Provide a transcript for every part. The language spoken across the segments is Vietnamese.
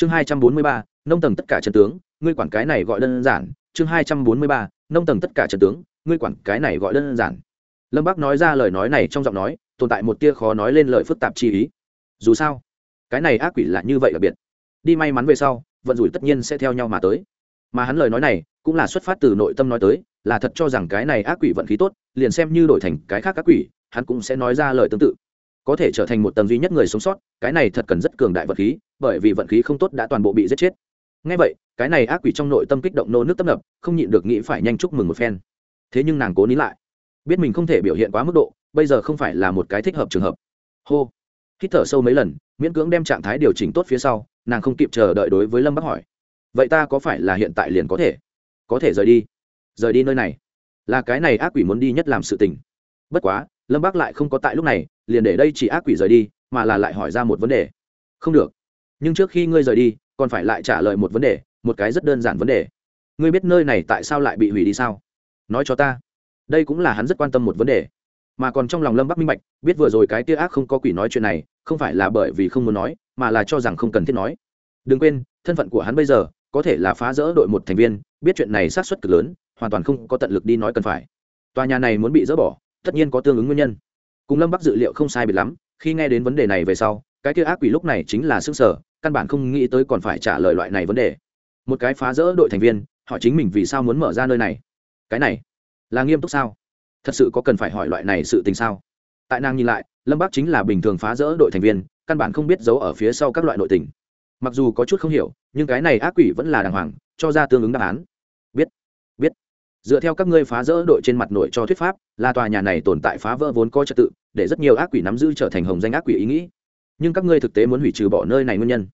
chương hai trăm bốn mươi ba, nông tầng tất cả trận tướng, ngươi quản cái này gọi đơn giản. Chương hai trăm bốn mươi ba, nông tầng tất cả trận tướng, ngươi quản cái này gọi đơn giản. Lâm bác nói ra lời nói này trong giọng nói, tồn tại một tia khó nói lên lời phức tạp chi ý. Dù sao, cái này ác quỷ là như vậy đặc biệt. Đi may mắn về sau, vận rủi tất nhiên sẽ theo nhau mà tới. Mà hắn lời nói này cũng là xuất phát từ nội tâm nói tới, là thật cho rằng cái này ác quỷ vận khí tốt, liền xem như đổi thành cái khác ác quỷ, hắn cũng sẽ nói ra lời tương tự có thể trở thành một tầng duy nhất người sống sót, cái này thật cần rất cường đại vật khí, bởi vì vận khí không tốt đã toàn bộ bị giết chết. Ngay vậy, cái này ác quỷ trong nội tâm kích động nô nước tấp nập, không nhịn được nghĩ phải nhanh chúc mừng một phen. Thế nhưng nàng cố nín lại. Biết mình không thể biểu hiện quá mức độ, bây giờ không phải là một cái thích hợp trường hợp. Hô. Hít thở sâu mấy lần, miễn cưỡng đem trạng thái điều chỉnh tốt phía sau, nàng không kịp chờ đợi đối với lâm bắc hỏi. Vậy ta có phải là hiện tại liền có thể? Có thể rời đi. Rời đi nơi này. Là cái này ác quỷ muốn đi nhất làm sự tình. Bất quá, lâm bác lại không có tại lúc này liền để đây chỉ ác quỷ rời đi, mà là lại hỏi ra một vấn đề. Không được. Nhưng trước khi ngươi rời đi, còn phải lại trả lời một vấn đề, một cái rất đơn giản vấn đề. Ngươi biết nơi này tại sao lại bị hủy đi sao? Nói cho ta. Đây cũng là hắn rất quan tâm một vấn đề. Mà còn trong lòng lâm bắc minh bạch, biết vừa rồi cái tia ác không có quỷ nói chuyện này, không phải là bởi vì không muốn nói, mà là cho rằng không cần thiết nói. Đừng quên, thân phận của hắn bây giờ, có thể là phá rỡ đội một thành viên, biết chuyện này sát xuất cực lớn, hoàn toàn không có tận lực đi nói cần phải. Tòa nhà này muốn bị dỡ bỏ, tất nhiên có tương ứng nguyên nhân cùng lâm bắc dự liệu không sai biệt lắm, khi nghe đến vấn đề này về sau, cái kia ác quỷ lúc này chính là xương sở căn bản không nghĩ tới còn phải trả lời loại này vấn đề. Một cái phá rỡ đội thành viên họ chính mình vì sao muốn mở ra nơi này. Cái này, là nghiêm túc sao? Thật sự có cần phải hỏi loại này sự tình sao? Tại nàng nhìn lại, lâm bắc chính là bình thường phá rỡ đội thành viên, căn bản không biết giấu ở phía sau các loại nội tình. Mặc dù có chút không hiểu, nhưng cái này ác quỷ vẫn là đàng hoàng, cho ra tương ứng đáp án dựa theo các ngươi phá rỡ đội trên mặt nội cho thuyết pháp, là tòa nhà này tồn tại phá vỡ vốn có trật tự, để rất nhiều ác quỷ nắm giữ trở thành hồng danh ác quỷ ý nghĩ. Nhưng các ngươi thực tế muốn hủy trừ bỏ nơi này nguyên nhân.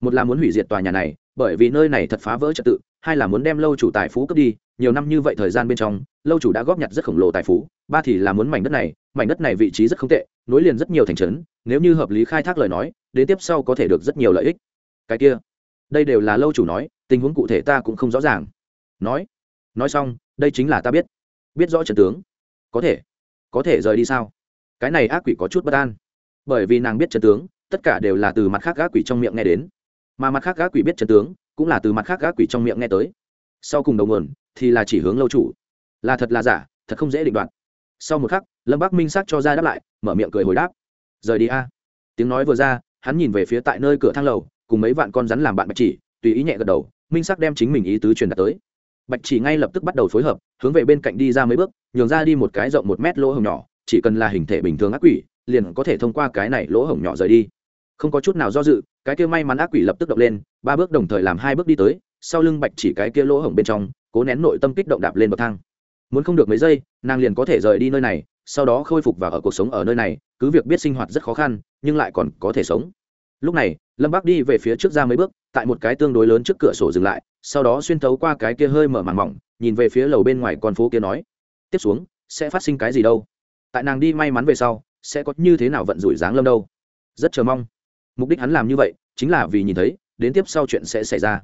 Một là muốn hủy diệt tòa nhà này, bởi vì nơi này thật phá vỡ trật tự, hai là muốn đem lâu chủ tài phú cướp đi, nhiều năm như vậy thời gian bên trong, lâu chủ đã góp nhặt rất khổng lồ tài phú, ba thì là muốn mảnh đất này, mảnh đất này vị trí rất không tệ, nối liền rất nhiều thành trấn, nếu như hợp lý khai thác lời nói, đến tiếp sau có thể được rất nhiều lợi ích. Cái kia, đây đều là lâu chủ nói, tình huống cụ thể ta cũng không rõ ràng. Nói nói xong, đây chính là ta biết. Biết rõ trận tướng. Có thể. Có thể rời đi sao? Cái này ác quỷ có chút bất an. Bởi vì nàng biết trận tướng, tất cả đều là từ mặt khác ác quỷ trong miệng nghe đến. Mà mặt khác ác quỷ biết trận tướng, cũng là từ mặt khác ác quỷ trong miệng nghe tới. Sau cùng đầu nguồn, thì là chỉ hướng lâu chủ. Là thật là giả, thật không dễ định đoạt. Sau một khắc, lâm bắc minh sắc cho ra đáp lại, mở miệng cười hồi đáp. Rời đi a. Tiếng nói vừa ra, hắn nhìn về phía tại nơi cửa thang lầu, cùng mấy vạn con rắn làm bạn bạch chỉ, tùy ý nhẹ gật đầu, minh sắc đem chính mình ý tứ truyền đạt tới bạch chỉ ngay lập tức bắt đầu phối hợp, hướng về bên cạnh đi ra mấy bước, nhường ra đi một cái rộng một mét lỗ hổng nhỏ, chỉ cần là hình thể bình thường ác quỷ, liền có thể thông qua cái này lỗ hổng nhỏ rời đi. Không có chút nào do dự, cái kia may mắn ác quỷ lập tức động lên, ba bước đồng thời làm hai bước đi tới, sau lưng bạch chỉ cái kia lỗ hổng bên trong, cố nén nội tâm kích động đạp lên bậc thang. Muốn không được mấy giây, nàng liền có thể rời đi nơi này, sau đó khôi phục và ở cuộc sống ở nơi này, cứ việc biết sinh hoạt rất khó khăn, nhưng lại còn có thể sống lúc này, lâm bác đi về phía trước ra mấy bước, tại một cái tương đối lớn trước cửa sổ dừng lại, sau đó xuyên thấu qua cái kia hơi mở màn mỏng, nhìn về phía lầu bên ngoài con phố kia nói, tiếp xuống, sẽ phát sinh cái gì đâu? Tại nàng đi may mắn về sau, sẽ có như thế nào vận rủi dáng lâm đâu? Rất chờ mong. Mục đích hắn làm như vậy, chính là vì nhìn thấy, đến tiếp sau chuyện sẽ xảy ra.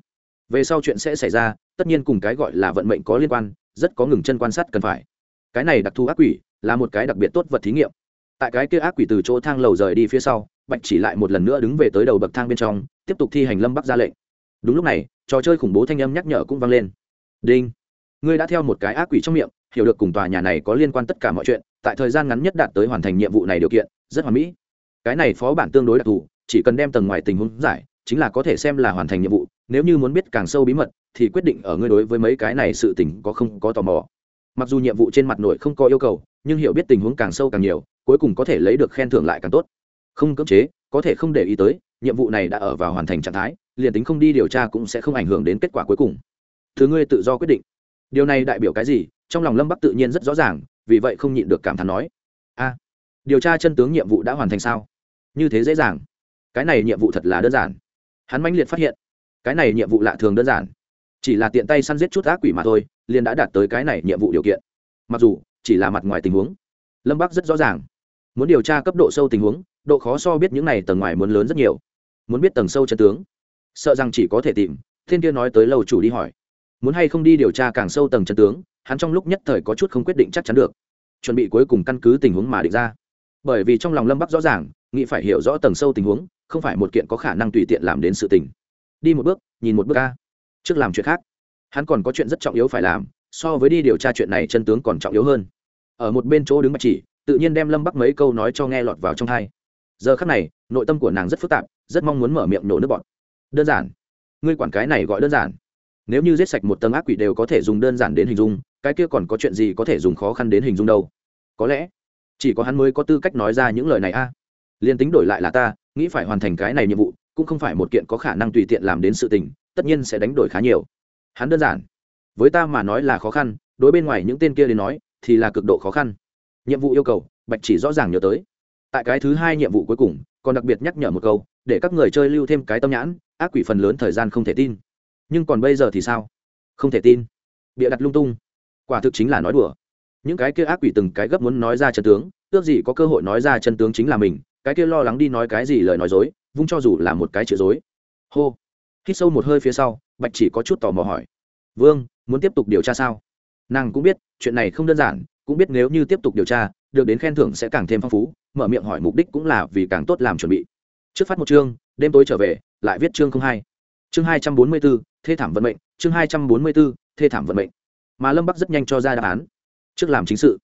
Về sau chuyện sẽ xảy ra, tất nhiên cùng cái gọi là vận mệnh có liên quan, rất có ngừng chân quan sát cần phải. Cái này đặc thù ác quỷ, là một cái đặc biệt tốt vật thí nghiệm. Tại cái kia ác quỷ từ chỗ thang lầu rời đi phía sau bạch chỉ lại một lần nữa đứng về tới đầu bậc thang bên trong, tiếp tục thi hành lâm bắc ra lệnh. Đúng lúc này, trò chơi khủng bố thanh âm nhắc nhở cũng vang lên. Đinh! Ngươi đã theo một cái ác quỷ trong miệng, hiểu được cùng tòa nhà này có liên quan tất cả mọi chuyện, tại thời gian ngắn nhất đạt tới hoàn thành nhiệm vụ này điều kiện, rất hoàn mỹ. Cái này phó bản tương đối đặc thù, chỉ cần đem tầng ngoài tình huống giải, chính là có thể xem là hoàn thành nhiệm vụ, nếu như muốn biết càng sâu bí mật, thì quyết định ở ngươi đối với mấy cái này sự tình có không có tò mò. Mặc dù nhiệm vụ trên mặt nội không có yêu cầu, nhưng hiểu biết tình huống càng sâu càng nhiều, cuối cùng có thể lấy được khen thưởng lại càng tốt không cưỡng chế, có thể không để ý tới, nhiệm vụ này đã ở vào hoàn thành trạng thái, liền tính không đi điều tra cũng sẽ không ảnh hưởng đến kết quả cuối cùng. Thứ ngươi tự do quyết định. Điều này đại biểu cái gì? Trong lòng lâm bắc tự nhiên rất rõ ràng, vì vậy không nhịn được cảm thán nói. A, điều tra chân tướng nhiệm vụ đã hoàn thành sao? Như thế dễ dàng. Cái này nhiệm vụ thật là đơn giản. Hắn mãnh liệt phát hiện. Cái này nhiệm vụ lạ thường đơn giản. Chỉ là tiện tay săn giết chút ác quỷ mà thôi, liền đã đạt tới cái này nhiệm vụ điều kiện. Mặc dù, chỉ là mặt ngoài tình huống. Lâm bắc rất rõ ràng. Muốn điều tra cấp độ sâu tình huống độ khó so biết những này tầng ngoài muốn lớn rất nhiều. Muốn biết tầng sâu chân tướng. Sợ rằng chỉ có thể tìm, thiên kia nói tới lâu chủ đi hỏi. Muốn hay không đi điều tra càng sâu tầng chân tướng, hắn trong lúc nhất thời có chút không quyết định chắc chắn được. Chuẩn bị cuối cùng căn cứ tình huống mà định ra. Bởi vì trong lòng lâm bắc rõ ràng, nghĩ phải hiểu rõ tầng sâu tình huống, không phải một kiện có khả năng tùy tiện làm đến sự tình. Đi một bước, nhìn một bước ca trước làm chuyện khác. Hắn còn có chuyện rất trọng yếu phải làm, so với đi điều tra chuyện này chân tướng còn trọng yếu hơn. Ở một bên chỗ đứng bạch chỉ, tự nhiên đem lâm bắc mấy câu nói cho nghe lọt vào trong hai giờ khắc này, nội tâm của nàng rất phức tạp, rất mong muốn mở miệng nổ nước bọn đơn giản. Ngươi quản cái này gọi đơn giản. Nếu như giết sạch một tầng ác quỷ đều có thể dùng đơn giản đến hình dung, cái kia còn có chuyện gì có thể dùng khó khăn đến hình dung đâu? Có lẽ, chỉ có hắn mới có tư cách nói ra những lời này a. À. liền tính đổi lại là ta, nghĩ phải hoàn thành cái này nhiệm vụ, cũng không phải một kiện có khả năng tùy tiện làm đến sự tình, tất nhiên sẽ đánh đổi khá nhiều. Hắn đơn giản. Với ta mà nói là khó khăn, đối bên ngoài những tên kia đến nói, thì là cực độ khó khăn. Nhiệm vụ yêu cầu, bạch chỉ rõ ràng nhớ tới tại cái thứ hai nhiệm vụ cuối cùng, còn đặc biệt nhắc nhở một câu, để các người chơi lưu thêm cái tâm nhãn, ác quỷ phần lớn thời gian không thể tin. Nhưng còn bây giờ thì sao? Không thể tin. Bịa đặt lung tung. Quả thực chính là nói đùa. Những cái kia ác quỷ từng cái gấp muốn nói ra chân tướng, ước gì có cơ hội nói ra chân tướng chính là mình, cái kia lo lắng đi nói cái gì lời nói dối, vung cho dù là một cái chữ dối. Hô. Hít sâu một hơi phía sau, bạch chỉ có chút tò mò hỏi. Vương, muốn tiếp tục điều tra sao? Nàng cũng biết, chuyện này không đơn giản, cũng biết nếu như tiếp tục điều tra được đến khen thưởng sẽ càng thêm phong phú, mở miệng hỏi mục đích cũng là vì càng tốt làm chuẩn bị. Trước phát một chương, đêm tối trở về, lại viết chương không hai. Chương hai trăm bốn mươi b ố thê thảm vận mệnh, chương hai trăm bốn mươi b ố thê thảm vận mệnh. Mà lâm bắc rất nhanh cho ra đáp án. Trước làm chính sự.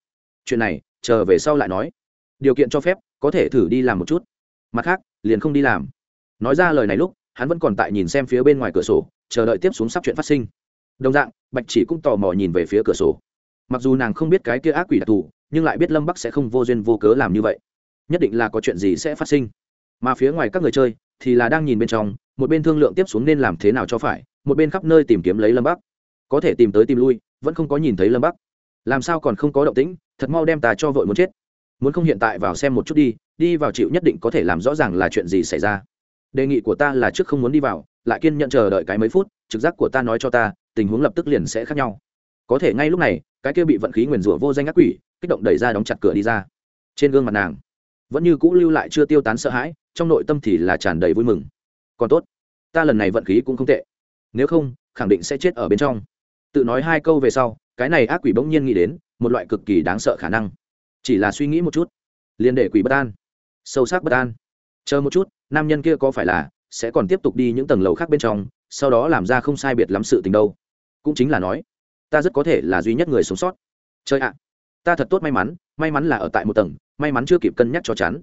Chuyện này, chờ về sau lại nói. Điều kiện cho phép, có thể thử đi làm một chút. Mặt khác, liền không đi làm. Nói ra lời này lúc, hắn vẫn còn tại nhìn xem phía bên ngoài cửa sổ, chờ đợi tiếp xuống sắp chuyện phát sinh. Đồng dạng, bạch chỉ cũng tò mò nhìn về phía cửa sổ. Mặc dù nàng không biết cái kia ác quỷ đặc thù nhưng lại biết lâm bắc sẽ không vô duyên vô cớ làm như vậy nhất định là có chuyện gì sẽ phát sinh mà phía ngoài các người chơi thì là đang nhìn bên trong một bên thương lượng tiếp xuống nên làm thế nào cho phải một bên khắp nơi tìm kiếm lấy lâm bắc có thể tìm tới tìm lui vẫn không có nhìn thấy lâm bắc làm sao còn không có động tĩnh thật mau đem ta cho vội muốn chết muốn không hiện tại vào xem một chút đi đi vào chịu nhất định có thể làm rõ ràng là chuyện gì xảy ra đề nghị của ta là trước không muốn đi vào lại kiên nhận chờ đợi cái mấy phút trực giác của ta nói cho ta tình huống lập tức liền sẽ khác nhau có thể ngay lúc này cái kia bị vận khí nguyền rủa vô danh ác quỷ kích động đẩy ra đóng chặt cửa đi ra. Trên gương mặt nàng, vẫn như cũ lưu lại chưa tiêu tán sợ hãi, trong nội tâm thì là tràn đầy vui mừng. Còn tốt, ta lần này vận khí cũng không tệ. Nếu không, khẳng định sẽ chết ở bên trong. Tự nói hai câu về sau, cái này ác quỷ bỗng nhiên nghĩ đến, một loại cực kỳ đáng sợ khả năng. Chỉ là suy nghĩ một chút, liền để quỷ bất an, sâu sắc bất an. Chờ một chút, nam nhân kia có phải là sẽ còn tiếp tục đi những tầng lầu khác bên trong, sau đó làm ra không sai biệt lắm sự tình đâu? Cũng chính là nói, ta rất có thể là duy nhất người sống sót. Chơi ạ ta thật tốt may mắn may mắn là ở tại một tầng, may mắn chưa kịp cân nhắc cho chắn.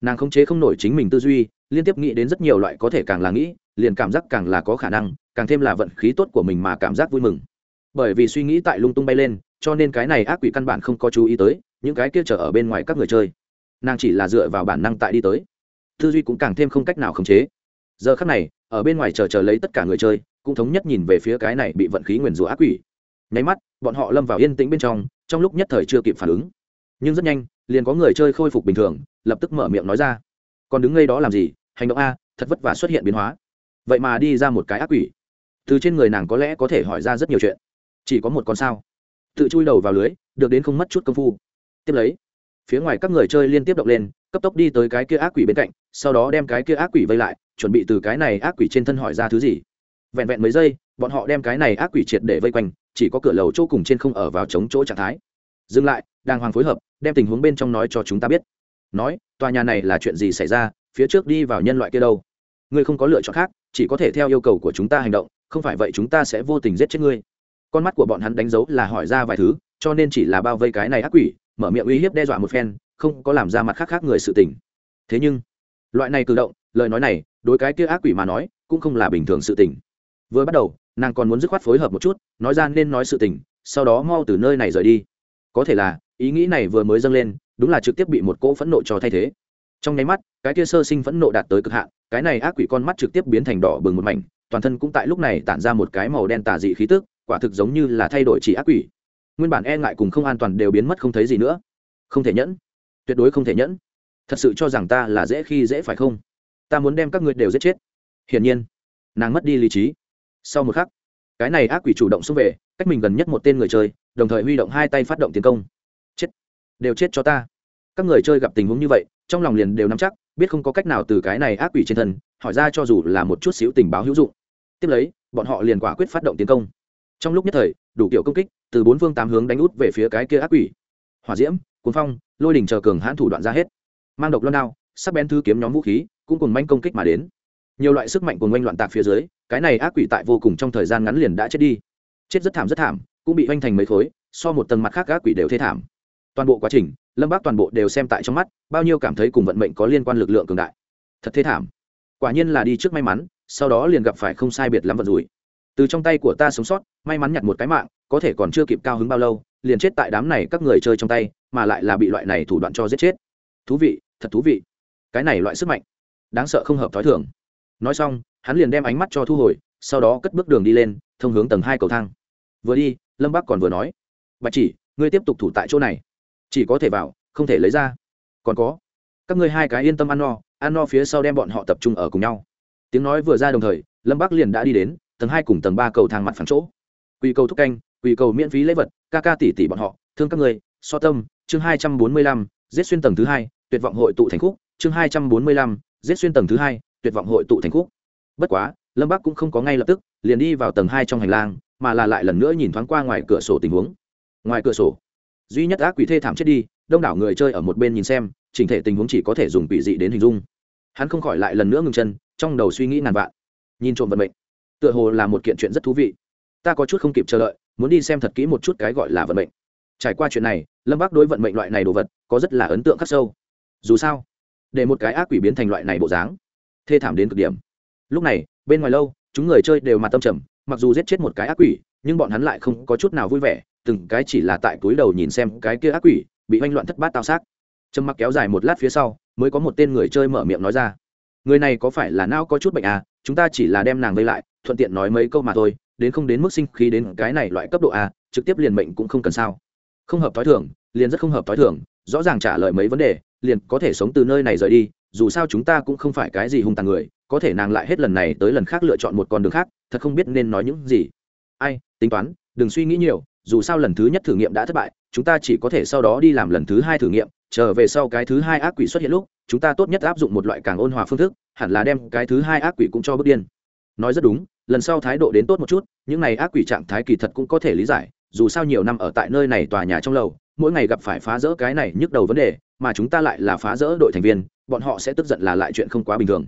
Nàng khống chế không nổi chính mình tư duy, liên tiếp nghĩ đến rất nhiều loại có thể càng là nghĩ, liền cảm giác càng là có khả năng, càng thêm là vận khí tốt của mình mà cảm giác vui mừng. Bởi vì suy nghĩ tại lung tung bay lên, cho nên cái này ác quỷ căn bản không có chú ý tới, những cái kia trở ở bên ngoài các người chơi. Nàng chỉ là dựa vào bản năng tại đi tới. Tư duy cũng càng thêm không cách nào khống chế. Giờ khắc này, ở bên ngoài chờ chờ lấy tất cả người chơi, cũng thống nhất nhìn về phía cái này bị vận khí nguyền rủa ác quỷ. Nháy mắt, bọn họ lâm vào yên tĩnh bên trong trong lúc nhất thời chưa kịp phản ứng. Nhưng rất nhanh, liền có người chơi khôi phục bình thường, lập tức mở miệng nói ra. Còn đứng ngay đó làm gì? Hành động a, thật vất vả xuất hiện biến hóa. Vậy mà đi ra một cái ác quỷ. Từ trên người nàng có lẽ có thể hỏi ra rất nhiều chuyện. Chỉ có một con sao. Tự chui đầu vào lưới, được đến không mất chút công phu. Tiếp lấy, phía ngoài các người chơi liên tiếp động lên, cấp tốc đi tới cái kia ác quỷ bên cạnh, sau đó đem cái kia ác quỷ vây lại, chuẩn bị từ cái này ác quỷ trên thân hỏi ra thứ gì. Vẹn vẹn mấy giây bọn họ đem cái này ác quỷ triệt để vây quanh, chỉ có cửa lầu chỗ cùng trên không ở vào chống chỗ trạng thái. Dừng lại, đàng hoàng phối hợp, đem tình huống bên trong nói cho chúng ta biết. Nói, tòa nhà này là chuyện gì xảy ra, phía trước đi vào nhân loại kia đâu? Ngươi không có lựa chọn khác, chỉ có thể theo yêu cầu của chúng ta hành động, không phải vậy chúng ta sẽ vô tình giết chết ngươi. Con mắt của bọn hắn đánh dấu là hỏi ra vài thứ, cho nên chỉ là bao vây cái này ác quỷ, mở miệng uy hiếp đe dọa một phen, không có làm ra mặt khác khác người sự tình. Thế nhưng, loại này cử động, lời nói này, đối cái kia ác quỷ mà nói, cũng không là bình thường sự tình. Vừa bắt đầu nàng còn muốn dứt khoát phối hợp một chút, nói ra nên nói sự tình, sau đó mau từ nơi này rời đi. Có thể là, ý nghĩ này vừa mới dâng lên, đúng là trực tiếp bị một cỗ phẫn nộ cho thay thế. Trong nháy mắt, cái kia sơ sinh phẫn nộ đạt tới cực hạn, cái này ác quỷ con mắt trực tiếp biến thành đỏ bừng một mảnh, toàn thân cũng tại lúc này tản ra một cái màu đen tà dị khí tức, quả thực giống như là thay đổi chỉ ác quỷ. Nguyên bản e ngại cùng không an toàn đều biến mất không thấy gì nữa. Không thể nhẫn. Tuyệt đối không thể nhẫn. Thật sự cho rằng ta là dễ khi dễ phải không? Ta muốn đem các ngươi đều giết chết. Hiển nhiên, nàng mất đi lý trí sau một khắc, cái này ác quỷ chủ động xông về, cách mình gần nhất một tên người chơi, đồng thời huy động hai tay phát động tiến công. Chết. Đều chết cho ta. Các người chơi gặp tình huống như vậy, trong lòng liền đều nắm chắc, biết không có cách nào từ cái này ác quỷ trên thân, hỏi ra cho dù là một chút xíu tình báo hữu dụng. Tiếp lấy, bọn họ liền quả quyết phát động tiến công. Trong lúc nhất thời, đủ kiểu công kích, từ bốn phương tám hướng đánh út về phía cái kia ác quỷ. Hỏa diễm cuốn phong, lôi đỉnh chờ cường hãn thủ đoạn ra hết. Mang độc loan đao, sắc bén thư kiếm nhóm vũ khí, cũng cùng manh công kích mà đến. Nhiều loại sức mạnh của oanh loạn tạc phía dưới cái này ác quỷ tại vô cùng trong thời gian ngắn liền đã chết đi. Chết rất thảm rất thảm, cũng bị hoành thành mấy khối, so một tầng mặt khác ác quỷ đều thế thảm. Toàn bộ quá trình, lâm bác toàn bộ đều xem tại trong mắt, bao nhiêu cảm thấy cùng vận mệnh có liên quan lực lượng cường đại. Thật thế thảm. Quả nhiên là đi trước may mắn, sau đó liền gặp phải không sai biệt lắm vật rủi. Từ trong tay của ta sống sót, may mắn nhặt một cái mạng, có thể còn chưa kịp cao hứng bao lâu, liền chết tại đám này các người chơi trong tay, mà lại là bị loại này thủ đoạn cho giết chết. Thú vị, thật thú vị. Cái này loại sức mạnh, đáng sợ không hợp t h ó i thường. Nói xong hắn liền đem ánh mắt cho thu hồi, sau đó cất bước đường đi lên, thông hướng tầng hai cầu thang. Vừa đi, lâm bắc còn vừa nói, bạch chỉ, ngươi tiếp tục thủ tại chỗ này. Chỉ có thể vào, không thể lấy ra. Còn có, các ngươi hai cái yên tâm ăn no ăn no phía sau đem bọn họ tập trung ở cùng nhau. Tiếng nói vừa ra đồng thời, lâm bắc liền đã đi đến tầng hai cùng tầng ba cầu thang mặt phẳng chỗ. Quy cầu thúc canh quy cầu miễn phí lễ vật, ca ca tỷ tỷ bọn họ, thương các người so tâm, chương hai trăm bốn mươi lăm, giết xuyên tầng thứ hai, tuyệt vọng hội tụ thành khúc, chương hai trăm bốn mươi lăm, giết xuyên tầng thứ hai, tuyệt vọng hội tụ thành khúc bất quá, lâm bắc cũng không có ngay lập tức, liền đi vào tầng hai trong hành lang, mà là lại lần nữa nhìn thoáng qua ngoài cửa sổ tình huống. Ngoài cửa sổ, duy nhất ác quỷ thê thảm chết đi, đông đảo người chơi ở một bên nhìn xem, chỉnh thể tình huống chỉ có thể dùng quỷ dị đến hình dung. Hắn không khỏi lại lần nữa ngừng chân, trong đầu suy nghĩ ngàn vạn. Nhìn trộm vận mệnh, tựa hồ là một kiện chuyện rất thú vị. Ta có chút không kịp chờ đợi, muốn đi xem thật kỹ một chút cái gọi là vận mệnh. Trải qua chuyện này, lâm bác đối vận mệnh loại này đồ vật, có rất là ấn tượng khắc sâu. Dù sao, để một cái ác quỷ biến thành loại này bộ dáng, thê thảm đến cực điểm lúc này, bên ngoài lâu, chúng người chơi đều mặt tâm trầm, mặc dù giết chết một cái ác quỷ, nhưng bọn hắn lại không có chút nào vui vẻ, từng cái chỉ là tại túi đầu nhìn xem cái kia ác quỷ, bị oanh loạn thất bát tao xác. Trầm mặc kéo dài một lát phía sau, mới có một tên người chơi mở miệng nói ra. Người này có phải là não có chút bệnh à? Chúng ta chỉ là đem nàng vây lại, thuận tiện nói mấy câu mà thôi, đến không đến mức sinh khí đến cái này loại cấp độ a trực tiếp liền mệnh cũng không cần sao. Không hợp t h o i thường, liền rất không hợp t h o i thường, rõ ràng trả lời mấy vấn đề liền có thể sống từ nơi này rời đi, dù sao chúng ta cũng không phải cái gì hung tàn người, có thể nàng lại hết lần này tới lần khác lựa chọn một con đường khác, thật không biết nên nói những gì. Ai, tính toán, đừng suy nghĩ nhiều, dù sao lần thứ nhất thử nghiệm đã thất bại, chúng ta chỉ có thể sau đó đi làm lần thứ hai thử nghiệm trở về sau cái thứ hai ác quỷ xuất hiện lúc, chúng ta tốt nhất áp dụng một loại càng ôn hòa phương thức, hẳn là đem cái thứ hai ác quỷ cũng cho bước điên. Nói rất đúng, lần sau thái độ đến tốt một chút, những này ác quỷ trạng thái kỳ thật cũng có thể lý giải, dù sao nhiều năm ở tại nơi này tòa nhà trong lầu mỗi ngày gặp phải phá rỡ cái này nhức đầu vấn đề, mà chúng ta lại là phá rỡ đội thành viên, bọn họ sẽ tức giận là lại chuyện không quá bình thường.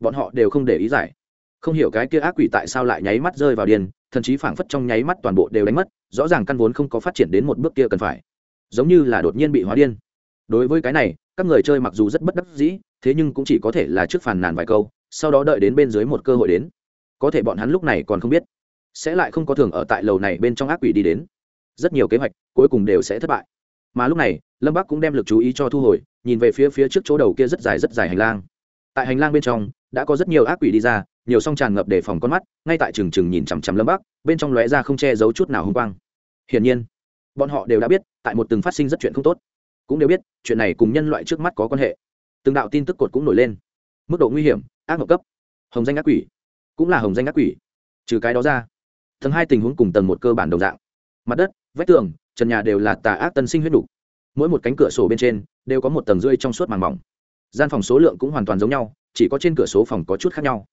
Bọn họ đều không để ý giải. Không hiểu cái kia ác quỷ tại sao lại nháy mắt rơi vào điên, thậm chí phảng phất trong nháy mắt toàn bộ đều đánh mất, rõ ràng căn vốn không có phát triển đến một bước kia cần phải. Giống như là đột nhiên bị hóa điên. Đối với cái này, các người chơi mặc dù rất bất đắc dĩ, thế nhưng cũng chỉ có thể là trước phàn nàn vài câu, sau đó đợi đến bên dưới một cơ hội đến. Có thể bọn hắn lúc này còn không biết, sẽ lại không có thường ở tại lầu này bên trong ác quỷ đi đến rất nhiều kế hoạch, cuối cùng đều sẽ thất bại. Mà lúc này, lâm bắc cũng đem lực chú ý cho thu hồi, nhìn về phía phía trước chỗ đầu kia rất dài rất dài hành lang. Tại hành lang bên trong, đã có rất nhiều ác quỷ đi ra, nhiều song tràn ngập đề phòng con mắt, ngay tại trừng trừng nhìn chằm chằm lâm bắc, bên trong lóe ra không che giấu chút nào hung quang. Hiển nhiên, bọn họ đều đã biết, tại một từng phát sinh rất chuyện không tốt. Cũng đều biết, chuyện này cùng nhân loại trước mắt có quan hệ. Từng đạo tin tức cột cũng nổi lên. Mức độ nguy hiểm, ác mộng cấp. Hồng danh ác quỷ. Cũng là hồng danh ác quỷ. Trừ cái đó ra, tầng hai tình huống cùng tầng một cơ bản đồng dạng. Mặt đất vách tường, trần nhà đều là tà ác tân sinh huyết đủ mỗi một cánh cửa sổ bên trên đều có một tầng rơi trong suốt màng mỏng. Gian phòng số lượng cũng hoàn toàn giống nhau, chỉ có trên cửa số phòng có chút khác nhau.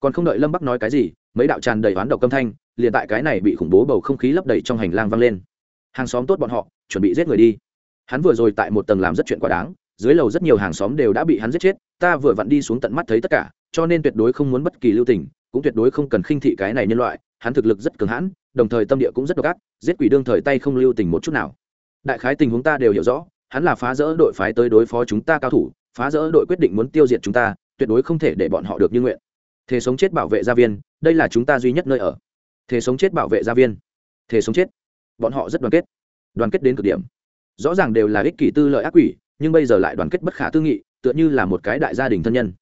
Còn không đợi lâm bắc nói cái gì, mấy đạo tràn đầy oán độc âm thanh, liền tại cái này bị khủng bố bầu không khí lấp đầy trong hành lang vang lên. Hàng xóm tốt bọn họ, chuẩn bị giết người đi. Hắn vừa rồi tại một tầng làm rất chuyện quá đáng, dưới lầu rất nhiều hàng xóm đều đã bị hắn giết chết, ta vừa vặn đi xuống tận mắt thấy tất cả, cho nên tuyệt đối không muốn bất kỳ lưu tình, cũng tuyệt đối không cần khinh thị cái này nhân loại, hắn thực lực rất cường hãn đồng thời tâm địa cũng rất độc ác, giết quỷ đương thời tay không lưu tình một chút nào. Đại khái tình huống ta đều hiểu rõ, hắn là phá rỡ đội phái tới đối phó chúng ta cao thủ, phá rỡ đội quyết định muốn tiêu diệt chúng ta, tuyệt đối không thể để bọn họ được như nguyện. Thế sống chết bảo vệ gia viên, đây là chúng ta duy nhất nơi ở. Thế sống chết bảo vệ gia viên, thế sống chết. Bọn họ rất đoàn kết. Đoàn kết đến cực điểm. Rõ ràng đều là ích kỷ tư lợi ác quỷ, nhưng bây giờ lại đoàn kết bất khả tư nghị, tựa như là một cái đại gia đình thân nhân.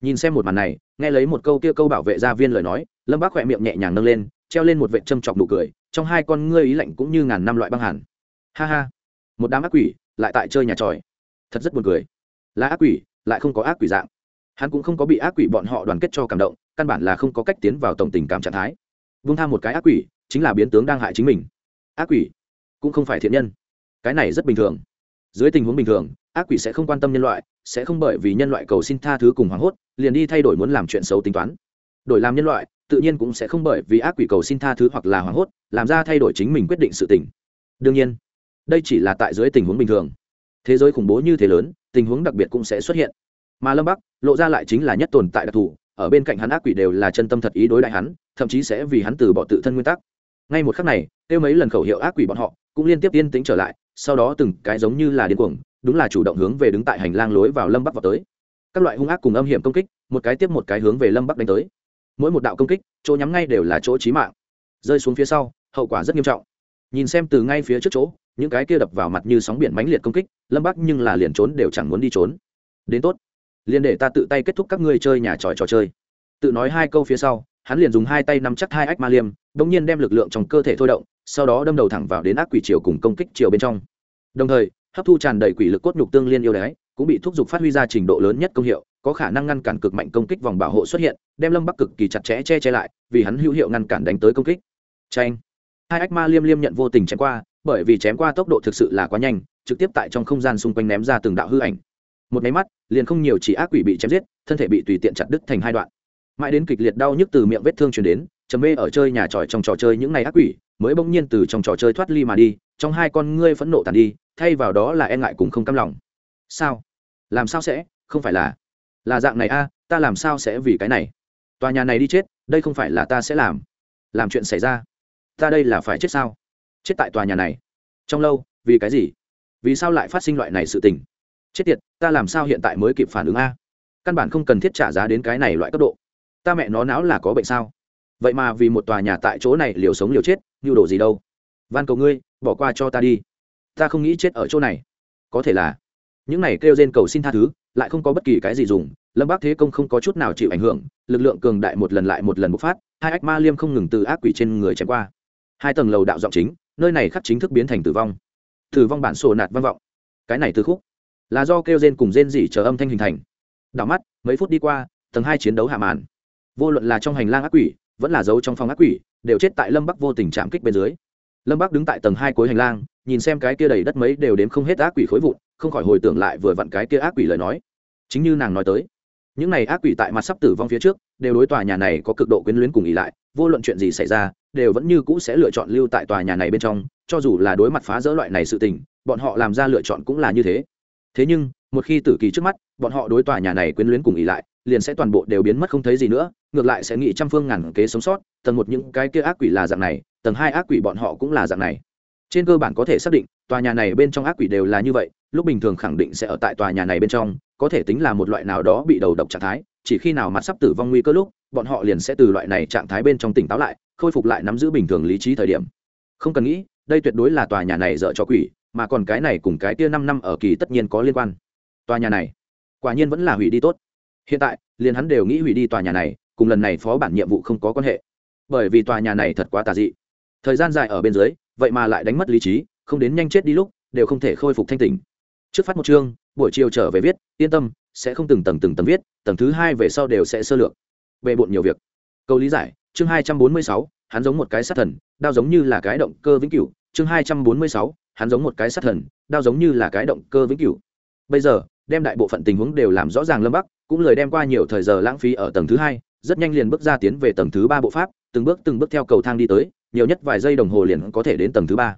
Nhìn xem một màn này, nghe lấy một câu kia câu bảo vệ gia viên lời nói, lâm bác khỏe miệng nhẹ nhàng nâng lên treo lên một vệ châm chọc nụ cười, trong hai con ngươi ý lạnh cũng như ngàn năm loại băng hàn. ha ha, một đám ác quỷ lại tại chơi nhà tròi. Thật rất buồn cười. Là ác quỷ, lại không có ác quỷ dạng. Hắn cũng không có bị ác quỷ bọn họ đoàn kết cho cảm động, căn bản là không có cách tiến vào tổng tình cảm trạng thái. Vung tham một cái ác quỷ, chính là biến tướng đang hại chính mình. Ác quỷ cũng không phải thiện nhân. Cái này rất bình thường. Dưới tình huống bình thường, ác quỷ sẽ không quan tâm nhân loại, sẽ không bởi vì nhân loại cầu xin tha thứ cùng hoảng hốt, liền đi thay đổi muốn làm chuyện xấu tính toán. Đổi làm nhân loại tự nhiên cũng sẽ không bởi vì ác quỷ cầu xin tha thứ hoặc là hoảng hốt, làm ra thay đổi chính mình quyết định sự tình. Đương nhiên, đây chỉ là tại dưới tình huống bình thường. Thế giới khủng bố như thế lớn, tình huống đặc biệt cũng sẽ xuất hiện. Mà lâm bắc, lộ ra lại chính là nhất tồn tại đặc thù, ở bên cạnh hắn ác quỷ đều là chân tâm thật ý đối đại hắn, thậm chí sẽ vì hắn từ bỏ tự thân nguyên tắc. Ngay một khắc này, kêu mấy lần khẩu hiệu ác quỷ bọn họ, cũng liên tiếp yên tĩnh trở lại, sau đó từng cái giống như là điên cuồng, đúng là chủ động hướng về đứng tại hành lang lối vào lâm bắc vào tới. Các loại hung ác cùng âm hiểm công kích, một cái tiếp một cái hướng về lâm bắc đánh tới mỗi một đạo công kích, chỗ nhắm ngay đều là chỗ trí mạng. Rơi xuống phía sau, hậu quả rất nghiêm trọng. Nhìn xem từ ngay phía trước chỗ, những cái kia đập vào mặt như sóng biển mãnh liệt công kích, lâm bắc nhưng là liền trốn đều chẳng muốn đi trốn. Đến tốt. Liền để ta tự tay kết thúc các ngươi chơi nhà tròi trò chơi. Tự nói hai câu phía sau, hắn liền dùng hai tay nắm chắc hai ách ma liêm đ ỗ n g nhiên đem lực lượng trong cơ thể thôi động, sau đó đâm đầu thẳng vào đến ác quỷ triều cùng công kích triều bên trong. Đồng thời, hấp thu tràn đầy quỷ lực cốt nhục tương liên yêu đái, cũng bị thúc giục phát huy ra trình độ lớn nhất công hiệu có khả năng ngăn cản cực mạnh công kích vòng bảo hộ xuất hiện, đem lâm bắc cực kỳ chặt chẽ che che lại, vì hắn hữu hiệu ngăn cản đánh tới công kích. Tranh hai ách ma liêm liêm nhận vô tình chém qua, bởi vì chém qua tốc độ thực sự là quá nhanh, trực tiếp tại trong không gian xung quanh ném ra từng đạo hư ảnh. Một máy mắt, liền không nhiều chỉ ác quỷ bị chém giết, thân thể bị tùy tiện chặt đứt thành hai đoạn. Mãi đến kịch liệt đau nhức từ miệng vết thương truyền đến, trầm mê ở chơi nhà tròi trong trò chơi những ngày ác quỷ, mới bỗng nhiên từ trong trò chơi thoát ly mà đi, trong hai con ngươi phẫn nộ tàn đi, thay vào đó là e ngại cùng không cam lòng. Sao? Làm sao sẽ? Không phải là là dạng này a, ta làm sao sẽ vì cái này? Tòa nhà này đi chết, đây không phải là ta sẽ làm. Làm chuyện xảy ra. Ta đây là phải chết sao? Chết tại tòa nhà này. Trong lâu, vì cái gì? Vì sao lại phát sinh loại này sự tình? Chết tiệt, ta làm sao hiện tại mới kịp phản ứng a? Căn bản không cần thiết trả giá đến cái này loại cấp độ. Ta mẹ nó não là có bệnh sao? Vậy mà vì một tòa nhà tại chỗ này liều sống liều chết, như đồ gì đâu? Van cầu ngươi, bỏ qua cho ta đi. Ta không nghĩ chết ở chỗ này. Có thể là, những này kêu trên cầu xin tha thứ lại không có bất kỳ cái gì dùng, lâm bác thế công không có chút nào chịu ảnh hưởng, lực lượng cường đại một lần lại một lần bộc phát, hai ách ma liêm không ngừng từ ác quỷ trên người chém qua. Hai tầng lầu đạo giọng chính, nơi này khắc chính thức biến thành tử vong. Tử vong bản sổ nạt vang vọng. Cái này từ khúc là do kêu rên cùng rên dỉ chờ âm thanh hình thành. Đảo mắt, mấy phút đi qua, tầng hai chiến đấu hạ màn. Vô luận là trong hành lang ác quỷ, vẫn là giấu trong phòng ác quỷ, đều chết tại lâm bắc vô tình chạm kích bên dưới lâm bác đứng tại tầng hai cuối hành lang, nhìn xem cái kia đầy đất mấy đều đếm không hết ác quỷ khối vụn, không khỏi hồi tưởng lại vừa vặn cái kia ác quỷ lời nói. Chính như nàng nói tới, những này ác quỷ tại mặt sắp tử vong phía trước, đều đối tòa nhà này có cực độ quyến luyến cùng ý lại, vô luận chuyện gì xảy ra, đều vẫn như cũ sẽ lựa chọn lưu tại tòa nhà này bên trong, cho dù là đối mặt phá rỡ loại này sự tình, bọn họ làm ra lựa chọn cũng là như thế. Thế nhưng, một khi tử kỳ trước mắt, bọn họ đối tòa nhà này quyến luyến cùng ý lại, liền sẽ toàn bộ đều biến mất không thấy gì nữa ngược lại sẽ nghĩ trăm phương ngàn kế sống sót, tầng một những cái kia ác quỷ là dạng này, tầng hai ác quỷ bọn họ cũng là dạng này. Trên cơ bản có thể xác định, tòa nhà này bên trong ác quỷ đều là như vậy, lúc bình thường khẳng định sẽ ở tại tòa nhà này bên trong, có thể tính là một loại nào đó bị đầu độc trạng thái, chỉ khi nào mặt sắp tử vong nguy cơ lúc, bọn họ liền sẽ từ loại này trạng thái bên trong tỉnh táo lại, khôi phục lại nắm giữ bình thường lý trí thời điểm. Không cần nghĩ, đây tuyệt đối là tòa nhà này dợ cho quỷ, mà còn cái này cùng cái kia năm năm ở kỳ tất nhiên có liên quan. Tòa nhà này, quả nhiên vẫn là hủy đi tốt. Hiện tại, liền hắn đều nghĩ hủy đi tòa nhà này cùng lần này phó bản nhiệm vụ không có quan hệ. Bởi vì tòa nhà này thật quá tà dị. Thời gian dài ở bên dưới, vậy mà lại đánh mất lý trí, không đến nhanh chết đi lúc, đều không thể khôi phục thanh tỉnh. Trước phát một chương, buổi chiều trở về viết, yên tâm, sẽ không từng tầng từng tầng viết, tầng thứ hai về sau đều sẽ sơ lược. Bề bộn nhiều việc. Câu lý giải, chương hai trăm bốn mươi sáu, hắn giống một cái sát thần, đao giống như là cái động cơ vĩnh cửu. Chương hai trăm bốn mươi sáu, hắn giống một cái sát thần, đao giống như là cái động cơ vĩnh cửu. Bây giờ, đem đại bộ phận tình huống đều làm rõ ràng lâm bắc, cũng lời đem qua nhiều thời giờ lãng phí ở tầng thứ hai rất nhanh liền bước ra tiến về tầng thứ ba bộ pháp, từng bước từng bước theo cầu thang đi tới, nhiều nhất vài giây đồng hồ liền có thể đến tầng thứ ba.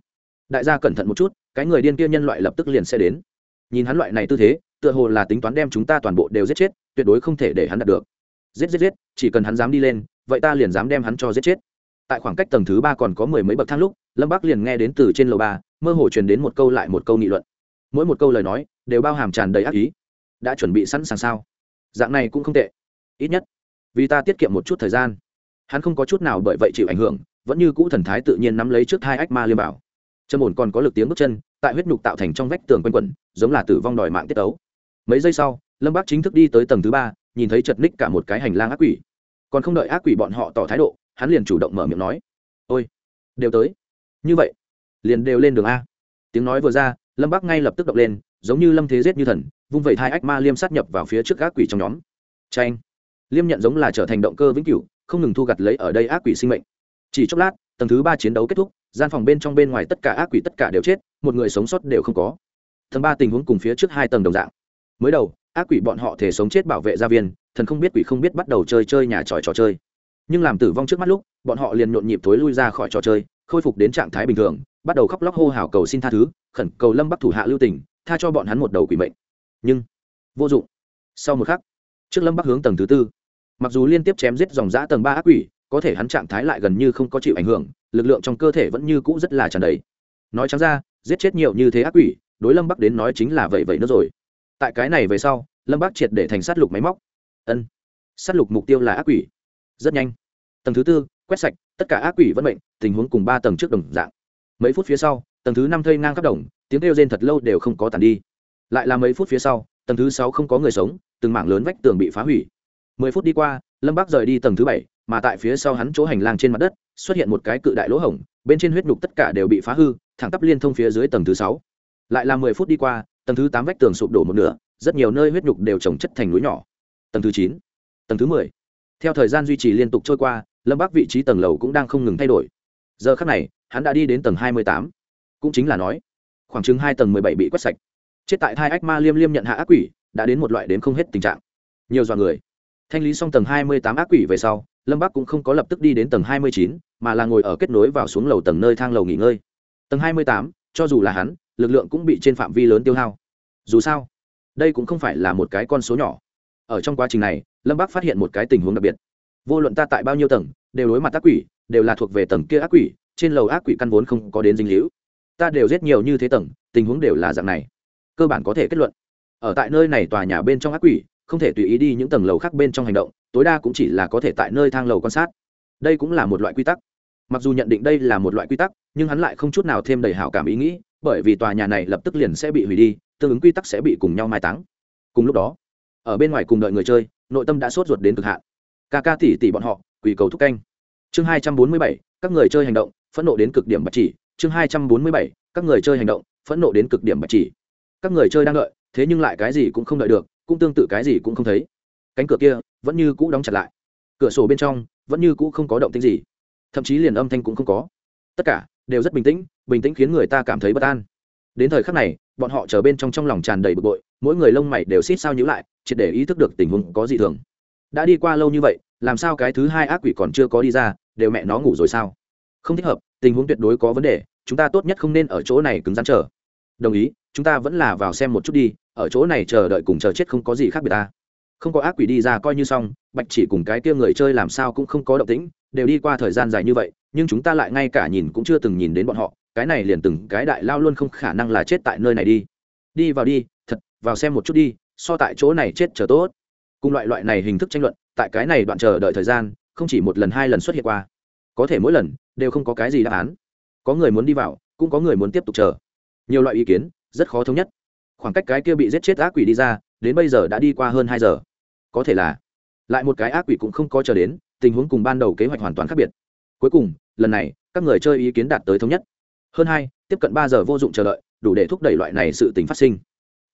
Đại gia cẩn thận một chút, cái người điên kia nhân loại lập tức liền sẽ đến. Nhìn hắn loại này tư thế, tựa hồ là tính toán đem chúng ta toàn bộ đều giết chết, tuyệt đối không thể để hắn đạt được. Giết giết giết, chỉ cần hắn dám đi lên, vậy ta liền dám đem hắn cho giết chết. Tại khoảng cách tầng thứ ba còn có mười mấy bậc thang lúc, lâm bắc liền nghe đến từ trên lầu ba, mơ hồ truyền đến một câu lại một câu nghị luận. Mỗi một câu lời nói, đều bao hàm tràn đầy ác ý. Đã chuẩn bị sẵn sàng sao? Dạng này cũng không tệ. Ít nhất vì ta tiết kiệm một chút thời gian. Hắn không có chút nào bởi vậy chịu ảnh hưởng, vẫn như cũ thần thái tự nhiên nắm lấy trước hai ách ma liêm bảo. Trâm ổn còn có lực tiếng bước chân, tại huyết nhục tạo thành trong vách tường quanh quẩn, giống là tử vong đòi mạng tiết ấu mấy giây sau, lâm bác chính thức đi tới tầng thứ ba, nhìn thấy chật ních cả một cái hành lang ác quỷ. Còn không đợi ác quỷ bọn họ tỏ thái độ, hắn liền chủ động mở miệng nói, ôi, đều tới. Như vậy, liền đều lên đường a. Tiếng nói vừa ra, lâm bác ngay lập tức động lên, giống như lâm thế giết như thần, vung vẩy hai ách ma liêm sát nhập vào phía trước ác quỷ trong nhóm. Tranh liêm nhận giống là trở thành động cơ vĩnh cửu không ngừng thu gặt lấy ở đây ác quỷ sinh mệnh. Chỉ chốc lát tầng thứ ba chiến đấu kết thúc gian phòng bên trong bên ngoài tất cả ác quỷ tất cả đều chết một người sống sót đều không có. Tầng ba tình huống cùng phía trước hai tầng đồng dạng. Mới đầu ác quỷ bọn họ thể sống chết bảo vệ gia viên thần không biết quỷ không biết bắt đầu chơi chơi nhà tròi trò chơi. Nhưng làm tử vong trước mắt lúc bọn họ liền nhộn nhịp thối lui ra khỏi trò chơi khôi phục đến trạng thái bình thường bắt đầu khóc lóc hô hào cầu xin tha thứ khẩn cầu lâm bắc thủ hạ lưu tình, tha cho bọn hắn một đầu quỷ mệnh. Nhưng vô dụng. Sau một khắc trước lâm bắc hướng tầng thứ tư mặc dù liên tiếp chém giết dòng giã tầng ba ác quỷ, có thể hắn trạng thái lại gần như không có chịu ảnh hưởng, lực lượng trong cơ thể vẫn như cũ rất là tràn đầy. Nói chẳng ra, giết chết nhiều như thế ác quỷ, đối lâm bắc đến nói chính là vậy vậy nữa rồi. Tại cái này về sau, lâm bắc triệt để thành sát lục máy móc. Ân, sát lục mục tiêu là ác quỷ. Rất nhanh. Tầng thứ tư, quét sạch, tất cả ác quỷ vẫn bệnh tình huống cùng ba tầng trước đồng dạng. Mấy phút phía sau, tầng thứ năm thây ngang khắp đồng, tiếng kêu rên thật lâu đều không có tàn đi. Lại là mấy phút phía sau, tầng thứ sáu không có người sống, từng mảng lớn vách tường bị phá hủy mười phút đi qua, lâm bác rời đi tầng thứ bảy, mà tại phía sau hắn chỗ hành lang trên mặt đất, xuất hiện một cái cự đại lỗ hổng, bên trên huyết nhục tất cả đều bị phá hư, thẳng tắp liên thông phía dưới tầng thứ sáu. Lại là mười phút đi qua, tầng thứ tám vách tường sụp đổ một nửa, rất nhiều nơi huyết nhục đều trồng chất thành núi nhỏ. Tầng thứ chín, tầng thứ mười. Theo thời gian duy trì liên tục trôi qua, lâm bắc vị trí tầng lầu cũng đang không ngừng thay đổi. Giờ khắc này, hắn đã đi đến tầng hai mươi tám. Cũng chính là nói, khoảng chừng hai tầng mười bảy bị quét sạch. Chết tại hai ách ma liêm liêm nhận hạ ác quỷ, đã đến một loại đến không hết tình trạng. Nhiều dọa người thanh lý xong tầng hai mươi tám ác quỷ về sau, lâm bắc cũng không có lập tức đi đến tầng hai mươi chín, mà là ngồi ở kết nối vào xuống lầu tầng nơi thang lầu nghỉ ngơi. Tầng hai mươi tám, cho dù là hắn, lực lượng cũng bị trên phạm vi lớn tiêu hao. Dù sao, đây cũng không phải là một cái con số nhỏ. Ở trong quá trình này, lâm bắc phát hiện một cái tình huống đặc biệt. Vô luận ta tại bao nhiêu tầng, đều đối mặt ác quỷ, đều là thuộc về tầng kia ác quỷ, trên lầu ác quỷ căn vốn không có đến dinh hữu. Ta đều rất nhiều như thế tầng, tình huống đều là dạng này. Cơ bản có thể kết luận, ở tại nơi này tòa nhà bên trong ác quỷ không thể tùy ý đi những tầng lầu khác bên trong hành động, tối đa cũng chỉ là có thể tại nơi thang lầu quan sát. Đây cũng là một loại quy tắc. Mặc dù nhận định đây là một loại quy tắc, nhưng hắn lại không chút nào thêm đầy hảo cảm ý nghĩ, bởi vì tòa nhà này lập tức liền sẽ bị hủy đi, tương ứng quy tắc sẽ bị cùng nhau mai táng. Cùng lúc đó, ở bên ngoài cùng đợi người chơi, nội tâm đã sốt ruột đến cực hạn. Ca ca tỉ tỉ bọn họ, quỳ cầu thúc canh. Chương hai trăm bốn mươi bảy, các người chơi hành động, phẫn nộ đến cực điểm bạch chỉ. Chương hai trăm bốn mươi bảy, các người chơi hành động, phẫn nộ đến cực điểm bạch chỉ. Các người chơi đang đợi, thế nhưng lại cái gì cũng không đợi được cũng tương tự cái gì cũng không thấy. Cánh cửa kia vẫn như cũ đóng chặt lại. Cửa sổ bên trong vẫn như cũ không có động tĩnh gì. Thậm chí liền âm thanh cũng không có. Tất cả đều rất bình tĩnh bình tĩnh khiến người ta cảm thấy bất an. Đến thời khắc này, bọn họ chờ bên trong trong lòng tràn đầy bực bội, mỗi người lông mày đều xít sao nhữ lại, triệt để ý thức được tình huống có gì thường. Đã đi qua lâu như vậy, làm sao cái thứ hai ác quỷ còn chưa có đi ra, đều mẹ nó ngủ rồi sao? Không thích hợp, tình huống tuyệt đối có vấn đề, chúng ta tốt nhất không nên ở chỗ này cứng rắn chờ. Đồng ý, chúng ta vẫn là vào xem một chút đi ở chỗ này chờ đợi cùng chờ chết không có gì khác biệt ta. Không có ác quỷ đi ra coi như xong, bạch chỉ cùng cái kia người chơi làm sao cũng không có động tĩnh, đều đi qua thời gian dài như vậy, nhưng chúng ta lại ngay cả nhìn cũng chưa từng nhìn đến bọn họ, cái này liền từng cái đại lao luôn không khả năng là chết tại nơi này đi. Đi vào đi, thật, vào xem một chút đi, so tại chỗ này chết chờ tốt. Cùng loại loại này hình thức tranh luận, tại cái này đoạn chờ đợi thời gian, không chỉ một lần hai lần xuất hiện qua. Có thể mỗi lần, đều không có cái gì đáp án. Có người muốn đi vào, cũng có người muốn tiếp tục chờ. Nhiều loại ý kiến, rất khó thống nhất khoảng cách cái kia bị giết chết ác quỷ đi ra, đến bây giờ đã đi qua hơn hai giờ. Có thể là, lại một cái ác quỷ cũng không có chờ đến, tình huống cùng ban đầu kế hoạch hoàn toàn khác biệt. Cuối cùng, lần này, các người chơi ý kiến đạt tới thống nhất. Hơn hai, tiếp cận ba giờ vô dụng chờ đợi, đủ để thúc đẩy loại này sự tình phát sinh.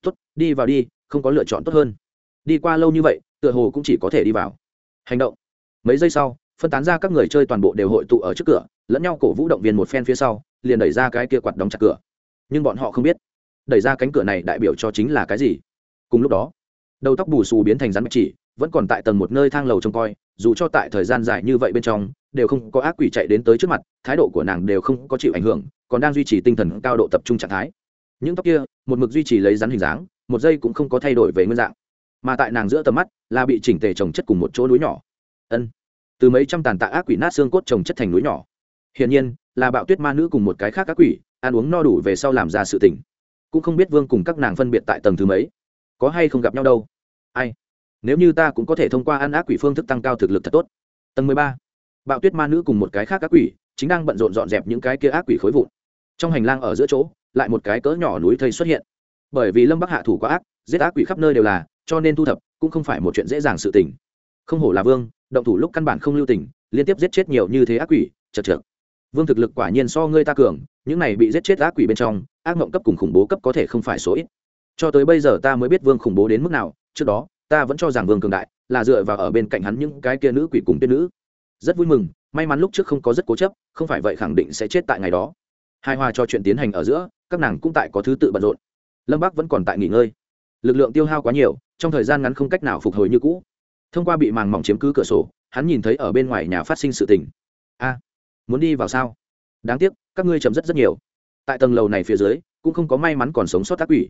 Tốt, đi vào đi, không có lựa chọn tốt hơn. Đi qua lâu như vậy, tựa hồ cũng chỉ có thể đi vào. Hành động. Mấy giây sau, phân tán ra các người chơi toàn bộ đều hội tụ ở trước cửa, lẫn nhau cổ vũ động viên một phen phía sau, liền đẩy ra cái kia quạt đóng chặt cửa. Nhưng bọn họ không biết đẩy ra cánh cửa này đại biểu cho chính là cái gì? Cùng lúc đó, đầu tóc bù xù biến thành rắn bạch chỉ, vẫn còn tại tầng một nơi thang lầu trông coi, dù cho tại thời gian dài như vậy bên trong, đều không có ác quỷ chạy đến tới trước mặt, thái độ của nàng đều không có chịu ảnh hưởng, còn đang duy trì tinh thần cao độ tập trung trạng thái. Những tóc kia, một mực duy trì lấy rắn hình dáng, một giây cũng không có thay đổi về nguyên dạng. Mà tại nàng giữa tầm mắt, là bị chỉnh tề trồng chất cùng một chỗ núi nhỏ. Ân, từ mấy trăm tàn tạ ác quỷ nát xương cốt trồng chất thành núi nhỏ. Hiển nhiên, là bạo tuyết ma nữ cùng một cái khác ác quỷ, ăn uống no đủ về sau làm ra sự tình cũng không biết vương cùng các nàng phân biệt tại tầng thứ mấy. Có hay không gặp nhau đâu? Ai? Nếu như ta cũng có thể thông qua ăn ác quỷ phương thức tăng cao thực lực thật tốt. Tầng mười ba. Bạo tuyết ma nữ cùng một cái khác ác quỷ, chính đang bận rộn dọn dẹp những cái kia ác quỷ khối vụn. Trong hành lang ở giữa chỗ, lại một cái cỡ nhỏ núi thây xuất hiện. Bởi vì lâm bắc hạ thủ quá ác, giết ác quỷ khắp nơi đều là, cho nên thu thập cũng không phải một chuyện dễ dàng sự tình. Không hổ là vương, động thủ lúc căn bản không lưu tình, liên tiếp giết chết nhiều như thế ác quỷ, chật chật vương thực lực quả nhiên so ngươi ta cường, những này bị giết chết ác quỷ bên trong, ác mộng cấp cùng khủng bố cấp có thể không phải số ít. Cho tới bây giờ ta mới biết vương khủng bố đến mức nào, trước đó, ta vẫn cho rằng vương cường đại, là dựa vào ở bên cạnh hắn những cái kia nữ quỷ cùng tiên nữ. Rất vui mừng, may mắn lúc trước không có rất cố chấp, không phải vậy khẳng định sẽ chết tại ngày đó. Hai hoa cho chuyện tiến hành ở giữa, các nàng cũng tại có thứ tự bận rộn. Lâm bắc vẫn còn tại nghỉ ngơi. Lực lượng tiêu hao quá nhiều, trong thời gian ngắn không cách nào phục hồi như cũ. Thông qua bị màng mỏng chiếm cứ cửa sổ, hắn nhìn thấy ở bên ngoài nhà phát sinh sự tình. A! Muốn đi vào sao? Đáng tiếc, các ngươi chấm rất rất nhiều. Tại tầng lầu này phía dưới, cũng không có may mắn còn sống sót tác quỷ.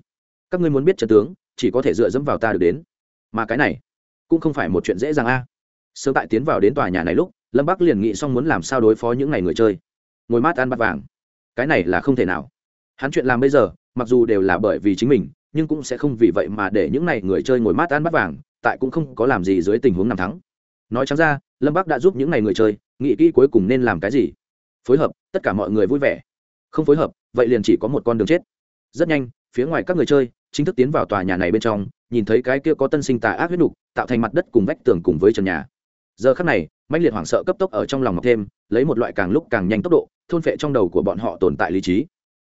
Các ngươi muốn biết trận tướng, chỉ có thể dựa dẫm vào ta được đến. Mà cái này, cũng không phải một chuyện dễ dàng a. Sớm tại tiến vào đến tòa nhà này lúc, lâm bắc liền nghĩ xong muốn làm sao đối phó những ngày người chơi. Ngồi mát ăn bát vàng. Cái này là không thể nào. Hắn chuyện làm bây giờ, mặc dù đều là bởi vì chính mình, nhưng cũng sẽ không vì vậy mà để những ngày người chơi ngồi mát ăn bát vàng, tại cũng không có làm gì dưới tình huống năm thắng. Nói chẳng ra, lâm bắc đã giúp những ngày người chơi nghĩ kỹ cuối cùng nên làm cái gì? Phối hợp, tất cả mọi người vui vẻ. Không phối hợp, vậy liền chỉ có một con đường chết. Rất nhanh, phía ngoài các người chơi, chính thức tiến vào tòa nhà này bên trong, nhìn thấy cái kia có tân sinh tà ác huyết nục, tạo thành mặt đất cùng vách tường cùng với trần nhà. Giờ khắc này mạnh liệt hoảng sợ cấp tốc ở trong lòng ngọc thêm, lấy một loại càng lúc càng nhanh tốc độ, thôn phệ trong đầu của bọn họ tồn tại lý trí.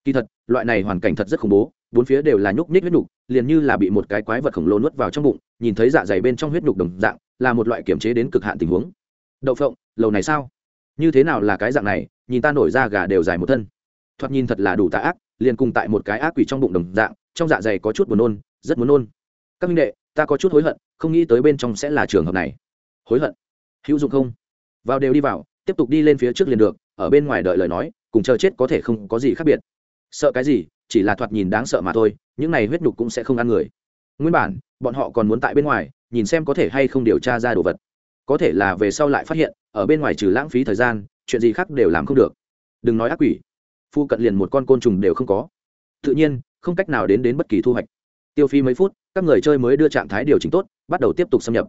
Kỳ thật, loại này hoàn cảnh thật rất khủng bố, bốn phía đều là nhúc nhích huyết nục, liền như là bị một cái quái vật khổng lồ nuốt vào trong bụng, nhìn thấy dạ dày bên trong huyết nục đồng dạng, là một loại kiểm chế đến cực hạn tình huống đậu phộng, lầu này sao? Như thế nào là cái dạng này, nhìn ta nổi ra gà đều dài một thân. Thoạt nhìn thật là đủ tạ ác, liền cùng tại một cái ác quỷ trong bụng đồng dạng, trong dạ dày có chút buồn nôn, rất muốn nôn. Các minh đệ, ta có chút hối hận, không nghĩ tới bên trong sẽ là trường hợp này. Hối hận? Hữu dụng không? Vào đều đi vào, tiếp tục đi lên phía trước liền được, ở bên ngoài đợi lời nói, cùng chờ chết có thể không có gì khác biệt. Sợ cái gì, chỉ là thoạt nhìn đáng sợ mà thôi, những này huyết nhục cũng sẽ không ăn người. Nguyên bản, bọn họ còn muốn tại bên ngoài, nhìn xem có thể hay không điều tra ra đồ vật có thể là về sau lại phát hiện, ở bên ngoài trừ lãng phí thời gian, chuyện gì khác đều làm không được. Đừng nói ác quỷ. Phu cận liền một con côn trùng đều không có. Tự nhiên, không cách nào đến đến bất kỳ thu hoạch. Tiêu phí mấy phút, các người chơi mới đưa trạng thái điều chỉnh tốt, bắt đầu tiếp tục xâm nhập.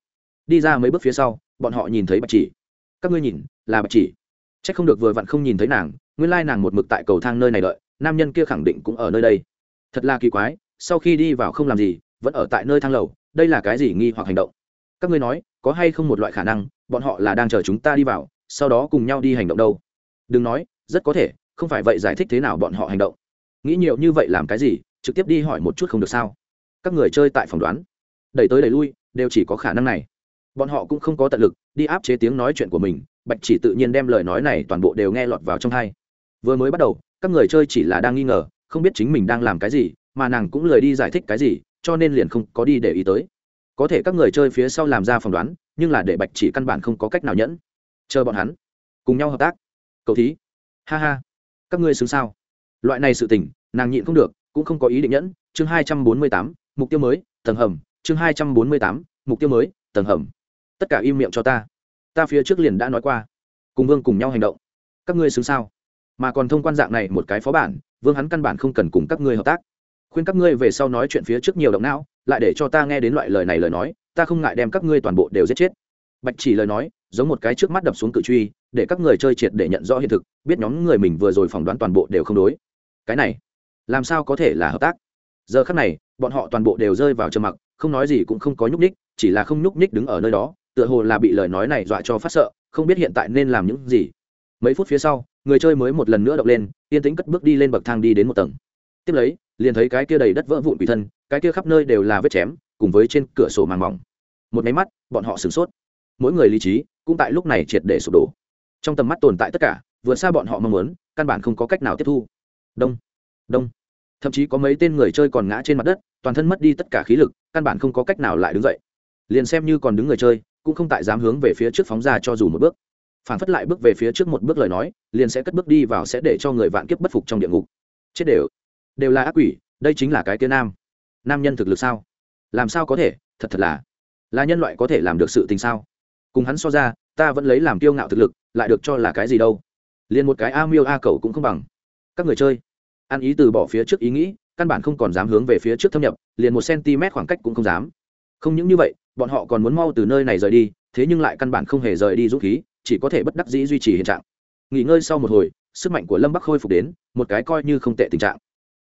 Đi ra mấy bước phía sau, bọn họ nhìn thấy bạch chỉ. Các ngươi nhìn, là bạch chỉ. C h ắ c không được vừa vặn không nhìn thấy nàng, nguyên lai nàng một mực tại cầu thang nơi này đợi, nam nhân kia khẳng định cũng ở nơi đây. Thật là kỳ quái, sau khi đi vào không làm gì, vẫn ở tại nơi thang lầu, đây là cái gì nghi hoặc hành động? Các ngươi nói có hay không một loại khả năng, bọn họ là đang chờ chúng ta đi vào, sau đó cùng nhau đi hành động đâu? Đừng nói, rất có thể, không phải vậy giải thích thế nào bọn họ hành động. Nghĩ nhiều như vậy làm cái gì, trực tiếp đi hỏi một chút không được sao? Các người chơi tại phòng đoán. Đẩy tới đẩy lui, đều chỉ có khả năng này. Bọn họ cũng không có tận lực, đi áp chế tiếng nói chuyện của mình, bạch chỉ tự nhiên đem lời nói này toàn bộ đều nghe lọt vào trong hai. Vừa mới bắt đầu, các người chơi chỉ là đang nghi ngờ, không biết chính mình đang làm cái gì, mà nàng cũng lời đi giải thích cái gì, cho nên liền không có đi để ý tới có thể các người chơi phía sau làm ra phỏng đoán, nhưng là để bạch chỉ căn bản không có cách nào nhẫn. Chờ bọn hắn, cùng nhau hợp tác. Cầu thí. Ha ha. Các ngươi xứng sao? Loại này sự tình, nàng nhịn không được, cũng không có ý định nhẫn. Chương hai trăm bốn mươi tám, mục tiêu mới, tầng hầm. Chương hai trăm bốn mươi tám, mục tiêu mới, tầng hầm. Tất cả im miệng cho ta. Ta phía trước liền đã nói qua. Cùng vương cùng nhau hành động. Các ngươi xứng sao? Mà còn thông quan dạng này một cái phó bản, vương hắn căn bản không cần cùng các ngươi hợp tác khuyên các ngươi về sau nói chuyện phía trước nhiều động não, lại để cho ta nghe đến loại lời này lời nói, ta không ngại đem các ngươi toàn bộ đều giết chết. Bạch chỉ lời nói, giống một cái trước mắt đập xuống cự truy, để các người chơi triệt để nhận rõ hiện thực, biết nhóm người mình vừa rồi phỏng đoán toàn bộ đều không đối. Cái này, làm sao có thể là hợp tác? Giờ khắc này, bọn họ toàn bộ đều rơi vào trầm mặc, không nói gì cũng không có nhúc ních chỉ là không nhúc ních đứng ở nơi đó, tựa hồ là bị lời nói này dọa cho phát sợ, không biết hiện tại nên làm những gì. Mấy phút phía sau, người chơi mới một lần nữa động lên, yên tĩnh cất bước đi lên bậc thang đi đến một tầng tiếp lấy, liền thấy cái kia đầy đất vỡ vụn quỷ thân, cái kia khắp nơi đều là vết chém, cùng với trên cửa sổ màng mỏng. Một máy mắt, bọn họ sửng sốt. Mỗi người lý trí, cũng tại lúc này triệt để sụp đổ. Trong tầm mắt tồn tại tất cả, vượt xa bọn họ mong muốn, căn bản không có cách nào tiếp thu. Đông đông. Thậm chí có mấy tên người chơi còn ngã trên mặt đất, toàn thân mất đi tất cả khí lực, căn bản không có cách nào lại đứng dậy. Liền xem như còn đứng người chơi, cũng không tại dám hướng về phía trước phóng ra cho dù một bước. Phản phất lại bước về phía trước một bước lời nói, liền sẽ cất bước đi vào sẽ để cho người vạn kiếp bất phục trong địa ngục. Chết đều đều là ác quỷ, đây chính là cái kia nam. Nam nhân thực lực sao? Làm sao có thể? Thật thật là là nhân loại có thể làm được sự tình sao? Cùng hắn so ra, ta vẫn lấy làm kiêu ngạo thực lực, lại được cho là cái gì đâu? Liền một cái a miêu a cầu cũng không bằng. Các người chơi, ăn ý từ bỏ phía trước ý nghĩ, căn bản không còn dám hướng về phía trước thâm nhập, liền một cm khoảng cách cũng không dám. Không những như vậy, bọn họ còn muốn mau từ nơi này rời đi, thế nhưng lại căn bản không hề rời đi dũng khí, chỉ có thể bất đắc dĩ duy trì hiện trạng. Nghỉ ngơi sau một hồi, sức mạnh của lâm bắc khôi phục đến, một cái coi như không tệ tình trạng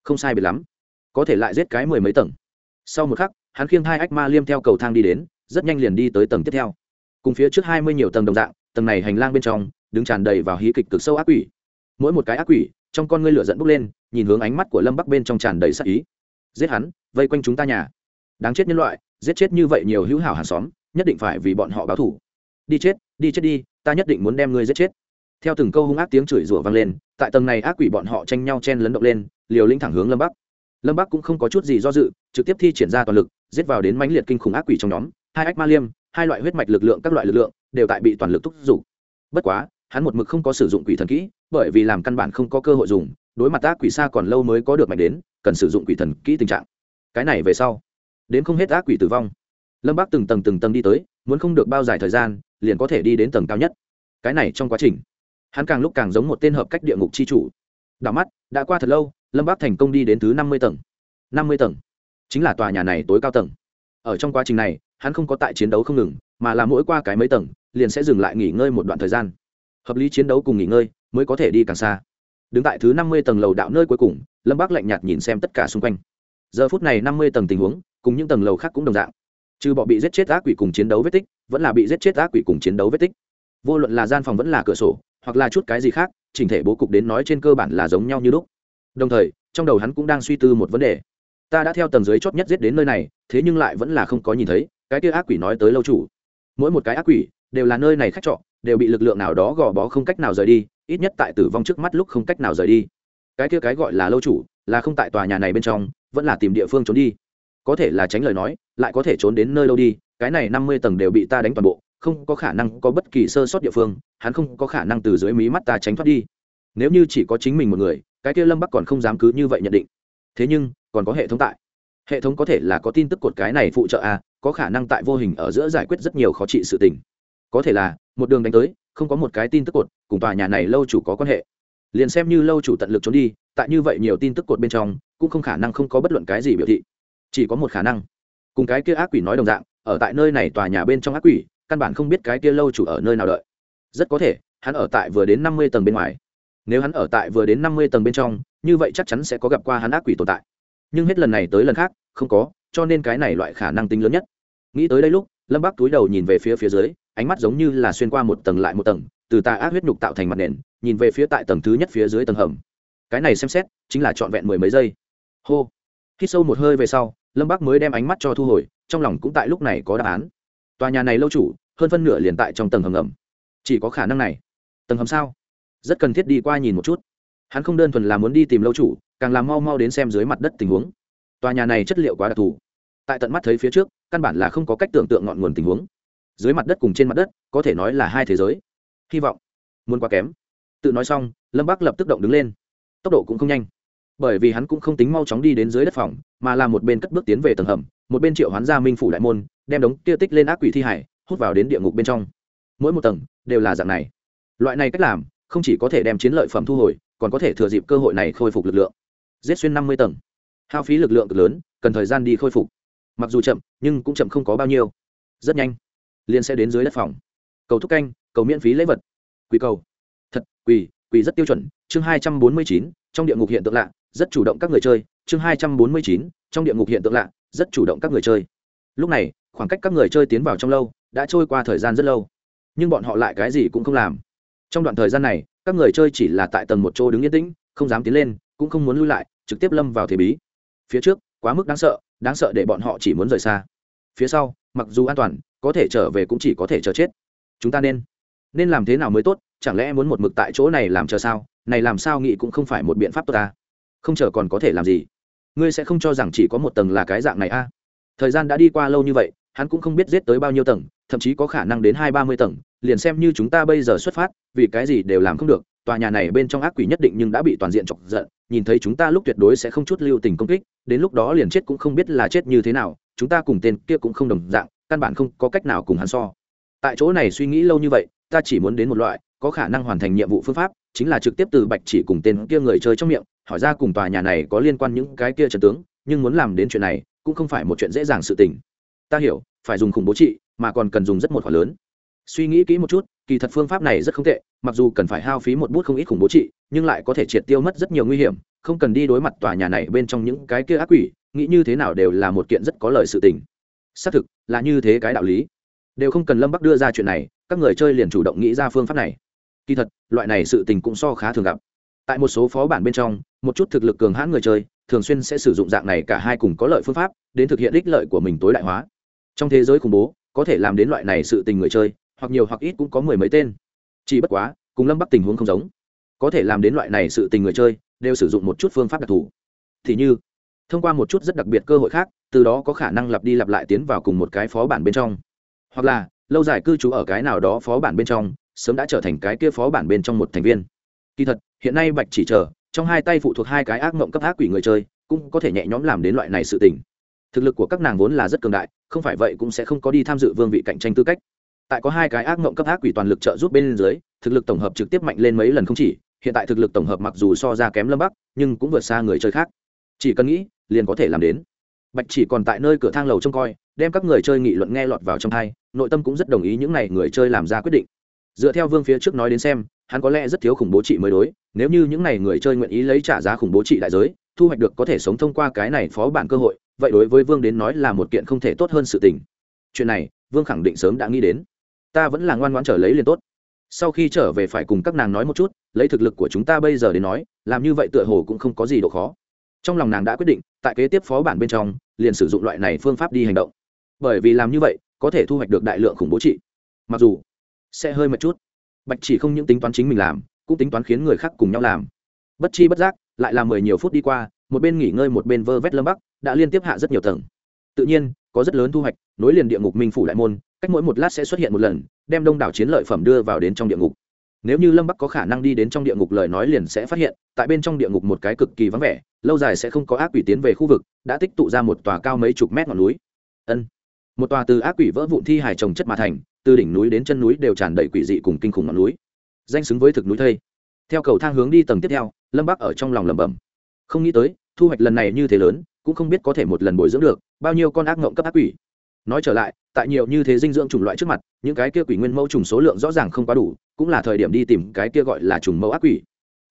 không sai biệt lắm. Có thể lại giết cái mười mấy tầng. Sau một khắc, hắn khiêng hai ách ma liêm theo cầu thang đi đến, rất nhanh liền đi tới tầng tiếp theo. Cùng phía trước hai mươi nhiều tầng đồng dạng, tầng này hành lang bên trong, đứng tràn đầy vào hí kịch cực sâu ác quỷ. Mỗi một cái ác quỷ, trong con ngươi lửa dẫn bốc lên, nhìn hướng ánh mắt của lâm bắc bên trong tràn đầy sắc ý. Giết hắn, vây quanh chúng ta nhà. Đáng chết nhân loại, giết chết như vậy nhiều hữu hảo hàng xóm, nhất định phải vì bọn họ báo thủ đi chết đi chết đi, ta nhất định muốn đem ngươi giết chết theo từng câu hung ác tiếng chửi rủa vang lên, tại tầng này ác quỷ bọn họ tranh nhau chen lấn động lên, liều lĩnh thẳng hướng lâm bắc. Lâm bắc cũng không có chút gì do dự, trực tiếp thi triển ra toàn lực, giết vào đến mãnh liệt kinh khủng ác quỷ trong nhóm, hai ách ma liêm, hai loại huyết mạch lực lượng, các loại lực lượng, đều tại bị toàn lực thúc giục. Bất quá, hắn một mực không có sử dụng quỷ thần kỹ, bởi vì làm căn bản không có cơ hội dùng, đối mặt ác quỷ xa còn lâu mới có được mạnh đến, cần sử dụng quỷ thần kỹ tình trạng. Cái này về sau, đến không hết ác quỷ tử vong, lâm bác từng tầng từng tầng đi tới, muốn không được bao dài thời gian, liền có thể đi đến tầng cao nhất. Cái này trong quá trình hắn càng lúc càng giống một tên hợp cách địa ngục c h i chủ. Đảo mắt, đã qua thật lâu, lâm bác thành công đi đến thứ năm mươi tầng. năm mươi tầng? Chính là tòa nhà này tối cao tầng. Ở trong quá trình này, hắn không có tại chiến đấu không ngừng, mà là mỗi qua cái mấy tầng, liền sẽ dừng lại nghỉ ngơi một đoạn thời gian. Hợp lý chiến đấu cùng nghỉ ngơi, mới có thể đi càng xa. Đứng tại thứ năm mươi tầng lầu đạo nơi cuối cùng, lâm bác lạnh nhạt nhìn xem tất cả xung quanh. Giờ phút này năm mươi tầng tình huống, cùng những tầng lầu khác cũng đồng dạng. Trừ bọ bị giết chết ác quỷ cùng chiến đấu vết tích, vẫn là bị giết chết ác quỷ cùng chiến đấu vết tích. Vô luận là gian phòng vẫn là cửa sổ hoặc là chút cái gì khác, chỉnh thể bố cục đến nói trên cơ bản là giống nhau như lúc. Đồng thời, trong đầu hắn cũng đang suy tư một vấn đề. Ta đã theo tầng dưới chót nhất giết đến nơi này, thế nhưng lại vẫn là không có nhìn thấy, cái kia ác quỷ nói tới lâu chủ. Mỗi một cái ác quỷ đều là nơi này khách trọ, đều bị lực lượng nào đó gò bó không cách nào rời đi, ít nhất tại tử vong trước mắt lúc không cách nào rời đi. Cái kia cái gọi là lâu chủ là không tại tòa nhà này bên trong, vẫn là tìm địa phương trốn đi. Có thể là tránh lời nói, lại có thể trốn đến nơi đâu đi, cái này năm mươi tầng đều bị ta đánh toàn bộ không có khả năng có bất kỳ sơ sót địa phương, hắn không có khả năng từ dưới mí mắt ta tránh thoát đi. Nếu như chỉ có chính mình một người, cái kia lâm bắc còn không dám cứ như vậy nhận định. Thế nhưng, còn có hệ thống tại. Hệ thống có thể là có tin tức cột cái này phụ trợ a có khả năng tại vô hình ở giữa giải quyết rất nhiều khó trị sự tình. Có thể là, một đường đánh tới, không có một cái tin tức cột, cùng tòa nhà này lâu chủ có quan hệ. Liền xem như lâu chủ tận lực trốn đi, tại như vậy nhiều tin tức cột bên trong, cũng không khả năng không có bất luận cái gì biểu thị. Chỉ có một khả năng. Cùng cái kia ác quỷ nói đồng dạng, ở tại nơi này tòa nhà bên trong ác quỷ căn bản không biết cái kia lâu chủ ở nơi nào đợi. Rất có thể, hắn ở tại vừa đến năm mươi tầng bên ngoài. Nếu hắn ở tại vừa đến năm mươi tầng bên trong, như vậy chắc chắn sẽ có gặp qua hắn ác quỷ tồn tại. Nhưng hết lần này tới lần khác, không có, cho nên cái này loại khả năng tính lớn nhất. Nghĩ tới đây lúc, lâm bắc túi đầu nhìn về phía phía dưới, ánh mắt giống như là xuyên qua một tầng lại một tầng, từ tà ác huyết nhục tạo thành mặt nền, nhìn về phía tại tầng thứ nhất phía dưới tầng hầm. Cái này xem xét, chính là trọn vẹn mười mấy giây. Hô. Khi sâu một hơi về sau, lâm bắc mới đem ánh mắt cho thu hồi, trong lòng cũng tại lúc này có đáp án tòa nhà này lâu chủ, hơn phân nửa liền tại trong tầng hầm ngầm. Chỉ có khả năng này. Tầng hầm sao? Rất cần thiết đi qua nhìn một chút. Hắn không đơn thuần là muốn đi tìm lâu chủ, càng làm mau mau đến xem dưới mặt đất tình huống. Tòa nhà này chất liệu quá đặc thù. Tại tận mắt thấy phía trước, căn bản là không có cách tưởng tượng ngọn nguồn tình huống. Dưới mặt đất cùng trên mặt đất, có thể nói là hai thế giới. Hy vọng. Muốn quá kém. Tự nói xong, lâm bắc lập tức động đứng lên. Tốc độ cũng không nhanh. Bởi vì hắn cũng không tính mau chóng đi đến dưới đất phòng, mà là một bên cất bước tiến về tầng hầm, một bên triệu hoán ra minh phủ đại môn đem đống kia tích lên ác quỷ thi hải, hút vào đến địa ngục bên trong. Mỗi một tầng đều là dạng này. Loại này cách làm, không chỉ có thể đem chiến lợi phẩm thu hồi, còn có thể thừa dịp cơ hội này khôi phục lực lượng. Giết xuyên năm mươi tầng. Hao phí lực lượng cực lớn, cần thời gian đi khôi phục. Mặc dù chậm, nhưng cũng chậm không có bao nhiêu. Rất nhanh liên sẽ đến dưới đất phòng. Cầu thúc canh, cầu miễn phí lễ vật. Quỳ cầu. Thật quỳ quỳ rất tiêu chuẩn. Chương hai trăm bốn mươi chín, trong địa ngục hiện tượng lạ, rất chủ động các người chơi. Chương hai trăm bốn mươi chín, trong địa ngục hiện tượng lạ, rất chủ động các người chơi. Lúc này khoảng cách các người chơi tiến vào trong lâu đã trôi qua thời gian rất lâu, nhưng bọn họ lại cái gì cũng không làm. Trong đoạn thời gian này, các người chơi chỉ là tại tầng một chỗ đứng yên tĩnh, không dám tiến lên, cũng không muốn lui lại, trực tiếp lâm vào thế bí. Phía trước, quá mức đáng sợ đáng sợ để bọn họ chỉ muốn rời xa. Phía sau, mặc dù an toàn, có thể trở về cũng chỉ có thể chờ chết. Chúng ta nên nên làm thế nào mới tốt, chẳng lẽ muốn một mực tại chỗ này làm chờ sao? Này làm sao nghĩ cũng không phải một biện pháp tốt ta. Không chờ còn có thể làm gì? Ngươi sẽ không cho rằng chỉ có một tầng là cái dạng này a? Thời gian đã đi qua lâu như vậy hắn cũng không biết giết tới bao nhiêu tầng, thậm chí có khả năng đến hai ba mươi tầng, liền xem như chúng ta bây giờ xuất phát, vì cái gì đều làm không được, tòa nhà này bên trong ác quỷ nhất định nhưng đã bị toàn diện chọc giận, nhìn thấy chúng ta lúc tuyệt đối sẽ không chút lưu tình công kích, đến lúc đó liền chết cũng không biết là chết như thế nào, chúng ta cùng tên kia cũng không đồng dạng, căn bản không có cách nào cùng hắn so. Tại chỗ này suy nghĩ lâu như vậy, ta chỉ muốn đến một loại, có khả năng hoàn thành nhiệm vụ phương pháp, chính là trực tiếp từ bạch chỉ cùng tên kia người chơi trong miệng, hỏi ra cùng tòa nhà này có liên quan những cái kia trần tướng, nhưng muốn làm đến chuyện này, cũng không phải một chuyện dễ dàng sự tình ta hiểu, phải dùng khủng bố trị, mà còn cần dùng rất một khoản lớn. Suy nghĩ kỹ một chút, kỳ thật phương pháp này rất không tệ, mặc dù cần phải hao phí một bút không ít khủng bố trị, nhưng lại có thể triệt tiêu mất rất nhiều nguy hiểm, không cần đi đối mặt tòa nhà này bên trong những cái kia ác quỷ, nghĩ như thế nào đều là một kiện rất có lợi sự tình. Xác thực, là như thế cái đạo lý. Đều không cần lâm bắc đưa ra chuyện này, các người chơi liền chủ động nghĩ ra phương pháp này. Kỳ thật, loại này sự tình cũng so khá thường gặp. Tại một số phó bản bên trong, một chút thực lực cường hãn người chơi, thường xuyên sẽ sử dụng dạng này cả hai cùng có lợi phương pháp, đến thực hiện ích lợi của mình tối đại hóa trong thế giới khủng bố, có thể làm đến loại này sự tình người chơi, hoặc nhiều hoặc ít cũng có mười mấy tên. Chỉ bất quá, cùng lâm bắc tình huống không giống. Có thể làm đến loại này sự tình người chơi, đều sử dụng một chút phương pháp đặc thù. Thì như, thông qua một chút rất đặc biệt cơ hội khác, từ đó có khả năng lặp đi lặp lại tiến vào cùng một cái phó bản bên trong. Hoặc là, lâu dài cư trú ở cái nào đó phó bản bên trong, sớm đã trở thành cái kia phó bản bên trong một thành viên. Kỳ thật, hiện nay bạch chỉ chờ, trong hai tay phụ thuộc hai cái ác mộng cấp ác quỷ người chơi, cũng có thể nhẹ nhõm làm đến loại này sự tình thực lực của các nàng vốn là rất cường đại, không phải vậy cũng sẽ không có đi tham dự vương vị cạnh tranh tư cách. Tại có hai cái ác mộng cấp ác quỷ toàn lực trợ giúp bên dưới, thực lực tổng hợp trực tiếp mạnh lên mấy lần không chỉ, hiện tại thực lực tổng hợp mặc dù so ra kém lâm bắc, nhưng cũng vượt xa người chơi khác. Chỉ cần nghĩ, liền có thể làm đến. Bạch chỉ còn tại nơi cửa thang lầu trông coi, đem các người chơi nghị luận nghe lọt vào trong thai nội tâm cũng rất đồng ý những n à y người chơi làm ra quyết định. Dựa theo vương phía trước nói đến xem, hắn có lẽ rất thiếu khủng bố trị mới đối, nếu như những n à y người chơi nguyện ý lấy trả giá khủng bố trị đại giới, thu hoạch được có thể sống thông qua cái này phó bản cơ hội vậy đối với vương đến nói là một kiện không thể tốt hơn sự tình. Chuyện này, vương khẳng định sớm đã nghĩ đến. Ta vẫn là ngoan ngoãn trở lấy liền tốt. Sau khi trở về phải cùng các nàng nói một chút, lấy thực lực của chúng ta bây giờ đến nói, làm như vậy tựa hồ cũng không có gì độ khó. Trong lòng nàng đã quyết định, tại kế tiếp phó bản bên trong, liền sử dụng loại này phương pháp đi hành động. Bởi vì làm như vậy, có thể thu hoạch được đại lượng khủng bố trị. Mặc dù, sẽ hơi một chút. Bạch chỉ không những tính toán chính mình làm, cũng tính toán khiến người khác cùng nhau làm. Bất chi bất giác, lại là mười nhiều phút đi qua một bên nghỉ ngơi một bên vơ vét lâm bắc, đã liên tiếp hạ rất nhiều tầng. Tự nhiên, có rất lớn thu hoạch, nối liền địa ngục minh phủ đại môn, cách mỗi một lát sẽ xuất hiện một lần, đem đông đảo chiến lợi phẩm đưa vào đến trong địa ngục. Nếu như lâm bắc có khả năng đi đến trong địa ngục lời nói liền sẽ phát hiện, tại bên trong địa ngục một cái cực kỳ vắng vẻ, lâu dài sẽ không có ác quỷ tiến về khu vực, đã tích tụ ra một tòa cao mấy chục mét ngọn núi. Ân. Một tòa từ ác quỷ vỡ vụn thi hài trồng chất mà thành, từ đỉnh núi đến chân núi đều tràn đầy quỷ dị cùng kinh khủng ngọn núi. Danh xứng với thực núi thây. Theo cầu thang hướng đi tầng tiếp theo, lâm bắc ở trong lòng lẩm bẩm không nghĩ tới, thu hoạch lần này như thế lớn, cũng không biết có thể một lần bồi dưỡng được, bao nhiêu con ác ngộng cấp ác quỷ. Nói trở lại, tại nhiều như thế dinh dưỡng chủng loại trước mặt, những cái kia quỷ nguyên mẫu trùng số lượng rõ ràng không quá đủ, cũng là thời điểm đi tìm cái kia gọi là trùng mẫu ác quỷ.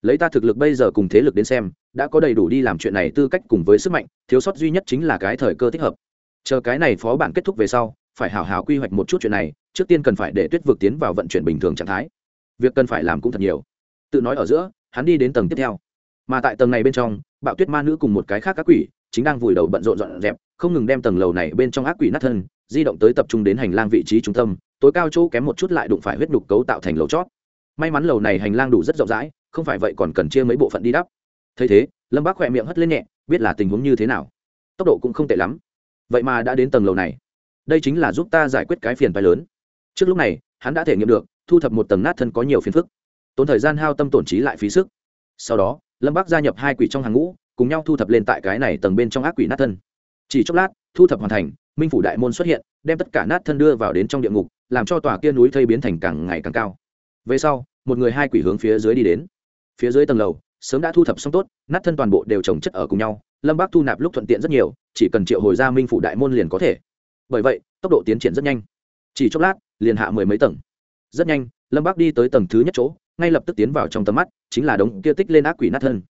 Lấy ta thực lực bây giờ cùng thế lực đến xem, đã có đầy đủ đi làm chuyện này tư cách cùng với sức mạnh, thiếu sót duy nhất chính là cái thời cơ thích hợp. Chờ cái này phó bản kết thúc về sau, phải hào hào quy hoạch một chút chuyện này, trước tiên cần phải để tuyết vực tiến vào vận chuyển bình thường trạng thái. Việc cần phải làm cũng thật nhiều. Tự nói ở giữa, hắn đi đến tầng tiếp theo mà tại tầng này bên trong, bạo tuyết ma nữ cùng một cái khác ác quỷ chính đang vùi đầu bận rộn dọn dẹp, không ngừng đem tầng lầu này bên trong ác quỷ nát thân, di động tới tập trung đến hành lang vị trí trung tâm, tối cao chỗ kém một chút lại đụng phải huyết đục cấu tạo thành lầu chót. May mắn lầu này hành lang đủ rất rộng rãi, không phải vậy còn cần chia mấy bộ phận đi đắp. Thấy thế, lâm bác khỏe miệng hất lên nhẹ, biết là tình huống như thế nào. Tốc độ cũng không tệ lắm. Vậy mà đã đến tầng lầu này. Đây chính là giúp ta giải quyết cái phiền phái lớn. Trước lúc này, hắn đã thể nghiệm được, thu thập một tầng nát thân có nhiều phiền phức. Tốn thời gian hao tâm tổn trí lại phí sức. Sau đó lâm bác gia nhập hai quỷ trong hàng ngũ cùng nhau thu thập lên tại cái này tầng bên trong ác quỷ nát thân chỉ chốc lát thu thập hoàn thành minh phủ đại môn xuất hiện đem tất cả nát thân đưa vào đến trong địa ngục làm cho tòa kia núi thây biến thành càng ngày càng cao về sau một người hai quỷ hướng phía dưới đi đến phía dưới tầng lầu sớm đã thu thập xong tốt nát thân toàn bộ đều trồng chất ở cùng nhau lâm bác thu nạp lúc thuận tiện rất nhiều chỉ cần triệu hồi ra minh phủ đại môn liền có thể bởi vậy tốc độ tiến triển rất nhanh chỉ chốc lát liền hạ mười mấy tầng rất nhanh lâm bác đi tới tầng thứ nhất chỗ ngay lập tức tiến vào trong tầm mắt, chính là đống kia tích lên ác quỷ nát thân.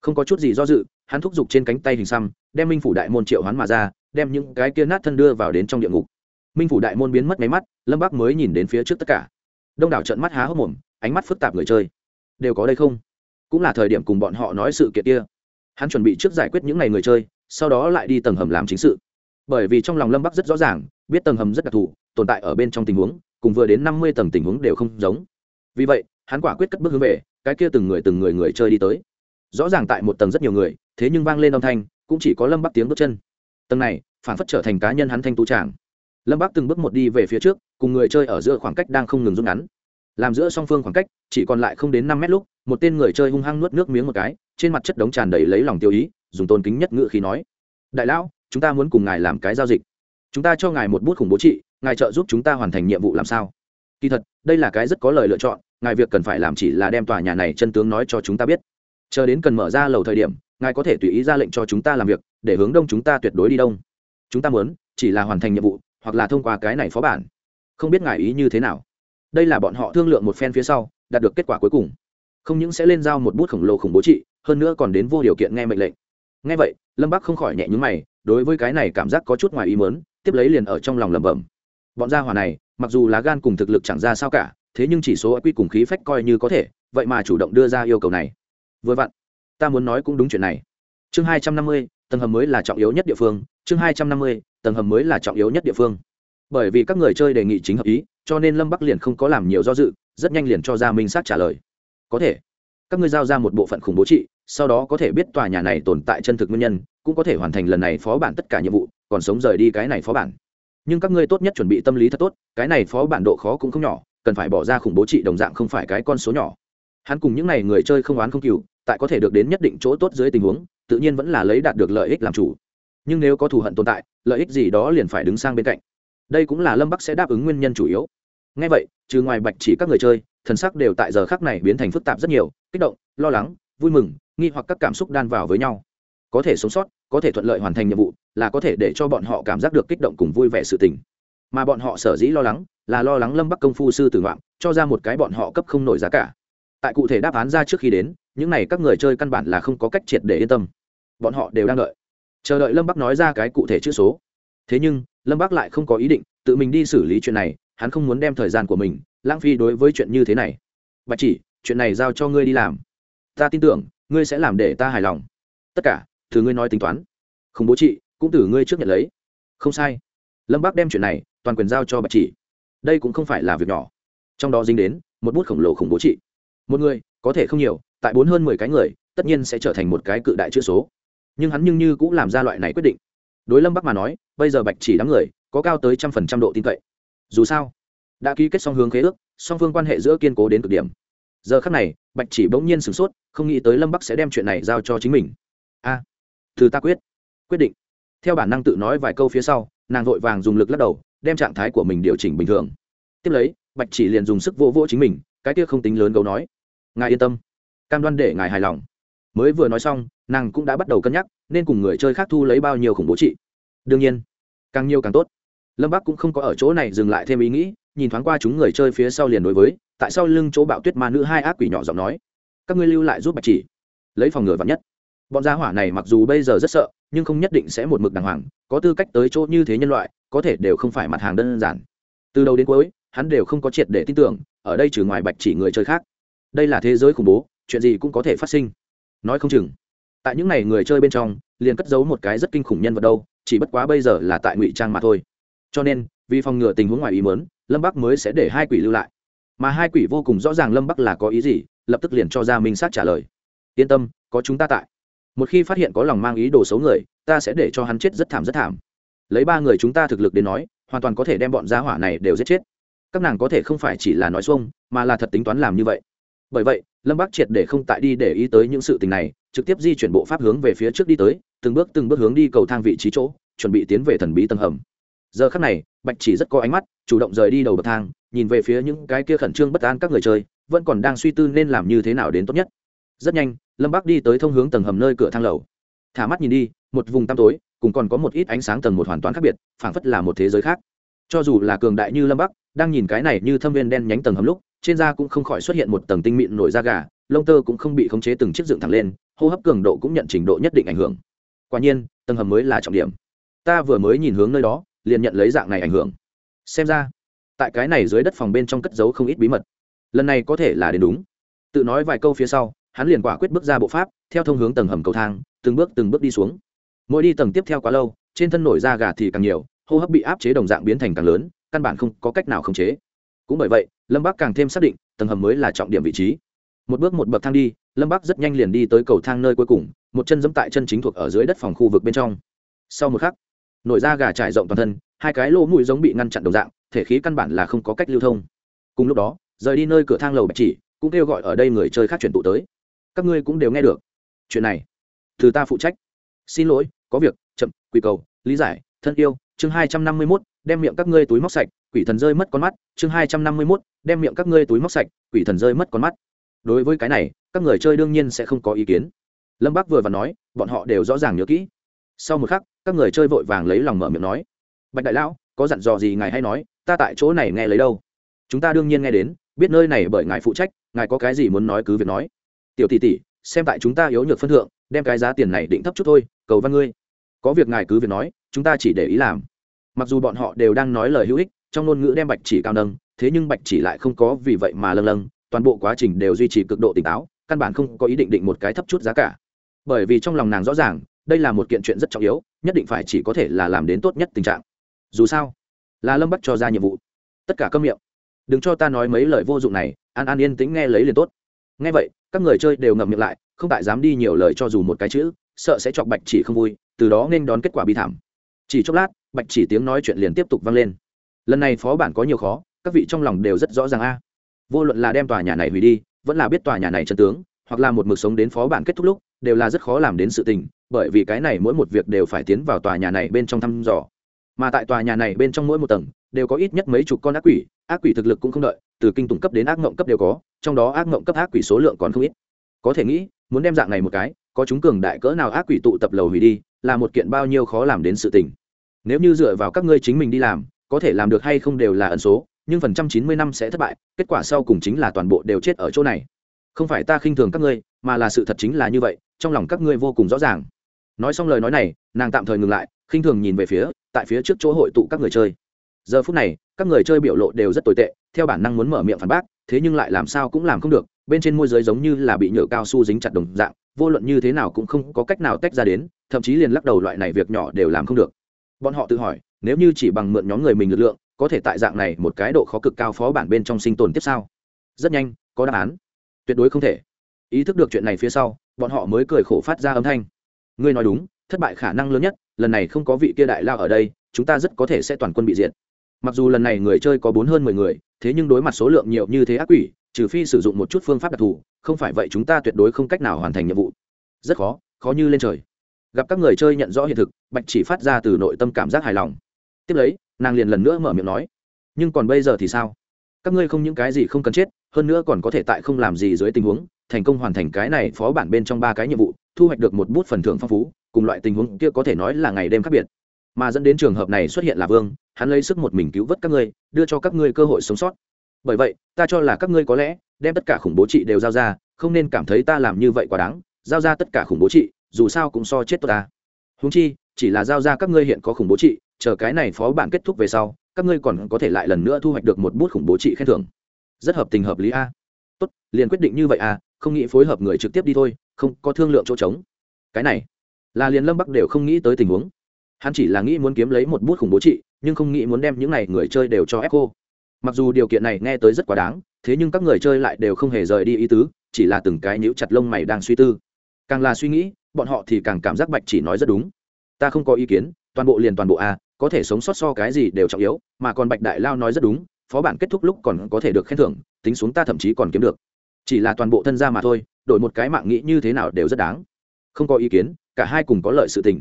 Không có chút gì do dự, hắn thúc giục trên cánh tay hình xăm, đem minh phủ đại môn triệu hoán mà ra, đem những cái kia nát thân đưa vào đến trong địa ngục. Minh phủ đại môn biến mất máy mắt, lâm bác mới nhìn đến phía trước tất cả. Đông đảo trận mắt há hốc mồm, ánh mắt phức tạp người chơi. Đều có đây không? Cũng là thời điểm cùng bọn họ nói sự kiện kia. Hắn chuẩn bị trước giải quyết những ngày người chơi, sau đó lại đi tầng hầm làm chính sự. Bởi vì trong lòng lâm bắc rất rõ ràng, biết tầng hầm rất đặc thù, tồn tại ở bên trong tình huống, cùng vừa đến năm mươi tầng tình huống đều không giống. Vì vậy hắn quả quyết cất bước hướng về, cái kia từng người từng người người chơi đi tới. Rõ ràng tại một tầng rất nhiều người, thế nhưng vang lên âm thanh, cũng chỉ có lâm bắc tiếng bước chân. Tầng này, phản phất trở thành cá nhân hắn thanh tú tràng. Lâm bắc từng bước một đi về phía trước, cùng người chơi ở giữa khoảng cách đang không ngừng rút ngắn. Làm giữa song phương khoảng cách, chỉ còn lại không đến năm mét lúc, một tên người chơi hung hăng nuốt nước miếng một cái, trên mặt chất đống tràn đầy lấy lòng tiêu ý, dùng tôn kính nhất ngự khi nói. Đại lão, chúng ta muốn cùng ngài làm cái giao dịch. Chúng ta cho ngài một bút khủng bố trị, ngài trợ giúp chúng ta hoàn thành nhiệm vụ làm sao? Kỳ thật, đây là cái rất có lời lựa chọn ngài việc cần phải làm chỉ là đem tòa nhà này chân tướng nói cho chúng ta biết. Chờ đến cần mở ra lầu thời điểm, ngài có thể tùy ý ra lệnh cho chúng ta làm việc, để hướng đông chúng ta tuyệt đối đi đông. Chúng ta muốn, chỉ là hoàn thành nhiệm vụ, hoặc là thông qua cái này phó bản. Không biết ngài ý như thế nào. Đây là bọn họ thương lượng một phen phía sau, đạt được kết quả cuối cùng. Không những sẽ lên giao một bút khổng lồ khủng bố trị, hơn nữa còn đến vô điều kiện nghe mệnh lệnh. Nghe vậy, lâm bắc không khỏi nhẹ nhúng mày, đối với cái này cảm giác có chút ngoài ý mớn tiếp lấy liền ở trong lòng lẩm bẩm. Bọn gia hỏa này, mặc dù lá gan cùng thực lực chẳng ra sao cả thế nhưng chỉ số quy cùng khí phách coi như có thể, vậy mà chủ động đưa ra yêu cầu này. Vừa vặn, ta muốn nói cũng đúng chuyện này. Chương hai trăm năm mươi, tầng hầm mới là trọng yếu nhất địa phương. Chương hai trăm năm mươi, tầng hầm mới là trọng yếu nhất địa phương. Bởi vì các người chơi đề nghị chính hợp ý, cho nên lâm bắc liền không có làm nhiều do dự, rất nhanh liền cho ra minh sát trả lời. Có thể, các ngươi giao ra một bộ phận khủng bố trị, sau đó có thể biết tòa nhà này tồn tại chân thực nguyên nhân, cũng có thể hoàn thành lần này phó bản tất cả nhiệm vụ, còn sống rời đi cái này phó bản. Nhưng các ngươi tốt nhất chuẩn bị tâm lý thật tốt, cái này phó bản độ khó cũng không nhỏ cần phải bỏ ra khủng bố trị đồng dạng không phải cái con số nhỏ. Hắn cùng những n à y người chơi không oán không cừu, tại có thể được đến nhất định chỗ tốt dưới tình huống, tự nhiên vẫn là lấy đạt được lợi ích làm chủ. Nhưng nếu có thù hận tồn tại, lợi ích gì đó liền phải đứng sang bên cạnh. Đây cũng là lâm bắc sẽ đáp ứng nguyên nhân chủ yếu. Ngay vậy, trừ ngoài bạch chỉ các người chơi, thần sắc đều tại giờ khắc này biến thành phức tạp rất nhiều, kích động, lo lắng, vui mừng, nghi hoặc các cảm xúc đan vào với nhau. Có thể sống sót, có thể thuận lợi hoàn thành nhiệm vụ, là có thể để cho bọn họ cảm giác được kích động cùng vui vẻ sự tình mà bọn họ sở dĩ lo lắng là lo lắng lâm bắc công phu sư tử ngoạm, cho ra một cái bọn họ cấp không nổi giá cả. Tại cụ thể đáp án ra trước khi đến, những này các người chơi căn bản là không có cách triệt để yên tâm. Bọn họ đều đang đợi. Chờ đợi lâm bắc nói ra cái cụ thể chữ số. Thế nhưng, lâm bắc lại không có ý định tự mình đi xử lý chuyện này, hắn không muốn đem thời gian của mình lãng phí đối với chuyện như thế này. Bạch chỉ, chuyện này giao cho ngươi đi làm. Ta tin tưởng, ngươi sẽ làm để ta hài lòng. Tất cả từ ngươi nói tính toán. Không bố trị cũng từ ngươi trước nhận lấy. Không sai lâm bác đem chuyện này toàn quyền giao cho bạch chỉ. Đây cũng không phải là việc nhỏ. Trong đó dính đến một bút khổng lồ khủng bố trị. Một người có thể không nhiều tại bốn hơn mười cái người tất nhiên sẽ trở thành một cái cự đại chữ số. Nhưng hắn nhưng như cũng làm ra loại này quyết định. Đối lâm bắc mà nói bây giờ bạch chỉ đám người có cao tới trăm phần trăm độ tin cậy. Dù sao đã ký kết song hướng khế ước song phương quan hệ giữa kiên cố đến cực điểm. Giờ khắc này bạch chỉ bỗng nhiên sửng sốt không nghĩ tới lâm bắc sẽ đem chuyện này giao cho chính mình. A à, ta quyết. Quyết định. Theo bản năng tự nói vài câu phía sau nàng vội vàng dùng lực lắc đầu, đem trạng thái của mình điều chỉnh bình thường. Tiếp lấy, bạch chỉ liền dùng sức vỗ vỗ chính mình, cái kia không tính lớn gấu nói, ngài yên tâm, cam đoan để ngài hài lòng. Mới vừa nói xong, nàng cũng đã bắt đầu cân nhắc, nên cùng người chơi khác thu lấy bao nhiêu khủng bố trị. Đương nhiên, càng nhiều càng tốt. Lâm bắc cũng không có ở chỗ này dừng lại thêm ý nghĩ, nhìn thoáng qua chúng người chơi phía sau liền đối với, tại sao lưng chỗ bạo tuyết ma nữ hai ác quỷ nhỏ giọng nói, các ngươi lưu lại giúp bạch chỉ, lấy phòng ngừa vắn nhất. Bọn gia hỏa này mặc dù bây giờ rất sợ nhưng không nhất định sẽ một mực đàng hoàng, có tư cách tới chỗ như thế nhân loại, có thể đều không phải mặt hàng đơn giản. Từ đầu đến cuối, hắn đều không có triệt để tin tưởng, ở đây trừ ngoài bạch chỉ người chơi khác. Đây là thế giới khủng bố, chuyện gì cũng có thể phát sinh. Nói không chừng, tại những n à y người chơi bên trong, liền cất giấu một cái rất kinh khủng nhân vật đâu, chỉ bất quá bây giờ là tại ngụy trang mà thôi. Cho nên, vì phòng ngừa tình huống ngoài ý mớn lâm bắc mới sẽ để hai quỷ lưu lại. Mà hai quỷ vô cùng rõ ràng lâm bắc là có ý gì, lập tức liền cho ra minh sát trả lời. Yên tâm, có chúng ta tại một khi phát hiện có lòng mang ý đồ xấu người, ta sẽ để cho hắn chết rất thảm rất thảm. Lấy ba người chúng ta thực lực đến nói, hoàn toàn có thể đem bọn gia hỏa này đều giết chết. Các nàng có thể không phải chỉ là nói xuông, mà là thật tính toán làm như vậy. Bởi vậy, lâm bắc triệt để không tại đi để ý tới những sự tình này, trực tiếp di chuyển bộ pháp hướng về phía trước đi tới, từng bước từng bước hướng đi cầu thang vị trí chỗ, chuẩn bị tiến về thần bí tầng hầm. Giờ khắc này, bạch chỉ rất có ánh mắt, chủ động rời đi đầu bậc thang, nhìn về phía những cái kia khẩn trương bất an các người chơi, vẫn còn đang suy tư nên làm như thế nào đến tốt nhất. Rất nhanh lâm bắc đi tới thông hướng tầng hầm nơi cửa thang lầu thả mắt nhìn đi một vùng tăm tối cùng còn có một ít ánh sáng tầng một hoàn toàn khác biệt phảng phất là một thế giới khác cho dù là cường đại như lâm bắc đang nhìn cái này như thâm viên đen nhánh tầng hầm lúc trên da cũng không khỏi xuất hiện một tầng tinh mịn nổi da gà lông tơ cũng không bị khống chế từng chiếc dựng thẳng lên hô hấp cường độ cũng nhận trình độ nhất định ảnh hưởng quả nhiên tầng hầm mới là trọng điểm ta vừa mới nhìn hướng nơi đó liền nhận lấy dạng này ảnh hưởng xem ra tại cái này dưới đất phòng bên trong cất giấu không ít bí mật lần này có thể là đến đúng tự nói vài câu phía sau hắn liền quả quyết bước ra bộ pháp, theo thông hướng tầng hầm cầu thang, từng bước từng bước đi xuống. Mỗi đi tầng tiếp theo quá lâu, trên thân nổi da gà thì càng nhiều, hô hấp bị áp chế đồng dạng biến thành càng lớn, căn bản không có cách nào khống chế. Cũng bởi vậy, lâm bắc càng thêm xác định, tầng hầm mới là trọng điểm vị trí. Một bước một bậc thang đi, lâm bắc rất nhanh liền đi tới cầu thang nơi cuối cùng, một chân dẫm tại chân chính thuộc ở dưới đất phòng khu vực bên trong. Sau một khắc, nổi da gà trải rộng toàn thân, hai cái lỗ mũi giống bị ngăn chặn đồng dạng, thể khí căn bản là không có cách lưu thông. Cùng lúc đó, rời đi nơi cửa thang lầu bạch chỉ, cũng kêu gọi ở đây người chơi khác chuyển tụ tới các ngươi cũng đều nghe được. Chuyện này, từ ta phụ trách. Xin lỗi, có việc, chậm quỳ cầu, lý giải, thân yêu, chương hai trăm năm mươi mốt, đem miệng các ngươi túi móc sạch, quỷ thần rơi mất con mắt, chương hai trăm năm mươi mốt, đem miệng các ngươi túi móc sạch, quỷ thần rơi mất con mắt. Đối với cái này, các người chơi đương nhiên sẽ không có ý kiến. Lâm bác vừa và nói, bọn họ đều rõ ràng nhớ kỹ. Sau một khắc, các người chơi vội vàng lấy lòng mở miệng nói, bạch đại lão, có dặn dò gì ngài hay nói, ta tại chỗ này nghe lấy đâu. Chúng ta đương nhiên nghe đến, biết nơi này bởi ngài phụ trách, ngài có cái gì muốn nói cứ việc nói tiểu tỷ tỷ, xem tại chúng ta yếu nhược phân thượng, đem cái giá tiền này định thấp chút thôi, cầu văn ngươi. Có việc ngài cứ việc nói, chúng ta chỉ để ý làm. Mặc dù bọn họ đều đang nói lời hữu ích, trong ngôn ngữ đem bạch chỉ cao nâng, thế nhưng bạch chỉ lại không có vì vậy mà lâng lâng, toàn bộ quá trình đều duy trì cực độ tỉnh táo, căn bản không có ý định định một cái thấp chút giá cả. Bởi vì trong lòng nàng rõ ràng, đây là một kiện chuyện rất trọng yếu, nhất định phải chỉ có thể là làm đến tốt nhất tình trạng. Dù sao là lâm bắc cho ra nhiệm vụ. Tất cả cơm miệng. Đừng cho ta nói mấy lời vô dụng này, an an yên tĩnh nghe lấy liền tốt nghe vậy, các người chơi đều ngậm miệng lại, không tại dám đi nhiều lời cho dù một cái chữ, sợ sẽ chọc bạch chỉ không vui, từ đó nên đón kết quả bi thảm. Chỉ chốc lát, bạch chỉ tiếng nói chuyện liền tiếp tục vang lên. Lần này phó bản có nhiều khó, các vị trong lòng đều rất rõ ràng a. Vô luận là đem tòa nhà này hủy đi, vẫn là biết tòa nhà này chân tướng, hoặc là một mực sống đến phó bản kết thúc lúc, đều là rất khó làm đến sự tình, bởi vì cái này mỗi một việc đều phải tiến vào tòa nhà này bên trong thăm dò. Mà tại tòa nhà này bên trong mỗi một tầng, đều có ít nhất mấy chục con ác quỷ ác quỷ thực lực cũng không đợi từ kinh tùng cấp đến ác ngộng cấp đều có, trong đó ác ngộng cấp ác quỷ số lượng còn không ít. Có thể nghĩ, muốn đem dạng này một cái, có chúng cường đại cỡ nào ác quỷ tụ tập lầu hủy đi, là một kiện bao nhiêu khó làm đến sự tình. Nếu như dựa vào các ngươi chính mình đi làm, có thể làm được hay không đều là ẩn số, nhưng phần trăm chín mươi năm sẽ thất bại, kết quả sau cùng chính là toàn bộ đều chết ở chỗ này. Không phải ta khinh thường các ngươi, mà là sự thật chính là như vậy, trong lòng các ngươi vô cùng rõ ràng. Nói xong lời nói này, nàng tạm thời ngừng lại, khinh thường nhìn về phía, tại phía trước chỗ hội tụ các người chơi giờ phút này, các người chơi biểu lộ đều rất tồi tệ, theo bản năng muốn mở miệng phản bác, thế nhưng lại làm sao cũng làm không được, bên trên môi giới giống như là bị nhựa cao su dính chặt đồng dạng, vô luận như thế nào cũng không có cách nào tách ra đến, thậm chí liền lắc đầu loại này việc nhỏ đều làm không được. Bọn họ tự hỏi, nếu như chỉ bằng mượn nhóm người mình lực lượng, có thể tại dạng này một cái độ khó cực cao phó bản bên trong sinh tồn tiếp sau? Rất nhanh, có đáp án. Tuyệt đối không thể. Ý thức được chuyện này phía sau, bọn họ mới cười khổ phát ra âm thanh. Ngươi nói đúng, thất bại khả năng lớn nhất, lần này không có vị kia đại lao ở đây, chúng ta rất có thể sẽ toàn quân bị diệt mặc dù lần này người chơi có bốn hơn mười người, thế nhưng đối mặt số lượng nhiều như thế ác quỷ, trừ phi sử dụng một chút phương pháp đặc thù, không phải vậy chúng ta tuyệt đối không cách nào hoàn thành nhiệm vụ. Rất khó khó như lên trời. Gặp các người chơi nhận rõ hiện thực, bạch chỉ phát ra từ nội tâm cảm giác hài lòng. Tiếp lấy, nàng liền lần nữa mở miệng nói, nhưng còn bây giờ thì sao? Các ngươi không những cái gì không cần chết, hơn nữa còn có thể tại không làm gì dưới tình huống, thành công hoàn thành cái này phó bản bên trong ba cái nhiệm vụ, thu hoạch được một bút phần thưởng phong phú, cùng loại tình huống kia có thể nói là ngày đêm khác biệt. Mà dẫn đến trường hợp này xuất hiện là vương hắn lấy sức một mình cứu vớt các ngươi, đưa cho các ngươi cơ hội sống sót. Bởi vậy, ta cho là các ngươi có lẽ đem tất cả khủng bố trị đều giao ra, không nên cảm thấy ta làm như vậy quá đáng, giao ra tất cả khủng bố trị, dù sao cũng so chết tôi ta. Húng chi, chỉ là giao ra các ngươi hiện có khủng bố trị, chờ cái này phó bản kết thúc về sau, các ngươi còn có thể lại lần nữa thu hoạch được một bút khủng bố trị khen thưởng. Rất hợp tình hợp lý a. Tốt, liền quyết định như vậy à? không nghĩ phối hợp người trực tiếp đi thôi, không có thương lượng chỗ trống. Cái này, là liền lâm bắc đều không nghĩ tới tình huống hắn chỉ là nghĩ muốn kiếm lấy một bút khủng bố trị, nhưng không nghĩ muốn đem những n à y người chơi đều cho ép cô. Mặc dù điều kiện này nghe tới rất quá đáng, thế nhưng các người chơi lại đều không hề rời đi ý tứ, chỉ là từng cái nhíu chặt lông mày đang suy tư. Càng là suy nghĩ, bọn họ thì càng cảm giác bạch chỉ nói rất đúng. Ta không có ý kiến, toàn bộ liền toàn bộ a, có thể sống sót so cái gì đều trọng yếu, mà còn bạch đại lao nói rất đúng, phó bản kết thúc lúc còn có thể được khen thưởng, tính xuống ta thậm chí còn kiếm được. Chỉ là toàn bộ thân gia mà thôi, đổi một cái mạng nghĩ như thế nào đều rất đáng. Không có ý kiến, cả hai cùng có lợi sự tình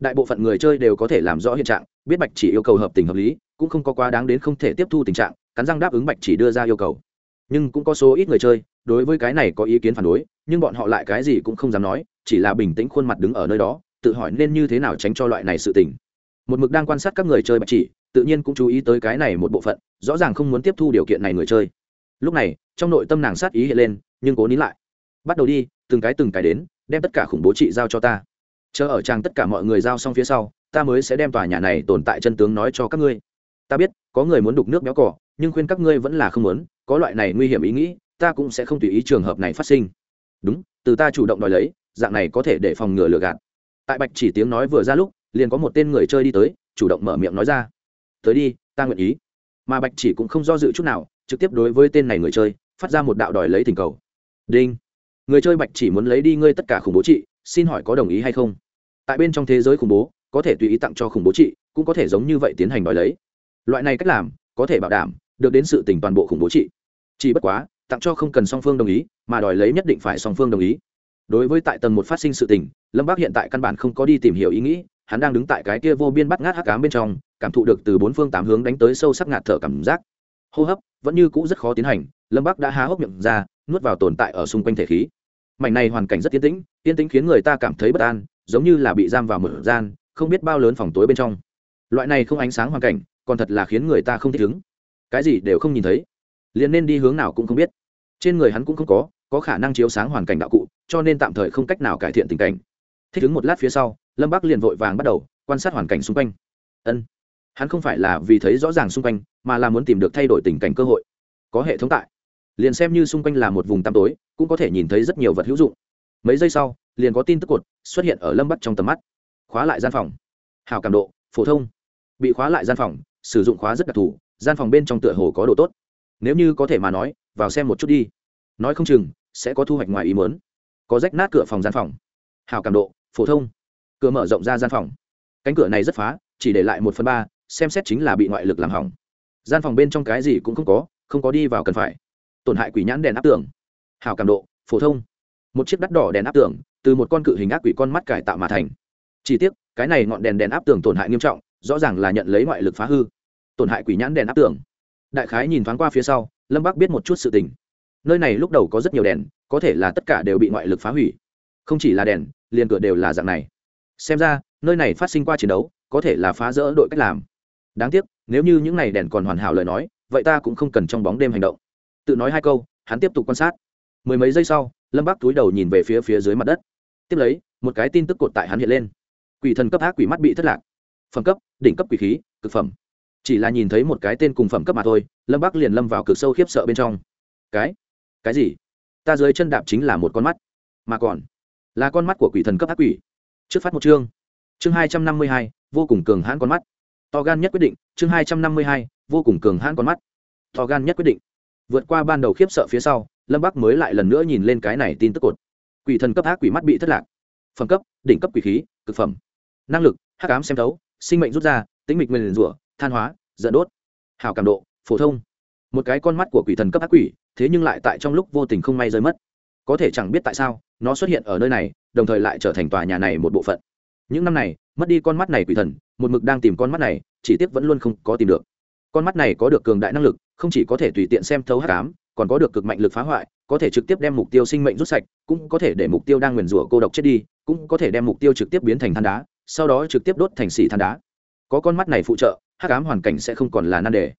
đại bộ phận người chơi đều có thể làm rõ hiện trạng, biết bạch chỉ yêu cầu hợp tình hợp lý, cũng không có quá đáng đến không thể tiếp thu tình trạng, cắn răng đáp ứng bạch chỉ đưa ra yêu cầu. Nhưng cũng có số ít người chơi, đối với cái này có ý kiến phản đối, nhưng bọn họ lại cái gì cũng không dám nói, chỉ là bình tĩnh khuôn mặt đứng ở nơi đó, tự hỏi nên như thế nào tránh cho loại này sự tình. Một mực đang quan sát các người chơi bạch chỉ, tự nhiên cũng chú ý tới cái này một bộ phận, rõ ràng không muốn tiếp thu điều kiện này người chơi. Lúc này, trong nội tâm nàng sát ý hiện lên, nhưng cố nín lại. Bắt đầu đi, từng cái từng cái đến, đem tất cả khủng bố trị giao cho ta chờ ở trang tất cả mọi người giao xong phía sau, ta mới sẽ đem tòa nhà này tồn tại chân tướng nói cho các ngươi. Ta biết, có người muốn đục nước béo cỏ nhưng khuyên các ngươi vẫn là không muốn, có loại này nguy hiểm ý nghĩ, ta cũng sẽ không tùy ý trường hợp này phát sinh. Đúng, từ ta chủ động đòi lấy, dạng này có thể để phòng ngừa lừa gạt. Tại bạch chỉ tiếng nói vừa ra lúc, liền có một tên người chơi đi tới, chủ động mở miệng nói ra. Tới đi, ta nguyện ý. Mà bạch chỉ cũng không do dự chút nào, trực tiếp đối với tên này người chơi, phát ra một đạo đòi lấy tình cầu. Đinh. Người chơi bạch chỉ muốn lấy đi ngươi tất cả khủng bố trị, xin hỏi có đồng ý hay không? Tại bên trong thế giới khủng bố, có thể tùy ý tặng cho khủng bố trị, cũng có thể giống như vậy tiến hành đòi lấy. Loại này cách làm, có thể bảo đảm được đến sự tình toàn bộ khủng bố trị. Chỉ bất quá, tặng cho không cần song phương đồng ý, mà đòi lấy nhất định phải song phương đồng ý. Đối với tại tầng một phát sinh sự tình, lâm bác hiện tại căn bản không có đi tìm hiểu ý nghĩ, hắn đang đứng tại cái kia vô biên bắt ngát hắc cám bên trong, cảm thụ được từ bốn phương tám hướng đánh tới sâu sắc ngạt thở cảm giác. Hô hấp vẫn như cũ rất khó tiến hành, lâm bác đã há hốc miệng ra, nuốt vào tồn tại ở xung quanh thể khí. Mảnh này hoàn cảnh rất tiến tĩnh tiến tĩnh khiến người ta cảm thấy bất an giống như là bị giam vào một gian, không biết bao lớn phòng tối bên trong. Loại này không ánh sáng hoàn cảnh, còn thật là khiến người ta không thích ứng. Cái gì đều không nhìn thấy. Liền nên đi hướng nào cũng không biết. Trên người hắn cũng không có có khả năng chiếu sáng hoàn cảnh đạo cụ, cho nên tạm thời không cách nào cải thiện tình cảnh. Thích ứng một lát phía sau, lâm bắc liền vội vàng bắt đầu quan sát hoàn cảnh xung quanh. Ân, hắn không phải là vì thấy rõ ràng xung quanh, mà là muốn tìm được thay đổi tình cảnh cơ hội. Có hệ thống tại. Liền xem như xung quanh là một vùng tăm tối, cũng có thể nhìn thấy rất nhiều vật hữu dụng. Mấy giây sau, liền có tin tức cột xuất hiện ở lâm bắc trong tầm mắt. Khóa lại gian phòng. Hào cảm độ, phổ thông. Bị khóa lại gian phòng, sử dụng khóa rất đặc thù, gian phòng bên trong tựa hồ có độ tốt. Nếu như có thể mà nói, vào xem một chút đi. Nói không chừng, sẽ có thu hoạch ngoài ý mớn có rách nát cửa phòng gian phòng. Hào cảm độ, phổ thông. Cửa mở rộng ra gian phòng. Cánh cửa này rất phá, chỉ để lại một phần ba, xem xét chính là bị ngoại lực làm hỏng. Gian phòng bên trong cái gì cũng không có không có đi vào cần phải. Tổn hại quỷ nhãn đèn áp tường. Hào cảm độ, phổ thông một chiếc đắt đỏ đèn áp tường, từ một con cự hình ác quỷ con mắt cải tạo mà thành. Chỉ tiếc, cái này ngọn đèn đèn áp tường tổn hại nghiêm trọng, rõ ràng là nhận lấy ngoại lực phá hư. Tổn hại quỷ nhãn đèn áp tường. Đại khái nhìn thoáng qua phía sau, lâm bắc biết một chút sự tình. Nơi này lúc đầu có rất nhiều đèn, có thể là tất cả đều bị ngoại lực phá hủy. Không chỉ là đèn, liền cửa đều là dạng này. Xem ra, nơi này phát sinh qua chiến đấu, có thể là phá rỡ đội cách làm. Đáng tiếc, nếu như những này đèn còn hoàn hảo lời nói, vậy ta cũng không cần trong bóng đêm hành động. Tự nói hai câu, hắn tiếp tục quan sát. Mười mấy giây sau lâm bắc túi đầu nhìn về phía phía dưới mặt đất tiếp lấy một cái tin tức cột tại hắn hiện lên quỷ thần cấp ác quỷ mắt bị thất lạc phẩm cấp đỉnh cấp quỷ khí cực phẩm chỉ là nhìn thấy một cái tên cùng phẩm cấp mà thôi lâm bắc liền lâm vào cực sâu khiếp sợ bên trong cái cái gì ta dưới chân đạp chính là một con mắt mà còn là con mắt của quỷ thần cấp ác quỷ trước phát một chương chương hai trăm năm mươi hai vô cùng cường hãn con mắt to gan nhất quyết định chương hai trăm năm mươi hai vô cùng cường hãn con mắt to gan nhất quyết định vượt qua ban đầu khiếp sợ phía sau lâm bắc mới lại lần nữa nhìn lên cái này tin tức cột. Quỷ thần cấp ác quỷ mắt bị thất lạc. Phẩm cấp, đỉnh cấp quỷ khí, cực phẩm. Năng lực, hắc ám xem thấu, sinh mệnh rút ra tính mịch nguyền rủa, than hóa, giận đốt. Hào cảm độ, phổ thông. Một cái con mắt của quỷ thần cấp ác quỷ, thế nhưng lại tại trong lúc vô tình không may rơi mất. Có thể chẳng biết tại sao, nó xuất hiện ở nơi này, đồng thời lại trở thành tòa nhà này một bộ phận. Những năm này, mất đi con mắt này quỷ thần, một mực đang tìm con mắt này, chỉ tiếc vẫn luôn không có tìm được. Con mắt này có được cường đại năng lực, không chỉ có thể tùy tiện xem thấu hát cám còn có được cực mạnh lực phá hoại, có thể trực tiếp đem mục tiêu sinh mệnh rút sạch, cũng có thể để mục tiêu đang nguyền rủa cô độc chết đi, cũng có thể đem mục tiêu trực tiếp biến thành than đá, sau đó trực tiếp đốt thành xỉ than đá. Có con mắt này phụ trợ, hắc ám hoàn cảnh sẽ không còn là nan đề.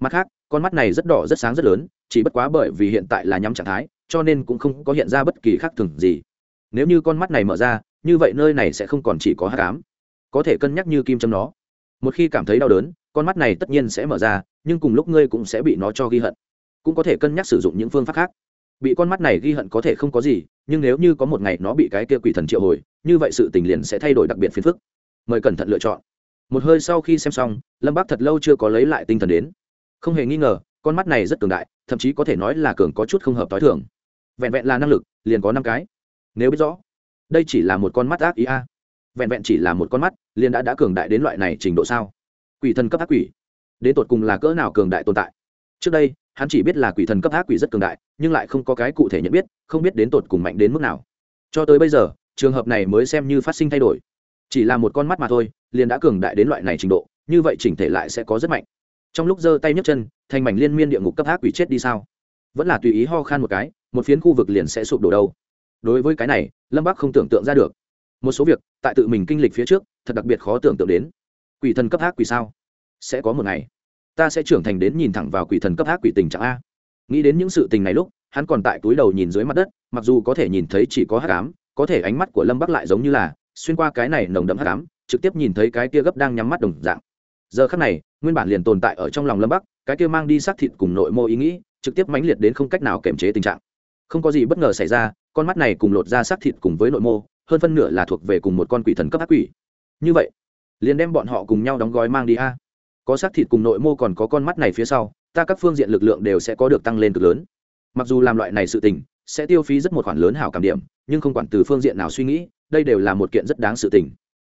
Mặt khác, con mắt này rất đỏ, rất sáng, rất lớn, chỉ bất quá bởi vì hiện tại là nhắm trạng thái, cho nên cũng không có hiện ra bất kỳ khác thường gì. Nếu như con mắt này mở ra, như vậy nơi này sẽ không còn chỉ có hắc ám. Có thể cân nhắc như kim châm nó. Một khi cảm thấy đau đớn, con mắt này tất nhiên sẽ mở ra, nhưng cùng lúc ngươi cũng sẽ bị nó cho ghi hận cũng có thể cân nhắc sử dụng những phương pháp khác. Bị con mắt này ghi hận có thể không có gì, nhưng nếu như có một ngày nó bị cái kia quỷ thần triệu hồi, như vậy sự tình liền sẽ thay đổi đặc biệt phiền phức. Mời cẩn thận lựa chọn. Một hơi sau khi xem xong, lâm bác thật lâu chưa có lấy lại tinh thần đến. Không hề nghi ngờ, con mắt này rất cường đại, thậm chí có thể nói là cường có chút không hợp t h i thường. Vẹn vẹn là năng lực, liền có năm cái. Nếu biết rõ, đây chỉ là một con mắt ác ý a. Vẹn vẹn chỉ là một con mắt, liền đã đã cường đại đến loại này trình độ sao? Quỷ thần cấp ác quỷ. Đến tột cùng là cỡ nào cường đại tồn tại? Trước đây hắn chỉ biết là quỷ thần cấp ác quỷ rất cường đại, nhưng lại không có cái cụ thể nhận biết, không biết đến tột cùng mạnh đến mức nào. Cho tới bây giờ, trường hợp này mới xem như phát sinh thay đổi. Chỉ là một con mắt mà thôi, liền đã cường đại đến loại này trình độ, như vậy chỉnh thể lại sẽ có rất mạnh. Trong lúc giơ tay nhấc chân, thành mảnh liên miên địa ngục cấp ác quỷ chết đi sao? Vẫn là tùy ý ho khan một cái, một phiến khu vực liền sẽ sụp đổ đâu. Đối với cái này, lâm bắc không tưởng tượng ra được. Một số việc, tại tự mình kinh lịch phía trước, thật đặc biệt khó tưởng tượng đến. Quỷ thần cấp ác quỷ sao? Sẽ có một ngày ta sẽ trưởng thành đến nhìn thẳng vào quỷ thần cấp ác quỷ tình trạng a. Nghĩ đến những sự tình này lúc, hắn còn tại túi đầu nhìn dưới mặt đất, mặc dù có thể nhìn thấy chỉ có hát cám có thể ánh mắt của lâm bắc lại giống như là xuyên qua cái này nồng đậm hát cám trực tiếp nhìn thấy cái kia gấp đang nhắm mắt đồng dạng. Giờ khắc này, nguyên bản liền tồn tại ở trong lòng lâm bắc, cái kia mang đi xác thịt cùng nội mô ý nghĩ, trực tiếp mãnh liệt đến không cách nào kiềm chế tình trạng. Không có gì bất ngờ xảy ra, con mắt này cùng lột ra xác thịt cùng với nội mô, hơn phân nửa là thuộc về cùng một con quỷ thần cấp ác quỷ. Như vậy, liền đem bọn họ cùng nhau đóng gói mang đi a có xác thịt cùng nội mô còn có con mắt này phía sau, ta các phương diện lực lượng đều sẽ có được tăng lên cực lớn. Mặc dù làm loại này sự tình, sẽ tiêu phí rất một khoản lớn hảo cảm điểm, nhưng không quản từ phương diện nào suy nghĩ, đây đều là một kiện rất đáng sự tình.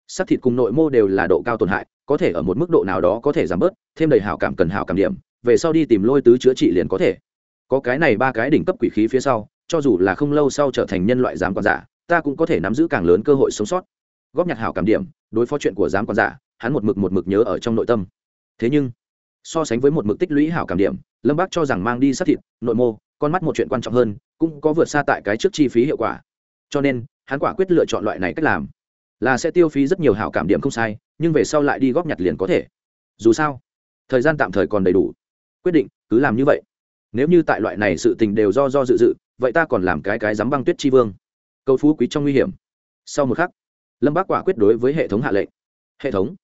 Xác thịt cùng nội mô đều là độ cao tổn hại, có thể ở một mức độ nào đó có thể giảm bớt, thêm đầy hảo cảm cần hảo cảm điểm, về sau đi tìm lôi tứ chữa trị liền có thể. Có cái này ba cái đỉnh cấp quỷ khí phía sau, cho dù là không lâu sau trở thành nhân loại giám quản giả, ta cũng có thể nắm giữ càng lớn cơ hội sống sót. Góp nhặt hảo cảm điểm, đối phó chuyện của giám quản giả, hắn một mực một mực nhớ ở trong nội tâm thế nhưng, so sánh với một mực tích lũy hảo cảm điểm, lâm bác cho rằng mang đi sát thịt, nội mô, con mắt một chuyện quan trọng hơn, cũng có vượt xa tại cái trước chi phí hiệu quả. Cho nên, hắn quả quyết lựa chọn loại này cách làm. Là sẽ tiêu phí rất nhiều hảo cảm điểm không sai, nhưng về sau lại đi góp nhặt liền có thể. Dù sao, thời gian tạm thời còn đầy đủ. Quyết định, cứ làm như vậy. Nếu như tại loại này sự tình đều do do dự dự, vậy ta còn làm cái cái dám băng tuyết chi vương. Câu phú quý trong nguy hiểm. Sau một khắc, lâm bác quả quyết đối với hệ thống hạ lệnh. Hệ thống,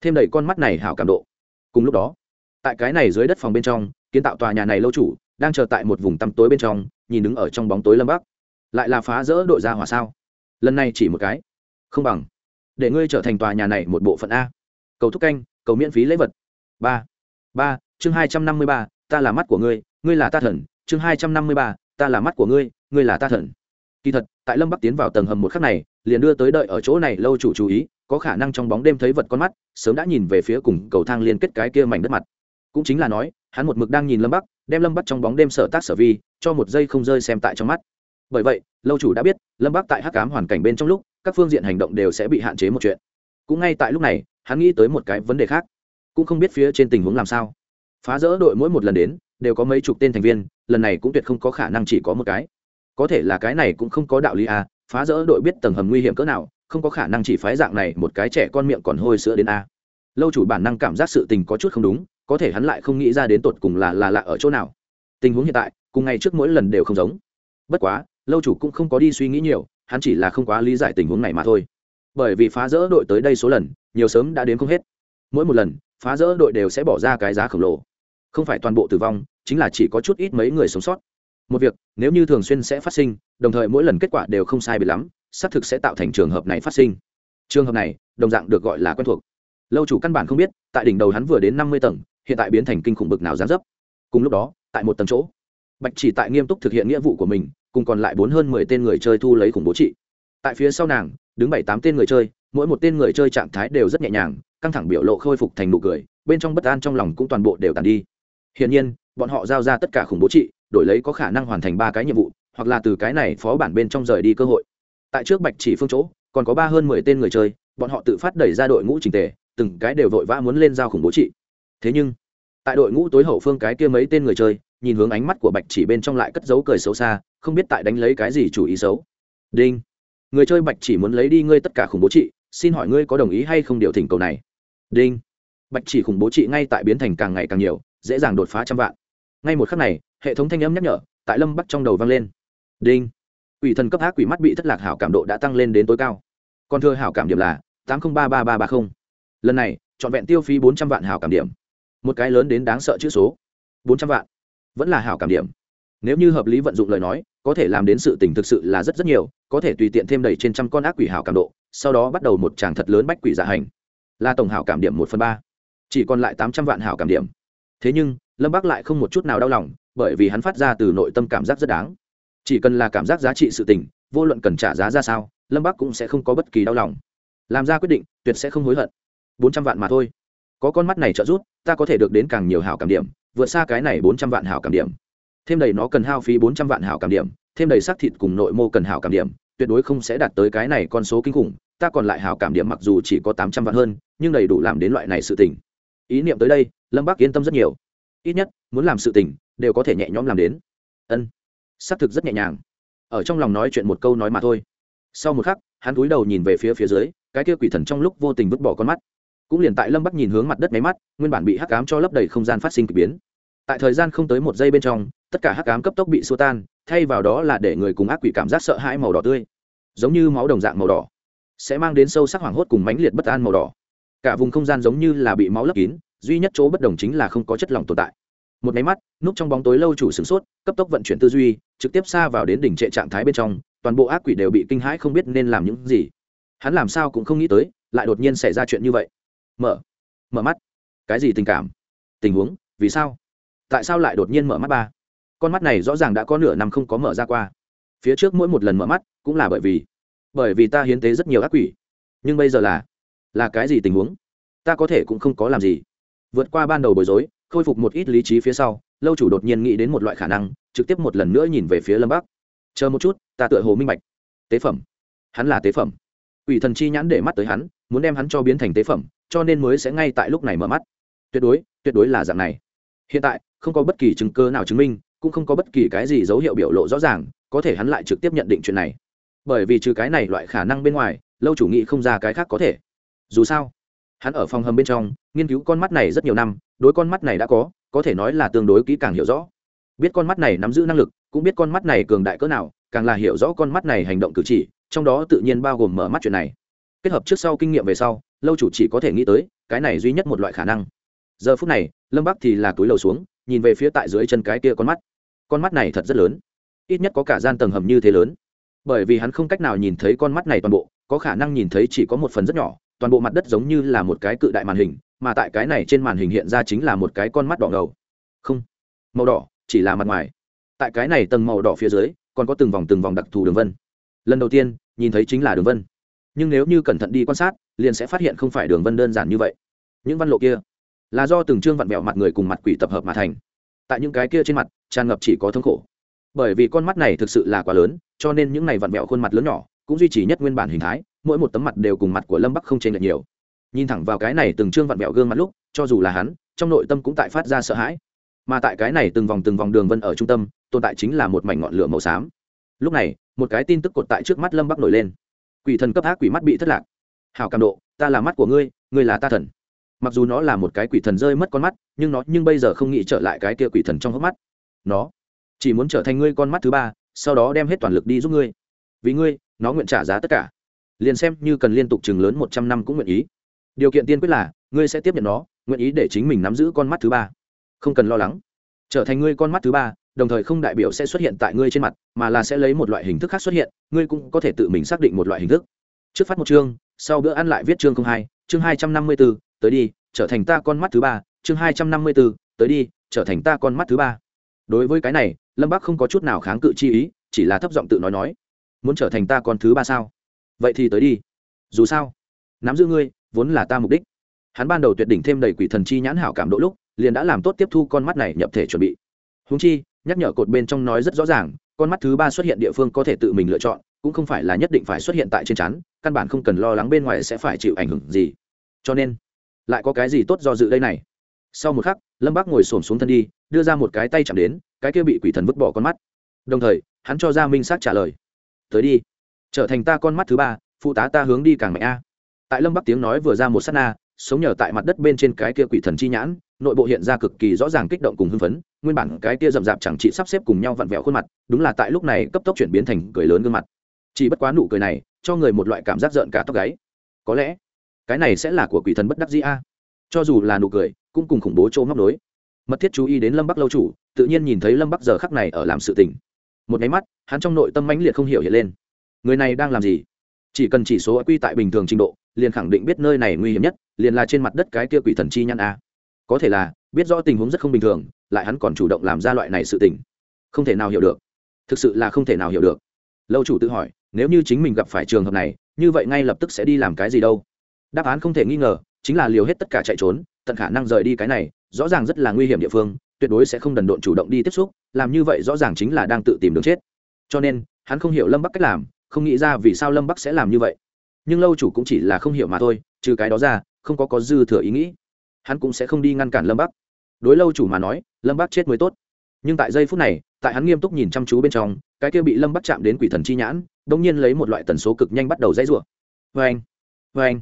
thêm đầy con mắt này hảo cảm độ cùng lúc đó, tại cái này dưới đất phòng bên trong, kiến tạo tòa nhà này lâu chủ đang chờ tại một vùng tăm tối bên trong, nhìn đứng ở trong bóng tối lâm bắc. Lại là phá rỡ đội ra hỏa sao? Lần này chỉ một cái. Không bằng. Để ngươi trở thành tòa nhà này một bộ phận a. Cầu thúc canh, cầu miễn phí lễ vật. Ba. Ba, chương hai trăm năm mươi ba, ta là mắt của ngươi ngươi là ta thần. Chương hai trăm năm mươi ba, ta là mắt của ngươi ngươi là ta thần. Kỳ thật, tại lâm bắc tiến vào tầng hầm một khắc này, liền đưa tới đợi ở chỗ này lâu chủ chú ý có khả năng trong bóng đêm thấy vật con mắt, sớm đã nhìn về phía cùng cầu thang liên kết cái kia mảnh đất mặt. Cũng chính là nói, hắn một mực đang nhìn lâm bắc, đem lâm bắc trong bóng đêm sở tác sở vi, cho một giây không rơi xem tại trong mắt. Bởi vậy, lâu chủ đã biết, lâm bắc tại hắc cám hoàn cảnh bên trong lúc, các phương diện hành động đều sẽ bị hạn chế một chuyện. Cũng ngay tại lúc này, hắn nghĩ tới một cái vấn đề khác. Cũng không biết phía trên tình huống làm sao. Phá rỡ đội mỗi một lần đến, đều có mấy chục tên thành viên, lần này cũng tuyệt không có khả năng chỉ có một cái. Có thể là cái này cũng không có đạo lý à phá rỡ đội biết tầng hầm nguy hiểm cỡ nào không có khả năng chỉ phái dạng này một cái trẻ con miệng còn hôi sữa đến a. Lâu chủ bản năng cảm giác sự tình có chút không đúng, có thể hắn lại không nghĩ ra đến tột cùng là là lạ ở chỗ nào. Tình huống hiện tại, cùng ngày trước mỗi lần đều không giống. Bất quá, lâu chủ cũng không có đi suy nghĩ nhiều, hắn chỉ là không quá lý giải tình huống này mà thôi. Bởi vì phá rỡ đội tới đây số lần, nhiều sớm đã đến không hết. Mỗi một lần, phá rỡ đội đều sẽ bỏ ra cái giá khổng lồ. Không phải toàn bộ tử vong, chính là chỉ có chút ít mấy người sống sót. Một việc, nếu như thường xuyên sẽ phát sinh, đồng thời mỗi lần kết quả đều không sai bị lắm xác thực sẽ tạo thành trường hợp này phát sinh. Trường hợp này, đồng dạng được gọi là quen thuộc. Lâu chủ căn bản không biết, tại đỉnh đầu hắn vừa đến năm mươi tầng, hiện tại biến thành kinh khủng bực nào gián dấp. Cùng lúc đó, tại một tầng chỗ, bạch chỉ tại nghiêm túc thực hiện nghĩa vụ của mình, cùng còn lại bốn hơn mười tên người chơi thu lấy khủng bố trị. Tại phía sau nàng, đứng bảy tám tên người chơi, mỗi một tên người chơi trạng thái đều rất nhẹ nhàng, căng thẳng biểu lộ khôi phục thành nụ cười, bên trong bất an trong lòng cũng toàn bộ đều tàn đi. Hiển nhiên, bọn họ giao ra tất cả khủng bố trị, đổi lấy có khả năng hoàn thành ba cái nhiệm vụ, hoặc là từ cái này phó bản bên trong rời đi cơ hội tại trước bạch chỉ phương chỗ, còn có ba hơn mười tên người chơi, bọn họ tự phát đẩy ra đội ngũ trình tề, từng cái đều vội vã muốn lên giao khủng bố trị. Thế nhưng, tại đội ngũ tối hậu phương cái kia mấy tên người chơi, nhìn hướng ánh mắt của bạch chỉ bên trong lại cất dấu cười xấu xa, không biết tại đánh lấy cái gì chủ ý xấu. Đinh. Người chơi bạch chỉ muốn lấy đi ngươi tất cả khủng bố trị, xin hỏi ngươi có đồng ý hay không điều thỉnh cầu này? Đinh. Bạch chỉ khủng bố trị ngay tại biến thành càng ngày càng nhiều, dễ dàng đột phá trăm vạn. Ngay một khắc này, hệ thống thanh âm nhắc nhở, tại lâm bắc trong đầu vang lên. Đinh quỷ thần cấp ác quỷ mắt bị thất lạc hảo cảm độ đã tăng lên đến tối cao. Còn thưa hảo cảm điểm là tám trăm ba ba ba ba mươi lần này, trọn vẹn tiêu phí bốn trăm vạn hảo cảm điểm. Một cái lớn đến đáng sợ chữ số. bốn trăm vạn. Vẫn là hảo cảm điểm. Nếu như hợp lý vận dụng lời nói, có thể làm đến sự tình thực sự là rất rất nhiều, có thể tùy tiện thêm đầy trên trăm con ác quỷ hảo cảm độ, sau đó bắt đầu một tràng thật lớn bách quỷ giả hành. Là tổng hảo cảm điểm một phần ba. Chỉ còn lại tám trăm vạn hảo cảm điểm. Thế nhưng, lâm bác lại không một chút nào đau lòng, bởi vì hắn phát ra từ nội tâm cảm giác rất đáng chỉ cần là cảm giác giá trị sự tình, vô luận cần trả giá ra sao, lâm bắc cũng sẽ không có bất kỳ đau lòng. Làm ra quyết định, tuyệt sẽ không hối hận. Bốn trăm vạn mà thôi. Có con mắt này trợ giúp, ta có thể được đến càng nhiều hảo cảm điểm, vượt xa cái này bốn trăm vạn hảo cảm điểm. Thêm đầy nó cần hao phí bốn trăm vạn hảo cảm điểm, thêm đầy xác thịt cùng nội mô cần hảo cảm điểm, tuyệt đối không sẽ đạt tới cái này con số kinh khủng, ta còn lại hảo cảm điểm mặc dù chỉ có tám trăm vạn hơn, nhưng đầy đủ làm đến loại này sự tình. Ý niệm tới đây, lâm bắc yên tâm rất nhiều. Ít nhất, muốn làm sự tình, đều có thể nhẹ nhõm làm đến. Ân xác thực rất nhẹ nhàng. Ở trong lòng nói chuyện một câu nói mà thôi. Sau một khắc, hắn cúi đầu nhìn về phía phía dưới, cái kia quỷ thần trong lúc vô tình vứt bỏ con mắt. Cũng liền tại lâm bắc nhìn hướng mặt đất máy mắt, nguyên bản bị hắc cám cho lấp đầy không gian phát sinh k ỳ biến. Tại thời gian không tới một giây bên trong, tất cả hắc cám cấp tốc bị xua tan, thay vào đó là để người cùng ác quỷ cảm giác sợ hãi màu đỏ tươi. Giống như máu đồng dạng màu đỏ, sẽ mang đến sâu sắc hoảng hốt cùng mãnh liệt bất an màu đỏ. Cả vùng không gian giống như là bị máu lấp kín, duy nhất chỗ bất đồng chính là không có chất lỏng tồn tại một máy mắt, núp trong bóng tối lâu chủ sửng sốt, cấp tốc vận chuyển tư duy, trực tiếp xa vào đến đỉnh trệ trạng thái bên trong, toàn bộ ác quỷ đều bị kinh hãi không biết nên làm những gì. Hắn làm sao cũng không nghĩ tới, lại đột nhiên xảy ra chuyện như vậy. Mở mở mắt. Cái gì tình cảm? Tình huống, vì sao? Tại sao lại đột nhiên mở mắt ba? Con mắt này rõ ràng đã có nửa năm không có mở ra qua. Phía trước mỗi một lần mở mắt cũng là bởi vì bởi vì ta hiến tế rất nhiều ác quỷ. Nhưng bây giờ là là cái gì tình huống? Ta có thể cũng không có làm gì. Vượt qua ban đầu bối rối khôi phục một ít lý trí phía sau, lâu chủ đột nhiên nghĩ đến một loại khả năng, trực tiếp một lần nữa nhìn về phía lâm bắc. Chờ một chút, ta tựa hồ minh bạch. Tế phẩm. Hắn là tế phẩm. Ủy thần chi nhãn để mắt tới hắn, muốn đem hắn cho biến thành tế phẩm, cho nên mới sẽ ngay tại lúc này mở mắt. Tuyệt đối tuyệt đối là dạng này. Hiện tại, không có bất kỳ chứng cơ nào chứng minh, cũng không có bất kỳ cái gì dấu hiệu biểu lộ rõ ràng, có thể hắn lại trực tiếp nhận định chuyện này. Bởi vì trừ cái này loại khả năng bên ngoài, lâu chủ nghĩ không ra cái khác có thể. Dù sao hắn ở phòng hầm bên trong, nghiên cứu con mắt này rất nhiều năm, đối con mắt này đã có có thể nói là tương đối kỹ càng hiểu rõ. Biết con mắt này nắm giữ năng lực, cũng biết con mắt này cường đại cỡ nào, càng là hiểu rõ con mắt này hành động cử chỉ, trong đó tự nhiên bao gồm mở mắt chuyện này. Kết hợp trước sau kinh nghiệm về sau, lâu chủ chỉ có thể nghĩ tới, cái này duy nhất một loại khả năng. Giờ phút này, lâm bắc thì là túi lầu xuống, nhìn về phía tại dưới chân cái kia con mắt. Con mắt này thật rất lớn. Ít nhất có cả gian tầng hầm như thế lớn. Bởi vì hắn không cách nào nhìn thấy con mắt này toàn bộ, có khả năng nhìn thấy chỉ có một phần rất nhỏ toàn bộ mặt đất giống như là một cái cự đại màn hình, mà tại cái này trên màn hình hiện ra chính là một cái con mắt đỏ ngầu. Không, màu đỏ, chỉ là mặt ngoài. Tại cái này tầng màu đỏ phía dưới, còn có từng vòng từng vòng đặc thù đường vân. Lần đầu tiên, nhìn thấy chính là đường vân. Nhưng nếu như cẩn thận đi quan sát, liền sẽ phát hiện không phải đường vân đơn giản như vậy. Những văn lộ kia là do từng chương vặn vẹo mặt người cùng mặt quỷ tập hợp mà thành. Tại những cái kia trên mặt, tràn ngập chỉ có thống khổ. Bởi vì con mắt này thực sự là quá lớn, cho nên những này vặn vẹo khuôn mặt lớn nhỏ cũng duy trì nhất nguyên bản hình thái mỗi một tấm mặt đều cùng mặt của lâm bắc không chênh lệch nhiều. Nhìn thẳng vào cái này từng trương vặn vẹo gương mặt lúc, cho dù là hắn, trong nội tâm cũng tại phát ra sợ hãi. Mà tại cái này từng vòng từng vòng đường vân ở trung tâm, tồn tại chính là một mảnh ngọn lửa màu xám. Lúc này, một cái tin tức cột tại trước mắt lâm bắc nổi lên. Quỷ thần cấp ác quỷ mắt bị thất lạc. Hào cảm độ, ta là mắt của ngươi ngươi là ta thần. Mặc dù nó là một cái quỷ thần rơi mất con mắt, nhưng nó, nhưng bây giờ không nghĩ trở lại cái kia quỷ thần trong hốc mắt. Nó, chỉ muốn trở thành ngươi con mắt thứ ba, sau đó đem hết toàn lực đi giúp ngươi. Vì ngươi, nó nguyện trả giá tất cả liền xem như cần liên tục chừng lớn một trăm năm cũng nguyện ý. Điều kiện tiên quyết là, ngươi sẽ tiếp nhận nó, nguyện ý để chính mình nắm giữ con mắt thứ ba. Không cần lo lắng. Trở thành ngươi con mắt thứ ba, đồng thời không đại biểu sẽ xuất hiện tại ngươi trên mặt, mà là sẽ lấy một loại hình thức khác xuất hiện, ngươi cũng có thể tự mình xác định một loại hình thức. Trước phát một chương, sau bữa ăn lại viết chương không hai, chương hai trăm năm mươi b ố tới đi, trở thành ta con mắt thứ ba, chương hai trăm năm mươi b ố tới đi, trở thành ta con mắt thứ ba. Đối với cái này, lâm bắc không có chút nào kháng cự chi ý, chỉ là thấp giọng tự nói nói. Muốn trở thành ta con thứ ba sao? Vậy thì tới đi. Dù sao, nắm giữ ngươi vốn là ta mục đích. Hắn ban đầu tuyệt đỉnh thêm đầy quỷ thần chi nhãn hảo cảm độ lúc, liền đã làm tốt tiếp thu con mắt này nhập thể chuẩn bị. Húng chi, nhắc nhở cột bên trong nói rất rõ ràng, con mắt thứ ba xuất hiện địa phương có thể tự mình lựa chọn, cũng không phải là nhất định phải xuất hiện tại trên chắn, căn bản không cần lo lắng bên ngoài sẽ phải chịu ảnh hưởng gì. Cho nên, lại có cái gì tốt do dự đây này? Sau một khắc, lâm bác ngồi xổm xuống thân đi, đưa ra một cái tay chạm đến, cái kia bị quỷ thần vứt bỏ con mắt. Đồng thời, hắn cho ra minh xác trả lời. Tới đi trở thành ta con mắt thứ ba, phụ tá ta hướng đi càng mạnh a. Tại lâm bắc tiếng nói vừa ra một s á t na, sống nhờ tại mặt đất bên trên cái kia quỷ thần chi nhãn, nội bộ hiện ra cực kỳ rõ ràng kích động cùng hưng phấn, nguyên bản cái kia rậm rạp chẳng chị sắp xếp cùng nhau vặn vẹo khuôn mặt, đúng là tại lúc này cấp tốc chuyển biến thành cười lớn gương mặt. Chỉ bất quá nụ cười này, cho người một loại cảm giác rợn cả tóc gáy. Có lẽ, cái này sẽ là của quỷ thần bất đắc dĩ a. Cho dù là nụ cười, cũng cùng khủng bố trô móc nối. Mật thiết chú ý đến lâm bắc lâu chủ, tự nhiên nhìn thấy lâm bắc giờ khắc này ở làm sự tình. Một nháy mắt, hắn trong nội tâm mãnh liệt không hiểu hiện lên người này đang làm gì? Chỉ cần chỉ số quy tại bình thường trình độ, liền khẳng định biết nơi này nguy hiểm nhất, liền là trên mặt đất cái kia quỷ thần chi nhăn a. Có thể là, biết rõ tình huống rất không bình thường, lại hắn còn chủ động làm ra loại này sự tình. Không thể nào hiểu được. Thực sự là không thể nào hiểu được. Lâu chủ tự hỏi, nếu như chính mình gặp phải trường hợp này, như vậy ngay lập tức sẽ đi làm cái gì đâu? Đáp án không thể nghi ngờ, chính là liều hết tất cả chạy trốn, tận khả năng rời đi cái này, rõ ràng rất là nguy hiểm địa phương, tuyệt đối sẽ không đần độn chủ động đi tiếp xúc, làm như vậy rõ ràng chính là đang tự tìm đường chết. Cho nên, hắn không hiểu lâm bắc cách làm không nghĩ ra vì sao lâm bắc sẽ làm như vậy. Nhưng lâu chủ cũng chỉ là không hiểu mà thôi, trừ cái đó ra, không có có dư thừa ý nghĩ. Hắn cũng sẽ không đi ngăn cản lâm bắc. Đối lâu chủ mà nói, lâm bắc chết mới tốt. Nhưng tại giây phút này, tại hắn nghiêm túc nhìn chăm chú bên trong, cái kia bị lâm bắc chạm đến quỷ thần chi nhãn đ ỗ n g nhiên lấy một loại tần số cực nhanh bắt đầu dãy rủa. Vê anh vê anh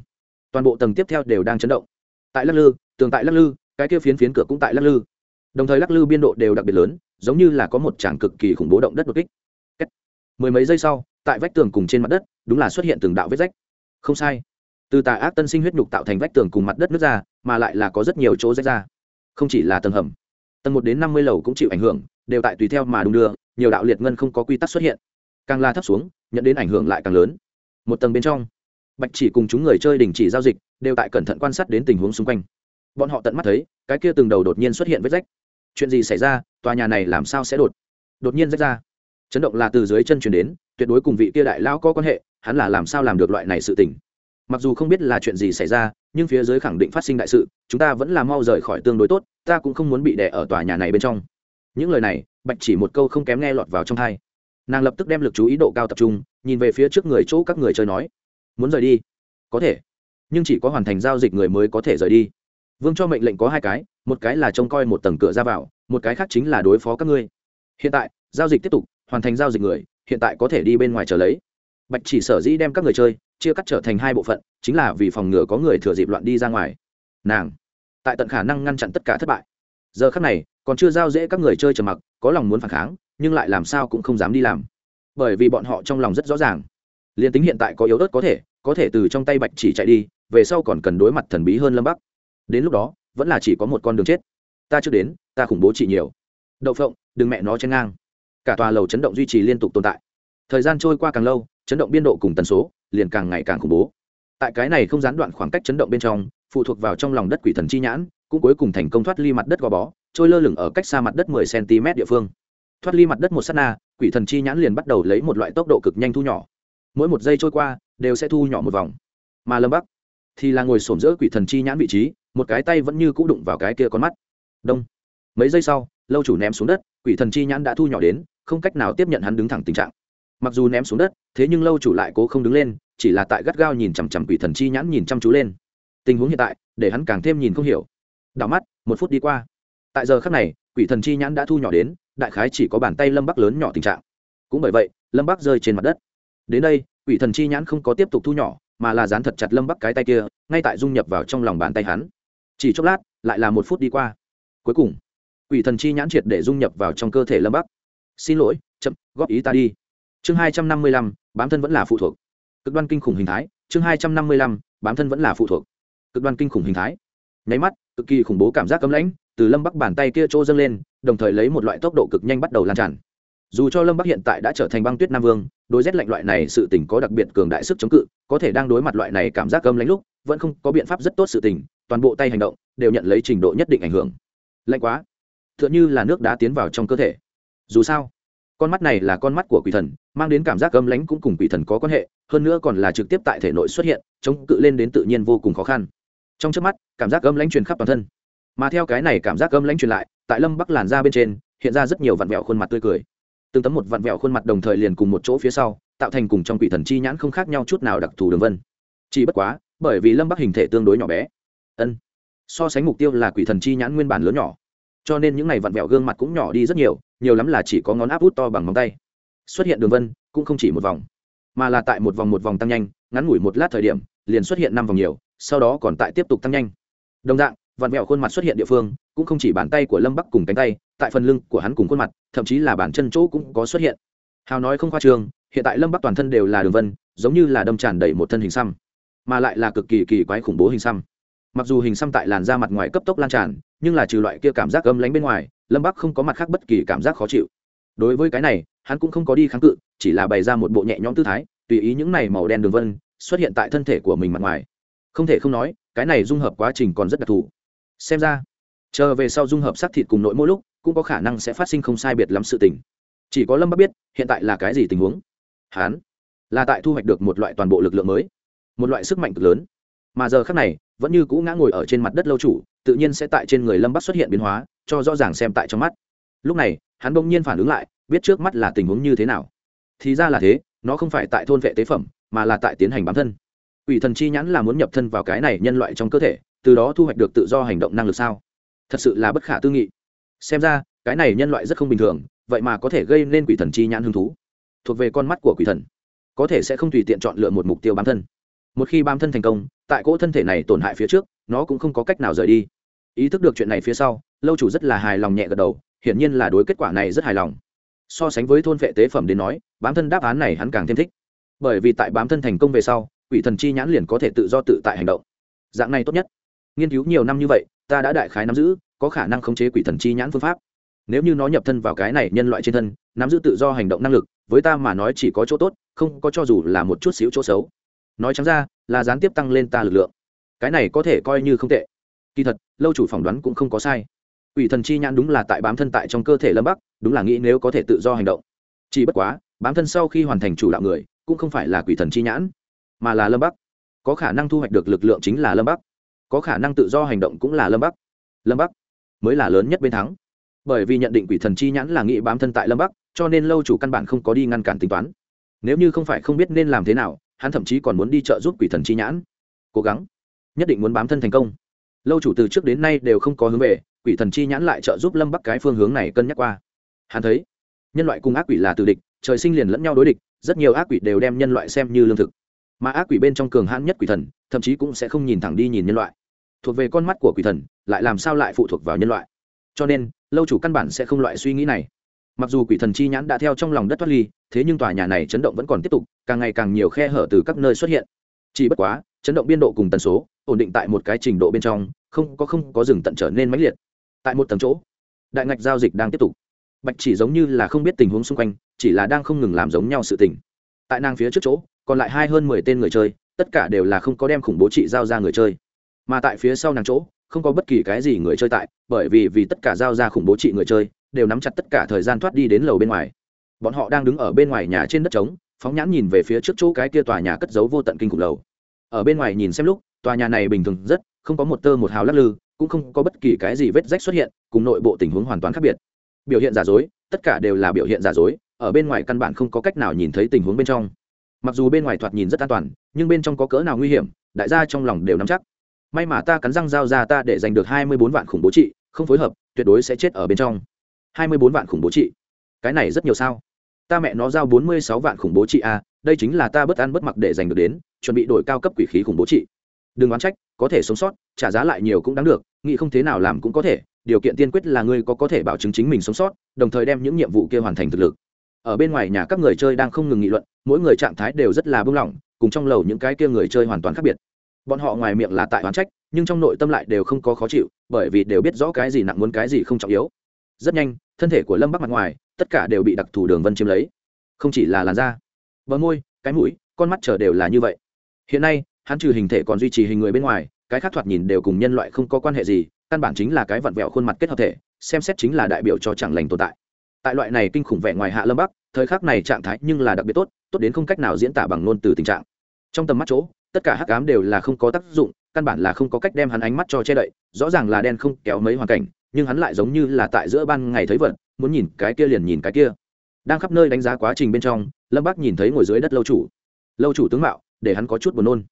toàn bộ tầng tiếp theo đều đang chấn động. Tại lắc lư, tường tại lắc lư, cái kia phiến phiến cửa cũng tại lắc lư. Đồng thời lắc lư biên độ đều đặc biệt lớn, giống như là có một tràng cực kỳ khủng bố động đất đột kích mười mấy giây sau, tại vách tường cùng trên mặt đất, đúng là xuất hiện từng đạo vết rách. Không sai. Từ tà ác tân sinh huyết nhục tạo thành vách tường cùng mặt đất nước ra, mà lại là có rất nhiều chỗ rách ra. Không chỉ là tầng hầm, tầng một đến năm mươi lầu cũng chịu ảnh hưởng, đều tại tùy theo mà đung đưa, nhiều đạo liệt ngân không có quy tắc xuất hiện. Càng la thấp xuống, nhận đến ảnh hưởng lại càng lớn. Một tầng bên trong, bạch chỉ cùng chúng người chơi đình chỉ giao dịch, đều tại cẩn thận quan sát đến tình huống xung quanh. Bọn họ tận mắt thấy, cái kia từng đầu đột nhiên xuất hiện vết rách. Chuyện gì xảy ra, tòa nhà này làm sao sẽ đột đột nhiên rách ra? Chấn động là từ dưới chân chuyển đến, tuyệt đối cùng vị kia đại lão có quan hệ, hắn là làm sao làm được loại này sự tình. Mặc dù không biết là chuyện gì xảy ra, nhưng phía dưới khẳng định phát sinh đại sự, chúng ta vẫn là mau rời khỏi tương đối tốt, ta cũng không muốn bị đè ở tòa nhà này bên trong. Những lời này, bạch chỉ một câu không kém nghe lọt vào trong thai nàng lập tức đem lực chú ý độ cao tập trung, nhìn về phía trước người chỗ các người chơi nói, muốn rời đi? Có thể. Nhưng chỉ có hoàn thành giao dịch người mới có thể rời đi. Vương cho mệnh lệnh có hai cái, một cái là trông coi một tầng cửa ra vào, một cái khác chính là đối phó các ngươi. Hiện tại, giao dịch tiếp tục hoàn thành giao dịch người, hiện tại có thể đi bên ngoài chờ lấy. Bạch chỉ sở dĩ đem các người chơi chia cắt trở thành hai bộ phận, chính là vì phòng ngừa có người thừa dịp loạn đi ra ngoài. Nàng, tại tận khả năng ngăn chặn tất cả thất bại. Giờ khắc này, còn chưa giao dễ các người chơi trầm mặc, có lòng muốn phản kháng, nhưng lại làm sao cũng không dám đi làm. Bởi vì bọn họ trong lòng rất rõ ràng. Liền tính hiện tại có yếu ớt có thể có thể từ trong tay bạch chỉ chạy đi, về sau còn cần đối mặt thần bí hơn lâm bắc. Đến lúc đó, vẫn là chỉ có một con đường chết. Ta chưa đến, ta khủng bố chỉ nhiều. Đậu phộng, đừng mẹ nó chen ngang cả tòa lầu chấn động duy trì liên tục tồn tại. Thời gian trôi qua càng lâu, chấn động biên độ cùng tần số liền càng ngày càng khủng bố. Tại cái này không gián đoạn khoảng cách chấn động bên trong, phụ thuộc vào trong lòng đất quỷ thần chi nhãn, cũng cuối cùng thành công thoát ly mặt đất gò bó, trôi lơ lửng ở cách xa mặt đất 10 cm địa phương. Thoát ly mặt đất một sát na, quỷ thần chi nhãn liền bắt đầu lấy một loại tốc độ cực nhanh thu nhỏ. Mỗi một giây trôi qua, đều sẽ thu nhỏ một vòng. Mà lâm bắc thì là ngồi xổm giữa quỷ thần chi nhãn vị trí, một cái tay vẫn như cũ đụng vào cái kia con mắt. Đông. Mấy giây sau, lâu chủ ném xuống đất quỷ thần chi nhãn đã thu nhỏ đến, không cách nào tiếp nhận hắn đứng thẳng tình trạng. Mặc dù ném xuống đất, thế nhưng lâu chủ lại cố không đứng lên, chỉ là tại gắt gao nhìn chằm chằm quỷ thần chi nhãn nhìn chăm chú lên. Tình huống hiện tại, để hắn càng thêm nhìn không hiểu. Đảo mắt, một phút đi qua. Tại giờ khắc này, quỷ thần chi nhãn đã thu nhỏ đến, đại khái chỉ có bàn tay lâm bắc lớn nhỏ tình trạng. Cũng bởi vậy, lâm bắc rơi trên mặt đất. Đến đây, quỷ thần chi nhãn không có tiếp tục thu nhỏ, mà là dán thật chặt lâm bắc cái tay kia, ngay tại dung nhập vào trong lòng bàn tay hắn. Chỉ chốc lát, lại là một phút đi qua. Cuối cùng quỷ thần chi nhãn triệt để dung nhập vào trong cơ thể lâm bắc. Xin lỗi, chậm, góp ý ta đi. Chương hai trăm năm mươi lăm, bám thân vẫn là phụ thuộc. Cực đoan kinh khủng hình thái, chương hai trăm năm mươi lăm, bám thân vẫn là phụ thuộc. Cực đoan kinh khủng hình thái. Nháy mắt, cực kỳ khủng bố cảm giác cấm lãnh từ lâm bắc bàn tay kia trô dâng lên, đồng thời lấy một loại tốc độ cực nhanh bắt đầu lan tràn. Dù cho lâm bắc hiện tại đã trở thành băng tuyết nam vương, đối rét lạnh loại này sự tình có đặc biệt cường đại sức chống cự, có thể đang đối mặt loại này cảm giác cấm lãnh lúc, vẫn không có biện pháp rất tốt sự tình, toàn bộ tay hành động đều nhận lấy trình độ nhất định ảnh hưởng. Lạnh quá. Tựa như là nước đá tiến vào trong cơ thể. Dù sao, con mắt này là con mắt của quỷ thần, mang đến cảm giác cấm lánh cũng cùng quỷ thần có quan hệ, hơn nữa còn là trực tiếp tại thể nội xuất hiện, chống cự lên đến tự nhiên vô cùng khó khăn. Trong trước mắt, cảm giác cấm lánh truyền khắp toàn thân. Mà theo cái này cảm giác cấm lánh truyền lại, tại lâm bắc làn da bên trên, hiện ra rất nhiều vặn vẹo khuôn mặt tươi cười. Từng tấm một vặn vẹo khuôn mặt đồng thời liền cùng một chỗ phía sau, tạo thành cùng trong quỷ thần chi nhãn không khác nhau chút nào đặc thù đường vân. Chỉ bất quá, bởi vì lâm bắc hình thể tương đối nhỏ bé. Ân. So sánh mục tiêu là quỷ thần chi nhãn nguyên bản lớn nhỏ cho nên những ngày vặn vẹo gương mặt cũng nhỏ đi rất nhiều nhiều lắm là chỉ có ngón áp út to bằng móng tay. Xuất hiện đường vân, cũng không chỉ một vòng, mà là tại một vòng một vòng tăng nhanh, ngắn ngủi một lát thời điểm, liền xuất hiện năm vòng nhiều, sau đó còn tại tiếp tục tăng nhanh. Đồng dạng, vặn vẹo khuôn mặt xuất hiện địa phương, cũng không chỉ bàn tay của lâm bắc cùng cánh tay, tại phần lưng của hắn cùng khuôn mặt, thậm chí là bàn chân chỗ cũng có xuất hiện. Hào nói không khoa trương, hiện tại lâm bắc toàn thân đều là đường vân, giống như là đâm tràn đầy một thân hình xăm, mà lại là cực kỳ kỳ quái khủng bố hình xăm. Mặc dù hình xăm tại làn da mặt ngoài cấp tốc lan tràn nhưng là trừ loại kia cảm giác âm lánh bên ngoài, lâm bắc không có mặt khác bất kỳ cảm giác khó chịu. Đối với cái này, hắn cũng không có đi kháng cự, chỉ là bày ra một bộ nhẹ nhõm tư thái, tùy ý những này màu đen đường vân xuất hiện tại thân thể của mình mặt ngoài. Không thể không nói, cái này dung hợp quá trình còn rất đặc thù. Xem ra, chờ về sau dung hợp xác thịt cùng nội mỗi lúc, cũng có khả năng sẽ phát sinh không sai biệt lắm sự tình. Chỉ có lâm bắc biết, hiện tại là cái gì tình huống? Hắn là tại thu hoạch được một loại toàn bộ lực lượng mới, một loại sức mạnh cực lớn. Mà giờ khác này vẫn như cũ ngã ngồi ở trên mặt đất lâu chủ, tự nhiên sẽ tại trên người lâm bắc xuất hiện biến hóa, cho rõ ràng xem tại trong mắt. Lúc này, hắn bỗng nhiên phản ứng lại, biết trước mắt là tình huống như thế nào. Thì ra là thế, nó không phải tại thôn vệ tế phẩm, mà là tại tiến hành bám thân. Ủy thần chi nhãn là muốn nhập thân vào cái này nhân loại trong cơ thể, từ đó thu hoạch được tự do hành động năng lực sao? Thật sự là bất khả tư nghị. Xem ra, cái này nhân loại rất không bình thường, vậy mà có thể gây nên quỷ thần chi nhãn hứng thú. Thuộc về con mắt của quỷ thần, có thể sẽ không tùy tiện chọn lựa một mục tiêu bám thân một khi bám thân thành công, tại cỗ thân thể này tổn hại phía trước, nó cũng không có cách nào rời đi. Ý thức được chuyện này phía sau, lâu chủ rất là hài lòng nhẹ gật đầu, hiển nhiên là đối kết quả này rất hài lòng. So sánh với thôn vệ tế phẩm đến nói, bám thân đáp án này hắn càng thêm thích. Bởi vì tại bám thân thành công về sau, quỷ thần chi nhãn liền có thể tự do tự tại hành động. Dạng này tốt nhất. Nghiên cứu nhiều năm như vậy, ta đã đại khái nắm giữ, có khả năng khống chế quỷ thần chi nhãn phương pháp. Nếu như nó nhập thân vào cái này nhân loại trên thân, nắm giữ tự do hành động năng lực, với ta mà nói chỉ có chỗ tốt, không có cho dù là một chút xíu chỗ xấu nói chẳng ra, là gián tiếp tăng lên ta lực lượng. Cái này có thể coi như không tệ. Kỳ thật, lâu chủ phỏng đoán cũng không có sai. Quỷ thần chi nhãn đúng là tại bám thân tại trong cơ thể lâm bắc, đúng là nghĩ nếu có thể tự do hành động. Chỉ bất quá, bám thân sau khi hoàn thành chủ đạo người, cũng không phải là quỷ thần chi nhãn, mà là lâm bắc. Có khả năng thu hoạch được lực lượng chính là lâm bắc. Có khả năng tự do hành động cũng là lâm bắc. Lâm bắc mới là lớn nhất bên thắng. Bởi vì nhận định quỷ thần chi nhãn là nghị bám thân tại lâm bắc, cho nên lâu chủ căn bản không có đi ngăn cản tính toán. Nếu như không phải không biết nên làm thế nào hắn thậm chí còn muốn đi trợ giúp quỷ thần chi nhãn. Cố gắng. Nhất định muốn bám thân thành công. Lâu chủ từ trước đến nay đều không có hướng về, quỷ thần chi nhãn lại trợ giúp lâm bắc cái phương hướng này cân nhắc qua. Hắn thấy, nhân loại cùng ác quỷ là từ địch, trời sinh liền lẫn nhau đối địch, rất nhiều ác quỷ đều đem nhân loại xem như lương thực. Mà ác quỷ bên trong cường hãn nhất quỷ thần, thậm chí cũng sẽ không nhìn thẳng đi nhìn nhân loại. Thuộc về con mắt của quỷ thần, lại làm sao lại phụ thuộc vào nhân loại? Cho nên, lâu chủ căn bản sẽ không loại suy nghĩ này mặc dù quỷ thần chi nhãn đã theo trong lòng đất thoát ly, thế nhưng tòa nhà này chấn động vẫn còn tiếp tục, càng ngày càng nhiều khe hở từ các nơi xuất hiện. Chỉ bất quá, chấn động biên độ cùng tần số, ổn định tại một cái trình độ bên trong, không, có không, có rừng tận trở nên mãnh liệt. Tại một tầng chỗ, đại ngạch giao dịch đang tiếp tục. Bạch chỉ giống như là không biết tình huống xung quanh, chỉ là đang không ngừng làm giống nhau sự tình. Tại nàng phía trước chỗ, còn lại hai hơn mười tên người chơi, tất cả đều là không có đem khủng bố trị giao ra người chơi. Mà tại phía sau nàng chỗ, không có bất kỳ cái gì người chơi tại, bởi vì vì tất cả giao ra khủng bố trị người chơi đều nắm chặt tất cả thời gian thoát đi đến lầu bên ngoài. Bọn họ đang đứng ở bên ngoài nhà trên đất trống, phóng nhãn nhìn về phía trước chỗ cái kia tòa nhà cất giấu vô tận kinh khủng lầu. Ở bên ngoài nhìn xem lúc, tòa nhà này bình thường rất, không có một tơ một hào lắc lư, cũng không có bất kỳ cái gì vết rách xuất hiện, cùng nội bộ tình huống hoàn toàn khác biệt. Biểu hiện giả dối, tất cả đều là biểu hiện giả dối, ở bên ngoài căn bản không có cách nào nhìn thấy tình huống bên trong. Mặc dù bên ngoài thoạt nhìn rất an toàn, nhưng bên trong có cỡ nào nguy hiểm, đại gia trong lòng đều nắm chắc. May mà ta cắn răng giao ra ta để giành được hai mươi bốn vạn khủng bố trị, không phối hợp, tuyệt đối sẽ chết ở bên trong hai mươi bốn vạn khủng bố trị. Cái này rất nhiều sao? Ta mẹ nó giao bốn mươi sáu vạn khủng bố trị a à, đây chính là ta bất ăn bất mặc để giành được đến chuẩn bị đổi cao cấp quỷ khí khủng bố trị. Đừng oán trách có thể sống sót trả giá lại nhiều cũng đáng được nghĩ không thế nào làm cũng có thể điều kiện tiên quyết là ngươi có có thể bảo chứng chính mình sống sót đồng thời đem những nhiệm vụ kia hoàn thành thực lực. Ở bên ngoài nhà các người chơi đang không ngừng nghị luận mỗi người trạng thái đều rất là bưng lỏng cùng trong lầu những cái kia người chơi hoàn toàn khác biệt. Bọn họ ngoài miệng là tại oán trách nhưng trong nội tâm lại đều không có khó chịu bởi vì đều biết rõ cái gì nặng muốn cái gì không trọng yếu rất nhanh, thân thể của lâm bắc mặt ngoài, tất cả đều bị đặc thù đường vân chiếm lấy. Không chỉ là làn da, bờ môi, cái mũi, con mắt chờ đều là như vậy. Hiện nay, hắn trừ hình thể còn duy trì hình người bên ngoài, cái khác thoạt nhìn đều cùng nhân loại không có quan hệ gì, căn bản chính là cái vặn vẹo khuôn mặt kết hợp thể, xem xét chính là đại biểu cho chẳng lành tồn tại. Tại loại này kinh khủng vẻ ngoài hạ lâm bắc, thời khắc này trạng thái nhưng là đặc biệt tốt tốt đến không cách nào diễn tả bằng ngôn từ tình trạng. Trong tầm mắt chỗ, tất cả hắc ám đều là không có tác dụng, căn bản là không có cách đem hắn ánh mắt cho che đậy, rõ ràng là đen không kéo mấy hoàn cảnh nhưng hắn lại giống như là tại giữa ban ngày thấy vật, muốn nhìn cái kia liền nhìn cái kia. Đang khắp nơi đánh giá quá trình bên trong, lâm bác nhìn thấy ngồi dưới đất lâu chủ. Lâu chủ tướng mạo, để hắn có chút buồn nôn.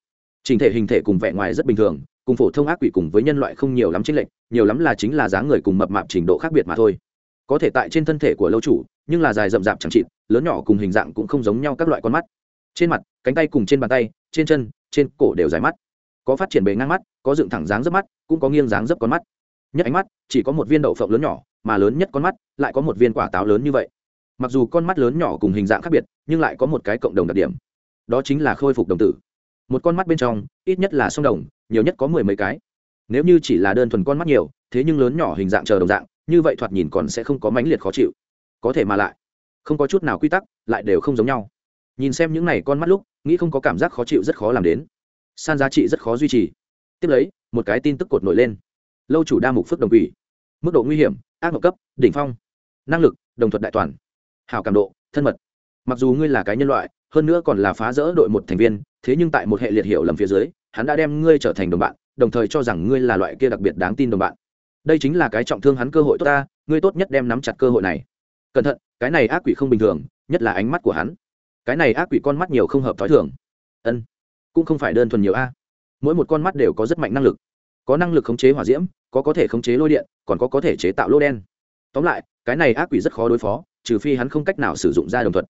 Trình thể hình thể cùng vẻ ngoài rất bình thường, cùng phổ thông ác quỷ cùng với nhân loại không nhiều lắm chênh lệch, nhiều lắm là chính là dáng người cùng mập mạp trình độ khác biệt mà thôi. Có thể tại trên thân thể của lâu chủ, nhưng là dài rậm rạp chẳng chịt, lớn nhỏ cùng hình dạng cũng không giống nhau các loại con mắt. Trên mặt, cánh tay cùng trên bàn tay, trên chân, trên cổ đều dài mắt. Có phát triển bề ngang mắt, có dựng thẳng dáng dấp mắt, cũng có nghiêng dáng dấp con mắt nhất ánh mắt, chỉ có một viên đậu phộng lớn nhỏ, mà lớn nhất con mắt lại có một viên quả táo lớn như vậy. Mặc dù con mắt lớn nhỏ cùng hình dạng khác biệt, nhưng lại có một cái cộng đồng đặc điểm. Đó chính là khôi phục đồng tử. Một con mắt bên trong, ít nhất là song đồng, nhiều nhất có mười mấy cái. Nếu như chỉ là đơn thuần con mắt nhiều, thế nhưng lớn nhỏ hình dạng chờ đồng dạng, như vậy thoạt nhìn còn sẽ không có mãnh liệt khó chịu. Có thể mà lại, không có chút nào quy tắc, lại đều không giống nhau. Nhìn xem những này con mắt lúc, nghĩ không có cảm giác khó chịu rất khó làm đến. San giá trị rất khó duy trì. Tiếp lấy, một cái tin tức cột nổi lên lâu chủ đa mục phước đồng quỷ. Mức độ nguy hiểm, ác mộng cấp, đỉnh phong. Năng lực, đồng thuật đại toàn. Hào cảm độ, thân mật. Mặc dù ngươi là cái nhân loại, hơn nữa còn là phá rỡ đội một thành viên, thế nhưng tại một hệ liệt hiểu lầm phía dưới, hắn đã đem ngươi trở thành đồng bạn, đồng thời cho rằng ngươi là loại kia đặc biệt đáng tin đồng bạn. Đây chính là cái trọng thương hắn cơ hội tốt ta, ngươi tốt nhất đem nắm chặt cơ hội này. Cẩn thận, cái này ác quỷ không bình thường, nhất là ánh mắt của hắn. Cái này ác quỷ con mắt nhiều không hợp t h ó i thường. Ân, cũng không phải đơn thuần nhiều a. Mỗi một con mắt đều có rất mạnh năng lực có năng lực khống chế hỏa diễm, có có thể khống chế lôi điện, còn có có thể chế tạo lô đen. Tóm lại, cái này ác quỷ rất khó đối phó, trừ phi hắn không cách nào sử dụng ra đồng thuật.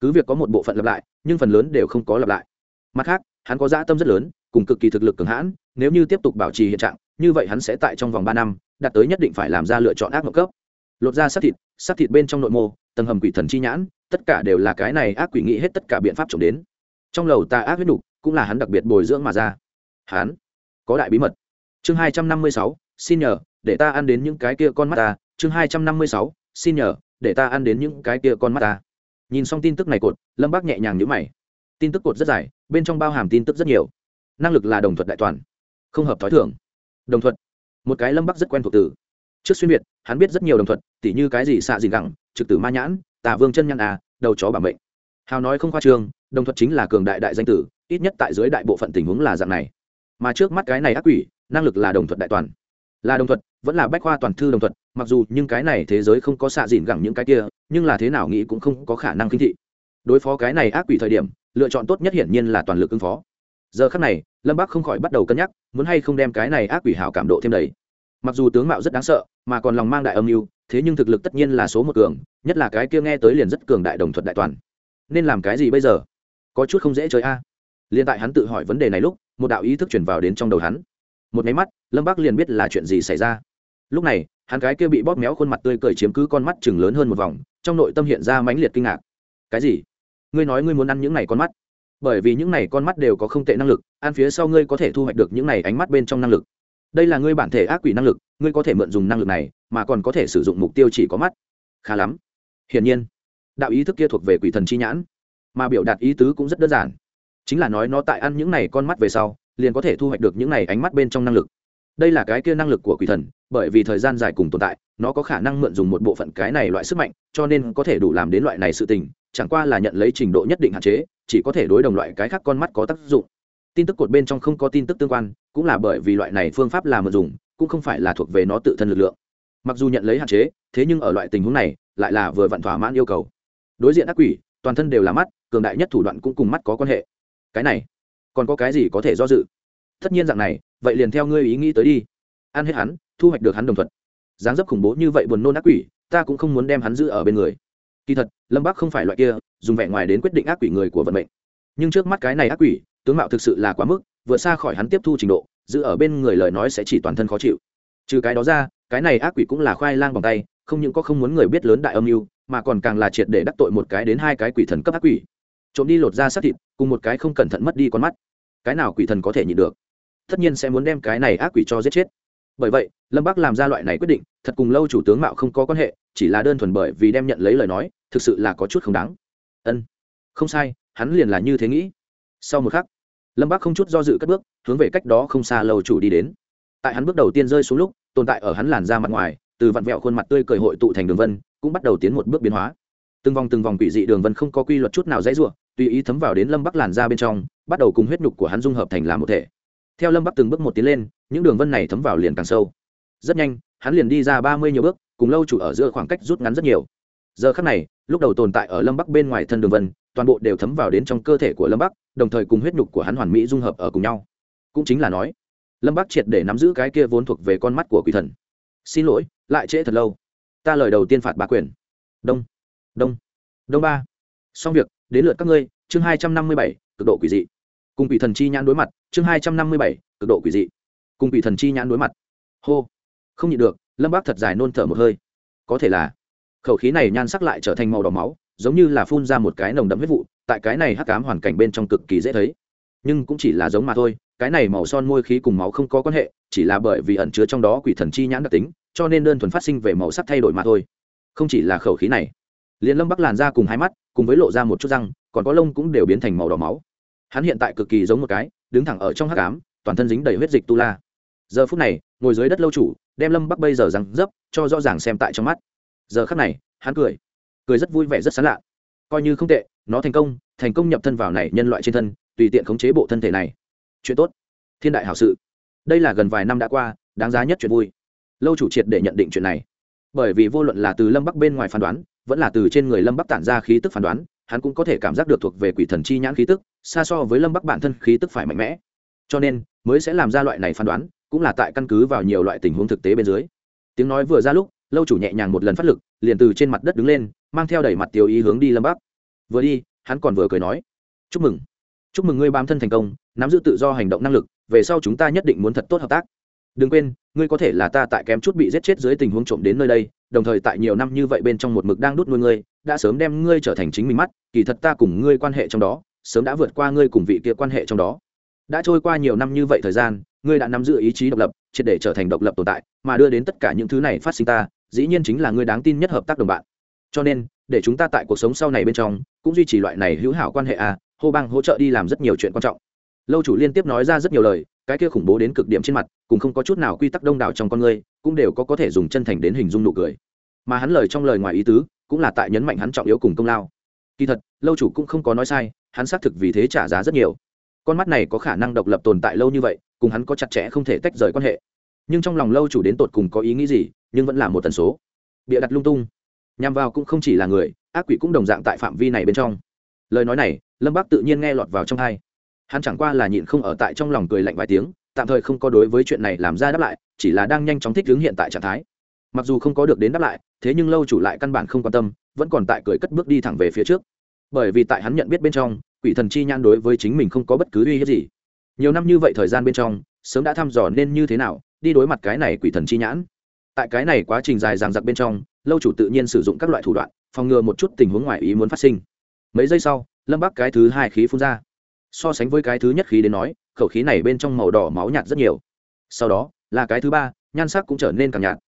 cứ việc có một bộ phận lặp lại, nhưng phần lớn đều không có lặp lại. Mặt khác, hắn có dã tâm rất lớn, cùng cực kỳ thực lực cường hãn, nếu như tiếp tục bảo trì hiện trạng, như vậy hắn sẽ tại trong vòng ba năm, đạt tới nhất định phải làm ra lựa chọn ác mộng cấp. Lột ra xác thịt xác thịt bên trong nội mô, tầng hầm quỷ thần chi nhãn, tất cả đều là cái này ác quỷ nghĩ hết tất cả biện pháp trồng đến. Trong lầu ta ác huyết đục cũng là hắn đặc biệt bồi dưỡng mà ra. Hắn có đại bí mật chương hai trăm năm mươi sáu, xin nhờ, để ta ăn đến những cái kia con mắt ta. Chương hai trăm năm mươi sáu, xin nhờ, để ta ăn đến những cái kia con mắt ta. Nhìn xong tin tức này cột, lâm bác nhẹ nhàng nhữ mày. Tin tức cột rất dài, bên trong bao hàm tin tức rất nhiều. Năng lực là đồng thuật đại toàn, không hợp t h ó i thưởng đồng thuật, một cái lâm bắc rất quen thuộc từ. Trước xuyên việt, hắn biết rất nhiều đồng thuận tỉ như cái gì xạ gì gẳng, trực tử ma nhãn, tà vương chân nhăn à đầu chó bảo mệnh. Hào nói không khoa trương, đồng thuận chính là cường đại đại danh tử, ít nhất tại dưới đại bộ phận tình huống là dạng này. Mà trước mắt cái này ác quỷ năng lực là đồng thuật đại toàn. Là đồng thuật, vẫn là bách khoa toàn thư đồng thuật. mặc dù nhưng cái này thế giới không có xạ dìn gẳng những cái kia nhưng là thế nào nghĩ cũng không có khả năng kinh thị. Đối phó cái này ác quỷ thời điểm lựa chọn tốt nhất hiển nhiên là toàn lực ứng phó. Giờ khắc này lâm bắc không khỏi bắt đầu cân nhắc muốn hay không đem cái này ác quỷ hảo cảm độ thêm đầy. Mặc dù tướng mạo rất đáng sợ mà còn lòng mang đại âm mưu thế nhưng thực lực tất nhiên là số một cường nhất là cái kia nghe tới liền rất cường đại đồng thuật đại toàn. Nên làm cái gì bây giờ? Có chút không dễ chơi a. À. liền tại hắn tự hỏi vấn đề này lúc một đạo ý thức chuyển vào đến trong đầu hắn một máy mắt, lâm bắc liền biết là chuyện gì xảy ra. Lúc này, hắn cái kia bị bóp méo khuôn mặt tươi cười chiếm cứ con mắt chừng lớn hơn một vòng, trong nội tâm hiện ra mãnh liệt kinh ngạc. Cái gì? Ngươi nói ngươi muốn ăn những này con mắt? Bởi vì những này con mắt đều có không tệ năng lực, ăn phía sau ngươi có thể thu hoạch được những này ánh mắt bên trong năng lực. Đây là ngươi bản thể ác quỷ năng lực, ngươi có thể mượn dùng năng lực này, mà còn có thể sử dụng mục tiêu chỉ có mắt. Khá lắm. Hiển nhiên, đạo ý thức kia thuộc về quỷ thần chi nhãn, mà biểu đạt ý tứ cũng rất đơn giản. Chính là nói nó tại ăn những này con mắt về sau liền có thể thu hoạch được những này ánh mắt bên trong năng lực. Đây là cái kia năng lực của quỷ thần, bởi vì thời gian dài cùng tồn tại, nó có khả năng mượn dùng một bộ phận cái này loại sức mạnh, cho nên có thể đủ làm đến loại này sự tình, chẳng qua là nhận lấy trình độ nhất định hạn chế, chỉ có thể đối đồng loại cái khác con mắt có tác dụng. Tin tức cột bên trong không có tin tức tương quan, cũng là bởi vì loại này phương pháp là mượn dùng, cũng không phải là thuộc về nó tự thân lực lượng. Mặc dù nhận lấy hạn chế, thế nhưng ở loại tình huống này, lại là vừa vặn thỏa mãn yêu cầu. Đối diện ác quỷ, toàn thân đều là mắt, cường đại nhất thủ đoạn cũng cùng mắt có quan hệ. Cái này còn có cái gì có thể do dự? Tất nhiên dạng này, vậy liền theo ngươi ý nghĩ tới đi. Ăn hết hắn, thu hoạch được hắn đồng thuận. Dáng dấp khủng bố như vậy buồn nôn ác quỷ, ta cũng không muốn đem hắn giữ ở bên người. Kỳ thật, lâm bắc không phải loại kia, dùng vẻ ngoài đến quyết định ác quỷ người của vận mệnh. Nhưng trước mắt cái này ác quỷ, tướng mạo thực sự là quá mức vượt xa khỏi hắn tiếp thu trình độ, giữ ở bên người lời nói sẽ chỉ toàn thân khó chịu. Trừ cái đó ra, cái này ác quỷ cũng là khoai lang bằng tay, không những có không muốn người biết lớn đại âm mưu, mà còn càng là triệt để đắc tội một cái đến hai cái quỷ thần cấp ác quỷ trộm đi lột ra sát thịt, cùng một cái không cẩn thận mất đi con mắt. Cái nào quỷ thần có thể nhịn được? Tất nhiên sẽ muốn đem cái này ác quỷ cho giết chết. Bởi vậy, lâm bắc làm ra loại này quyết định, thật cùng lâu chủ tướng mạo không có quan hệ, chỉ là đơn thuần bởi vì đem nhận lấy lời nói, thực sự là có chút không đáng. Ân, không sai, hắn liền là như thế nghĩ. Sau một khắc, lâm bắc không chút do dự cất bước, hướng về cách đó không xa lâu chủ đi đến. Tại hắn bước đầu tiên rơi xuống lúc, tồn tại ở hắn làn da mặt ngoài, từ vặn vẹo khuôn mặt tươi cười hội tụ thành đường vân, cũng bắt đầu tiến một bước biến hóa. Từng vòng từng vòng quỷ dị đường vân không có quy luật chút nào dãy ruộng tùy ý thấm vào đến lâm bắc làn da bên trong, bắt đầu cùng huyết nhục của hắn dung hợp thành làm một thể. Theo lâm bắc từng bước một tiến lên, những đường vân này thấm vào liền càng sâu. Rất nhanh, hắn liền đi ra ba mươi nhiều bước, cùng lâu chủ ở giữa khoảng cách rút ngắn rất nhiều. Giờ khắc này, lúc đầu tồn tại ở lâm bắc bên ngoài thân đường vân, toàn bộ đều thấm vào đến trong cơ thể của lâm bắc, đồng thời cùng huyết nhục của hắn hoàn mỹ dung hợp ở cùng nhau. Cũng chính là nói, lâm bắc triệt để nắm giữ cái kia vốn thuộc về con mắt của quỷ thần. Xin lỗi, lại trễ thật lâu. Ta lời đầu tiên phạt ba quyền. Đông. Đông. Đông ba xong việc, đến lượt các ngươi, chương hai trăm năm mươi bảy, cực độ quỷ dị. Cùng quỷ thần chi nhãn đối mặt, chương hai trăm năm mươi bảy, cực độ quỷ dị. Cùng quỷ thần chi nhãn đối mặt. Hô. Không nhịn được, lâm bác thật dài nôn thở một hơi. Có thể là, khẩu khí này nhan sắc lại trở thành màu đỏ máu, giống như là phun ra một cái nồng đậm huyết vụ, tại cái này hắc cám hoàn cảnh bên trong cực kỳ dễ thấy. Nhưng cũng chỉ là giống mà thôi, cái này màu son môi khí cùng máu không có quan hệ, chỉ là bởi vì ẩn chứa trong đó quỷ thần chi nhãn đặc tính, cho nên đơn thuần phát sinh về màu sắc thay đổi mà thôi. Không chỉ là khẩu khí này liền lâm bắc làn ra cùng hai mắt, cùng với lộ ra một chút răng, còn có lông cũng đều biến thành màu đỏ máu. Hắn hiện tại cực kỳ giống một cái, đứng thẳng ở trong hắc cám toàn thân dính đầy huyết dịch tu la. Giờ phút này, ngồi dưới đất lâu chủ, đem lâm bắc bây giờ răng dấp, cho rõ ràng xem tại trong mắt. Giờ khắc này, hắn cười. Cười rất vui vẻ, rất sán lạ. Coi như không tệ, nó thành công thành công nhập thân vào này nhân loại trên thân, tùy tiện khống chế bộ thân thể này. Chuyện tốt. Thiên đại hảo sự. Đây là gần vài năm đã qua, đáng giá nhất chuyện vui. Lâu chủ triệt để nhận định chuyện này bởi vì vô luận là từ lâm bắc bên ngoài phán đoán, vẫn là từ trên người lâm bắc tản ra khí tức phán đoán, hắn cũng có thể cảm giác được thuộc về quỷ thần chi nhãn khí tức, xa so với lâm bắc bản thân khí tức phải mạnh mẽ. Cho nên, mới sẽ làm ra loại này phán đoán, cũng là tại căn cứ vào nhiều loại tình huống thực tế bên dưới. Tiếng nói vừa ra lúc, lâu chủ nhẹ nhàng một lần phát lực, liền từ trên mặt đất đứng lên, mang theo đẩy mặt tiêu ý hướng đi lâm bắc. Vừa đi, hắn còn vừa cười nói, chúc mừng. Chúc mừng ngươi bám thân thành công, nắm giữ tự do hành động năng lực, về sau chúng ta nhất định muốn thật tốt hợp tác đừng quên, ngươi có thể là ta tại kém chút bị giết chết dưới tình huống trộm đến nơi đây, đồng thời tại nhiều năm như vậy bên trong một mực đang đút nuôi ngươi, đã sớm đem ngươi trở thành chính mình mắt, kỳ thật ta cùng ngươi quan hệ trong đó, sớm đã vượt qua ngươi cùng vị kia quan hệ trong đó. Đã trôi qua nhiều năm như vậy thời gian, ngươi đã nắm giữ ý chí độc lập, triệt để trở thành độc lập tồn tại, mà đưa đến tất cả những thứ này phát sinh ta, dĩ nhiên chính là ngươi đáng tin nhất hợp tác đồng bạn. Cho nên, để chúng ta tại cuộc sống sau này bên trong, cũng duy trì loại này hữu hảo quan hệ à hô bang hỗ trợ đi làm rất nhiều chuyện quan trọng. Lâu chủ liên tiếp nói ra rất nhiều lời cái kia khủng bố đến cực điểm trên mặt, cùng không có chút nào quy tắc đông đảo trong con người, cũng đều có có thể dùng chân thành đến hình dung nụ cười. Mà hắn lời trong lời ngoài ý tứ, cũng là tại nhấn mạnh hắn trọng yếu cùng công lao. Kỳ thật, lâu chủ cũng không có nói sai, hắn xác thực vì thế trả giá rất nhiều. Con mắt này có khả năng độc lập tồn tại lâu như vậy, cùng hắn có chặt chẽ không thể tách rời quan hệ. Nhưng trong lòng lâu chủ đến tột cùng có ý nghĩ gì, nhưng vẫn là một tần số. Bịa đặt lung tung. Nhằm vào cũng không chỉ là người, ác quỷ cũng đồng dạng tại phạm vi này bên trong. Lời nói này, lâm bác tự nhiên nghe lọt vào trong hai hắn chẳng qua là nhịn không ở tại trong lòng cười lạnh vài tiếng, tạm thời không có đối với chuyện này làm ra đáp lại, chỉ là đang nhanh chóng thích ứng hiện tại trạng thái. Mặc dù không có được đến đáp lại, thế nhưng lâu chủ lại căn bản không quan tâm, vẫn còn tại cười cất bước đi thẳng về phía trước. Bởi vì tại hắn nhận biết bên trong, quỷ thần chi nhan đối với chính mình không có bất cứ uy hiếp gì. Nhiều năm như vậy thời gian bên trong, sớm đã thăm dò nên như thế nào, đi đối mặt cái này quỷ thần chi nhãn. Tại cái này quá trình dài dằng dặc bên trong, lâu chủ tự nhiên sử dụng các loại thủ đoạn, phòng ngừa một chút tình huống ngoài ý muốn phát sinh. Mấy giây sau, lâm bắc cái thứ hai khí phun ra so sánh với cái thứ nhất khí đến nói, khẩu khí này bên trong màu đỏ máu nhạt rất nhiều. Sau đó, là cái thứ ba, nhan sắc cũng trở nên càng nhạt.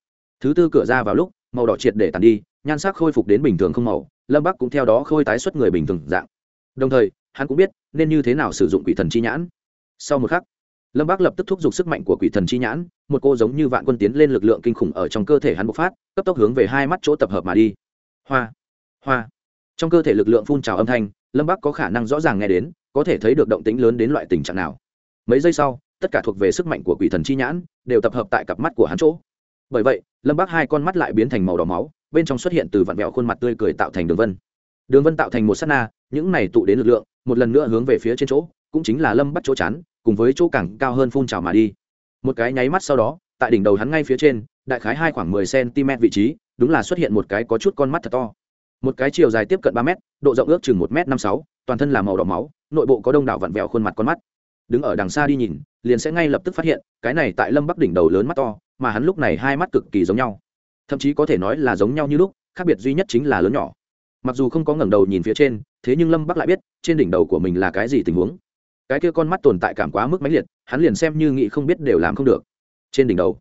Thứ tư cửa ra vào lúc, màu đỏ triệt để tàn đi, nhan sắc khôi phục đến bình thường không màu, lâm bắc cũng theo đó khôi tái xuất người bình thường dạng. Đồng thời, hắn cũng biết nên như thế nào sử dụng quỷ thần chi nhãn. Sau một khắc, lâm bắc lập tức thúc giục sức mạnh của quỷ thần chi nhãn, một cô giống như vạn quân tiến lên lực lượng kinh khủng ở trong cơ thể hắn bộc phát, cấp tốc hướng về hai mắt chỗ tập hợp mà đi. Hoa hoa. Trong cơ thể lực lượng phun trào âm thanh, lâm bắc có khả năng rõ ràng nghe đến có thể thấy được động tĩnh lớn đến loại tình trạng nào. Mấy giây sau, tất cả thuộc về sức mạnh của quỷ thần chi nhãn, đều tập hợp tại cặp mắt của hắn chỗ. Bởi vậy, lâm bác hai con mắt lại biến thành màu đỏ máu, bên trong xuất hiện từ vạn vẹo khuôn mặt tươi cười tạo thành đường vân. Đường vân tạo thành một s á t na, những này tụ đến lực lượng, một lần nữa hướng về phía trên chỗ, cũng chính là lâm bắt chỗ chắn cùng với chỗ cẳng cao hơn phun trào mà đi. Một cái nháy mắt sau đó, tại đỉnh đầu hắn ngay phía trên, đại khái hai khoảng mười cm vị trí, đúng là xuất hiện một cái có chút con mắt thật to. Một cái chiều dài tiếp cận ba m độ rộng ước chừng một m năm sáu, toàn thân là màu đỏ máu nội bộ có đông đảo vặn vẹo khuôn mặt con mắt. Đứng ở đằng xa đi nhìn, liền sẽ ngay lập tức phát hiện, cái này tại lâm bắc đỉnh đầu lớn mắt to, mà hắn lúc này hai mắt cực kỳ giống nhau. Thậm chí có thể nói là giống nhau như lúc, khác biệt duy nhất chính là lớn nhỏ. Mặc dù không có ngẩng đầu nhìn phía trên, thế nhưng lâm bắc lại biết, trên đỉnh đầu của mình là cái gì tình huống. Cái kia con mắt tồn tại cảm quá mức mãnh liệt, hắn liền xem như nghĩ không biết đều làm không được. Trên đỉnh đầu,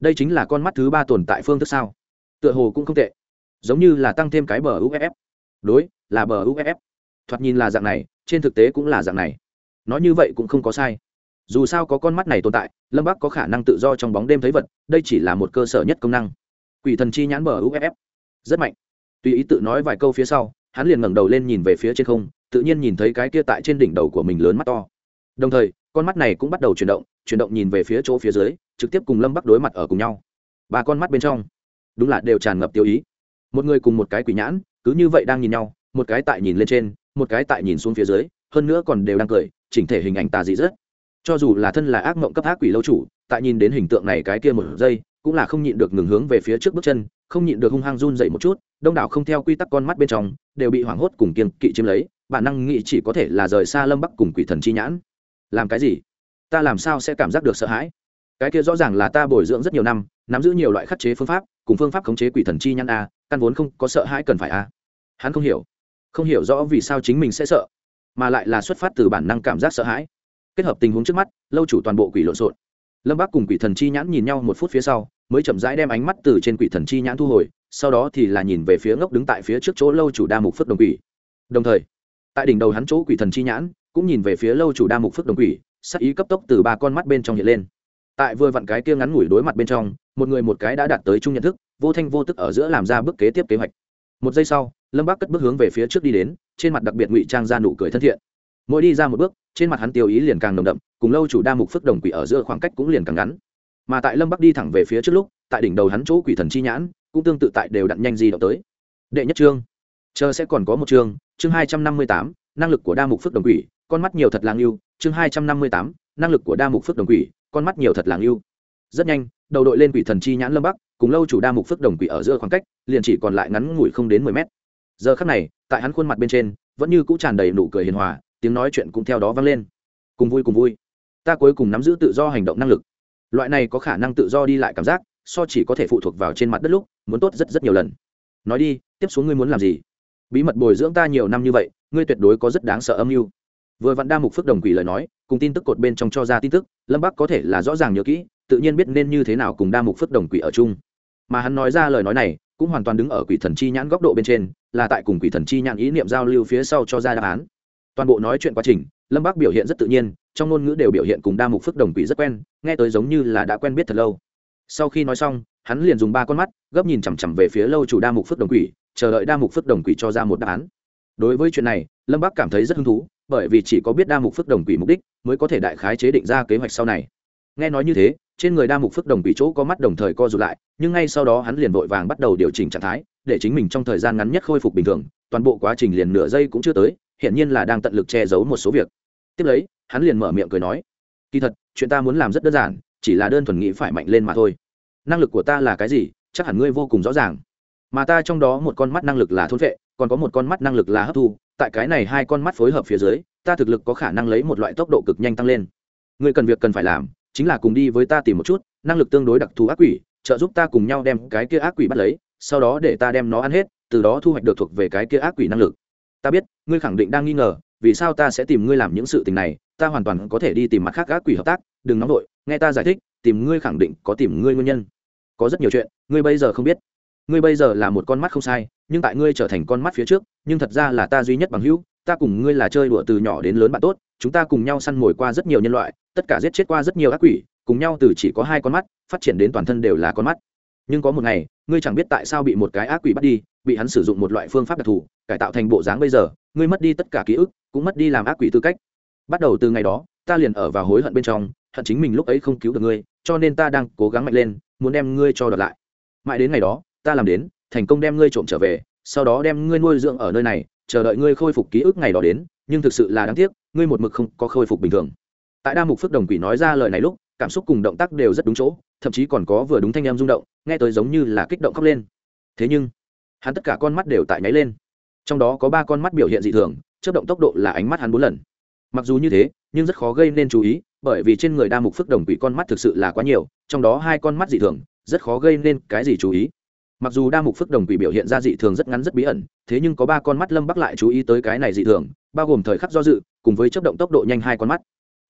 đây chính là con mắt thứ ba tồn tại phương thức sao? Tựa hồ cũng không tệ. Giống như là tăng thêm cái bờ uff đối, là bờ uff thoạt nhìn là dạng này trên thực tế cũng là dạng này. Nói như vậy cũng không có sai. Dù sao có con mắt này tồn tại, lâm bắc có khả năng tự do trong bóng đêm thấy vật, đây chỉ là một cơ sở nhất công năng. Quỷ thần chi nhãn mở uff rất mạnh. Tùy ý tự nói vài câu phía sau, hắn liền ngẩng đầu lên nhìn về phía trên không, tự nhiên nhìn thấy cái kia tại trên đỉnh đầu của mình lớn mắt to. Đồng thời, con mắt này cũng bắt đầu chuyển động chuyển động nhìn về phía chỗ phía dưới, trực tiếp cùng lâm bắc đối mặt ở cùng nhau. Ba con mắt bên trong, đúng là đều tràn ngập tiêu ý. Một người cùng một cái quỷ nhãn, cứ như vậy đang nhìn nhau một cái tại nhìn lên trên, một cái tại nhìn xuống phía dưới, hơn nữa còn đều đang cười, chỉnh thể hình ảnh tà dị rất. Cho dù là thân là ác mộng cấp ác quỷ lâu chủ, tại nhìn đến hình tượng này cái kia một giây, cũng là không nhịn được ngừng hướng về phía trước bước chân, không nhịn được hung hăng run dậy một chút, đông đảo không theo quy tắc con mắt bên trong, đều bị hoảng hốt cùng kiên kỵ chiếm lấy, bản năng nghĩ chỉ có thể là rời xa lâm bắc cùng quỷ thần chi nhãn. Làm cái gì? Ta làm sao sẽ cảm giác được sợ hãi? Cái kia rõ ràng là ta bồi dưỡng rất nhiều năm, nắm giữ nhiều loại khắc chế phương pháp, cùng phương pháp khống chế quỷ thần chi nhãn a, căn vốn không có sợ hãi cần phải a. Hắn không hiểu không hiểu rõ vì sao chính mình sẽ sợ, mà lại là xuất phát từ bản năng cảm giác sợ hãi. Kết hợp tình huống trước mắt, lâu chủ toàn bộ quỷ lộn xộn. Lâm bác cùng quỷ thần chi nhãn nhìn nhau một phút phía sau, mới chậm rãi đem ánh mắt từ trên quỷ thần chi nhãn thu hồi, sau đó thì là nhìn về phía ngốc đứng tại phía trước chỗ lâu chủ đa mục phước đồng quỷ. Đồng thời, tại đỉnh đầu hắn chỗ quỷ thần chi nhãn, cũng nhìn về phía lâu chủ đa mục phước đồng quỷ, sắc ý cấp tốc từ ba con mắt bên trong hiện lên. Tại vừa vặn cái kia ngắn ngủi đối mặt bên trong, một người một cái đã đạt tới chung nhận thức, vô thanh vô tức ở giữa làm ra bước kế tiếp kế hoạch. Một giây sau lâm bác cất bước hướng về phía trước đi đến, trên mặt đặc biệt ngụy trang ra nụ cười thân thiện. Mỗi đi ra một bước, trên mặt hắn tiêu ý liền càng nồng đậm, cùng lâu chủ đa mục phước đồng quỷ ở giữa khoảng cách cũng liền càng ngắn. Mà tại lâm bắc đi thẳng về phía trước lúc, tại đỉnh đầu hắn chỗ quỷ thần chi nhãn, cũng tương tự tại đều đặn nhanh di động tới. Đệ nhất chương. Chờ sẽ còn có một chương chương hai trăm năm mươi tám, năng lực của đa mục phước đồng quỷ, con mắt nhiều thật làng yêu chương hai trăm năm mươi tám, năng lực của đa mục phước đồng quỷ, con mắt nhiều thật làng yêu rất nhanh, đầu đội lên quỷ thần chi nhãn lâm bắc, cùng lâu chủ đa mục phước đồng quỷ ở giữa khoảng cách, liền chỉ còn lại ngắn ngủi không đến mười mét giờ khắc này, tại hắn khuôn mặt bên trên, vẫn như cũng tràn đầy nụ cười hiền hòa, tiếng nói chuyện cũng theo đó vang lên. Cùng vui cùng vui. Ta cuối cùng nắm giữ tự do hành động năng lực. Loại này có khả năng tự do đi lại cảm giác, so chỉ có thể phụ thuộc vào trên mặt đất lúc, muốn tốt rất rất nhiều lần. Nói đi, tiếp xuống ngươi muốn làm gì? Bí mật bồi dưỡng ta nhiều năm như vậy, ngươi tuyệt đối có rất đáng sợ âm mưu. Vừa vặn đa mục phước đồng quỷ lời nói, cùng tin tức cột bên trong cho ra tin tức, lâm bắc có thể là rõ ràng nhớ kỹ, tự nhiên biết nên như thế nào cùng đa mục phước đồng quỷ ở chung. Mà hắn nói ra lời nói này, cũng hoàn toàn đứng ở quỷ thần chi nhãn góc độ bên trên là tại cùng quỷ thần chi nhãn ý niệm giao lưu phía sau cho ra đáp án. Toàn bộ nói chuyện quá trình, lâm bác biểu hiện rất tự nhiên, trong ngôn ngữ đều biểu hiện cùng đa mục phức đồng quỷ rất quen, nghe tới giống như là đã quen biết thật lâu. Sau khi nói xong, hắn liền dùng ba con mắt, gấp nhìn chằm chằm về phía lâu chủ đa mục phức đồng quỷ, chờ đợi đa mục phức đồng quỷ cho ra một đáp án. Đối với chuyện này, lâm bác cảm thấy rất hứng thú, bởi vì chỉ có biết đa mục phức đồng quỷ mục đích, mới có thể đại khái chế định ra kế hoạch sau này. Nghe nói như thế, trên người đa mục phức đồng quỷ chỗ có mắt đồng thời co rụt lại, nhưng ngay sau đó hắn liền vội vàng bắt đầu điều chỉnh trạng thái để chính mình trong thời gian ngắn nhất khôi phục bình thường, toàn bộ quá trình liền nửa giây cũng chưa tới, hiển nhiên là đang tận lực che giấu một số việc. Tiếp lấy, hắn liền mở miệng cười nói, kỳ thật, chuyện ta muốn làm rất đơn giản, chỉ là đơn thuần nghĩ phải mạnh lên mà thôi. Năng lực của ta là cái gì, chắc hẳn ngươi vô cùng rõ ràng. Mà ta trong đó một con mắt năng lực là thôn vệ, còn có một con mắt năng lực là hấp thu. Tại cái này hai con mắt phối hợp phía dưới, ta thực lực có khả năng lấy một loại tốc độ cực nhanh tăng lên. Ngươi cần việc cần phải làm, chính là cùng đi với ta tìm một chút, năng lực tương đối đặc thù ác quỷ, trợ giúp ta cùng nhau đem cái kia ác quỷ bắt lấy sau đó để ta đem nó ăn hết, từ đó thu hoạch được thuộc về cái kia ác quỷ năng lực. Ta biết, ngươi khẳng định đang nghi ngờ, vì sao ta sẽ tìm ngươi làm những sự tình này, ta hoàn toàn có thể đi tìm mặt khác ác quỷ hợp tác, đừng nóng vội, nghe ta giải thích, tìm ngươi khẳng định có tìm ngươi nguyên nhân. Có rất nhiều chuyện, ngươi bây giờ không biết. Ngươi bây giờ là một con mắt không sai, nhưng tại ngươi trở thành con mắt phía trước, nhưng thật ra là ta duy nhất bằng hữu, ta cùng ngươi là chơi đùa từ nhỏ đến lớn bạn tốt, chúng ta cùng nhau săn mồi qua rất nhiều nhân loại, tất cả giết chết qua rất nhiều ác quỷ, cùng nhau từ chỉ có hai con mắt, phát triển đến toàn thân đều là con mắt. Nhưng có một ngày ngươi chẳng biết tại sao bị một cái ác quỷ bắt đi, bị hắn sử dụng một loại phương pháp đặc thù, cải tạo thành bộ dáng bây giờ, ngươi mất đi tất cả ký ức, cũng mất đi làm ác quỷ tư cách. Bắt đầu từ ngày đó, ta liền ở và hối hận bên trong, hận chính mình lúc ấy không cứu được ngươi, cho nên ta đang cố gắng mạnh lên, muốn đem ngươi cho đợt lại. Mãi đến ngày đó, ta làm đến, thành công đem ngươi trộm trở về, sau đó đem ngươi nuôi dưỡng ở nơi này, chờ đợi ngươi khôi phục ký ức ngày đó đến, nhưng thực sự là đáng tiếc, ngươi một mực không có khôi phục bình thường. Tại đa mục phước đồng quỷ nói ra lời này lúc, cảm xúc cùng động tác đều rất đúng chỗ thậm chí còn có vừa đúng thanh em rung động, nghe tới giống như là kích động khóc lên. Thế nhưng, hắn tất cả con mắt đều tại nháy lên. Trong đó có ba con mắt biểu hiện dị thường chất động tốc độ là ánh mắt hắn bốn lần. Mặc dù như thế, nhưng rất khó gây nên chú ý, bởi vì trên người đa mục phước đồng quỷ con mắt thực sự là quá nhiều, trong đó hai con mắt dị thường, rất khó gây nên cái gì chú ý. Mặc dù đa mục phước đồng quỷ biểu hiện ra dị thường rất ngắn rất bí ẩn, thế nhưng có ba con mắt lâm bắc lại chú ý tới cái này dị thường, bao gồm thời khắc do dự, cùng với chấp động tốc độ nhanh hai con mắt.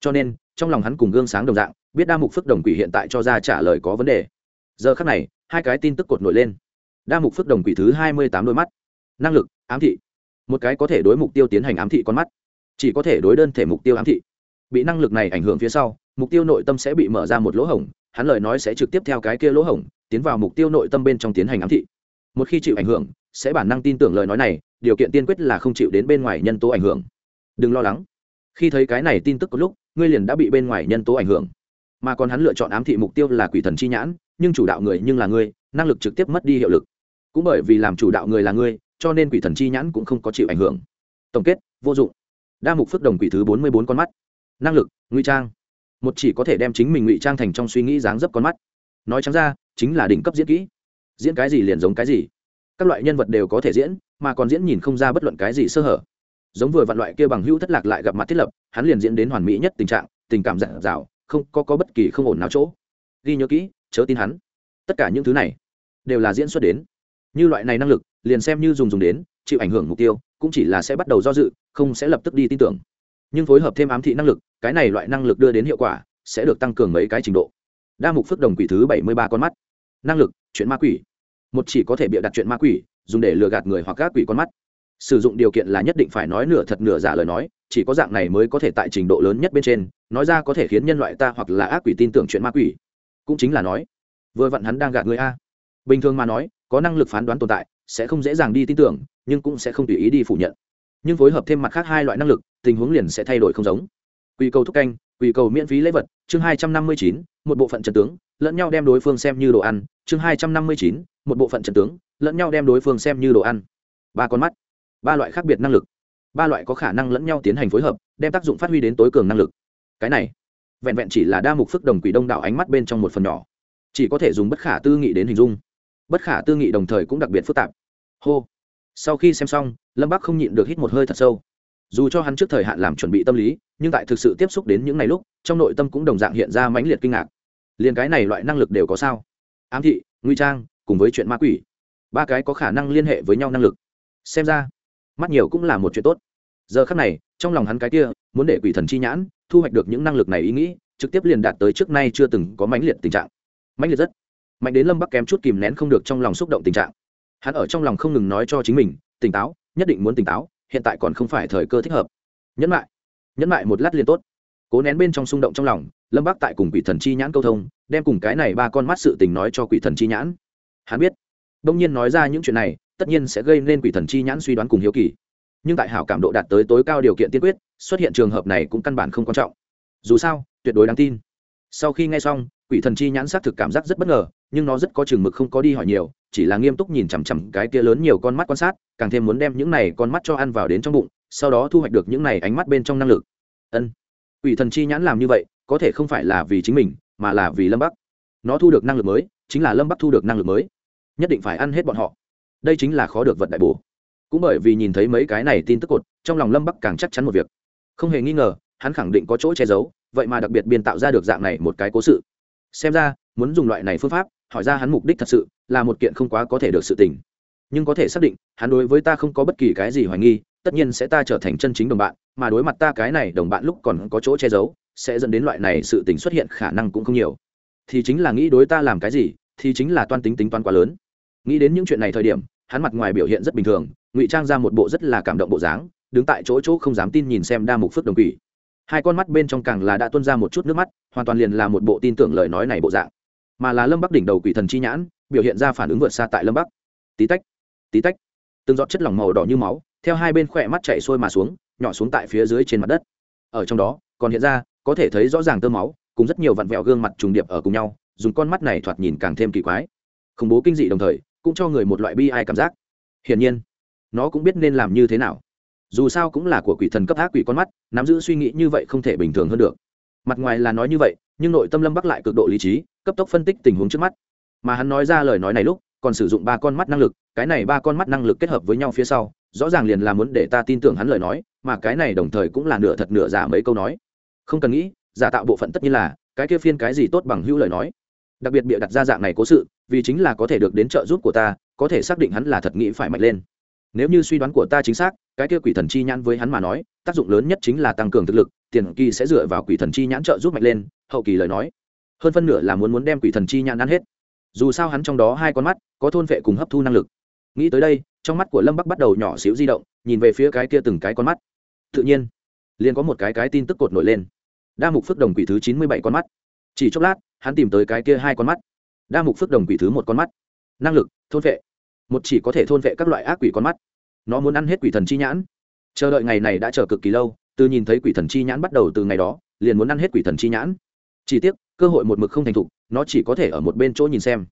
Cho nên, trong lòng hắn cùng gương sáng đồng dạng biết đa mục phước đồng quỷ hiện tại cho ra trả lời có vấn đề. Giờ khắc này, hai cái tin tức cột nổi lên. Đa mục phước đồng quỷ thứ hai mươi tám đôi mắt. Năng lực, ám thị. Một cái có thể đối mục tiêu tiến hành ám thị con mắt. Chỉ có thể đối đơn thể mục tiêu ám thị. Bị năng lực này ảnh hưởng phía sau, mục tiêu nội tâm sẽ bị mở ra một lỗ hổng, hắn lời nói sẽ trực tiếp theo cái kia lỗ hổng, tiến vào mục tiêu nội tâm bên trong tiến hành ám thị. Một khi chịu ảnh hưởng, sẽ bản năng tin tưởng lời nói này, điều kiện tiên quyết là không chịu đến bên ngoài nhân tố ảnh hưởng. Đừng lo lắng. Khi thấy cái này tin tức có lúc, ngươi liền đã bị bên ngoài nhân tố ảnh hưởng mà còn hắn lựa chọn ám thị mục tiêu là quỷ thần chi nhãn, nhưng chủ đạo người nhưng là ngươi, năng lực trực tiếp mất đi hiệu lực. Cũng bởi vì làm chủ đạo người là ngươi, cho nên quỷ thần chi nhãn cũng không có chịu ảnh hưởng. Tổng kết, vô dụng. Đa mục phước đồng quỷ thứ bốn mươi bốn con mắt. Năng lực, ngụy trang. Một chỉ có thể đem chính mình ngụy trang thành trong suy nghĩ dáng dấp con mắt. Nói chẳng ra, chính là đỉnh cấp diễn kỹ. Diễn cái gì liền giống cái gì. Các loại nhân vật đều có thể diễn, mà còn diễn nhìn không ra bất luận cái gì sơ hở. Giống vừa vạn loại kia bằng hữu thất lạc lại gặp mặt thiết lập, hắn liền diễn đến hoàn mỹ nhất tình trạng, tình cảm dặn dào không có, có bất kỳ không ổn nào chỗ. Ghi nhớ kỹ chớ tin hắn. Tất cả những thứ này đều là diễn xuất đến. Như loại này năng lực liền xem như dùng dùng đến chịu ảnh hưởng mục tiêu cũng chỉ là sẽ bắt đầu do dự không sẽ lập tức đi tin tưởng. Nhưng phối hợp thêm ám thị năng lực cái này loại năng lực đưa đến hiệu quả sẽ được tăng cường mấy cái trình độ. Đa mục phước đồng quỷ thứ bảy mươi ba con mắt. Năng lực chuyện ma quỷ. Một chỉ có thể bịa đặt chuyện ma quỷ dùng để lừa gạt người hoặc các quỷ con mắt sử dụng điều kiện là nhất định phải nói nửa thật nửa giả lời nói, chỉ có dạng này mới có thể tại trình độ lớn nhất bên trên, nói ra có thể khiến nhân loại ta hoặc là ác quỷ tin tưởng chuyện ma quỷ. Cũng chính là nói, vừa vặn hắn đang gạt người a. Bình thường mà nói, có năng lực phán đoán tồn tại, sẽ không dễ dàng đi tin tưởng, nhưng cũng sẽ không tùy ý đi phủ nhận. Nhưng phối hợp thêm mặt khác hai loại năng lực, tình huống liền sẽ thay đổi không giống. Quy cầu thúc canh quy cầu miễn phí lễ vật, chương hai trăm năm mươi chín, một bộ phận trận tướng, lẫn nhau đem đối phương xem như đồ ăn, chương hai trăm năm mươi chín, một bộ phận trận tướng, lẫn nhau đem đối phương xem như đồ ăn. Ba con mắt ba loại khác biệt năng lực. Ba loại có khả năng lẫn nhau tiến hành phối hợp, đem tác dụng phát huy đến tối cường năng lực. Cái này, vẹn vẹn chỉ là đa mục phức đồng quỷ đông đảo ánh mắt bên trong một phần nhỏ. Chỉ có thể dùng bất khả tư nghị đến hình dung. Bất khả tư nghị đồng thời cũng đặc biệt phức tạp. Hô. Sau khi xem xong, lâm bắc không nhịn được hít một hơi thật sâu. Dù cho hắn trước thời hạn làm chuẩn bị tâm lý, nhưng tại thực sự tiếp xúc đến những ngày lúc, trong nội tâm cũng đồng dạng hiện ra mãnh liệt kinh ngạc. Liền cái này loại năng lực đều có sao? Ám thị, nguy trang, cùng với chuyện ma quỷ. Ba cái có khả năng liên hệ với nhau năng lực. Xem ra mắt nhiều cũng là một chuyện tốt. Giờ khắc này, trong lòng hắn cái kia, muốn để quỷ thần chi nhãn, thu hoạch được những năng lực này ý nghĩ, trực tiếp liền đạt tới trước nay chưa từng có mãnh liệt tình trạng. Mãnh liệt rất. Mạnh đến lâm bắc kém chút kìm nén không được trong lòng xúc động tình trạng. Hắn ở trong lòng không ngừng nói cho chính mình, tỉnh táo, nhất định muốn tỉnh táo, hiện tại còn không phải thời cơ thích hợp. Nhẫn lại nhẫn lại một lát liền tốt. Cố nén bên trong xung động trong lòng, lâm bắc tại cùng quỷ thần chi nhãn câu thông, đem cùng cái này ba con mắt sự tình nói cho quỷ thần chi nhãn. Hắn biết. Đông nhiên nói ra những chuyện này tất nhiên sẽ gây nên quỷ thần chi nhãn suy đoán cùng hiếu kỳ. Nhưng tại hảo cảm độ đạt tới tối cao điều kiện tiên quyết, xuất hiện trường hợp này cũng căn bản không quan trọng. Dù sao, tuyệt đối đáng tin. Sau khi nghe xong, quỷ thần chi nhãn xác thực cảm giác rất bất ngờ, nhưng nó rất có chừng mực không có đi hỏi nhiều, chỉ là nghiêm túc nhìn chằm chằm cái kia lớn nhiều con mắt quan sát, càng thêm muốn đem những này con mắt cho ăn vào đến trong bụng, sau đó thu hoạch được những này ánh mắt bên trong năng lực. Ân. Quỷ thần chi nhãn làm như vậy, có thể không phải là vì chính mình, mà là vì lâm bắc. Nó thu được năng lực mới, chính là lâm bắc thu được năng lực mới. Nhất định phải ăn hết bọn họ đây chính là khó được vật đại bổ. Cũng bởi vì nhìn thấy mấy cái này tin tức cột, trong lòng lâm bắc càng chắc chắn một việc. Không hề nghi ngờ, hắn khẳng định có chỗ che giấu, vậy mà đặc biệt biên tạo ra được dạng này một cái cố sự. Xem ra, muốn dùng loại này phương pháp, hỏi ra hắn mục đích thật sự, là một kiện không quá có thể được sự tình. Nhưng có thể xác định, hắn đối với ta không có bất kỳ cái gì hoài nghi, tất nhiên sẽ ta trở thành chân chính đồng bạn, mà đối mặt ta cái này đồng bạn lúc còn có chỗ che giấu, sẽ dẫn đến loại này sự tình xuất hiện khả năng cũng không nhiều. Thì chính là nghĩ đối ta làm cái gì, thì chính là toan tính tính toán quá lớn. Nghĩ đến những chuyện này thời điểm hắn mặt ngoài biểu hiện rất bình thường, ngụy trang ra một bộ rất là cảm động bộ dáng, đứng tại chỗ chỗ không dám tin nhìn xem đa mục phước đồng quỷ. Hai con mắt bên trong càng là đã tuôn ra một chút nước mắt, hoàn toàn liền là một bộ tin tưởng lời nói này bộ dạng. Mà là lâm bắc đỉnh đầu quỷ thần chi nhãn, biểu hiện ra phản ứng vượt xa tại lâm bắc. Tí tách tí tách. Từng giọt chất lỏng màu đỏ như máu, theo hai bên khỏe mắt chạy sôi mà xuống, nhỏ xuống tại phía dưới trên mặt đất. Ở trong đó, còn hiện ra, có thể thấy rõ ràng tơ máu, cùng rất nhiều vặn vẹo gương mặt trùng điệp ở cùng nhau, dùng con mắt này thoạt nhìn càng thêm kỳ quái. Khủng bố kinh dị đồng thời cũng cho người một loại bi ai cảm giác. Hiển nhiên, nó cũng biết nên làm như thế nào. Dù sao cũng là của quỷ thần cấp ác quỷ con mắt, nắm giữ suy nghĩ như vậy không thể bình thường hơn được. Mặt ngoài là nói như vậy, nhưng nội tâm lâm bắc lại cực độ lý trí, cấp tốc phân tích tình huống trước mắt. Mà hắn nói ra lời nói này lúc, còn sử dụng ba con mắt năng lực, cái này ba con mắt năng lực kết hợp với nhau phía sau, rõ ràng liền là muốn để ta tin tưởng hắn lời nói, mà cái này đồng thời cũng là nửa thật nửa giả mấy câu nói. Không cần nghĩ, giả tạo bộ phận tất nhiên là, cái kia phiên cái gì tốt bằng hữu lời nói đặc biệt bịa đặt ra dạng này cố sự, vì chính là có thể được đến trợ giúp của ta, có thể xác định hắn là thật nghĩ phải mạnh lên. Nếu như suy đoán của ta chính xác, cái kia quỷ thần chi nhãn với hắn mà nói, tác dụng lớn nhất chính là tăng cường thực lực, tiền kỳ sẽ dựa vào quỷ thần chi nhãn trợ giúp mạnh lên, hậu kỳ lời nói. Hơn phân nửa là muốn muốn đem quỷ thần chi nhãn ăn hết. Dù sao hắn trong đó hai con mắt, có thôn vệ cùng hấp thu năng lực. Nghĩ tới đây, trong mắt của lâm bắc bắt đầu nhỏ xíu di động, nhìn về phía cái kia từng cái con mắt. Tự nhiên, liền có một cái cái tin tức cột nổi lên. Đa mục phước đồng quỷ thứ chín mươi bảy con mắt. Chỉ chốc lát hắn tìm tới cái kia hai con mắt. Đa mục phước đồng quỷ thứ một con mắt. Năng lực, thôn vệ. Một chỉ có thể thôn vệ các loại ác quỷ con mắt. Nó muốn ăn hết quỷ thần chi nhãn. Chờ đợi ngày này đã chờ cực kỳ lâu, từ nhìn thấy quỷ thần chi nhãn bắt đầu từ ngày đó, liền muốn ăn hết quỷ thần chi nhãn. Chỉ tiếc, cơ hội một mực không thành thục, nó chỉ có thể ở một bên chỗ nhìn xem.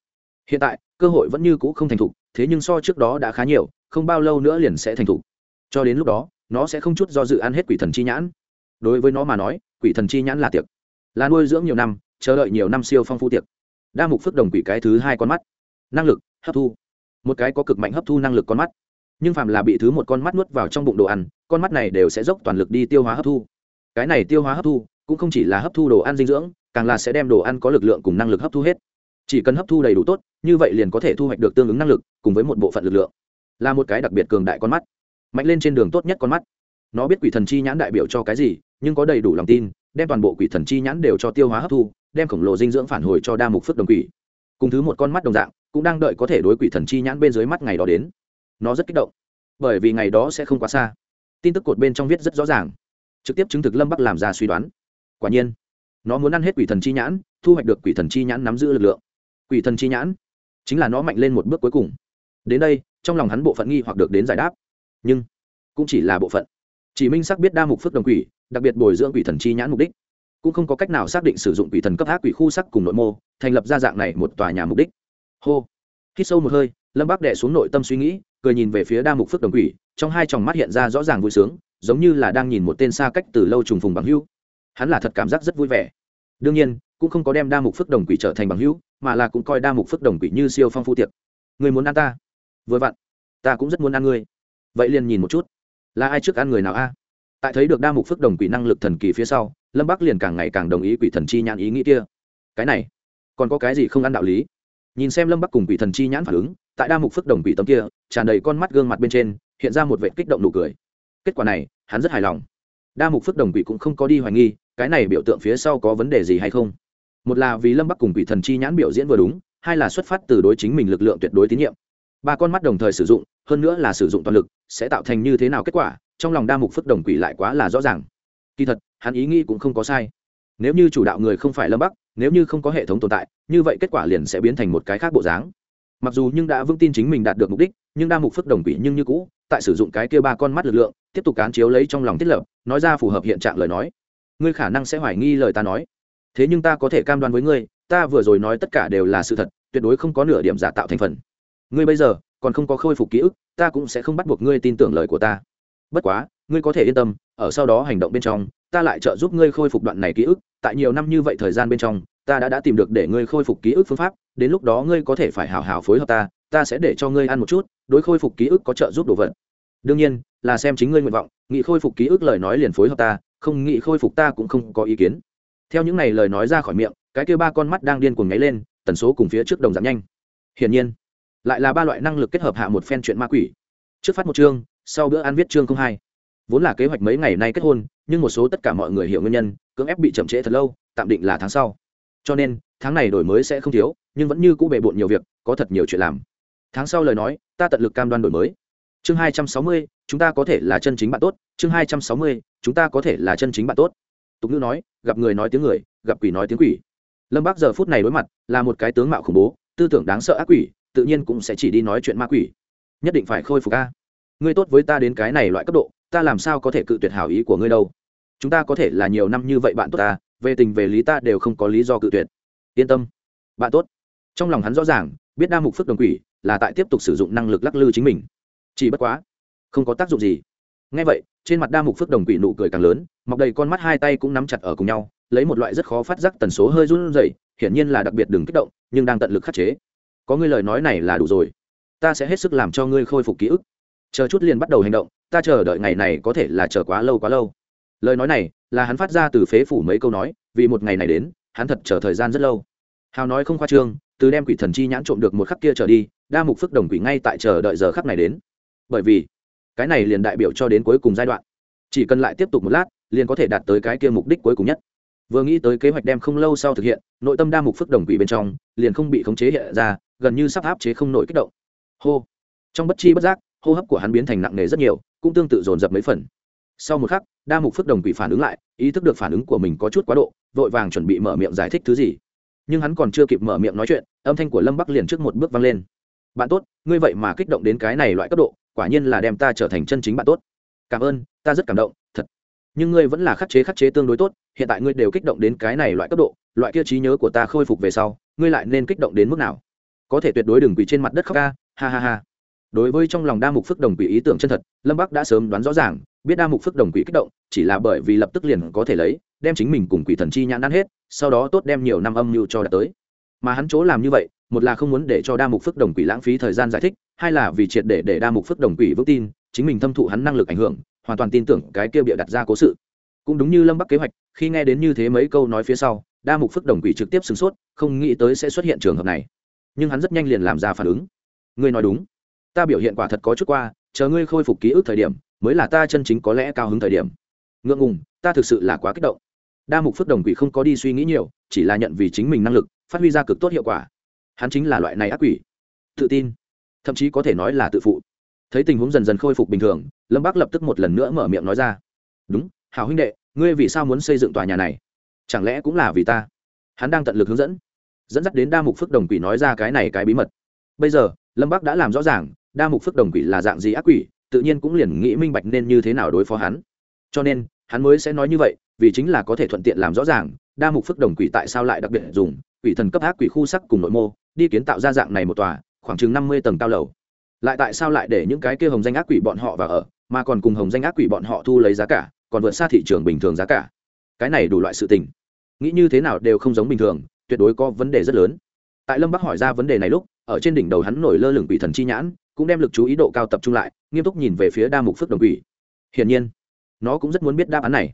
Hiện tại, cơ hội vẫn như cũ không thành thục, thế nhưng so trước đó đã khá nhiều, không bao lâu nữa liền sẽ thành thục. Cho đến lúc đó, nó sẽ không chút do dự ăn hết quỷ thần chi nhãn. Đối với nó mà nói, quỷ thần chi nhãn là tiệc. Là nuôi dưỡng nhiều năm chờ đợi nhiều năm siêu phong phu tiệc. Đa mục phước đồng quỷ cái thứ hai con mắt. Năng lực, hấp thu. Một cái có cực mạnh hấp thu năng lực con mắt. Nhưng phàm là bị thứ một con mắt nuốt vào trong bụng đồ ăn, con mắt này đều sẽ dốc toàn lực đi tiêu hóa hấp thu. Cái này tiêu hóa hấp thu, cũng không chỉ là hấp thu đồ ăn dinh dưỡng, càng là sẽ đem đồ ăn có lực lượng cùng năng lực hấp thu hết. Chỉ cần hấp thu đầy đủ tốt, như vậy liền có thể thu hoạch được tương ứng năng lực, cùng với một bộ phận lực lượng. Là một cái đặc biệt cường đại con mắt. Mạnh lên trên đường tốt nhất con mắt. Nó biết quỷ thần chi nhãn đại biểu cho cái gì, nhưng có đầy đủ lòng tin, đem toàn bộ quỷ thần chi nhãn đều cho tiêu hóa hấp thu đem khổng lồ dinh dưỡng phản hồi cho đa mục phước đồng quỷ. Cùng thứ một con mắt đồng dạng, cũng đang đợi có thể đối quỷ thần chi nhãn bên dưới mắt ngày đó đến. Nó rất kích động, bởi vì ngày đó sẽ không quá xa. Tin tức cột bên trong viết rất rõ ràng, trực tiếp chứng thực lâm bắc làm ra suy đoán. Quả nhiên, nó muốn ăn hết quỷ thần chi nhãn, thu hoạch được quỷ thần chi nhãn nắm giữ lực lượng. Quỷ thần chi nhãn chính là nó mạnh lên một bước cuối cùng. Đến đây, trong lòng hắn bộ phận nghi hoặc được đến giải đáp. Nhưng, cũng chỉ là bộ phận. Chỉ minh sắc biết đa mục phước đồng quỷ, đặc biệt bồi dưỡng quỷ thần chi nhãn mục đích cũng không có cách nào xác định sử dụng quỷ thần cấp ác quỷ khu sắc cùng nội mô, thành lập ra dạng này một tòa nhà mục đích. Hô. Khi sâu một hơi, lâm bác đệ xuống nội tâm suy nghĩ, cười nhìn về phía đa mục phước đồng quỷ, trong hai tròng mắt hiện ra rõ ràng vui sướng, giống như là đang nhìn một tên xa cách từ lâu trùng phùng bằng hữu. Hắn là thật cảm giác rất vui vẻ. Đương nhiên, cũng không có đem đa mục phước đồng quỷ trở thành bằng hữu, mà là cũng coi đa mục phước đồng quỷ như siêu phong phu tiệc. Người muốn ăn ta? Vừa vặn, ta cũng rất muốn ăn ngươi. Vậy liền nhìn một chút. Là ai trước ăn người nào a? Tại thấy được đa mục phước đồng quỷ năng lực thần kỳ phía sau lâm bắc liền càng ngày càng đồng ý quỷ thần chi nhãn ý nghĩ kia cái này còn có cái gì không ăn đạo lý nhìn xem lâm bắc cùng quỷ thần chi nhãn phản ứng tại đa mục phức đồng quỷ tấm kia tràn đầy con mắt gương mặt bên trên hiện ra một vệ kích động nụ cười kết quả này hắn rất hài lòng đa mục phức đồng quỷ cũng không có đi hoài nghi cái này biểu tượng phía sau có vấn đề gì hay không một là vì lâm bắc cùng quỷ thần chi nhãn biểu diễn vừa đúng hai là xuất phát từ đối chính mình lực lượng tuyệt đối tín nhiệm ba con mắt đồng thời sử dụng hơn nữa là sử dụng toàn lực sẽ tạo thành như thế nào kết quả trong lòng đa mục phức đồng quỷ lại quá là rõ ràng kỳ thật, hắn ý nghĩ cũng không có sai. Nếu như chủ đạo người không phải lâm bắc, nếu như không có hệ thống tồn tại, như vậy kết quả liền sẽ biến thành một cái khác bộ dáng. Mặc dù nhưng đã vững tin chính mình đạt được mục đích, nhưng đa mục phức đồng quỷ nhưng như cũ, tại sử dụng cái kia ba con mắt lực lượng, tiếp tục cán chiếu lấy trong lòng thiết lập, nói ra phù hợp hiện trạng lời nói. Ngươi khả năng sẽ hoài nghi lời ta nói. Thế nhưng ta có thể cam đoan với ngươi, ta vừa rồi nói tất cả đều là sự thật, tuyệt đối không có nửa điểm giả tạo thành phần. Ngươi bây giờ còn không có khôi phục ký ức, ta cũng sẽ không bắt buộc ngươi tin tưởng lời của ta bất quá, ngươi có thể yên tâm, ở sau đó hành động bên trong, ta lại trợ giúp ngươi khôi phục đoạn này ký ức, tại nhiều năm như vậy thời gian bên trong, ta đã đã tìm được để ngươi khôi phục ký ức phương pháp, đến lúc đó ngươi có thể phải hào hào phối hợp ta ta sẽ để cho ngươi ăn một chút, đối khôi phục ký ức có trợ giúp đồ vật. Đương nhiên, là xem chính ngươi nguyện vọng nghị khôi phục ký ức lời nói liền phối hợp ta, không nghị khôi phục ta cũng không có ý kiến. Theo những này lời nói ra khỏi miệng, cái kêu ba con mắt đang điên cuồng ngáy lên, tần số cùng phía trước đồng giảm nhanh. Hiển nhiên, lại là ba loại năng lực kết hợp hạ một phen chuyện ma quỷ. Trước phát một chương sau bữa ăn viết chương không hai. Vốn là kế hoạch mấy ngày nay kết hôn, nhưng một số tất cả mọi người hiểu nguyên nhân, cưỡng ép bị chậm trễ thật lâu, tạm định là tháng sau. Cho nên, tháng này đổi mới sẽ không thiếu, nhưng vẫn như cũ bề bộn nhiều việc, có thật nhiều chuyện làm. Tháng sau lời nói, ta tận lực cam đoan đổi mới. Chương hai trăm sáu mươi, chúng ta có thể là chân chính bạn tốt. Chương hai trăm sáu mươi, chúng ta có thể là chân chính bạn tốt. Tục ngữ nói, gặp người nói tiếng người, gặp quỷ nói tiếng quỷ. Lâm bác giờ phút này đối mặt là một cái tướng mạo khủng bố, tư tưởng đáng sợ ác quỷ, tự nhiên cũng sẽ chỉ đi nói chuyện ma quỷ. Nhất định phải khôi phục ca ngươi tốt với ta đến cái này loại cấp độ, ta làm sao có thể cự tuyệt hảo ý của ngươi đâu. Chúng ta có thể là nhiều năm như vậy bạn tốt ta, về tình về lý ta đều không có lý do cự tuyệt. Yên tâm. Bạn tốt. Trong lòng hắn rõ ràng, biết đa mục phước đồng quỷ, là tại tiếp tục sử dụng năng lực lắc lư chính mình. Chỉ bất quá, không có tác dụng gì. Ngay vậy, trên mặt đa mục phước đồng quỷ nụ cười càng lớn, mọc đầy con mắt hai tay cũng nắm chặt ở cùng nhau, lấy một loại rất khó phát giác tần số hơi run rẩy, hiển nhiên là đặc biệt đừng kích động, nhưng đang tận lực khắc chế. Có ngươi lời nói này là đủ rồi. Ta sẽ hết sức làm cho ngươi khôi phục ký ức chờ chút liền bắt đầu hành động, ta chờ đợi ngày này có thể là chờ quá lâu quá lâu. Lời nói này là hắn phát ra từ phế phủ mấy câu nói, vì một ngày này đến, hắn thật chờ thời gian rất lâu. Hào nói không khoa trương, từ đem quỷ thần chi nhãn trộm được một khắc kia trở đi, đa mục phức đồng quỷ ngay tại chờ đợi giờ khắc này đến. Bởi vì, cái này liền đại biểu cho đến cuối cùng giai đoạn. Chỉ cần lại tiếp tục một lát, liền có thể đạt tới cái kia mục đích cuối cùng nhất. Vừa nghĩ tới kế hoạch đem không lâu sau thực hiện, nội tâm đa mục phức đồng quỷ bên trong, liền không bị khống chế hiện ra, gần như sắp áp chế không nổi kích động. Hô. Trong bất chi bất giác hô hấp của hắn biến thành nặng nề rất nhiều, cũng tương tự dồn dập mấy phần. Sau một khắc, đa mục phước đồng quỷ phản ứng lại, ý thức được phản ứng của mình có chút quá độ, vội vàng chuẩn bị mở miệng giải thích thứ gì. Nhưng hắn còn chưa kịp mở miệng nói chuyện, âm thanh của lâm bắc liền trước một bước vang lên. Bạn tốt, ngươi vậy mà kích động đến cái này loại cấp độ, quả nhiên là đem ta trở thành chân chính bạn tốt. Cảm ơn, ta rất cảm động, thật. Nhưng ngươi vẫn là khắc chế khắc chế tương đối tốt, hiện tại ngươi đều kích động đến cái này loại cấp độ, loại kia trí nhớ của ta khôi phục về sau, ngươi lại nên kích động đến mức nào? Có thể tuyệt đối đừng quỳ trên mặt đất khóc ca, ha ha ha đối với trong lòng đa mục phức đồng quỷ ý tưởng chân thật, lâm bắc đã sớm đoán rõ ràng, biết đa mục phức đồng quỷ kích động, chỉ là bởi vì lập tức liền có thể lấy, đem chính mình cùng quỷ thần chi nhãn ăn hết, sau đó tốt đem nhiều năm âm mưu cho đã tới. Mà hắn chỗ làm như vậy, một là không muốn để cho đa mục phức đồng quỷ lãng phí thời gian giải thích, hai là vì triệt để để đa mục phức đồng quỷ vững tin, chính mình thâm thụ hắn năng lực ảnh hưởng, hoàn toàn tin tưởng cái kia bịa đặt ra cố sự. Cũng đúng như lâm bắc kế hoạch, khi nghe đến như thế mấy câu nói phía sau, đa mục phức đồng quỷ trực tiếp sửng sốt, không nghĩ tới sẽ xuất hiện trường hợp này. Nhưng hắn rất nhanh liền làm ra phản ứng. Ngươi nói đúng ta biểu hiện quả thật có chút qua, chờ ngươi khôi phục ký ức thời điểm, mới là ta chân chính có lẽ cao hứng thời điểm. Ngượng ngùng, ta thực sự là quá kích động. Đa mục phước đồng quỷ không có đi suy nghĩ nhiều, chỉ là nhận vì chính mình năng lực, phát huy ra cực tốt hiệu quả. Hắn chính là loại này ác quỷ. Tự tin. Thậm chí có thể nói là tự phụ. Thấy tình huống dần dần khôi phục bình thường, lâm bác lập tức một lần nữa mở miệng nói ra. Đúng hào huynh đệ, ngươi vì sao muốn xây dựng tòa nhà này? Chẳng lẽ cũng là vì ta? Hắn đang tận lực hướng dẫn. Dẫn dắt đến đa mục phước đồng quỷ nói ra cái này cái bí mật. Bây giờ, lâm bác đã làm rõ ràng đa mục phước đồng quỷ là dạng gì ác quỷ, tự nhiên cũng liền nghĩ minh bạch nên như thế nào đối phó hắn. Cho nên, hắn mới sẽ nói như vậy, vì chính là có thể thuận tiện làm rõ ràng, đa mục phước đồng quỷ tại sao lại đặc biệt dùng quỷ thần cấp ác quỷ khu sắc cùng nội mô, đi kiến tạo ra dạng này một tòa, khoảng chừng năm mươi tầng cao lầu. Lại tại sao lại để những cái kia hồng danh ác quỷ bọn họ vào ở, mà còn cùng hồng danh ác quỷ bọn họ thu lấy giá cả, còn vượt xa thị trường bình thường giá cả? Cái này đủ loại sự tình. Nghĩ như thế nào đều không giống bình thường, tuyệt đối có vấn đề rất lớn. Tại lâm bắc hỏi ra vấn đề này lúc, ở trên đỉnh đầu hắn nổi lơ lửng quỷ thần chi nhãn cũng đem lực chú ý độ cao tập trung lại, nghiêm túc nhìn về phía đa mục phước đồng quỷ. Hiển nhiên, nó cũng rất muốn biết đáp án này.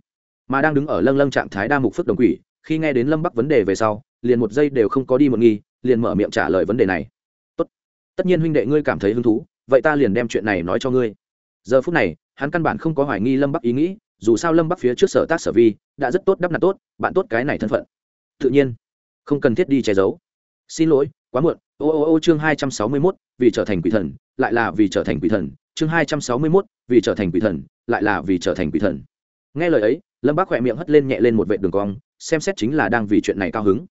Mà đang đứng ở lâng lâng trạng thái đa mục phước đồng quỷ, khi nghe đến lâm bắc vấn đề về sau, liền một giây đều không có đi một nghi, liền mở miệng trả lời vấn đề này. Tốt. tất nhiên huynh đệ ngươi cảm thấy hứng thú, vậy ta liền đem chuyện này nói cho ngươi. Giờ phút này, hắn căn bản không có hoài nghi lâm bắc ý nghĩ, dù sao lâm bắc phía trước sở tác sở vi, đã rất tốt đắp nặn tốt, bạn tốt cái này thân phận. Tự nhiên, không cần thiết đi che giấu. Xin lỗi, quá muộn ô ô ô chương hai trăm sáu mươi mốt, vì trở thành quỷ thần, lại là vì trở thành quỷ thần. Chương hai trăm sáu mươi mốt, vì trở thành quỷ thần, lại là vì trở thành quỷ thần. Nghe lời ấy, lâm bác khỏe miệng hất lên nhẹ lên một vệ đường cong, xem xét chính là đang vì chuyện này cao hứng.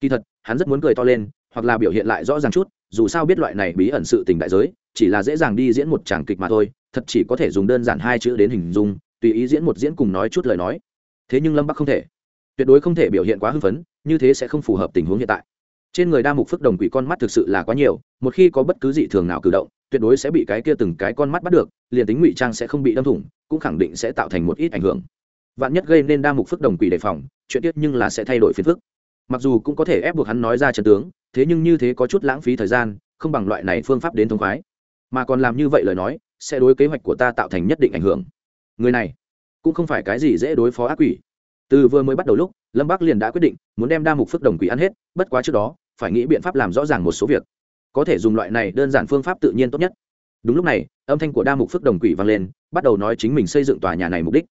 Kỳ thật, hắn rất muốn cười to lên, hoặc là biểu hiện lại rõ ràng chút, dù sao biết loại này bí ẩn sự tình đại giới, chỉ là dễ dàng đi diễn một tràng kịch mà thôi, thật chỉ có thể dùng đơn giản hai chữ đến hình dung, tùy ý diễn một diễn cùng nói chút lời nói. Thế nhưng lâm bắc không thể. Tuyệt đối không thể biểu hiện quá hưng phấn, như thế sẽ không phù hợp tình huống hiện tại trên người đa mục phức đồng quỷ con mắt thực sự là quá nhiều, một khi có bất cứ dị thường nào cử động, tuyệt đối sẽ bị cái kia từng cái con mắt bắt được, liền tính ngụy trang sẽ không bị đâm thủng, cũng khẳng định sẽ tạo thành một ít ảnh hưởng. Vạn nhất gây nên đa mục phức đồng quỷ đề phòng, chuyện tiết nhưng là sẽ thay đổi phiền phức. Mặc dù cũng có thể ép buộc hắn nói ra trận tướng, thế nhưng như thế có chút lãng phí thời gian, không bằng loại này phương pháp đến thông khoái. Mà còn làm như vậy lời nói, sẽ đối kế hoạch của ta tạo thành nhất định ảnh hưởng. Người này, cũng không phải cái gì dễ đối phó ác quỷ. Từ vừa mới bắt đầu lúc, lâm bắc liền đã quyết định, muốn đem đa mục phức đồng quỷ ăn hết, bất quá trước đó phải nghĩ biện pháp làm rõ ràng một số việc. Có thể dùng loại này đơn giản phương pháp tự nhiên tốt nhất. Đúng lúc này, âm thanh của đa mục phước đồng quỷ vang lên, bắt đầu nói chính mình xây dựng tòa nhà này mục đích.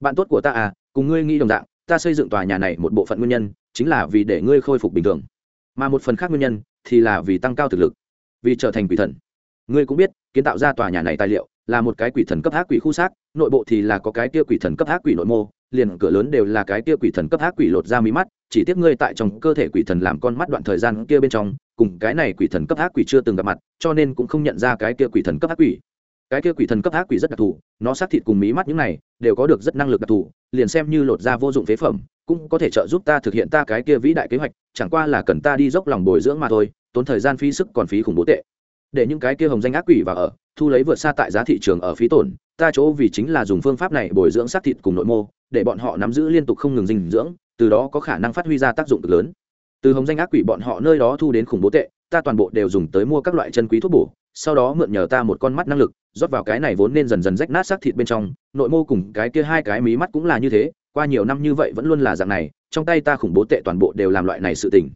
Bạn tốt của ta à cùng ngươi nghĩ đồng dạng, ta xây dựng tòa nhà này một bộ phận nguyên nhân, chính là vì để ngươi khôi phục bình thường. Mà một phần khác nguyên nhân thì là vì tăng cao thực lực, vì trở thành quỷ thần. Ngươi cũng biết, kiến tạo ra tòa nhà này tài liệu là một cái quỷ thần cấp ác quỷ khu xác, nội bộ thì là có cái kia quỷ thần cấp ác quỷ nội mô liền cửa lớn đều là cái kia quỷ thần cấp ác quỷ lột ra mí mắt, chỉ tiếc ngươi tại trong cơ thể quỷ thần làm con mắt đoạn thời gian kia bên trong, cùng cái này quỷ thần cấp ác quỷ chưa từng gặp mặt, cho nên cũng không nhận ra cái kia quỷ thần cấp ác quỷ. Cái kia quỷ thần cấp ác quỷ rất đặc thù, nó sát thịt cùng mí mắt những này, đều có được rất năng lực đặc thù, liền xem như lột ra vô dụng phế phẩm, cũng có thể trợ giúp ta thực hiện ta cái kia vĩ đại kế hoạch, chẳng qua là cần ta đi dốc lòng bồi dưỡng mà thôi, tốn thời gian phí sức còn phí khủng bố tệ. Để những cái kia hồng danh ác quỷ vào ở, thu lấy vượt xa tại giá thị trường ở phí tổn ta chỗ vì chính là dùng phương pháp này bồi dưỡng xác thịt cùng nội mô, để bọn họ nắm giữ liên tục không ngừng dinh dưỡng, từ đó có khả năng phát huy ra tác dụng cực lớn. Từ hồng danh ác quỷ bọn họ nơi đó thu đến khủng bố tệ, ta toàn bộ đều dùng tới mua các loại chân quý thuốc bổ, sau đó mượn nhờ ta một con mắt năng lực, rót vào cái này vốn nên dần dần rách nát xác thịt bên trong, nội mô cùng cái kia hai cái mí mắt cũng là như thế, qua nhiều năm như vậy vẫn luôn là dạng này, trong tay ta khủng bố tệ toàn bộ đều làm loại này sự tình.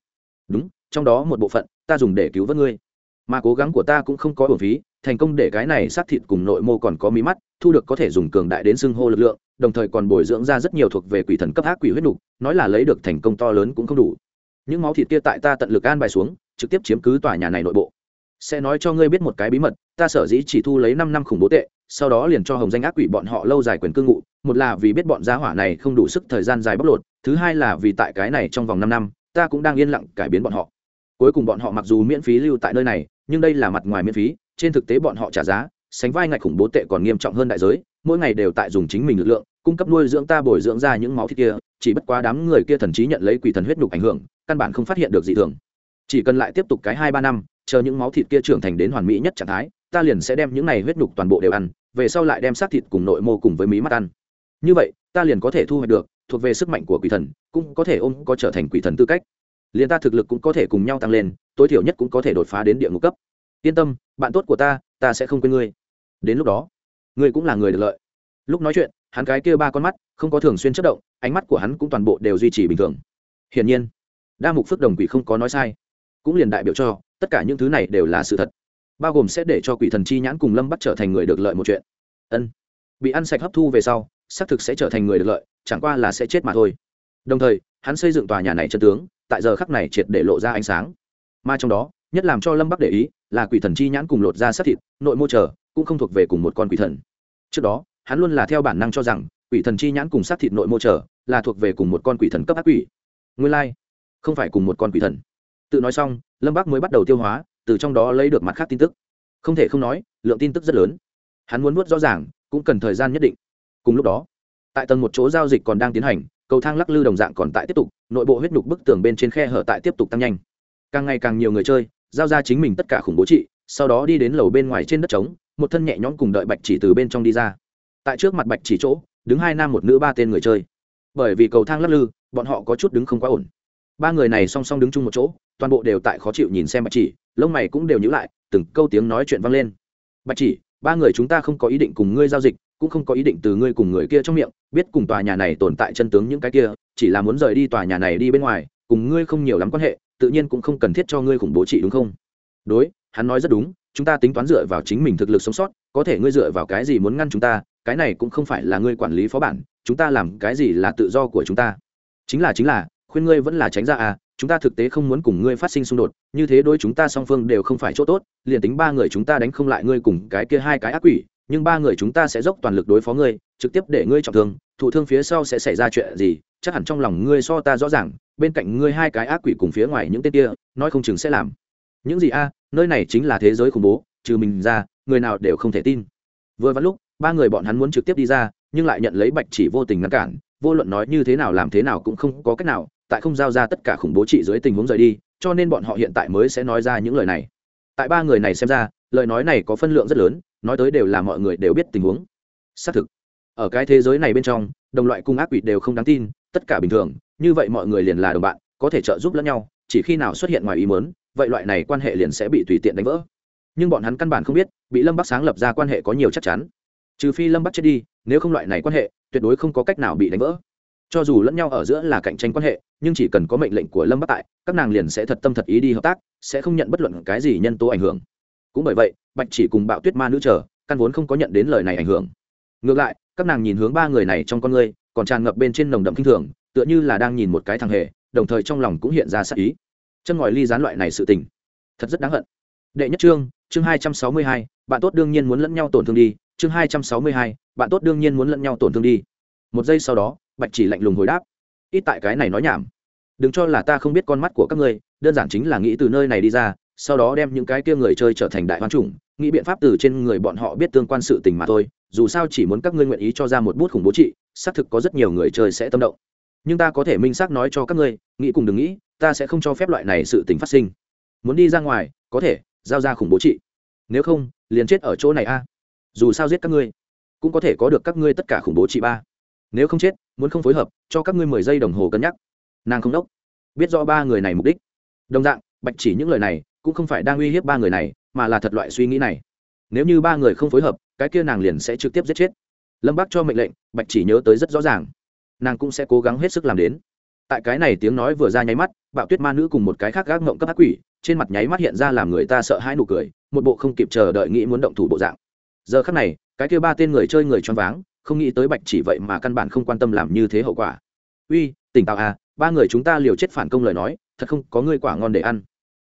Đúng, trong đó một bộ phận, ta dùng để cứu vớt ngươi. Mà cố gắng của ta cũng không có bổn phí, thành công để cái này xác thịt cùng nội mô còn có mí mắt thu được có thể dùng cường đại đến xưng hô lực lượng, đồng thời còn bồi dưỡng ra rất nhiều thuộc về quỷ thần cấp ác quỷ huyết nục, nói là lấy được thành công to lớn cũng không đủ. Những máu thịt kia tại ta tận lực an bài xuống, trực tiếp chiếm cứ tòa nhà này nội bộ. Sẽ nói cho ngươi biết một cái bí mật, ta sở dĩ chỉ thu lấy năm năm khủng bố tệ, sau đó liền cho hồng danh ác quỷ bọn họ lâu dài quyền cư ngụ, một là vì biết bọn giá hỏa này không đủ sức thời gian dài bóc lột, thứ hai là vì tại cái này trong vòng năm năm, ta cũng đang yên lặng cải biến bọn họ. Cuối cùng bọn họ mặc dù miễn phí lưu tại nơi này, nhưng đây là mặt ngoài miễn phí, trên thực tế bọn họ trả giá sánh vai ngạch khủng bố tệ còn nghiêm trọng hơn đại giới, mỗi ngày đều tại dùng chính mình lực lượng, cung cấp nuôi dưỡng ta bồi dưỡng ra những máu thịt kia, chỉ bất quá đám người kia thần trí nhận lấy quỷ thần huyết nhục ảnh hưởng, căn bản không phát hiện được dị thường. Chỉ cần lại tiếp tục cái hai ba năm, chờ những máu thịt kia trưởng thành đến hoàn mỹ nhất trạng thái, ta liền sẽ đem những này huyết nhục toàn bộ đều ăn, về sau lại đem xác thịt cùng nội mô cùng với mí mắt ăn. Như vậy, ta liền có thể thu hoạch được, thuộc về sức mạnh của quỷ thần, cũng có thể ôm, có trở thành quỷ thần tư cách. Liền ta thực lực cũng có thể cùng nhau tăng lên, tối thiểu nhất cũng có thể đột phá đến địa ngục cấp. Yên tâm, bạn tốt của ta ta sẽ không quên ngươi đến lúc đó, ngươi cũng là người được lợi. Lúc nói chuyện, hắn cái kia ba con mắt không có thường xuyên chất động, ánh mắt của hắn cũng toàn bộ đều duy trì bình thường. Hiển nhiên, đa mục phước đồng quỷ không có nói sai, cũng liền đại biểu cho, tất cả những thứ này đều là sự thật, bao gồm sẽ để cho quỷ thần chi nhãn cùng lâm bắt trở thành người được lợi một chuyện. Ân, bị ăn sạch hấp thu về sau, xác thực sẽ trở thành người được lợi, chẳng qua là sẽ chết mà thôi. Đồng thời, hắn xây dựng tòa nhà này chân tướng, tại giờ khắc này triệt để lộ ra ánh sáng. Mà trong đó, nhất làm cho lâm bắc để ý, là quỷ thần chi nhãn cùng lột ra sát thịt, nội mô trở cũng không thuộc về cùng một con quỷ thần. Trước đó hắn luôn là theo bản năng cho rằng quỷ thần chi nhãn cùng sát thịt nội mô trở là thuộc về cùng một con quỷ thần cấp ác quỷ. Nguyên lai、like, không phải cùng một con quỷ thần. Tự nói xong lâm bác mới bắt đầu tiêu hóa từ trong đó lấy được mặt khác tin tức. Không thể không nói lượng tin tức rất lớn. Hắn muốn nuốt rõ ràng cũng cần thời gian nhất định. Cùng lúc đó tại tầng một chỗ giao dịch còn đang tiến hành cầu thang lắc lư đồng dạng còn tại tiếp tục nội bộ huyết nhục bức tường bên trên khe hở tại tiếp tục tăng nhanh. Càng ngày càng nhiều người chơi giao ra chính mình tất cả khủng bố trị sau đó đi đến lầu bên ngoài trên đất trống một thân nhẹ nhõm cùng đợi bạch chỉ từ bên trong đi ra. Tại trước mặt bạch chỉ chỗ, đứng hai nam một nữ ba tên người chơi. Bởi vì cầu thang lắc lư, bọn họ có chút đứng không quá ổn. Ba người này song song đứng chung một chỗ, toàn bộ đều tại khó chịu nhìn xem bạch chỉ, lông mày cũng đều nhữ lại, từng câu tiếng nói chuyện vang lên. Bạch chỉ, ba người chúng ta không có ý định cùng ngươi giao dịch, cũng không có ý định từ ngươi cùng người kia trong miệng, biết cùng tòa nhà này tồn tại chân tướng những cái kia, chỉ là muốn rời đi tòa nhà này đi bên ngoài, cùng ngươi không nhiều lắm quan hệ, tự nhiên cũng không cần thiết cho ngươi khủng bố trị đúng không? Đối, hắn nói rất đúng chúng ta tính toán dựa vào chính mình thực lực sống sót, có thể ngươi dựa vào cái gì muốn ngăn chúng ta, cái này cũng không phải là ngươi quản lý phó bản, chúng ta làm cái gì là tự do của chúng ta. Chính là chính là, khuyên ngươi vẫn là tránh ra à chúng ta thực tế không muốn cùng ngươi phát sinh xung đột, như thế đôi chúng ta song phương đều không phải chỗ tốt, liền tính ba người chúng ta đánh không lại ngươi cùng cái kia hai cái ác quỷ, nhưng ba người chúng ta sẽ dốc toàn lực đối phó ngươi, trực tiếp để ngươi trọng thương, thụ thương phía sau sẽ xảy ra chuyện gì, chắc hẳn trong lòng ngươi so ta rõ ràng, bên cạnh ngươi hai cái ác quỷ cùng phía ngoài những tên kia, nói không chừng sẽ làm những gì a, nơi này chính là thế giới khủng bố, trừ mình ra, người nào đều không thể tin. Vừa vắn lúc, ba người bọn hắn muốn trực tiếp đi ra, nhưng lại nhận lấy bạch chỉ vô tình ngăn cản, vô luận nói như thế nào làm thế nào cũng không có cách nào, tại không giao ra tất cả khủng bố trị dưới tình huống rời đi, cho nên bọn họ hiện tại mới sẽ nói ra những lời này. Tại ba người này xem ra, lời nói này có phân lượng rất lớn, nói tới đều là mọi người đều biết tình huống. Xác thực, ở cái thế giới này bên trong, đồng loại cung ác quỷ đều không đáng tin, tất cả bình thường, như vậy mọi người liền là đồng bạn, có thể trợ giúp lẫn nhau, chỉ khi nào xuất hiện ngoài ý mớn vậy loại này quan hệ liền sẽ bị tùy tiện đánh vỡ. Nhưng bọn hắn căn bản không biết, bị lâm bắc sáng lập ra quan hệ có nhiều chắc chắn. Trừ phi lâm bắc chết đi, nếu không loại này quan hệ, tuyệt đối không có cách nào bị đánh vỡ. Cho dù lẫn nhau ở giữa là cạnh tranh quan hệ, nhưng chỉ cần có mệnh lệnh của lâm bắc tại, các nàng liền sẽ thật tâm thật ý đi hợp tác, sẽ không nhận bất luận cái gì nhân tố ảnh hưởng. Cũng bởi vậy, bạch chỉ cùng bạo tuyết ma nữ chờ, căn vốn không có nhận đến lời này ảnh hưởng. Ngược lại, các nàng nhìn hướng ba người này trong con ngươi còn tràn ngập bên trên nồng đậm kinh thường, tựa như là đang nhìn một cái thằng hề, đồng thời trong lòng cũng hiện ra sắc ý chân ngòi ly gián loại này sự tình, thật rất đáng hận. Đệ nhất chương chương hai trăm sáu mươi hai, bạn tốt đương nhiên muốn lẫn nhau tổn thương đi. Chương hai trăm sáu mươi hai, bạn tốt đương nhiên muốn lẫn nhau tổn thương đi. Một giây sau đó, bạch chỉ lạnh lùng hồi đáp. Ít tại cái này nói nhảm. Đừng cho là ta không biết con mắt của các ngươi, đơn giản chính là nghĩ từ nơi này đi ra, sau đó đem những cái kia người chơi trở thành đại hoan chủng, nghĩ biện pháp từ trên người bọn họ biết tương quan sự tình mà thôi. Dù sao chỉ muốn các ngươi nguyện ý cho ra một bút khủng bố trị, xác thực có rất nhiều người chơi sẽ tâm động. Nhưng ta có thể minh xác nói cho các ngươi, nghĩ cùng đừng nghĩ ta sẽ không cho phép loại này sự tình phát sinh. Muốn đi ra ngoài, có thể, giao ra khủng bố trị. Nếu không, liền chết ở chỗ này a. Dù sao giết các ngươi, cũng có thể có được các ngươi tất cả khủng bố trị ba. Nếu không chết, muốn không phối hợp, cho các ngươi mười giây đồng hồ cân nhắc. Nàng không đốc. Biết rõ ba người này mục đích. Đồng dạng, bạch chỉ những lời này, cũng không phải đang uy hiếp ba người này, mà là thật loại suy nghĩ này. Nếu như ba người không phối hợp, cái kia nàng liền sẽ trực tiếp giết chết. Lâm bác cho mệnh lệnh, bạch chỉ nhớ tới rất rõ ràng. Nàng cũng sẽ cố gắng hết sức làm đến tại cái này tiếng nói vừa ra nháy mắt, bạo tuyết ma nữ cùng một cái khác gác ngộng cấp ác quỷ, trên mặt nháy mắt hiện ra làm người ta sợ hãi nụ cười, một bộ không kịp chờ đợi nghĩ muốn động thủ bộ dạng. Giờ khắc này, cái kia ba tên người chơi người choáng váng, không nghĩ tới bạch chỉ vậy mà căn bản không quan tâm làm như thế hậu quả. Uy, tỉnh táo à ba người chúng ta liều chết phản công lời nói, thật không có ngươi quả ngon để ăn.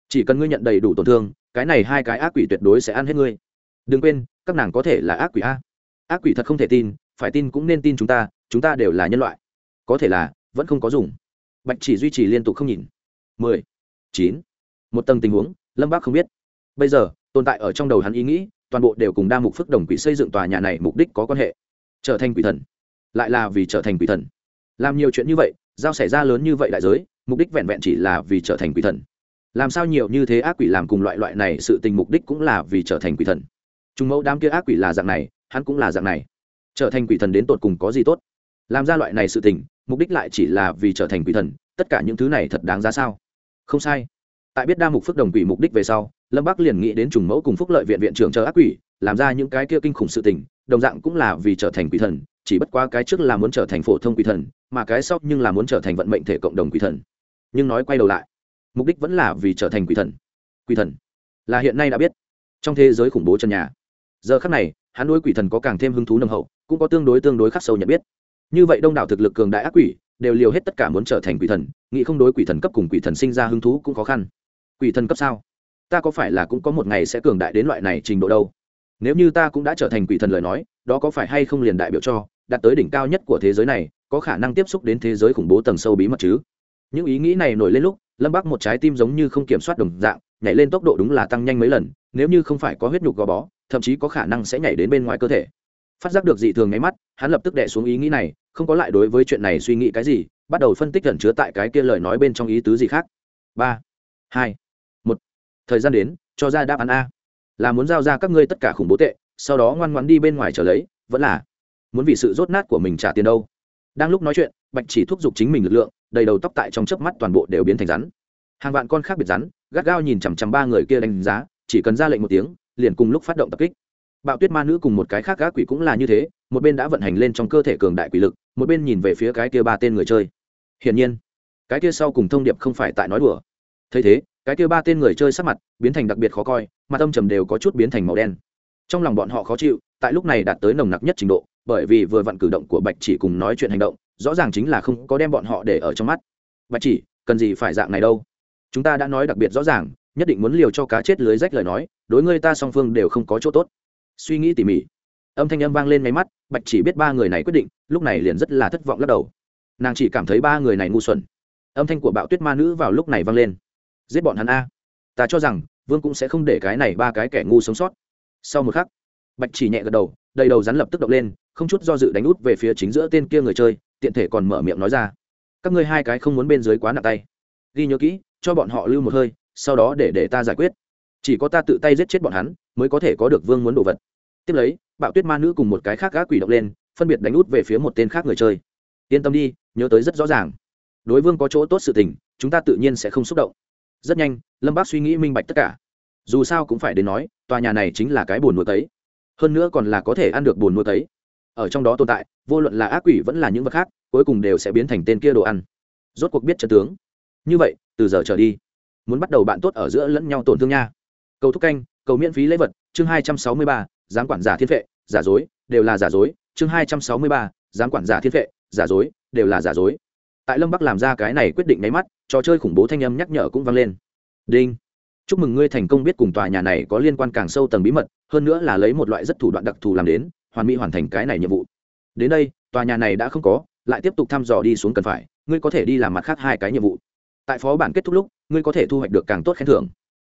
Chỉ cần ngươi nhận đầy đủ tổn thương, cái này hai cái ác quỷ tuyệt đối sẽ ăn hết ngươi. Đừng quên, các nàng có thể là ác quỷ a. Ác quỷ thật không thể tin, phải tin cũng nên tin chúng ta chúng ta đều là nhân loại. Có thể là, vẫn không có dùng bạch chỉ duy trì liên tục không nhìn. Mười, chín. Một tầng tình huống, lâm bác không biết. Bây giờ, tồn tại ở trong đầu hắn ý nghĩ, toàn bộ đều cùng đa mục phước đồng quỷ xây dựng tòa nhà này mục đích có quan hệ. Trở thành quỷ thần. Lại là vì trở thành quỷ thần. Làm nhiều chuyện như vậy, giao xảy ra lớn như vậy đại giới, mục đích vẹn vẹn chỉ là vì trở thành quỷ thần. Làm sao nhiều như thế ác quỷ làm cùng loại loại này sự tình mục đích cũng là vì trở thành quỷ thần. Chúng mẫu đám kia ác quỷ là dạng này, hắn cũng là dạng này. Trở thành quỷ thần đến tột cùng có gì tốt? Làm ra loại này sự tình mục đích lại chỉ là vì trở thành quỷ thần, tất cả những thứ này thật đáng giá sao? Không sai. Tại biết đa mục phước đồng quỷ mục đích về sau, lâm bắc liền nghĩ đến trùng mẫu cùng phúc lợi viện viện trưởng chờ ác quỷ, làm ra những cái kia kinh khủng sự tình, đồng dạng cũng là vì trở thành quỷ thần, chỉ bất qua cái trước là muốn trở thành phổ thông quỷ thần, mà cái sau nhưng là muốn trở thành vận mệnh thể cộng đồng quỷ thần. Nhưng nói quay đầu lại, mục đích vẫn là vì trở thành quỷ thần. Quỷ thần, là hiện nay đã biết. Trong thế giới khủng bố chân nhà, giờ khắc này, hắn đối quỷ thần có càng thêm hứng thú nồng hậu, cũng có tương đối tương đối khắc sâu nhận biết như vậy đông đảo thực lực cường đại ác quỷ đều liều hết tất cả muốn trở thành quỷ thần, nghĩ không đối quỷ thần cấp cùng quỷ thần sinh ra hứng thú cũng khó khăn. Quỷ thần cấp sao? Ta có phải là cũng có một ngày sẽ cường đại đến loại này trình độ đâu? Nếu như ta cũng đã trở thành quỷ thần lời nói, đó có phải hay không liền đại biểu cho đạt tới đỉnh cao nhất của thế giới này, có khả năng tiếp xúc đến thế giới khủng bố tầng sâu bí mật chứ? Những ý nghĩ này nổi lên lúc, lâm bắc một trái tim giống như không kiểm soát đồng dạng, nhảy lên tốc độ đúng là tăng nhanh mấy lần, nếu như không phải có huyết nhục gò bó, thậm chí có khả năng sẽ nhảy đến bên ngoài cơ thể phát giác được dị thường nháy mắt, hắn lập tức đẻ xuống ý nghĩ này, không có lại đối với chuyện này suy nghĩ cái gì, bắt đầu phân tích gần chứa tại cái kia lời nói bên trong ý tứ gì khác. Ba, hai, một. Thời gian đến, cho ra đáp án a. Là muốn giao ra các ngươi tất cả khủng bố tệ, sau đó ngoan ngoan đi bên ngoài trở lấy, vẫn là muốn vì sự rốt nát của mình trả tiền đâu. Đang lúc nói chuyện, bạch chỉ thúc giục chính mình lực lượng, đầy đầu tóc tại trong chớp mắt toàn bộ đều biến thành rắn. Hàng vạn con khác biệt rắn, gắt gao nhìn chằm chằm ba người kia đánh giá, chỉ cần ra lệnh một tiếng, liền cùng lúc phát động tập kích bạo tuyết ma nữ cùng một cái khác gác quỷ cũng là như thế, một bên đã vận hành lên trong cơ thể cường đại quỷ lực, một bên nhìn về phía cái kia ba tên người chơi. Hiển nhiên, cái kia sau cùng thông điệp không phải tại nói đùa. Thấy thế, cái kia ba tên người chơi sắc mặt biến thành đặc biệt khó coi, mặt âm trầm đều có chút biến thành màu đen. Trong lòng bọn họ khó chịu, tại lúc này đạt tới nồng nặc nhất trình độ, bởi vì vừa vặn cử động của bạch chỉ cùng nói chuyện hành động, rõ ràng chính là không có đem bọn họ để ở trong mắt. Bạch chỉ, cần gì phải dạng này đâu? Chúng ta đã nói đặc biệt rõ ràng, nhất định muốn liều cho cá chết lưới rách lời nói, đối ngươi ta song phương đều không có chỗ tốt suy nghĩ tỉ mỉ. Âm thanh âm vang lên máy mắt, bạch chỉ biết ba người này quyết định, lúc này liền rất là thất vọng lắc đầu. Nàng chỉ cảm thấy ba người này ngu xuẩn. Âm thanh của bạo tuyết ma nữ vào lúc này vang lên. Giết bọn hắn a. Ta cho rằng, vương cũng sẽ không để cái này ba cái kẻ ngu sống sót. Sau một khắc, bạch chỉ nhẹ gật đầu, đầy đầu rắn lập tức động lên, không chút do dự đánh út về phía chính giữa tên kia người chơi, tiện thể còn mở miệng nói ra. Các ngươi hai cái không muốn bên dưới quá nặng tay. Ghi nhớ kỹ, cho bọn họ lưu một hơi, sau đó để để ta giải quyết. Chỉ có ta tự tay giết chết bọn hắn, mới có thể có được vương muốn đồ vật tiếp lấy, bạo tuyết ma nữ cùng một cái khác gã quỷ động lên, phân biệt đánh út về phía một tên khác người chơi. Yên tâm đi, nhớ tới rất rõ ràng. Đối vương có chỗ tốt sự tình, chúng ta tự nhiên sẽ không xúc động. Rất nhanh, lâm bác suy nghĩ minh bạch tất cả. Dù sao cũng phải đến nói, tòa nhà này chính là cái bồn nuôi tấy. Hơn nữa còn là có thể ăn được bồn nuôi tấy. Ở trong đó tồn tại, vô luận là ác quỷ vẫn là những vật khác, cuối cùng đều sẽ biến thành tên kia đồ ăn. Rốt cuộc biết chân tướng. Như vậy, từ giờ trở đi, muốn bắt đầu bạn tốt ở giữa lẫn nhau tổn thương nha. Cầu thúc canh, cầu miễn phí lễ vật, chương hai trăm sáu mươi ba giám quản giả thiên vệ giả dối, đều là giả dối. Chương hai trăm sáu mươi ba, giám quản giả thiên vệ giả dối, đều là giả dối. Tại lâm bắc làm ra cái này quyết định nháy mắt, trò chơi khủng bố thanh âm nhắc nhở cũng vang lên. Đinh. Chúc mừng ngươi thành công biết cùng tòa nhà này có liên quan càng sâu tầng bí mật, hơn nữa là lấy một loại rất thủ đoạn đặc thù làm đến, hoàn mỹ hoàn thành cái này nhiệm vụ. Đến đây, tòa nhà này đã không có, lại tiếp tục thăm dò đi xuống cần phải, ngươi có thể đi làm mặt khác hai cái nhiệm vụ. Tại phó bản kết thúc lúc, ngươi có thể thu hoạch được càng tốt khen thưởng.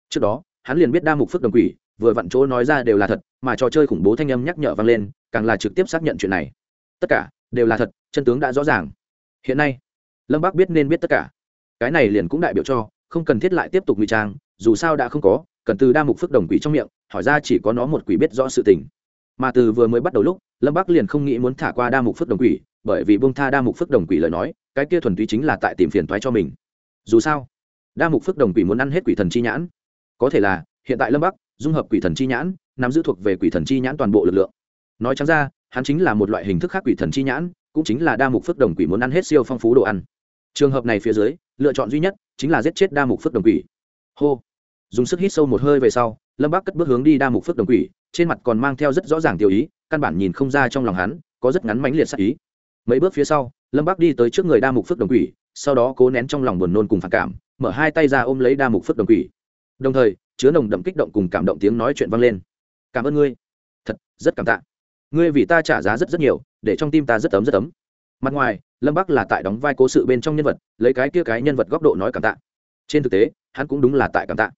Trước đó, hắn liền biết đa mục phước đồng quỷ vừa vặn chỗ nói ra đều là thật, mà trò chơi khủng bố thanh âm nhắc nhở vang lên, càng là trực tiếp xác nhận chuyện này. Tất cả đều là thật, chân tướng đã rõ ràng. Hiện nay, lâm bác biết nên biết tất cả. Cái này liền cũng đại biểu cho, không cần thiết lại tiếp tục ngụy trang, dù sao đã không có, cần từ đa mục phước đồng quỷ trong miệng, hỏi ra chỉ có nó một quỷ biết rõ sự tình. Mà từ vừa mới bắt đầu lúc, lâm bác liền không nghĩ muốn thả qua đa mục phước đồng quỷ, bởi vì bông tha đa mục phước đồng quỷ lời nói, cái kia thuần túy chính là tại tìm phiền toái cho mình. Dù sao, đa mục phước đồng quỷ muốn ăn hết quỷ thần chi nhãn. Có thể là, hiện tại lâm bắc dung hợp quỷ thần chi nhãn, nắm giữ thuộc về quỷ thần chi nhãn toàn bộ lực lượng. Nói chẳng ra, hắn chính là một loại hình thức khác quỷ thần chi nhãn, cũng chính là đa mục phước đồng quỷ muốn ăn hết siêu phong phú đồ ăn. Trường hợp này phía dưới, lựa chọn duy nhất chính là giết chết đa mục phước đồng quỷ. Hô. Dùng sức hít sâu một hơi về sau, lâm bác cất bước hướng đi đa mục phước đồng quỷ, trên mặt còn mang theo rất rõ ràng tiêu ý, căn bản nhìn không ra trong lòng hắn có rất ngắn mãnh liệt sắc ý. Mấy bước phía sau, lâm bác đi tới trước người đa mục phước đồng quỷ, sau đó cố nén trong lòng buồn nôn cùng phản cảm, mở hai tay ra ôm lấy đa mục phước đồng quỷ. Đồng thời chứa nồng đậm kích động cùng cảm động tiếng nói chuyện vang lên. Cảm ơn ngươi. Thật, rất cảm tạ. Ngươi vì ta trả giá rất rất nhiều, để trong tim ta rất ấm rất ấm. Mặt ngoài, lâm bắc là tại đóng vai cố sự bên trong nhân vật, lấy cái kia cái nhân vật góc độ nói cảm tạ. Trên thực tế, hắn cũng đúng là tại cảm tạ.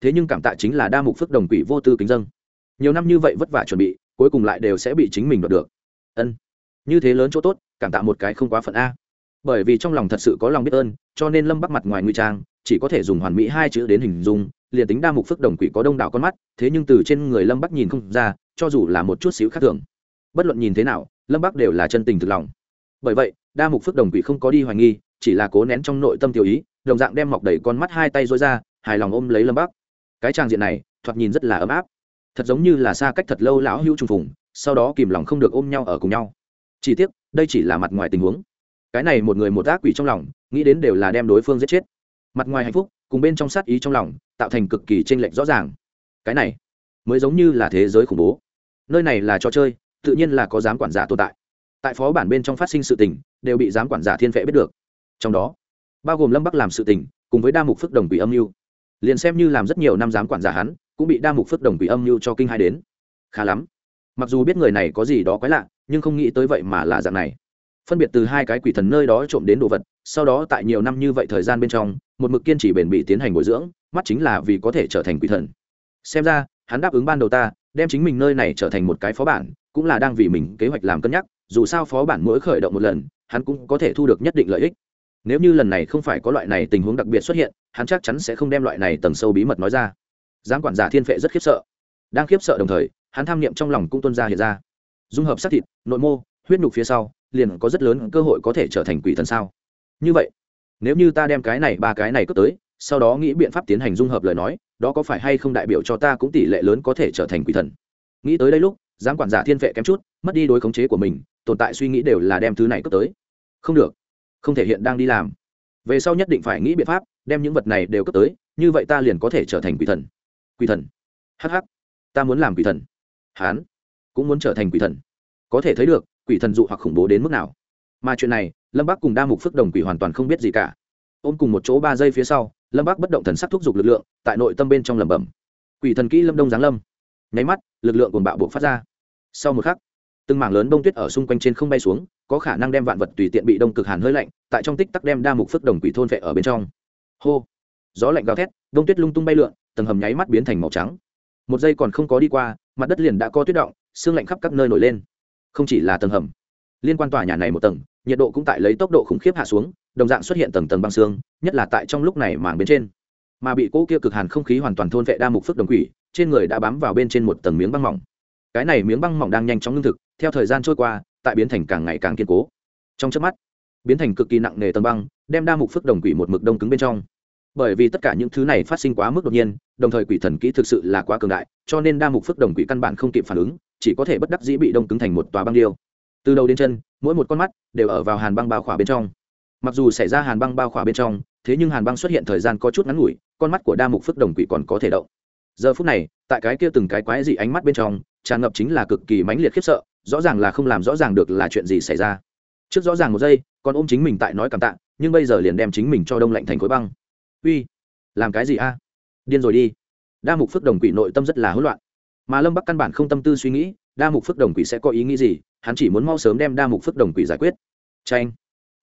Thế nhưng cảm tạ chính là đa mục phước đồng quỷ vô tư kính dân. Nhiều năm như vậy vất vả chuẩn bị, cuối cùng lại đều sẽ bị chính mình đoạt được. Ân, như thế lớn chỗ tốt, cảm tạ một cái không quá phận a. Bởi vì trong lòng thật sự có lòng biết ơn, cho nên lâm bắc mặt ngoài nguy trang, chỉ có thể dùng hoàn mỹ hai chữ đến hình dung liền tính đa mục phước đồng quỷ có đông đảo con mắt, thế nhưng từ trên người lâm bắc nhìn không ra, cho dù là một chút xíu khác thường. Bất luận nhìn thế nào, lâm bắc đều là chân tình thực lòng. Bởi vậy, đa mục phước đồng quỷ không có đi hoài nghi, chỉ là cố nén trong nội tâm tiểu ý, đồng dạng đem mọc đầy con mắt hai tay dối ra, hài lòng ôm lấy lâm bắc. Cái trang diện này, thoạt nhìn rất là ấm áp. Thật giống như là xa cách thật lâu lão hữu trùng phùng, sau đó kìm lòng không được ôm nhau ở cùng nhau. Chỉ tiếc, đây chỉ là mặt ngoài tình huống. Cái này một người một ác quỷ trong lòng, nghĩ đến đều là đem đối phương giết chết. Mặt ngoài hạnh phúc cùng bên trong sát ý trong lòng, tạo thành cực kỳ tranh lệch rõ ràng. Cái này, mới giống như là thế giới khủng bố. Nơi này là trò chơi, tự nhiên là có giám quản giả tồn tại. Tại phó bản bên trong phát sinh sự tình, đều bị giám quản giả thiên vệ biết được. Trong đó, bao gồm lâm bắc làm sự tình, cùng với đa mục phước đồng quỷ âm mưu. Liền xem như làm rất nhiều năm giám quản giả hắn, cũng bị đa mục phước đồng quỷ âm mưu cho kinh hai đến. Khá lắm. Mặc dù biết người này có gì đó quái lạ, nhưng không nghĩ tới vậy mà là dạng này. Phân biệt từ hai cái quỷ thần nơi đó trộm đến đồ vật sau đó tại nhiều năm như vậy thời gian bên trong, một mực kiên trì bền bỉ tiến hành bồi dưỡng, mắt chính là vì có thể trở thành quỷ thần. Xem ra, hắn đáp ứng ban đầu ta, đem chính mình nơi này trở thành một cái phó bản, cũng là đang vì mình kế hoạch làm cân nhắc, dù sao phó bản mỗi khởi động một lần, hắn cũng có thể thu được nhất định lợi ích. Nếu như lần này không phải có loại này tình huống đặc biệt xuất hiện, hắn chắc chắn sẽ không đem loại này tầng sâu bí mật nói ra. Giám quản giả thiên phệ rất khiếp sợ. Đang khiếp sợ đồng thời, hắn tham niệm trong lòng cũng tuân ra hiện ra. Dung hợp xác thịt, nội mô, huyết nhục phía sau, liền có rất lớn cơ hội có thể trở thành quỷ thần sao? Như vậy, nếu như ta đem cái này ba cái này cướp tới, sau đó nghĩ biện pháp tiến hành dung hợp lời nói, đó có phải hay không đại biểu cho ta cũng tỷ lệ lớn có thể trở thành quỷ thần? Nghĩ tới đây lúc, giám quản giả thiên vệ kém chút, mất đi đối khống chế của mình, tồn tại suy nghĩ đều là đem thứ này cướp tới. Không được, không thể hiện đang đi làm. Về sau nhất định phải nghĩ biện pháp, đem những vật này đều cướp tới, như vậy ta liền có thể trở thành quỷ thần. Quỷ thần? Hh ta muốn làm quỷ thần. Hán, cũng muốn trở thành quỷ thần. Có thể thấy được, quỷ thần dụ hoặc khủng bố đến mức nào. Mà chuyện này lâm bắc cùng đa mục phước đồng quỷ hoàn toàn không biết gì cả. Ôm cùng một chỗ ba giây phía sau, lâm bắc bất động thần sắc thúc giục lực lượng, tại nội tâm bên trong lẩm bẩm. Quỷ thần kỹ lâm đông giáng lâm. Nháy mắt, lực lượng cuồng bạo buộc phát ra. Sau một khắc, từng mảng lớn đông tuyết ở xung quanh trên không bay xuống, có khả năng đem vạn vật tùy tiện bị đông cực hàn hơi lạnh, tại trong tích tắc đem đa mục phước đồng quỷ thôn vệ ở bên trong. Hô! Gió lạnh gào thét đông tuyết lung tung bay lượn, tầng hầm nháy mắt biến thành màu trắng. Một giây còn không có đi qua, mặt đất liền đã có tuyết động xương lạnh khắp các nơi nổi lên. Không chỉ là tầng hầm liên quan tòa nhà này một tầng, nhiệt độ cũng tại lấy tốc độ khủng khiếp hạ xuống, đồng dạng xuất hiện tầng tầng băng xương, nhất là tại trong lúc này màng bên trên. Mà bị cỗ kia cực hàn không khí hoàn toàn thôn vệ đa mục phước đồng quỷ, trên người đã bám vào bên trên một tầng miếng băng mỏng. Cái này miếng băng mỏng đang nhanh chóng lương thực, theo thời gian trôi qua, tại biến thành càng ngày càng kiên cố. Trong trước mắt, biến thành cực kỳ nặng nề tầng băng, đem đa mục phước đồng quỷ một mực đông cứng bên trong. Bởi vì tất cả những thứ này phát sinh quá mức đột nhiên, đồng thời quỷ thần kỹ thực sự là quá cường đại, cho nên đa mục phước đồng quỷ căn bản không kịp phản ứng, chỉ có thể bất đắc dĩ bị đông cứng thành một tòa băng điêu từ đầu đến chân, mỗi một con mắt đều ở vào hàn băng bao khỏa bên trong. Mặc dù xảy ra hàn băng bao khỏa bên trong, thế nhưng hàn băng xuất hiện thời gian có chút ngắn ngủi, con mắt của đa mục phước đồng quỷ còn có thể động. Giờ phút này, tại cái kia từng cái quái dị ánh mắt bên trong, tràn ngập chính là cực kỳ mãnh liệt khiếp sợ, rõ ràng là không làm rõ ràng được là chuyện gì xảy ra. Trước rõ ràng một giây còn ôm chính mình tại nói cảm tạ, nhưng bây giờ liền đem chính mình cho đông lạnh thành khối băng. Uy, làm cái gì a? Điên rồi đi. Đa mục phước đồng quỷ nội tâm rất là hỗn loạn. Mà lâm bắc căn bản không tâm tư suy nghĩ đa mục phước đồng quỷ sẽ có ý nghĩ gì, hắn chỉ muốn mau sớm đem đa mục phước đồng quỷ giải quyết. Tranh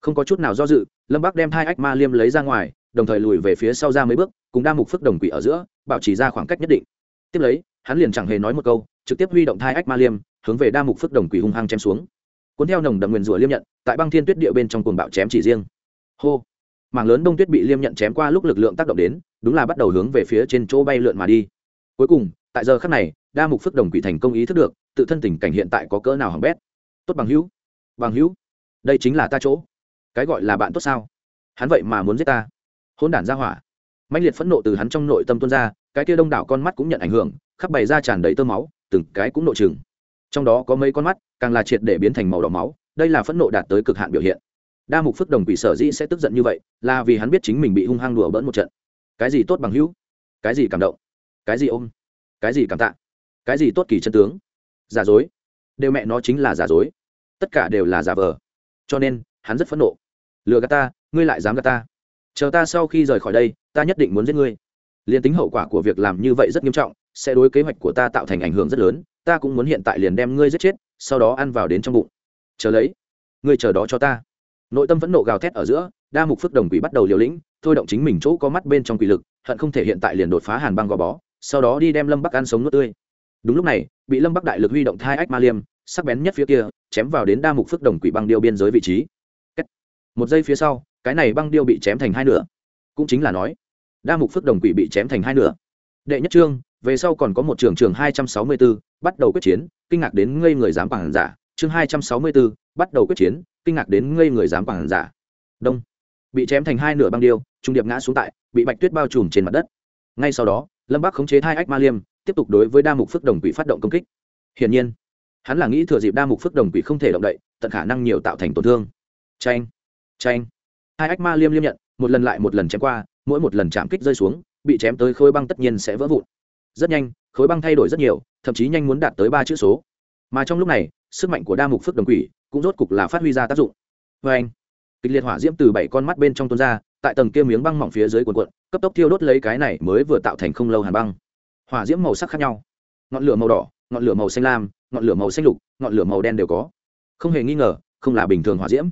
không có chút nào do dự, lâm bắc đem hai ách ma liêm lấy ra ngoài, đồng thời lùi về phía sau ra mấy bước, cùng đa mục phước đồng quỷ ở giữa, bảo trì ra khoảng cách nhất định. Tiếp lấy, hắn liền chẳng hề nói một câu, trực tiếp huy động hai ách ma liêm, hướng về đa mục phước đồng quỷ hung hăng chém xuống. Cuốn theo nồng đậm nguyền rủa liêm nhận, tại băng thiên tuyết địa bên trong cuồng bạo chém chỉ riêng. Hô. Mảng lớn đông tuyết bị liêm nhận chém qua lúc lực lượng tác động đến, đúng là bắt đầu hướng về phía trên chỗ bay lượn mà đi. Cuối cùng, tại giờ khắc này, đa mục phước đồng quỷ thành công ý thức được tự thân tình cảnh hiện tại có cỡ nào hỏng bét? Tốt bằng hữu. Bằng hữu? Đây chính là ta chỗ. Cái gọi là bạn tốt sao? Hắn vậy mà muốn giết ta. Hôn đản ra hỏa. Mạnh liệt phẫn nộ từ hắn trong nội tâm tuôn ra, cái kia đông đảo con mắt cũng nhận ảnh hưởng, khắp bày ra tràn đầy tơ máu, từng cái cũng nội chừng trong đó có mấy con mắt, càng là triệt để biến thành màu đỏ máu, đây là phẫn nộ đạt tới cực hạn biểu hiện. Đa mục phước đồng quỷ sở dĩ sẽ tức giận như vậy, là vì hắn biết chính mình bị hung hăng đùa bỡn một trận. Cái gì tốt bằng hữu? Cái gì cảm động? Cái gì ôm? Cái gì cảm tạ? Cái gì tốt kỳ chân tướng? Giả dối. Đều mẹ nó chính là giả dối. Tất cả đều là giả vờ. Cho nên, hắn rất phẫn nộ. Lừa gạt ta, ngươi lại dám gạt ta. Chờ ta sau khi rời khỏi đây, ta nhất định muốn giết ngươi. Liền tính hậu quả của việc làm như vậy rất nghiêm trọng, sẽ đối kế hoạch của ta tạo thành ảnh hưởng rất lớn. Ta cũng muốn hiện tại liền đem ngươi giết chết, sau đó ăn vào đến trong bụng. Chờ lấy, ngươi chờ đó cho ta. Nội tâm vẫn nộ gào thét ở giữa, đa mục phước đồng quỷ bắt đầu liều lĩnh, thôi động chính mình chỗ có mắt bên trong quỷ lực, hận không thể hiện tại liền đột phá hàn băng gò bó, sau đó đi đem lâm bắc ăn sống nước tươi đúng lúc này bị lâm bắc đại lực huy động thai ách ma liêm sắc bén nhất phía kia chém vào đến đa mục phước đồng quỷ băng điêu biên giới vị trí. Một giây phía sau cái này băng điêu bị chém thành hai nửa. Cũng chính là nói đa mục phước đồng quỷ bị chém thành hai nửa. Đệ nhất trương về sau còn có một trường trường hai trăm sáu mươi 264, bắt đầu quyết chiến kinh ngạc đến ngây người dám quảng giả. Chương hai trăm sáu mươi 264, bắt đầu quyết chiến kinh ngạc đến ngây người dám quảng giả. Đông. Bị chém thành hai nửa băng điêu trung điệp ngã xuống tại bị bạch tuyết bao trùm trên mặt đất. Ngay sau đó lâm bắc khống chế hai ách ma liêm tiếp tục đối với đa mục phước đồng quỷ phát động công kích. Hiển nhiên, hắn là nghĩ thừa dịp đa mục phước đồng quỷ không thể động đậy, tận khả năng nhiều tạo thành tổn thương. Tranh tranh hai ách ma liêm liêm nhận, một lần lại một lần chém qua, mỗi một lần chạm kích rơi xuống, bị chém tới khối băng tất nhiên sẽ vỡ vụn. Rất nhanh, khối băng thay đổi rất nhiều, thậm chí nhanh muốn đạt tới ba chữ số. Mà trong lúc này, sức mạnh của đa mục phước đồng quỷ cũng rốt cục là phát huy ra tác dụng. Vê anh, kịch liệt hỏa diễm từ bảy con mắt bên trong tuôn ra, tại tầng kia miếng băng mỏng phía dưới cuộn cuộn, cấp tốc thiêu đốt lấy cái này mới vừa tạo thành không lâu hàn băng hỏa diễm màu sắc khác nhau. Ngọn lửa màu đỏ, ngọn lửa màu xanh lam, ngọn lửa màu xanh lục, ngọn lửa màu đen đều có. Không hề nghi ngờ, không là bình thường hỏa diễm.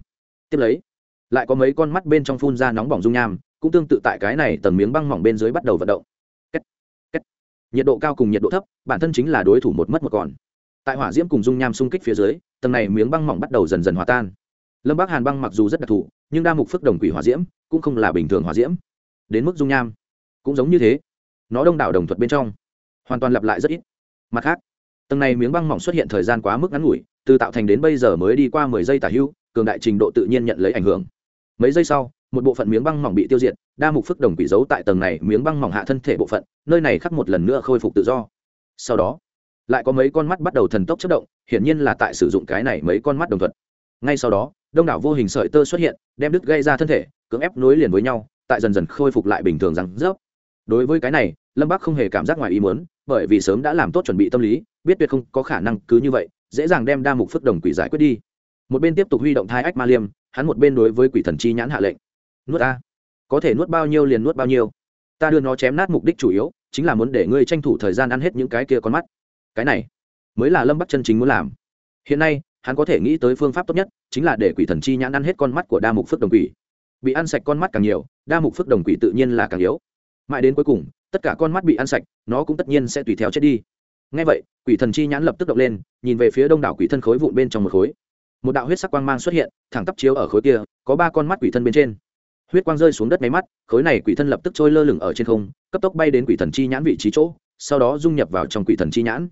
Tiếp lấy, lại có mấy con mắt bên trong phun ra nóng bỏng dung nham, cũng tương tự tại cái này tầng miếng băng mỏng bên dưới bắt đầu vận động. Kết. Kết. nhiệt độ cao cùng nhiệt độ thấp, bản thân chính là đối thủ một mất một còn. Tại hỏa diễm cùng dung nham xung kích phía dưới, tầng này miếng băng mỏng bắt đầu dần dần hòa tan. Lâm bắc hàn băng mặc dù rất đặc thù, nhưng đa mục phức đồng quỷ hỏa diễm cũng không là bình thường hỏa diễm. Đến mức dung nham cũng giống như thế. Nó đông đảo đồng thuật bên trong hoàn toàn lặp lại rất ít. Mặt khác, tầng này miếng băng mỏng xuất hiện thời gian quá mức ngắn ngủi, từ tạo thành đến bây giờ mới đi qua mười giây tả hưu, cường đại trình độ tự nhiên nhận lấy ảnh hưởng. Mấy giây sau, một bộ phận miếng băng mỏng bị tiêu diệt, đa mục phức đồng quỷ giấu tại tầng này miếng băng mỏng hạ thân thể bộ phận, nơi này khắc một lần nữa khôi phục tự do. Sau đó, lại có mấy con mắt bắt đầu thần tốc chất động, hiển nhiên là tại sử dụng cái này mấy con mắt đồng thuận. Ngay sau đó, đông đảo vô hình sợi tơ xuất hiện, đem đứt gây ra thân thể, cưỡng ép nối liền với nhau, tại dần dần khôi phục lại bình thường rằng rớp. Đối với cái này, lâm bắc không hề cảm giác ngoài ý muốn bởi vì sớm đã làm tốt chuẩn bị tâm lý, biết tuyệt không có khả năng cứ như vậy, dễ dàng đem đa mục phức đồng quỷ giải quyết đi. Một bên tiếp tục huy động thai ách ma liêm, hắn một bên đối với quỷ thần chi nhãn hạ lệnh. Nuốt ta. Có thể nuốt bao nhiêu liền nuốt bao nhiêu. Ta đưa nó chém nát mục đích chủ yếu, chính là muốn để ngươi tranh thủ thời gian ăn hết những cái kia con mắt. Cái này, mới là lâm bắc chân chính muốn làm. Hiện nay, hắn có thể nghĩ tới phương pháp tốt nhất, chính là để quỷ thần chi nhãn ăn hết con mắt của đa mục phước đồng quỷ. Bị ăn sạch con mắt càng nhiều, đa mục phước đồng quỷ tự nhiên là càng yếu. Mãi đến cuối cùng tất cả con mắt bị ăn sạch, nó cũng tất nhiên sẽ tùy theo chết đi. Ngay vậy, quỷ thần chi nhãn lập tức động lên, nhìn về phía đông đảo quỷ thân khối vụn bên trong một khối. Một đạo huyết sắc quang mang xuất hiện, thẳng tắp chiếu ở khối kia, có ba con mắt quỷ thân bên trên. Huyết quang rơi xuống đất máy mắt, khối này quỷ thân lập tức trôi lơ lửng ở trên không, cấp tốc bay đến quỷ thần chi nhãn vị trí chỗ, sau đó dung nhập vào trong quỷ thần chi nhãn.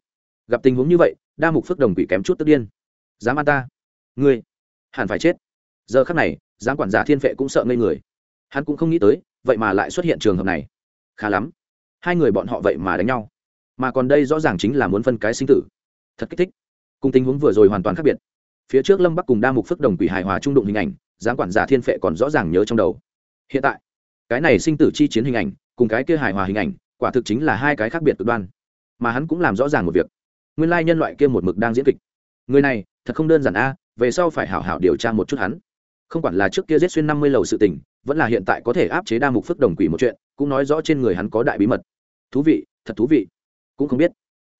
Gặp tình huống như vậy, đa mục phước đồng quỷ kém chút tức điên. Dám ăn ta. Ngươi, hẳn phải chết. Giờ khắc này, giám quản giả thiên vệ cũng sợ ngây người. Hắn cũng không nghĩ tới, vậy mà lại xuất hiện trường hợp này. Khá lắm hai người bọn họ vậy mà đánh nhau. Mà còn đây rõ ràng chính là muốn phân cái sinh tử. Thật kích thích. Cùng tình huống vừa rồi hoàn toàn khác biệt. Phía trước lâm bắc cùng đa mục phước đồng quỷ hài hòa trung đụng hình ảnh giáng quản giả thiên phệ còn rõ ràng nhớ trong đầu. Hiện tại, cái này sinh tử chi chiến hình ảnh, cùng cái kia hài hòa hình ảnh, quả thực chính là hai cái khác biệt cực đoan. Mà hắn cũng làm rõ ràng một việc. Nguyên lai nhân loại kia một mực đang diễn kịch. Người này, thật không đơn giản a, về sau phải hảo hảo điều tra một chút hắn. Không quản là trước kia giết xuyên năm mươi lầu sự tình, vẫn là hiện tại có thể áp chế đa mục phước đồng quỷ một chuyện, cũng nói rõ trên người hắn có đại bí mật thú vị, thật thú vị. Cũng không biết,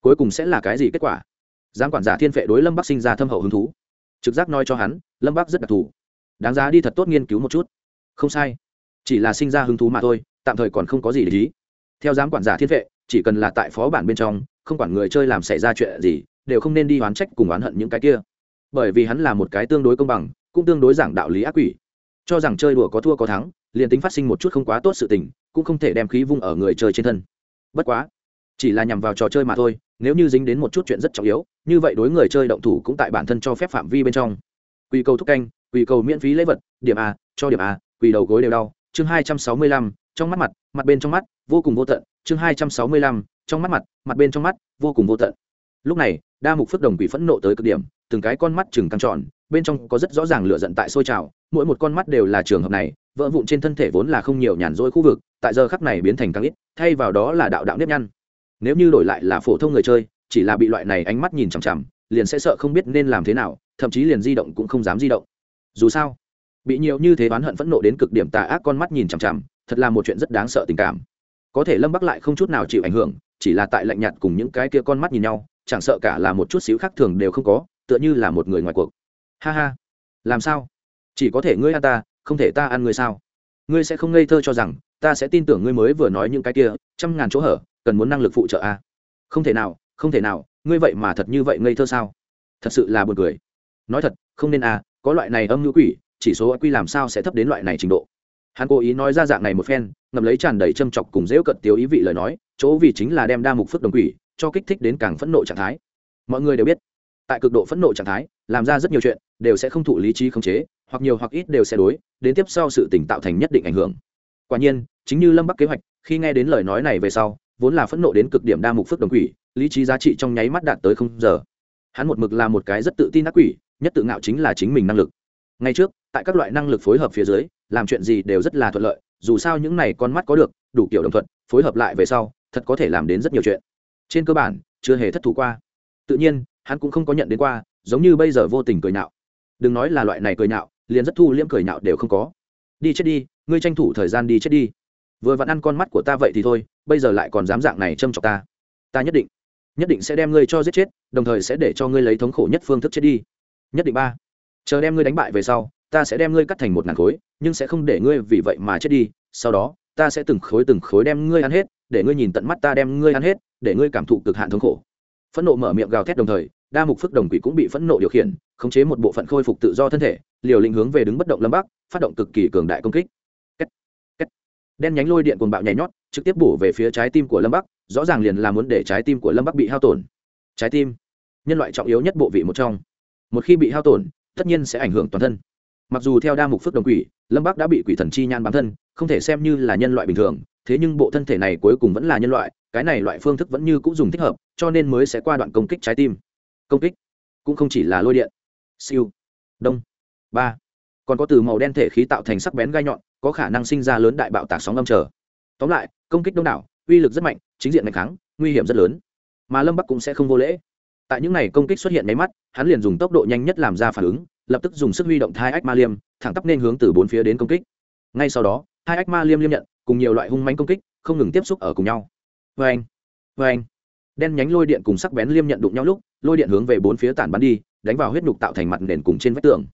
cuối cùng sẽ là cái gì kết quả. Giám quản giả thiên phệ đối lâm bắc sinh ra thâm hậu hứng thú. Trực giác nói cho hắn, lâm bắc rất đặc thù. Đáng giá đi thật tốt nghiên cứu một chút. Không sai. Chỉ là sinh ra hứng thú mà thôi, tạm thời còn không có gì để ý. Theo giám quản giả thiên vệ chỉ cần là tại phó bản bên trong, không quản người chơi làm xảy ra chuyện gì, đều không nên đi oán trách cùng oán hận những cái kia. Bởi vì hắn là một cái tương đối công bằng, cũng tương đối giảng đạo lý ác quỷ. Cho rằng chơi đùa có thua có thắng, liền tính phát sinh một chút không quá tốt sự tình, cũng không thể đem khí vung ở người chơi trên thân bất quá, chỉ là nhằm vào trò chơi mà thôi, nếu như dính đến một chút chuyện rất trọng yếu, như vậy đối người chơi động thủ cũng tại bản thân cho phép phạm vi bên trong. Quy cầu thúc canh quy cầu miễn phí lễ vật, điểm a, cho điểm a quy đầu gối đều đau. Chương hai trăm sáu mươi lăm, trong mắt mặt mặt bên trong mắt, vô cùng vô tận. Chương hai trăm sáu mươi lăm, trong mắt mặt mặt bên trong mắt, vô cùng vô tận. Lúc này, đa mục phước đồng quỷ phẫn nộ tới cực điểm, từng cái con mắt chừng căng tròn, bên trong có rất rõ ràng lửa giận tại sôi trào, mỗi một con mắt đều là trường hợp này, vỡ vụn trên thân thể vốn là không nhiều nhàn rỗi khu vực tại giờ khắc này biến thành càng ít, thay vào đó là đạo đạo nếp nhăn. Nếu như đổi lại là phổ thông người chơi, chỉ là bị loại này ánh mắt nhìn chằm chằm, liền sẽ sợ không biết nên làm thế nào, thậm chí liền di động cũng không dám di động. Dù sao, bị nhiều như thế oán hận phẫn nộ đến cực điểm tà ác con mắt nhìn chằm chằm, thật là một chuyện rất đáng sợ tình cảm. Có thể lâm bắc lại không chút nào chịu ảnh hưởng, chỉ là tại lạnh nhạt cùng những cái kia con mắt nhìn nhau, chẳng sợ cả là một chút xíu khác thường đều không có, tựa như là một người ngoài cuộc. Ha ha. Làm sao? Chỉ có thể ngươi ăn ta, không thể ta ăn ngươi sao? Ngươi sẽ không ngây thơ cho rằng ta sẽ tin tưởng ngươi mới vừa nói những cái kia, trăm ngàn chỗ hở, cần muốn năng lực phụ trợ a. Không thể nào, không thể nào, ngươi vậy mà thật như vậy ngây thơ sao? Thật sự là buồn cười. Nói thật, không nên a, có loại này âm ngữ quỷ, chỉ số quy làm sao sẽ thấp đến loại này trình độ? Hắn cố ý nói ra dạng này một phen ngầm lấy tràn đầy châm chọc cùng dễu cận tiếu ý vị lời nói, chỗ vì chính là đem đa mục phước đồng quỷ, cho kích thích đến càng phẫn nộ trạng thái. Mọi người đều biết, tại cực độ phẫn nộ trạng thái, làm ra rất nhiều chuyện, đều sẽ không thụ lý trí khống chế, hoặc nhiều hoặc ít đều sẽ đối, đến tiếp sau sự tỉnh tạo thành nhất định ảnh hưởng. Quả nhiên chính như lâm bắc kế hoạch, khi nghe đến lời nói này về sau, vốn là phẫn nộ đến cực điểm đa mục phước đồng quỷ, lý trí giá trị trong nháy mắt đạt tới không giờ. Hắn một mực là một cái rất tự tin ác quỷ, nhất tự ngạo chính là chính mình năng lực. Ngay trước, tại các loại năng lực phối hợp phía dưới, làm chuyện gì đều rất là thuận lợi, dù sao những này con mắt có được, đủ kiểu đồng thuận, phối hợp lại về sau, thật có thể làm đến rất nhiều chuyện. Trên cơ bản, chưa hề thất thủ qua. Tự nhiên, hắn cũng không có nhận đến qua, giống như bây giờ vô tình cười nhạo. Đừng nói là loại này cười nhạo, liền rất thu liễm cười nhạo đều không có. Đi chết đi, ngươi tranh thủ thời gian đi chết đi vừa vặn ăn con mắt của ta vậy thì thôi, bây giờ lại còn dám dạng này châm chọc ta. Ta nhất định nhất định sẽ đem ngươi cho giết chết, đồng thời sẽ để cho ngươi lấy thống khổ nhất phương thức chết đi. Nhất định ba. Chờ đem ngươi đánh bại về sau, ta sẽ đem ngươi cắt thành một ngàn khối, nhưng sẽ không để ngươi vì vậy mà chết đi. Sau đó, ta sẽ từng khối từng khối đem ngươi ăn hết, để ngươi nhìn tận mắt ta đem ngươi ăn hết, để ngươi cảm thụ cực hạn thống khổ. Phẫn nộ mở miệng gào thét đồng thời, đa mục phước đồng quỷ cũng bị phẫn nộ điều khiển, khống chế một bộ phận khôi phục tự do thân thể, liều lĩnh hướng về đứng bất động lâm bắc, phát động cực kỳ cường đại công kích đen nhánh lôi điện cuồng bạo nhảy nhót, trực tiếp bổ về phía trái tim của lâm bắc, rõ ràng liền là muốn để trái tim của lâm bắc bị hao tổn. Trái tim, nhân loại trọng yếu nhất bộ vị một trong. Một khi bị hao tổn, tất nhiên sẽ ảnh hưởng toàn thân. Mặc dù theo đa mục phước đồng quỷ, lâm bắc đã bị quỷ thần chi nhan bám thân, không thể xem như là nhân loại bình thường, thế nhưng bộ thân thể này cuối cùng vẫn là nhân loại, cái này loại phương thức vẫn như cũng dùng thích hợp, cho nên mới sẽ qua đoạn công kích trái tim. Công kích cũng không chỉ là lôi điện. Siêu. Đông. Ba. Còn có từ màu đen thể khí tạo thành sắc bén gai nhọn có khả năng sinh ra lớn đại bạo tạc sóng âm trở. tóm lại, công kích đông đảo, uy lực rất mạnh, chính diện mạnh kháng nguy hiểm rất lớn. Mà lâm bắc cũng sẽ không vô lễ. Tại những ngày công kích xuất hiện máy mắt, hắn liền dùng tốc độ nhanh nhất làm ra phản ứng, lập tức dùng sức huy động hai ách ma liêm, thẳng tắp nên hướng từ bốn phía đến công kích. Ngay sau đó hai ách ma liêm liêm nhận, cùng nhiều loại hung manh công kích, không ngừng tiếp xúc ở cùng nhau. Vê anh vê anh đen nhánh lôi điện cùng sắc bén liêm nhận đụng nhau lúc, lôi điện hướng về bốn phía tản bắn đi, đánh vào huyết nhục tạo thành mặt nền cùng trên vách tường.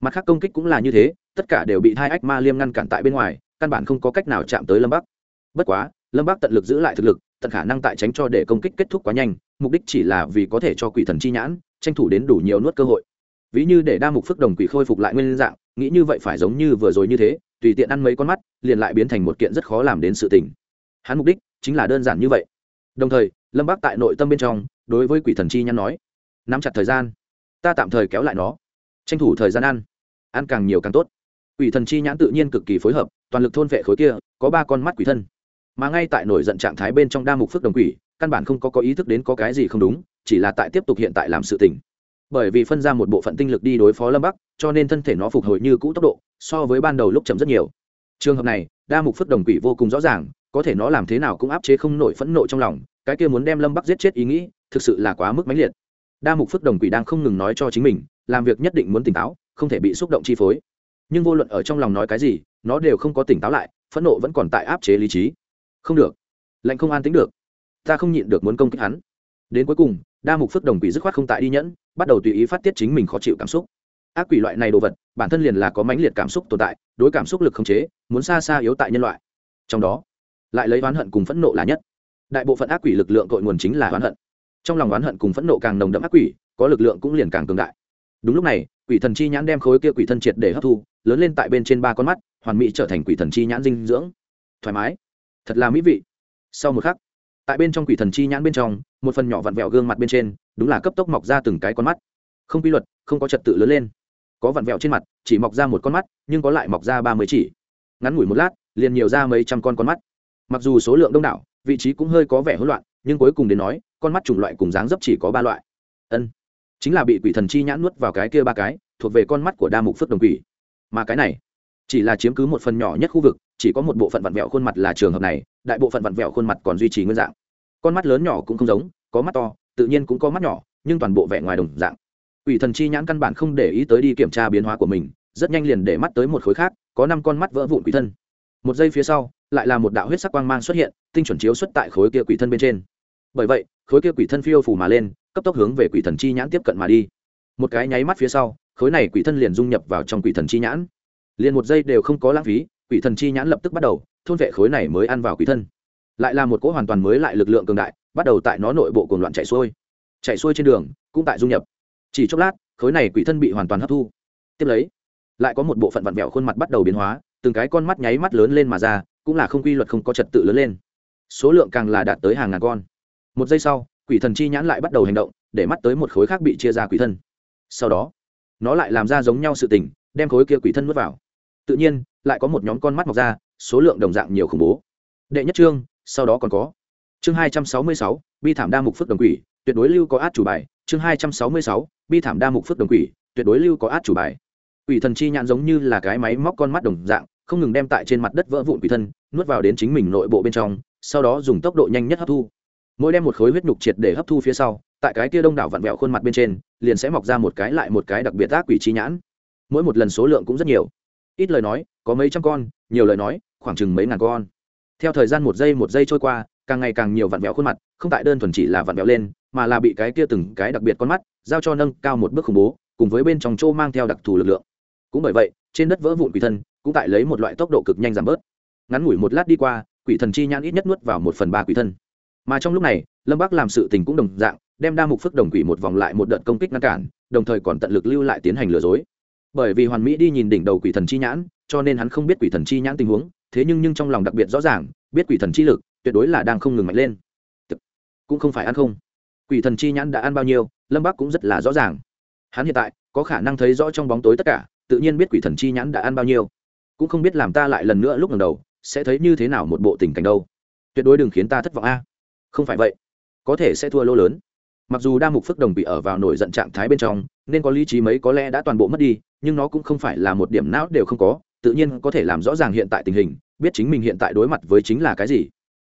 Mặt khác công kích cũng là như thế tất cả đều bị hai ách ma liêm ngăn cản tại bên ngoài, căn bản không có cách nào chạm tới lâm bắc. Bất quá, lâm bắc tận lực giữ lại thực lực, tận khả năng tại tránh cho để công kích kết thúc quá nhanh, mục đích chỉ là vì có thể cho quỷ thần chi nhãn, tranh thủ đến đủ nhiều nuốt cơ hội. Ví như để đa mục phước đồng quỷ khôi phục lại nguyên dạng, nghĩ như vậy phải giống như vừa rồi như thế, tùy tiện ăn mấy con mắt, liền lại biến thành một kiện rất khó làm đến sự tình. Hắn mục đích chính là đơn giản như vậy. Đồng thời, lâm bác tại nội tâm bên trong, đối với quỷ thần chi nhắn nói, nắm chặt thời gian, ta tạm thời kéo lại nó, tranh thủ thời gian ăn ăn càng nhiều càng tốt quỷ thần chi nhãn tự nhiên cực kỳ phối hợp, toàn lực thôn vệ khối kia, có ba con mắt quỷ thân. Mà ngay tại nổi giận trạng thái bên trong đa mục phước đồng quỷ, căn bản không có có ý thức đến có cái gì không đúng, chỉ là tại tiếp tục hiện tại làm sự tình. Bởi vì phân ra một bộ phận tinh lực đi đối phó lâm bắc, cho nên thân thể nó phục hồi như cũ tốc độ, so với ban đầu lúc chậm rất nhiều. Trường hợp này, đa mục phước đồng quỷ vô cùng rõ ràng, có thể nó làm thế nào cũng áp chế không nổi phẫn nộ trong lòng, cái kia muốn đem lâm bắc giết chết ý nghĩ, thực sự là quá mức mãnh liệt. Đa mục phước đồng quỷ đang không ngừng nói cho chính mình, làm việc nhất định muốn tỉnh táo, không thể bị xúc động chi phối nhưng vô luận ở trong lòng nói cái gì, nó đều không có tỉnh táo lại, phẫn nộ vẫn còn tại áp chế lý trí. Không được. Lạnh không an tính được. Ta không nhịn được muốn công kích hắn. Đến cuối cùng, đa mục phước đồng quỷ dứt khoát không tại đi nhẫn, bắt đầu tùy ý phát tiết chính mình khó chịu cảm xúc. Ác quỷ loại này đồ vật, bản thân liền là có mãnh liệt cảm xúc tồn tại, đối cảm xúc lực khống chế, muốn xa xa yếu tại nhân loại. Trong đó, lại lấy oán hận cùng phẫn nộ là nhất. Đại bộ phận ác quỷ lực lượng cội nguồn chính là oán hận. Trong lòng oán hận cùng phẫn nộ càng nồng đậm ác quỷ, có lực lượng cũng liền càng cường đại. Đúng lúc này, quỷ thần chi nhãn đem khối kia quỷ thân triệt để hấp thu lớn lên tại bên trên ba con mắt, hoàn mỹ trở thành quỷ thần chi nhãn dinh dưỡng. Thoải mái. Thật là mỹ vị. Sau một khắc, tại bên trong quỷ thần chi nhãn bên trong, một phần nhỏ vặn vẹo gương mặt bên trên, đúng là cấp tốc mọc ra từng cái con mắt. Không quy luật, không có trật tự lớn lên. Có vặn vẹo trên mặt, chỉ mọc ra một con mắt, nhưng có lại mọc ra ba mươi chỉ. Ngắn ngủi một lát, liền nhiều ra mấy trăm con con mắt. Mặc dù số lượng đông đảo, vị trí cũng hơi có vẻ hỗn loạn, nhưng cuối cùng đến nói, con mắt chủng loại cùng dáng dấp chỉ có ba loại. Ân, chính là bị quỷ thần chi nhãn nuốt vào cái kia ba cái, thuộc về con mắt của đa mục phước đồng quỷ mà cái này chỉ là chiếm cứ một phần nhỏ nhất khu vực, chỉ có một bộ phận vặn vẹo khuôn mặt là trường hợp này, đại bộ phận vặn vẹo khuôn mặt còn duy trì nguyên dạng. Con mắt lớn nhỏ cũng không giống, có mắt to, tự nhiên cũng có mắt nhỏ, nhưng toàn bộ vẻ ngoài đồng dạng. Quỷ thần chi nhãn căn bản không để ý tới đi kiểm tra biến hóa của mình, rất nhanh liền để mắt tới một khối khác, có năm con mắt vỡ vụn quỷ thân. Một giây phía sau, lại là một đạo huyết sắc quang mang xuất hiện, tinh chuẩn chiếu xuất tại khối kia quỷ thân bên trên. Bởi vậy, khối kia quỷ thân phiêu phủ mà lên, cấp tốc hướng về quỷ thần chi nhãn tiếp cận mà đi. Một cái nháy mắt phía sau khối này quỷ thân liền dung nhập vào trong quỷ thần chi nhãn. Liền một giây đều không có lãng phí, quỷ thần chi nhãn lập tức bắt đầu, thôn vệ khối này mới ăn vào quỷ thân. Lại là một cỗ hoàn toàn mới lại lực lượng cường đại, bắt đầu tại nó nội bộ cuồng loạn chạy xuôi. Chạy xuôi trên đường, cũng tại dung nhập. Chỉ chốc lát, khối này quỷ thân bị hoàn toàn hấp thu. Tiếp lấy, lại có một bộ phận vặn vẹo khuôn mặt bắt đầu biến hóa, từng cái con mắt nháy mắt lớn lên mà ra, cũng là không quy luật không có trật tự lớn lên. Số lượng càng là đạt tới hàng ngàn con. Một giây sau, quỷ thần chi nhãn lại bắt đầu hành động, để mắt tới một khối khác bị chia ra quỷ thân. Sau đó nó lại làm ra giống nhau sự tình đem khối kia quỷ thân nuốt vào. Tự nhiên lại có một nhóm con mắt mọc ra số lượng đồng dạng nhiều khủng bố. Đệ nhất chương, sau đó còn có. Chương hai trăm sáu mươi sáu bi thảm đa mục phước đồng quỷ tuyệt đối lưu có át chủ bài. Chương hai trăm sáu mươi sáu bi thảm đa mục phước đồng quỷ tuyệt đối lưu có át chủ bài. Quỷ thần chi nhãn giống như là cái máy móc con mắt đồng dạng không ngừng đem tại trên mặt đất vỡ vụn quỷ thân nuốt vào đến chính mình nội bộ bên trong sau đó dùng tốc độ nhanh nhất hấp thu mỗi đem một khối huyết nhục triệt để hấp thu phía sau, tại cái kia đông đảo vặn vẹo khuôn mặt bên trên, liền sẽ mọc ra một cái lại một cái đặc biệt ác quỷ chi nhãn. Mỗi một lần số lượng cũng rất nhiều. Ít lời nói, có mấy trăm con, nhiều lời nói, khoảng chừng mấy ngàn con. Theo thời gian một giây một giây trôi qua, càng ngày càng nhiều vặn vẹo khuôn mặt, không tại đơn thuần chỉ là vặn vẹo lên, mà là bị cái kia từng cái đặc biệt con mắt giao cho nâng cao một bước khủng bố, cùng với bên trong chỗ mang theo đặc thù lực lượng. Cũng bởi vậy, trên đất vỡ vụn quỷ thân cũng tại lấy một loại tốc độ cực nhanh giảm bớt. Ngắn ngủi một lát đi qua, quỷ thần chi nhãn ít nhất nuốt vào một phần ba quỷ thân mà trong lúc này, lâm bắc làm sự tình cũng đồng dạng, đem đa mục phước đồng quỷ một vòng lại một đợt công kích ngăn cản, đồng thời còn tận lực lưu lại tiến hành lừa dối. Bởi vì hoàn mỹ đi nhìn đỉnh đầu quỷ thần chi nhãn, cho nên hắn không biết quỷ thần chi nhãn tình huống, thế nhưng nhưng trong lòng đặc biệt rõ ràng, biết quỷ thần chi lực tuyệt đối là đang không ngừng mạnh lên. Cũng không phải ăn không. Quỷ thần chi nhãn đã ăn bao nhiêu, lâm bắc cũng rất là rõ ràng. Hắn hiện tại có khả năng thấy rõ trong bóng tối tất cả, tự nhiên biết quỷ thần chi nhãn đã ăn bao nhiêu. Cũng không biết làm ta lại lần nữa lúc lần đầu, sẽ thấy như thế nào một bộ tình cảnh đâu. Tuyệt đối đừng khiến ta thất vọng a không phải vậy, có thể sẽ thua lô lớn. Mặc dù đa mục phước đồng bị ở vào nổi giận trạng thái bên trong, nên có lý trí mấy có lẽ đã toàn bộ mất đi, nhưng nó cũng không phải là một điểm não đều không có, tự nhiên có thể làm rõ ràng hiện tại tình hình, biết chính mình hiện tại đối mặt với chính là cái gì.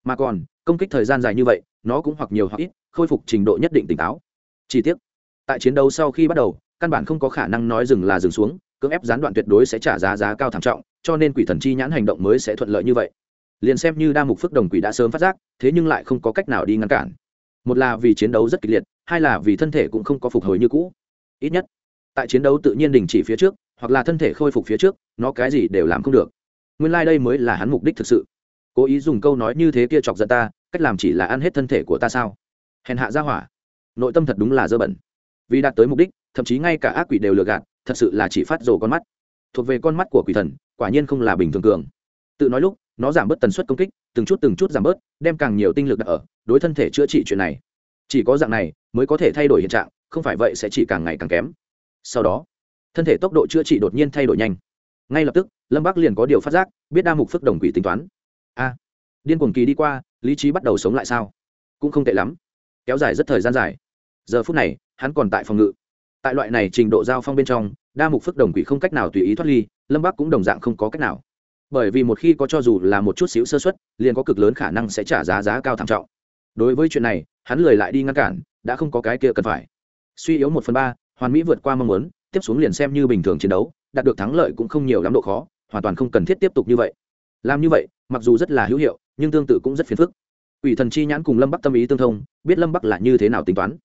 Mà còn, công kích thời gian dài như vậy, nó cũng hoặc nhiều hoặc ít, khôi phục trình độ nhất định tỉnh táo. Chi tiết. Tại chiến đấu sau khi bắt đầu, căn bản không có khả năng nói dừng là dừng xuống, cưỡng ép gián đoạn tuyệt đối sẽ trả giá giá cao thảm trọng, cho nên quỷ thần chi nhãn hành động mới sẽ thuận lợi như vậy liền xem như đa mục phước đồng quỷ đã sớm phát giác, thế nhưng lại không có cách nào đi ngăn cản. Một là vì chiến đấu rất kịch liệt, hai là vì thân thể cũng không có phục hồi như cũ. Ít nhất, tại chiến đấu tự nhiên đình chỉ phía trước, hoặc là thân thể khôi phục phía trước, nó cái gì đều làm không được. Nguyên lai、like、đây mới là hắn mục đích thực sự. Cố ý dùng câu nói như thế kia chọc giận ta, cách làm chỉ là ăn hết thân thể của ta sao? Hèn hạ ra hỏa. Nội tâm thật đúng là dơ bẩn. Vì đạt tới mục đích, thậm chí ngay cả ác quỷ đều lừa gạt, thật sự là chỉ phát rồ con mắt. Thuộc về con mắt của quỷ thần, quả nhiên không là bình thường cường. Tự nói lúc nó giảm bớt tần suất công kích, từng chút từng chút giảm bớt, đem càng nhiều tinh lực đặt ở đối thân thể chữa trị chuyện này. Chỉ có dạng này mới có thể thay đổi hiện trạng, không phải vậy sẽ chỉ càng ngày càng kém. Sau đó, thân thể tốc độ chữa trị đột nhiên thay đổi nhanh. Ngay lập tức, lâm bắc liền có điều phát giác, biết đa mục phức đồng quỷ tính toán. A, điên cuồng kỳ đi qua, lý trí bắt đầu sống lại sao? Cũng không tệ lắm. Kéo dài rất thời gian dài. Giờ phút này, hắn còn tại phòng ngự. Tại loại này trình độ giao phong bên trong, đa mục phức đồng quỷ không cách nào tùy ý thoát ly, lâm bắc cũng đồng dạng không có cách nào bởi vì một khi có cho dù là một chút xíu sơ xuất liền có cực lớn khả năng sẽ trả giá giá cao thảm trọng. Đối với chuyện này, hắn lười lại đi ngăn cản, đã không có cái kia cần phải. Suy yếu một phần ba, hoàn mỹ vượt qua mong muốn, tiếp xuống liền xem như bình thường chiến đấu, đạt được thắng lợi cũng không nhiều lắm độ khó, hoàn toàn không cần thiết tiếp tục như vậy. Làm như vậy, mặc dù rất là hữu hiệu, nhưng tương tự cũng rất phiền phức. Ủy thần chi nhãn cùng lâm bắc tâm ý tương thông, biết lâm bắc là như thế nào tính toán.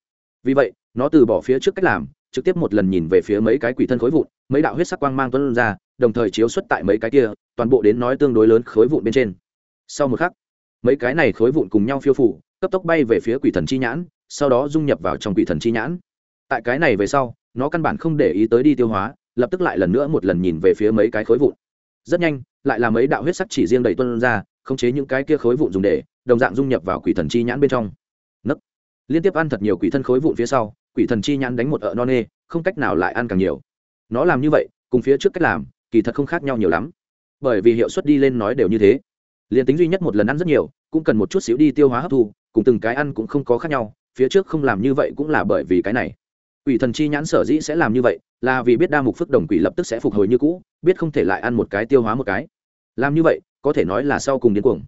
Vì vậy, nó từ bỏ phía trước cách làm, trực tiếp một lần nhìn về phía mấy cái quỷ thân khối vụn, mấy đạo huyết sắc quang mang tuân ra đồng thời chiếu xuất tại mấy cái kia, toàn bộ đến nói tương đối lớn khối vụn bên trên. Sau một khắc, mấy cái này khối vụn cùng nhau phiêu phủ, cấp tốc bay về phía quỷ thần chi nhãn, sau đó dung nhập vào trong quỷ thần chi nhãn. Tại cái này về sau, nó căn bản không để ý tới đi tiêu hóa, lập tức lại lần nữa một lần nhìn về phía mấy cái khối vụn. Rất nhanh, lại là mấy đạo huyết sắc chỉ riêng đầy tuân ra, khống chế những cái kia khối vụn dùng để, đồng dạng dung nhập vào quỷ thần chi nhãn bên trong. Nấc. Liên tiếp ăn thật nhiều quỷ thân khối vụn phía sau, quỷ thần chi nhãn đánh một ợ non nê, không cách nào lại ăn càng nhiều. Nó làm như vậy, cùng phía trước cách làm kỳ thật không khác nhau nhiều lắm. Bởi vì hiệu suất đi lên nói đều như thế. Liền tính duy nhất một lần ăn rất nhiều, cũng cần một chút xíu đi tiêu hóa hấp thu, cùng từng cái ăn cũng không có khác nhau, phía trước không làm như vậy cũng là bởi vì cái này. Quỷ thần chi nhãn sở dĩ sẽ làm như vậy, là vì biết đa mục phước đồng quỷ lập tức sẽ phục hồi như cũ, biết không thể lại ăn một cái tiêu hóa một cái. Làm như vậy, có thể nói là sau cùng điên cuồng.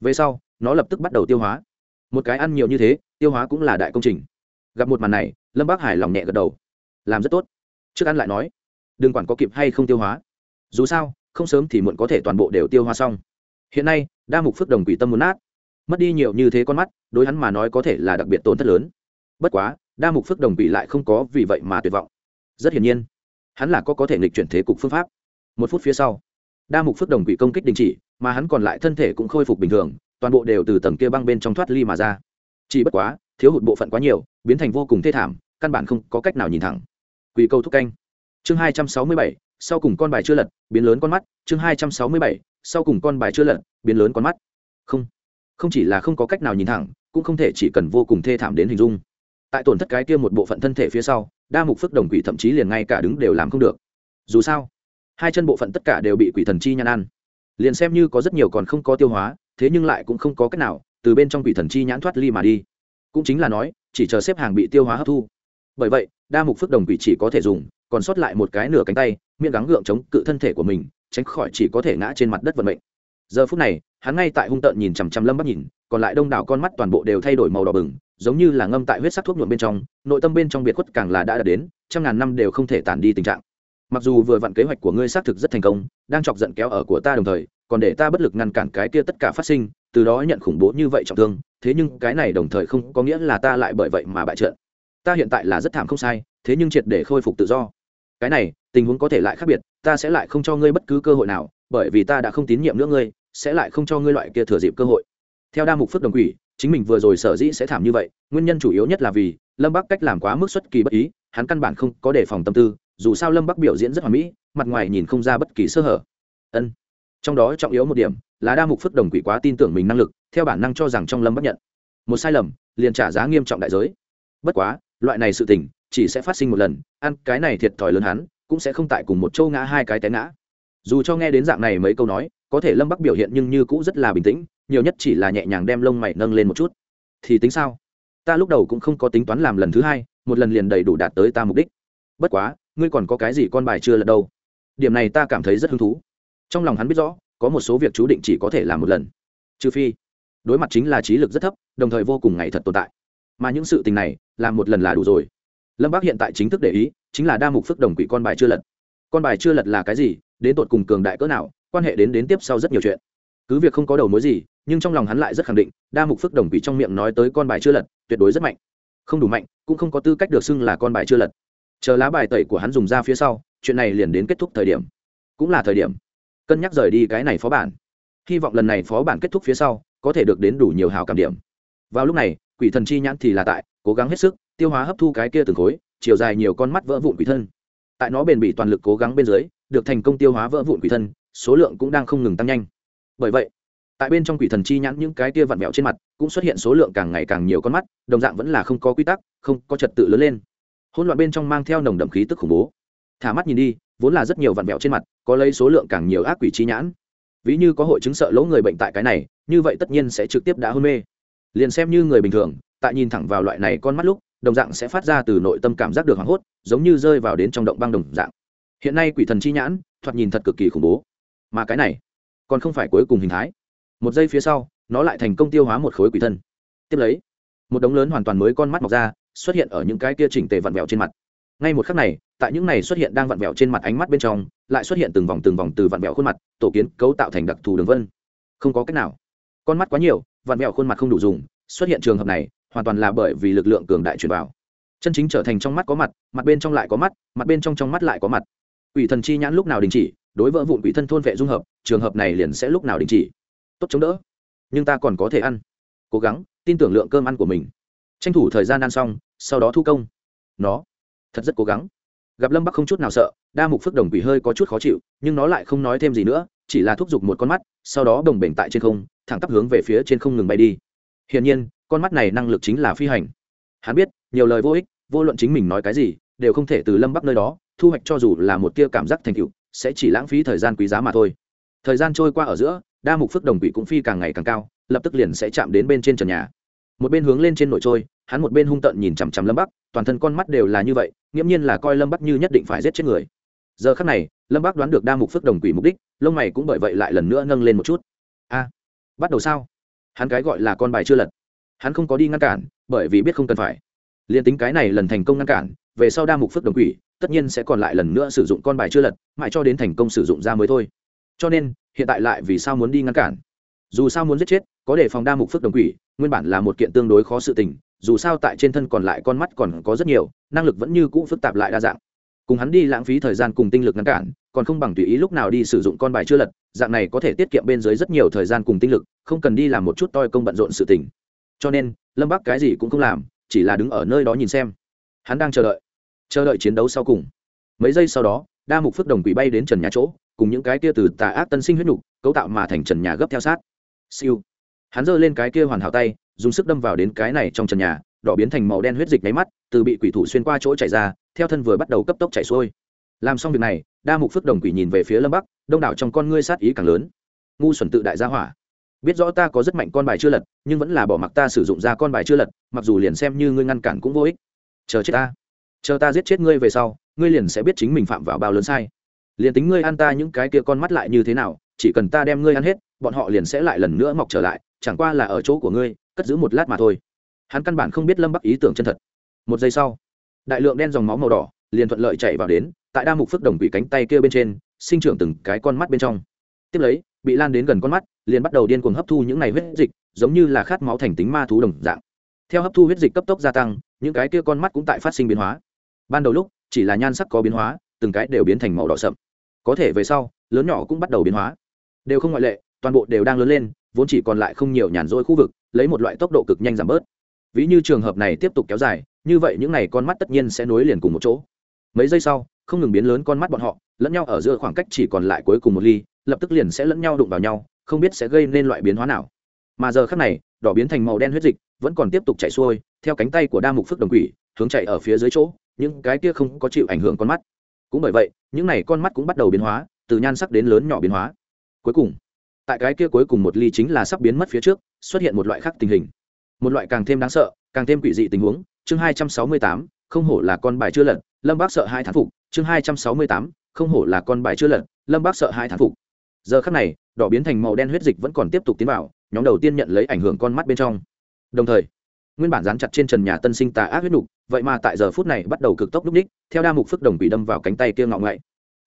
Về sau, nó lập tức bắt đầu tiêu hóa. Một cái ăn nhiều như thế, tiêu hóa cũng là đại công trình. Gặp một màn này, lâm bác hải lòng nhẹ gật đầu. Làm rất tốt. Trước ăn lại nói, đừng quản có kịp hay không tiêu hóa dù sao, không sớm thì muộn có thể toàn bộ đều tiêu hoa xong. Hiện nay, đa mục phước đồng quỷ tâm muốn nát. Mất đi nhiều như thế con mắt, đối hắn mà nói có thể là đặc biệt tổn thất lớn. Bất quá, đa mục phước đồng quỷ lại không có vì vậy mà tuyệt vọng. Rất hiển nhiên, hắn là có có thể nghịch chuyển thế cục phương pháp. Một phút phía sau, đa mục phước đồng quỷ công kích đình chỉ, mà hắn còn lại thân thể cũng khôi phục bình thường, toàn bộ đều từ tầng kia băng bên trong thoát ly mà ra. Chỉ bất quá, thiếu hụt bộ phận quá nhiều, biến thành vô cùng thê thảm, căn bản không có cách nào nhìn thẳng. Quỷ câu thúc canh. Chương hai trăm sáu mươi bảy sau cùng con bài chưa lật, biến lớn con mắt, chương hai trăm sáu mươi bảy, sau cùng con bài chưa lật, biến lớn con mắt. Không không chỉ là không có cách nào nhìn thẳng, cũng không thể chỉ cần vô cùng thê thảm đến hình dung. Tại tổn thất cái kia một bộ phận thân thể phía sau, đa mục phước đồng quỷ thậm chí liền ngay cả đứng đều làm không được. Dù sao, hai chân bộ phận tất cả đều bị quỷ thần chi nhãn ăn. Liền xem như có rất nhiều còn không có tiêu hóa, thế nhưng lại cũng không có cách nào, từ bên trong quỷ thần chi nhãn thoát ly mà đi. Cũng chính là nói, chỉ chờ xếp hàng bị tiêu hóa hấp thu. Bởi vậy, đa mục phước đồng quỷ chỉ có thể dùng còn sót lại một cái nửa cánh tay, miệng gắng gượng chống cự thân thể của mình, tránh khỏi chỉ có thể ngã trên mặt đất vận mệnh. Giờ phút này, hắn ngay tại hung tợn nhìn chằm chằm lâm bắc nhìn, còn lại đông đảo con mắt toàn bộ đều thay đổi màu đỏ bừng, giống như là ngâm tại huyết sắc thuốc nhuộm bên trong, nội tâm bên trong biệt khuất càng là đã đạt đến, trăm ngàn năm đều không thể tản đi tình trạng. Mặc dù vừa vặn kế hoạch của ngươi xác thực rất thành công, đang chọc giận kéo ở của ta đồng thời, còn để ta bất lực ngăn cản cái kia tất cả phát sinh, từ đó nhận khủng bố như vậy trọng thương, thế nhưng cái này đồng thời không có nghĩa là ta lại bởi vậy mà bại trận ta hiện tại là rất thảm không sai, thế nhưng triệt để khôi phục tự do cái này, tình huống có thể lại khác biệt, ta sẽ lại không cho ngươi bất cứ cơ hội nào, bởi vì ta đã không tín nhiệm nữa ngươi, sẽ lại không cho ngươi loại kia thừa dịp cơ hội. Theo đa mục phước đồng quỷ, chính mình vừa rồi sở dĩ sẽ thảm như vậy, nguyên nhân chủ yếu nhất là vì, lâm bắc cách làm quá mức xuất kỳ bất ý, hắn căn bản không có đề phòng tâm tư, dù sao lâm bắc biểu diễn rất hoàn mỹ, mặt ngoài nhìn không ra bất kỳ sơ hở. Ân. Trong đó trọng yếu một điểm, là đa mục phước đồng quỷ quá tin tưởng mình năng lực, theo bản năng cho rằng trong lâm bắc nhận. Một sai lầm, liền trả giá nghiêm trọng đại giới. Bất quá, loại này sự tình chỉ sẽ phát sinh một lần, ăn cái này thiệt thòi lớn hắn, cũng sẽ không tại cùng một châu ngã hai cái té ngã. Dù cho nghe đến dạng này mấy câu nói, có thể lâm bắc biểu hiện nhưng như cũ rất là bình tĩnh, nhiều nhất chỉ là nhẹ nhàng đem lông mày nâng lên một chút. Thì tính sao? Ta lúc đầu cũng không có tính toán làm lần thứ hai, một lần liền đầy đủ đạt tới ta mục đích. Bất quá, ngươi còn có cái gì con bài chưa lật đâu? Điểm này ta cảm thấy rất hứng thú. Trong lòng hắn biết rõ, có một số việc chú định chỉ có thể làm một lần. Trừ phi, đối mặt chính là trí lực rất thấp, đồng thời vô cùng ngày thật tồn tại. Mà những sự tình này, làm một lần là đủ rồi lâm bác hiện tại chính thức để ý, chính là đa mục phức đồng quỷ con bài chưa lật. Con bài chưa lật là cái gì, đến tột cùng cường đại cỡ nào, quan hệ đến đến tiếp sau rất nhiều chuyện. Cứ việc không có đầu mối gì, nhưng trong lòng hắn lại rất khẳng định, đa mục phức đồng quỷ trong miệng nói tới con bài chưa lật, tuyệt đối rất mạnh. Không đủ mạnh, cũng không có tư cách được xưng là con bài chưa lật. Chờ lá bài tẩy của hắn dùng ra phía sau, chuyện này liền đến kết thúc thời điểm. Cũng là thời điểm. Cân nhắc rời đi cái này phó bản. Hy vọng lần này phó bản kết thúc phía sau, có thể được đến đủ nhiều hào cảm điểm. Vào lúc này, quỷ thần chi nhãn thì là tại, cố gắng hết sức tiêu hóa hấp thu cái kia từng khối, chiều dài nhiều con mắt vỡ vụn quỷ thân. Tại nó bền bỉ toàn lực cố gắng bên dưới, được thành công tiêu hóa vỡ vụn quỷ thân, số lượng cũng đang không ngừng tăng nhanh. Bởi vậy, tại bên trong quỷ thần chi nhãn những cái tia vặn vẹo trên mặt, cũng xuất hiện số lượng càng ngày càng nhiều con mắt, đồng dạng vẫn là không có quy tắc, không có trật tự lớn lên. Hỗn loạn bên trong mang theo nồng đậm khí tức khủng bố. Thả mắt nhìn đi, vốn là rất nhiều vặn vẹo trên mặt, có lấy số lượng càng nhiều ác quỷ chi nhãn. Ví như có hội chứng sợ lỗ người bệnh tại cái này, như vậy tất nhiên sẽ trực tiếp đã hôn mê. Liền xem như người bình thường, tại nhìn thẳng vào loại này con mắt lúc đồng dạng sẽ phát ra từ nội tâm cảm giác được hoảng hốt, giống như rơi vào đến trong động băng đồng dạng. Hiện nay quỷ thần chi nhãn, thoạt nhìn thật cực kỳ khủng bố. Mà cái này, còn không phải cuối cùng hình thái. Một giây phía sau, nó lại thành công tiêu hóa một khối quỷ thân. Tiếp lấy, một đống lớn hoàn toàn mới con mắt mọc ra, xuất hiện ở những cái kia chỉnh tề vặn vẹo trên mặt. Ngay một khắc này, tại những này xuất hiện đang vặn vẹo trên mặt ánh mắt bên trong, lại xuất hiện từng vòng từng vòng từ vặn vẹo khuôn mặt, tổ kiến, cấu tạo thành đặc thù đường vân. Không có cách nào. Con mắt quá nhiều, vặn vẹo khuôn mặt không đủ dùng, xuất hiện trường hợp này hoàn toàn là bởi vì lực lượng cường đại truyền vào. Chân chính trở thành trong mắt có mặt mặt bên trong lại có mắt, mặt bên trong trong mắt lại có mặt. Quỷ thần chi nhãn lúc nào đình chỉ, đối vỡ vụn quỷ thân thôn vệ dung hợp, trường hợp này liền sẽ lúc nào đình chỉ. Tốt chống đỡ. Nhưng ta còn có thể ăn. Cố gắng, tin tưởng lượng cơm ăn của mình. Tranh thủ thời gian ăn xong, sau đó thu công. Nó, thật rất cố gắng. Gặp lâm bắc không chút nào sợ, đa mục phước đồng quỷ hơi có chút khó chịu, nhưng nó lại không nói thêm gì nữa, chỉ là thúc giục một con mắt, sau đó đồng bềnh tại trên không, thẳng tắp hướng về phía trên không ngừng bay đi. Hiển nhiên con mắt này năng lực chính là phi hành. Hắn biết, nhiều lời vô ích, vô luận chính mình nói cái gì, đều không thể từ lâm bắc nơi đó, thu hoạch cho dù là một tia cảm giác thành tựu, sẽ chỉ lãng phí thời gian quý giá mà thôi. Thời gian trôi qua ở giữa, đa mục phước đồng quỷ cũng phi càng ngày càng cao, lập tức liền sẽ chạm đến bên trên trần nhà. Một bên hướng lên trên nội trôi, hắn một bên hung tợn nhìn chằm chằm lâm bắc, toàn thân con mắt đều là như vậy, nghiễm nhiên là coi lâm bắc như nhất định phải giết chết người. Giờ khắc này, lâm bắc đoán được đa mục phước đồng quỷ mục đích, lông mày cũng bởi vậy lại lần nữa nâng lên một chút. A, bắt đầu sao? Hắn cái gọi là con bài chưa lật hắn không có đi ngăn cản, bởi vì biết không cần phải. Liền tính cái này lần thành công ngăn cản, về sau đa mục phước đồng quỷ, tất nhiên sẽ còn lại lần nữa sử dụng con bài chưa lật, mãi cho đến thành công sử dụng ra mới thôi. Cho nên, hiện tại lại vì sao muốn đi ngăn cản? Dù sao muốn giết chết, có để phòng đa mục phước đồng quỷ, nguyên bản là một kiện tương đối khó sự tình, dù sao tại trên thân còn lại con mắt còn có rất nhiều, năng lực vẫn như cũ phức tạp lại đa dạng. Cùng hắn đi lãng phí thời gian cùng tinh lực ngăn cản, còn không bằng tùy ý lúc nào đi sử dụng con bài chưa lật, dạng này có thể tiết kiệm bên dưới rất nhiều thời gian cùng tinh lực, không cần đi làm một chút toi công bận rộn sự tình cho nên, lâm bắc cái gì cũng không làm, chỉ là đứng ở nơi đó nhìn xem. Hắn đang chờ đợi chờ đợi chiến đấu sau cùng. Mấy giây sau đó, đa mục phước đồng quỷ bay đến trần nhà chỗ, cùng những cái kia từ tà ác tân sinh huyết nhục, cấu tạo mà thành trần nhà gấp theo sát. Siêu. Hắn giơ lên cái kia hoàn hảo tay, dùng sức đâm vào đến cái này trong trần nhà, đỏ biến thành màu đen huyết dịch nháy mắt, từ bị quỷ thủ xuyên qua chỗ chảy ra, theo thân vừa bắt đầu cấp tốc chảy xuôi. Làm xong việc này, đa mục phước đồng quỷ nhìn về phía lâm bắc, đông đảo trong con ngươi sát ý càng lớn. Ngu xuẩn tự đại gia hỏa biết rõ ta có rất mạnh con bài chưa lật, nhưng vẫn là bỏ mặc ta sử dụng ra con bài chưa lật, mặc dù liền xem như ngươi ngăn cản cũng vô ích. Chờ chết ta. Chờ ta giết chết ngươi về sau, ngươi liền sẽ biết chính mình phạm vào bao lớn sai. Liền tính ngươi ăn ta những cái kia con mắt lại như thế nào, chỉ cần ta đem ngươi ăn hết, bọn họ liền sẽ lại lần nữa mọc trở lại, chẳng qua là ở chỗ của ngươi, cất giữ một lát mà thôi. Hắn căn bản không biết lâm bắc ý tưởng chân thật. Một giây sau, đại lượng đen dòng máu màu đỏ liền thuận lợi chạy vào đến, tại đa mục phước đồng quỷ cánh tay kia bên trên, sinh trưởng từng cái con mắt bên trong. Tiếp lấy, bị lan đến gần con mắt liền bắt đầu điên cuồng hấp thu những này huyết dịch, giống như là khát máu thành tính ma thú đồng dạng. Theo hấp thu huyết dịch cấp tốc gia tăng, những cái kia con mắt cũng tại phát sinh biến hóa. Ban đầu lúc, chỉ là nhan sắc có biến hóa, từng cái đều biến thành màu đỏ sậm. Có thể về sau, lớn nhỏ cũng bắt đầu biến hóa. Đều không ngoại lệ, toàn bộ đều đang lớn lên, vốn chỉ còn lại không nhiều nhàn rỗi khu vực, lấy một loại tốc độ cực nhanh giảm bớt. Ví như trường hợp này tiếp tục kéo dài, như vậy những n à y con mắt tất nhiên sẽ nối liền cùng một chỗ. Mấy giây sau, không ngừng biến lớn con mắt bọn họ, lẫn nhau ở giữa khoảng cách chỉ còn lại cuối cùng một ly, lập tức liền sẽ lẫn nhau đụng vào nhau không biết sẽ gây nên loại biến hóa nào. Mà giờ khác này, đỏ biến thành màu đen huyết dịch, vẫn còn tiếp tục chạy xuôi, theo cánh tay của đa mục phước đồng quỷ, hướng chạy ở phía dưới chỗ, những cái kia không có chịu ảnh hưởng con mắt. Cũng bởi vậy, những n à y con mắt cũng bắt đầu biến hóa, từ nhan sắc đến lớn nhỏ biến hóa. Cuối cùng, tại cái kia cuối cùng một ly chính là sắp biến mất phía trước, xuất hiện một loại khác tình hình. Một loại càng thêm đáng sợ, càng thêm quỷ dị tình huống, chương hai trăm sáu mươi tám, không hổ là con bài chưa lật, lâm bác sợ hai thán phục, chương hai trăm sáu mươi tám, không hổ là con bài chưa lật, lâm bác sợ hai thán phục giờ khắc này, đỏ biến thành màu đen huyết dịch vẫn còn tiếp tục tiến vào, nhóm đầu tiên nhận lấy ảnh hưởng con mắt bên trong. Đồng thời, nguyên bản dán chặt trên trần nhà tân sinh tà ác huyết nục, vậy mà tại giờ phút này bắt đầu cực tốc núp ních, theo đa mục phức đồng bị đâm vào cánh tay kia ngọ ngậy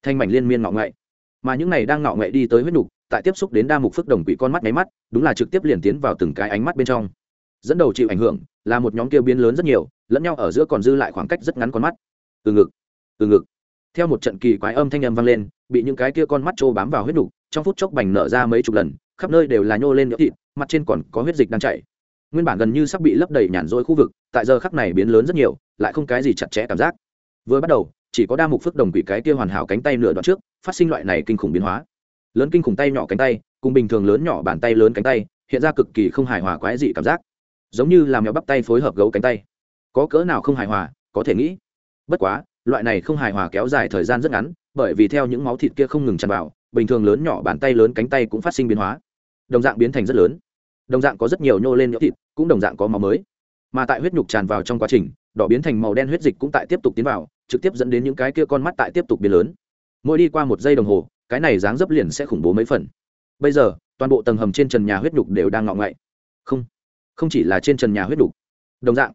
thanh mảnh liên miên ngọ ngậy mà những này đang ngọ ngậy đi tới huyết nục, tại tiếp xúc đến đa mục phức đồng quỷ con mắt nháy mắt, đúng là trực tiếp liền tiến vào từng cái ánh mắt bên trong. Dẫn đầu chịu ảnh hưởng, là một nhóm kia biến lớn rất nhiều, lẫn nhau ở giữa còn dư lại khoảng cách rất ngắn con mắt. Từ ngực từ ngực. Theo một trận kỳ quái âm thanh âm vang lên, bị những cái kia con mắt trô bám vào huyết nục trong phút chốc bành nở ra mấy chục lần, khắp nơi đều là nhô lên nhỡ thịt, mặt trên còn có huyết dịch đang chảy. Nguyên bản gần như sắp bị lấp đầy nhàn rỗi khu vực, tại giờ khắc này biến lớn rất nhiều, lại không cái gì chặt chẽ cảm giác. Vừa bắt đầu, chỉ có đa mục phước đồng quỷ cái kia hoàn hảo cánh tay nửa đoạn trước, phát sinh loại này kinh khủng biến hóa. Lớn kinh khủng tay nhỏ cánh tay, cùng bình thường lớn nhỏ bàn tay lớn cánh tay, hiện ra cực kỳ không hài hòa quái dị cảm giác. Giống như làm mèo bắp tay phối hợp gấu cánh tay. Có cỡ nào không hài hòa, có thể nghĩ. Bất quá, loại này không hài hòa kéo dài thời gian rất ngắn, bởi vì theo những máu thịt kia không ngừng tràn vào bình thường lớn nhỏ bàn tay lớn cánh tay cũng phát sinh biến hóa. Đồng dạng biến thành rất lớn. Đồng dạng có rất nhiều nhô lên nhỡ thịt, cũng đồng dạng có máu mới. Mà tại huyết nhục tràn vào trong quá trình, đỏ biến thành màu đen huyết dịch cũng tại tiếp tục tiến vào, trực tiếp dẫn đến những cái kia con mắt tại tiếp tục biến lớn. Mỗi đi qua một giây đồng hồ, cái này dáng dấp liền sẽ khủng bố mấy phần. Bây giờ, toàn bộ tầng hầm trên trần nhà huyết nhục đều đang ngọ ngậy. Không không chỉ là trên trần nhà huyết nhục. Đồng dạng,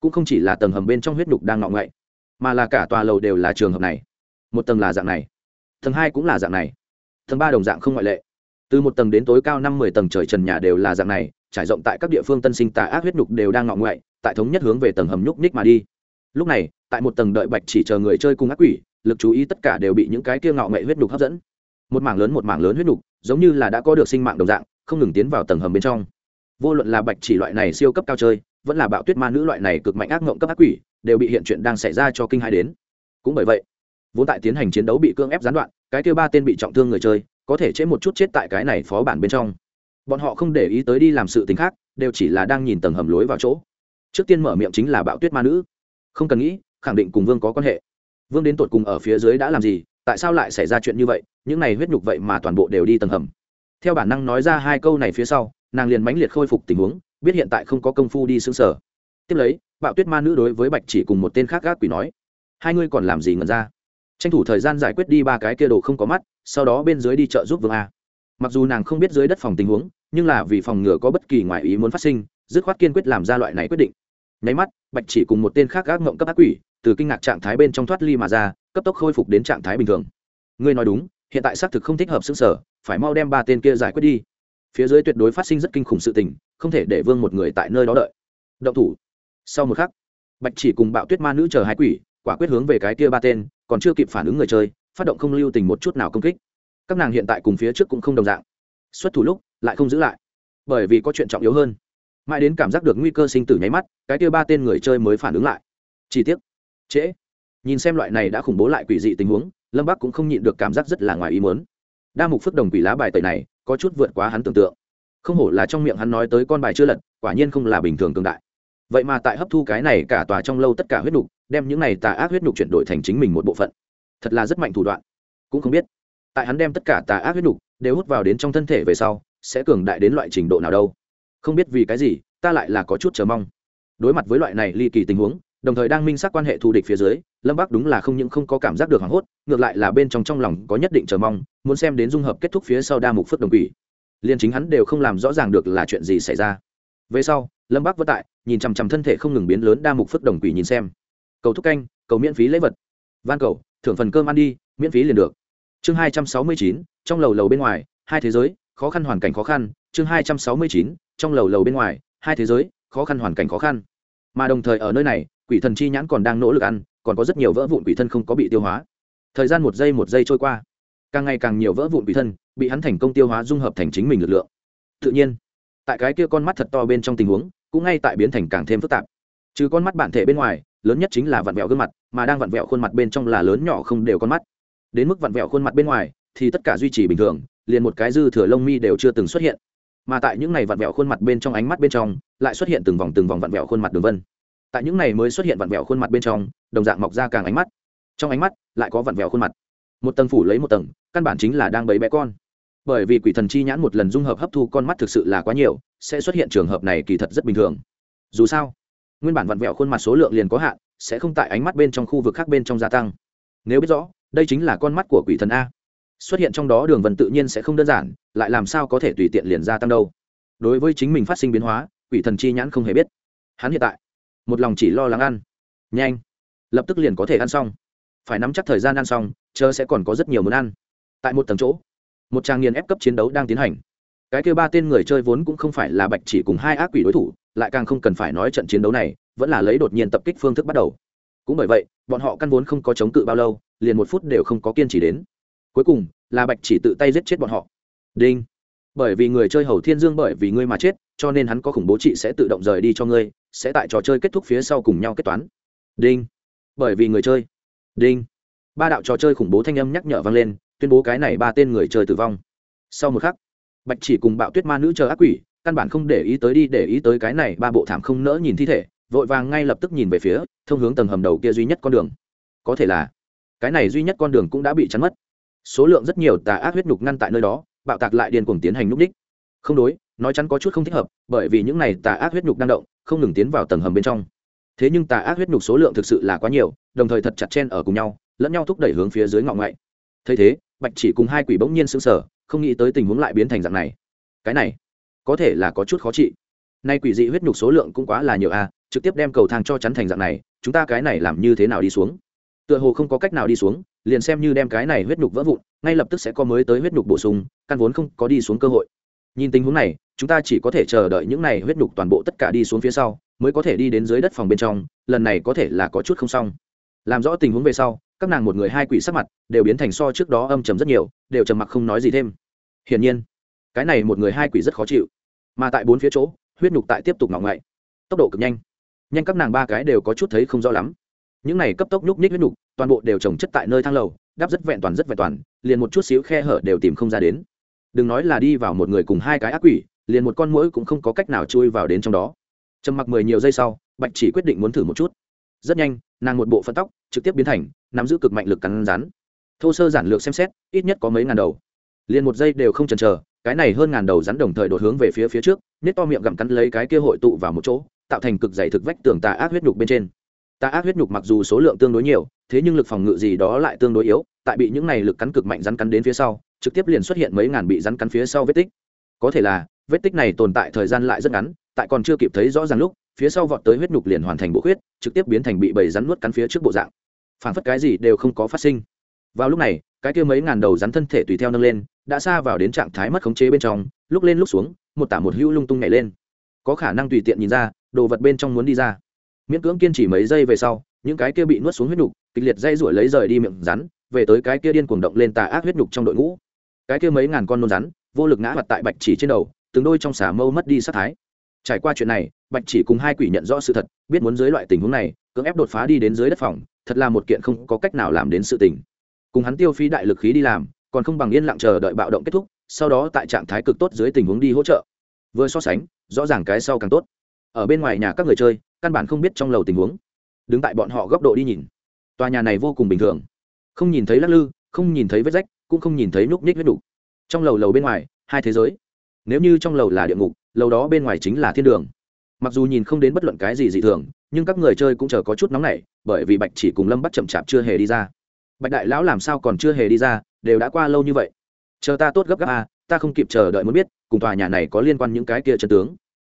cũng không chỉ là tầng hầm bên trong huyết nhục đang ngọ ngậy, mà là cả tòa lầu đều là trường hợp này. Một tầng là dạng này, tầng hai cũng là dạng này tầng ba đồng dạng không ngoại lệ. Từ một tầng đến tối cao năm mười tầng trời trần nhà đều là dạng này, trải rộng tại các địa phương tân sinh tà ác huyết nhục đều đang ngọ ngoại, tại thống nhất hướng về tầng hầm nhúc ních mà đi. Lúc này, tại một tầng đợi bạch chỉ chờ người chơi cùng ác quỷ, lực chú ý tất cả đều bị những cái kia ngọ ngoại huyết nhục hấp dẫn. Một mảng lớn một mảng lớn huyết nhục, giống như là đã có được sinh mạng đồng dạng, không ngừng tiến vào tầng hầm bên trong. Vô luận là bạch chỉ loại này siêu cấp cao chơi, vẫn là bạo tuyết ma nữ loại này cực mạnh ác ngộng cấp ác quỷ, đều bị hiện chuyện đang xảy ra cho kinh hai đến. Cũng bởi vậy, vốn tại tiến hành chiến đấu bị cưỡng ép gián đoạn cái kia ba tên bị trọng thương người chơi, có thể chế một chút chết tại cái này phó bản bên trong. Bọn họ không để ý tới đi làm sự t ì n h khác, đều chỉ là đang nhìn tầng hầm lối vào chỗ. Trước tiên mở miệng chính là bạo tuyết ma nữ. Không cần nghĩ, khẳng định cùng vương có quan hệ. Vương đến tột cùng ở phía dưới đã làm gì, tại sao lại xảy ra chuyện như vậy, những này huyết nhục vậy mà toàn bộ đều đi tầng hầm. Theo bản năng nói ra hai câu này phía sau, nàng liền mãnh liệt khôi phục tình huống, biết hiện tại không có công phu đi xứng sở tiếp lấy, bạo tuyết ma nữ đối với bạch chỉ cùng một tên khác gác quỷ nói, hai ngươi còn làm gì ngẩn ra? Tranh thủ thời gian giải quyết đi ba cái kia đồ không có mắt, sau đó bên dưới đi chợ giúp vương a. Mặc dù nàng không biết dưới đất phòng tình huống, nhưng là vì phòng ngừa có bất kỳ ngoại ý muốn phát sinh, dứt khoát kiên quyết làm ra loại này quyết định. Nháy mắt, bạch chỉ cùng một tên khác gác ngộng cấp ác quỷ, từ kinh ngạc trạng thái bên trong thoát ly mà ra, cấp tốc khôi phục đến trạng thái bình thường. Ngươi nói đúng, hiện tại xác thực không thích hợp xứng sở, phải mau đem ba tên kia giải quyết đi. Phía dưới tuyệt đối phát sinh rất kinh khủng sự tình, không thể để vương một người tại nơi đó đợi. Động thủ. Sau một khắc, bạch chỉ cùng bạo tuyết ma nữ chờ hai quỷ, quả quyết hướng về cái kia ba tên còn chưa kịp phản ứng người chơi, phát động không lưu tình một chút nào công kích. Các nàng hiện tại cùng phía trước cũng không đồng dạng. Xuất thủ lúc, lại không giữ lại. Bởi vì có chuyện trọng yếu hơn. Mãi đến cảm giác được nguy cơ sinh tử nháy mắt, cái kia ba tên người chơi mới phản ứng lại. Chi tiết trễ. Nhìn xem loại này đã khủng bố lại quỷ dị tình huống, lâm bắc cũng không nhịn được cảm giác rất là ngoài ý muốn. Đa mục phước đồng quỷ lá bài tẩy này, có chút vượt quá hắn tưởng tượng. Không hổ là trong miệng hắn nói tới con bài chưa lật, quả nhiên không là bình thường cường đại vậy mà tại hấp thu cái này cả tòa trong lâu tất cả huyết nhục đem những này tà ác huyết nhục chuyển đổi thành chính mình một bộ phận. Thật là rất mạnh thủ đoạn. Cũng không biết, tại hắn đem tất cả tà ác huyết nhục đều hút vào đến trong thân thể về sau, sẽ cường đại đến loại trình độ nào đâu. Không biết vì cái gì, ta lại là có chút chờ mong. Đối mặt với loại này ly kỳ tình huống, đồng thời đang minh xác quan hệ thù địch phía dưới, lâm bắc đúng là không những không có cảm giác được hoảng hốt, ngược lại là bên trong trong lòng có nhất định chờ mong, muốn xem đến dung hợp kết thúc phía sau đa mục phước đồng quỷ. Liền chính hắn đều không làm rõ ràng được là chuyện gì xảy ra về sau, lâm bác vất tại, nhìn chằm chằm thân thể không ngừng biến lớn đa mục phước đồng quỷ nhìn xem. Cầu thúc canh, cầu miễn phí lễ vật. Van cầu, thưởng phần cơm ăn đi, miễn phí liền được. Chương hai trăm sáu mươi chín, trong lầu lầu bên ngoài, hai thế giới, khó khăn hoàn cảnh khó khăn. Chương hai trăm sáu mươi chín, trong lầu lầu bên ngoài, hai thế giới, khó khăn hoàn cảnh khó khăn. Mà đồng thời ở nơi này, quỷ thần chi nhãn còn đang nỗ lực ăn, còn có rất nhiều vỡ vụn quỷ thân không có bị tiêu hóa. Thời gian một giây một giây trôi qua. Càng ngày càng nhiều vỡ vụn quỷ thân bị hắn thành công tiêu hóa dung hợp thành chính mình lực lượng. Tự nhiên tại cái kia con mắt thật to bên trong tình huống, cũng ngay tại biến thành càng thêm phức tạp. Trừ con mắt bản thể bên ngoài, lớn nhất chính là vặn vẹo gương mặt, mà đang vặn vẹo khuôn mặt bên trong là lớn nhỏ không đều con mắt. Đến mức vặn vẹo khuôn mặt bên ngoài, thì tất cả duy trì bình thường, liền một cái dư thừa lông mi đều chưa từng xuất hiện. Mà tại những này vặn vẹo khuôn mặt bên trong ánh mắt bên trong, lại xuất hiện từng vòng từng vòng vặn vẹo khuôn mặt đường vân. Tại những này mới xuất hiện vặn vẹo khuôn mặt bên trong, đồng dạng mọc ra càng ánh mắt. Trong ánh mắt, lại có vặn vẹo khuôn mặt. Một tầng phủ lấy một tầng, căn bản chính là đang bấy bé con bởi vì quỷ thần chi nhãn một lần dung hợp hấp thu con mắt thực sự là quá nhiều, sẽ xuất hiện trường hợp này kỳ thật rất bình thường. Dù sao, nguyên bản vặn vẹo khuôn mặt số lượng liền có hạn, sẽ không tại ánh mắt bên trong khu vực khác bên trong gia tăng. Nếu biết rõ, đây chính là con mắt của quỷ thần a. Xuất hiện trong đó đường vần tự nhiên sẽ không đơn giản, lại làm sao có thể tùy tiện liền gia tăng đâu. Đối với chính mình phát sinh biến hóa, quỷ thần chi nhãn không hề biết. Hắn hiện tại, một lòng chỉ lo lắng ăn. Nhanh. Lập tức liền có thể ăn xong. Phải nắm chắc thời gian ăn xong chờ sẽ còn có rất nhiều muốn ăn. Tại một tầng chỗ một trang nghiền ép cấp chiến đấu đang tiến hành. Cái kêu ba tên người chơi vốn cũng không phải là bạch chỉ cùng hai ác quỷ đối thủ, lại càng không cần phải nói trận chiến đấu này, vẫn là lấy đột nhiên tập kích phương thức bắt đầu. Cũng bởi vậy, bọn họ căn vốn không có chống cự bao lâu, liền một phút đều không có kiên trì đến. Cuối cùng, là bạch chỉ tự tay giết chết bọn họ. Đinh. Bởi vì người chơi hầu thiên dương bởi vì ngươi mà chết, cho nên hắn có khủng bố trị sẽ tự động rời đi cho ngươi, sẽ tại trò chơi kết thúc phía sau cùng nhau kết toán. Đinh. Bởi vì người chơi. Đinh. Ba đạo trò chơi khủng bố thanh âm nhắc nhở vang lên tuyên bố cái này ba tên người chơi tử vong. Sau một khắc, bạch chỉ cùng bạo tuyết ma nữ chờ ác quỷ, căn bản không để ý tới đi, để ý tới cái này, ba bộ thảm không nỡ nhìn thi thể, vội vàng ngay lập tức nhìn về phía thông hướng tầng hầm đầu kia duy nhất con đường. Có thể là, cái này duy nhất con đường cũng đã bị chắn mất. Số lượng rất nhiều tà ác huyết nhục ngăn tại nơi đó, bạo tạc lại điên cuồng tiến hành núp đích. Không đối, nói chắn có chút không thích hợp, bởi vì những này tà ác huyết nhục đang động, không ngừng tiến vào tầng hầm bên trong. Thế nhưng tà ác huyết nhục số lượng thực sự là quá nhiều, đồng thời thật chặt chen ở cùng nhau, lẫn nhau thúc đẩy hướng phía dưới ngọn ngậy thấy thế, bạch chỉ cùng hai quỷ bỗng nhiên sững sờ, không nghĩ tới tình huống lại biến thành dạng này. Cái này, có thể là có chút khó trị. Nay quỷ dị huyết nhục số lượng cũng quá là nhiều a, trực tiếp đem cầu thang cho chắn thành dạng này, chúng ta cái này làm như thế nào đi xuống? Tựa hồ không có cách nào đi xuống, liền xem như đem cái này huyết nhục vỡ vụn, ngay lập tức sẽ có mới tới huyết nhục bổ sung, căn vốn không có đi xuống cơ hội. Nhìn tình huống này, chúng ta chỉ có thể chờ đợi những này huyết nhục toàn bộ tất cả đi xuống phía sau, mới có thể đi đến dưới đất phòng bên trong, lần này có thể là có chút không xong làm rõ tình huống về sau, các nàng một người hai quỷ sắc mặt đều biến thành so trước đó âm trầm rất nhiều, đều trầm mặc không nói gì thêm. Hiển nhiên, cái này một người hai quỷ rất khó chịu, mà tại bốn phía chỗ, huyết nhục tại tiếp tục ngọng ngậy. Tốc độ cực nhanh. Nhanh các nàng ba cái đều có chút thấy không rõ lắm. Những này cấp tốc nhúc nhích huyết nhục, toàn bộ đều trồng chất tại nơi thang lầu đáp rất vẹn toàn rất vẹn toàn, liền một chút xíu khe hở đều tìm không ra đến. Đừng nói là đi vào một người cùng hai cái ác quỷ, liền một con mũi cũng không có cách nào chui vào đến trong đó. Trầm mặc mười nhiều giây sau, bạch chỉ quyết định muốn thử một chút. Rất nhanh nàng một bộ phận tóc trực tiếp biến thành nắm giữ cực mạnh lực cắn rắn. Thô sơ giản lược xem xét, ít nhất có mấy ngàn đầu. Liền một giây đều không chần chờ, cái này hơn ngàn đầu rắn đồng thời đột hướng về phía phía trước nết to miệng gặm cắn lấy cái kia hội tụ vào một chỗ, tạo thành cực dày thực vách tường tà ác huyết nhục bên trên. Tà ác huyết nhục mặc dù số lượng tương đối nhiều, thế nhưng lực phòng ngự gì đó lại tương đối yếu, tại bị những này lực cắn cực mạnh rắn cắn đến phía sau, trực tiếp liền xuất hiện mấy ngàn bị rắn cắn phía sau vết tích. Có thể là, vết tích này tồn tại thời gian lại rất ngắn, tại còn chưa kịp thấy rõ ràng lúc phía sau vọt tới huyết nhục liền hoàn thành bộ huyết trực tiếp biến thành bị bầy rắn nuốt cắn phía trước bộ dạng. Phản phất cái gì đều không có phát sinh. Vào lúc này, cái kia mấy ngàn đầu rắn thân thể tùy theo nâng lên, đã xa vào đến trạng thái mất khống chế bên trong, lúc lên lúc xuống, một tả một hữu lung tung nhảy lên. Có khả năng tùy tiện nhìn ra, đồ vật bên trong muốn đi ra. Miễn cưỡng kiên trì mấy giây về sau, những cái kia bị nuốt xuống huyết nhục, kịch liệt dây ruổi lấy rời đi miệng rắn, về tới cái kia điên cuồng động lên tà ác huyết nhục trong đội ngũ. Cái kia mấy ngàn con nôn rắn, vô lực ngã mặt tại bạch chỉ trên đầu, từng đôi trong xà mâu mất đi sát thái. Trải qua chuyện này bạch chỉ cùng hai quỷ nhận rõ sự thật, biết muốn dưới loại tình huống này, cưỡng ép đột phá đi đến dưới đất phòng, thật là một kiện không có cách nào làm đến sự tình. Cùng hắn tiêu phí đại lực khí đi làm, còn không bằng yên lặng chờ đợi bạo động kết thúc, sau đó tại trạng thái cực tốt dưới tình huống đi hỗ trợ. Vừa so sánh, rõ ràng cái sau càng tốt. Ở bên ngoài nhà các người chơi, căn bản không biết trong lầu tình huống. Đứng tại bọn họ góc độ đi nhìn, tòa nhà này vô cùng bình thường. Không nhìn thấy lắc lư, không nhìn thấy vết rách, cũng không nhìn thấy núc ních huyết đủ. trong lầu lầu bên ngoài, hai thế giới. Nếu như trong lầu là địa ngục, lầu đó bên ngoài chính là thiên đường mặc dù nhìn không đến bất luận cái gì dị thường, nhưng các người chơi cũng chờ có chút nóng nảy, bởi vì bạch chỉ cùng lâm bắt chậm chạp chưa hề đi ra. Bạch đại lão làm sao còn chưa hề đi ra, đều đã qua lâu như vậy. Chờ ta tốt gấp gáp à? ta không kịp chờ đợi muốn biết, cùng tòa nhà này có liên quan những cái kia chân tướng.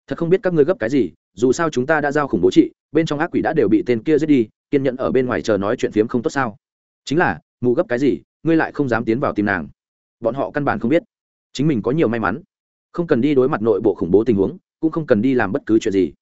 Thật không biết các ngươi gấp cái gì, dù sao chúng ta đã giao khủng bố trị, bên trong ác quỷ đã đều bị tên kia giết đi, kiên nhẫn ở bên ngoài chờ nói chuyện phiếm không tốt sao? Chính là, mù gấp cái gì, ngươi lại không dám tiến vào tìm nàng. Bọn họ căn bản không biết. Chính mình có nhiều may mắn. Không cần đi đối mặt nội bộ khủng bố tình huống cũng không cần đi làm bất cứ chuyện gì.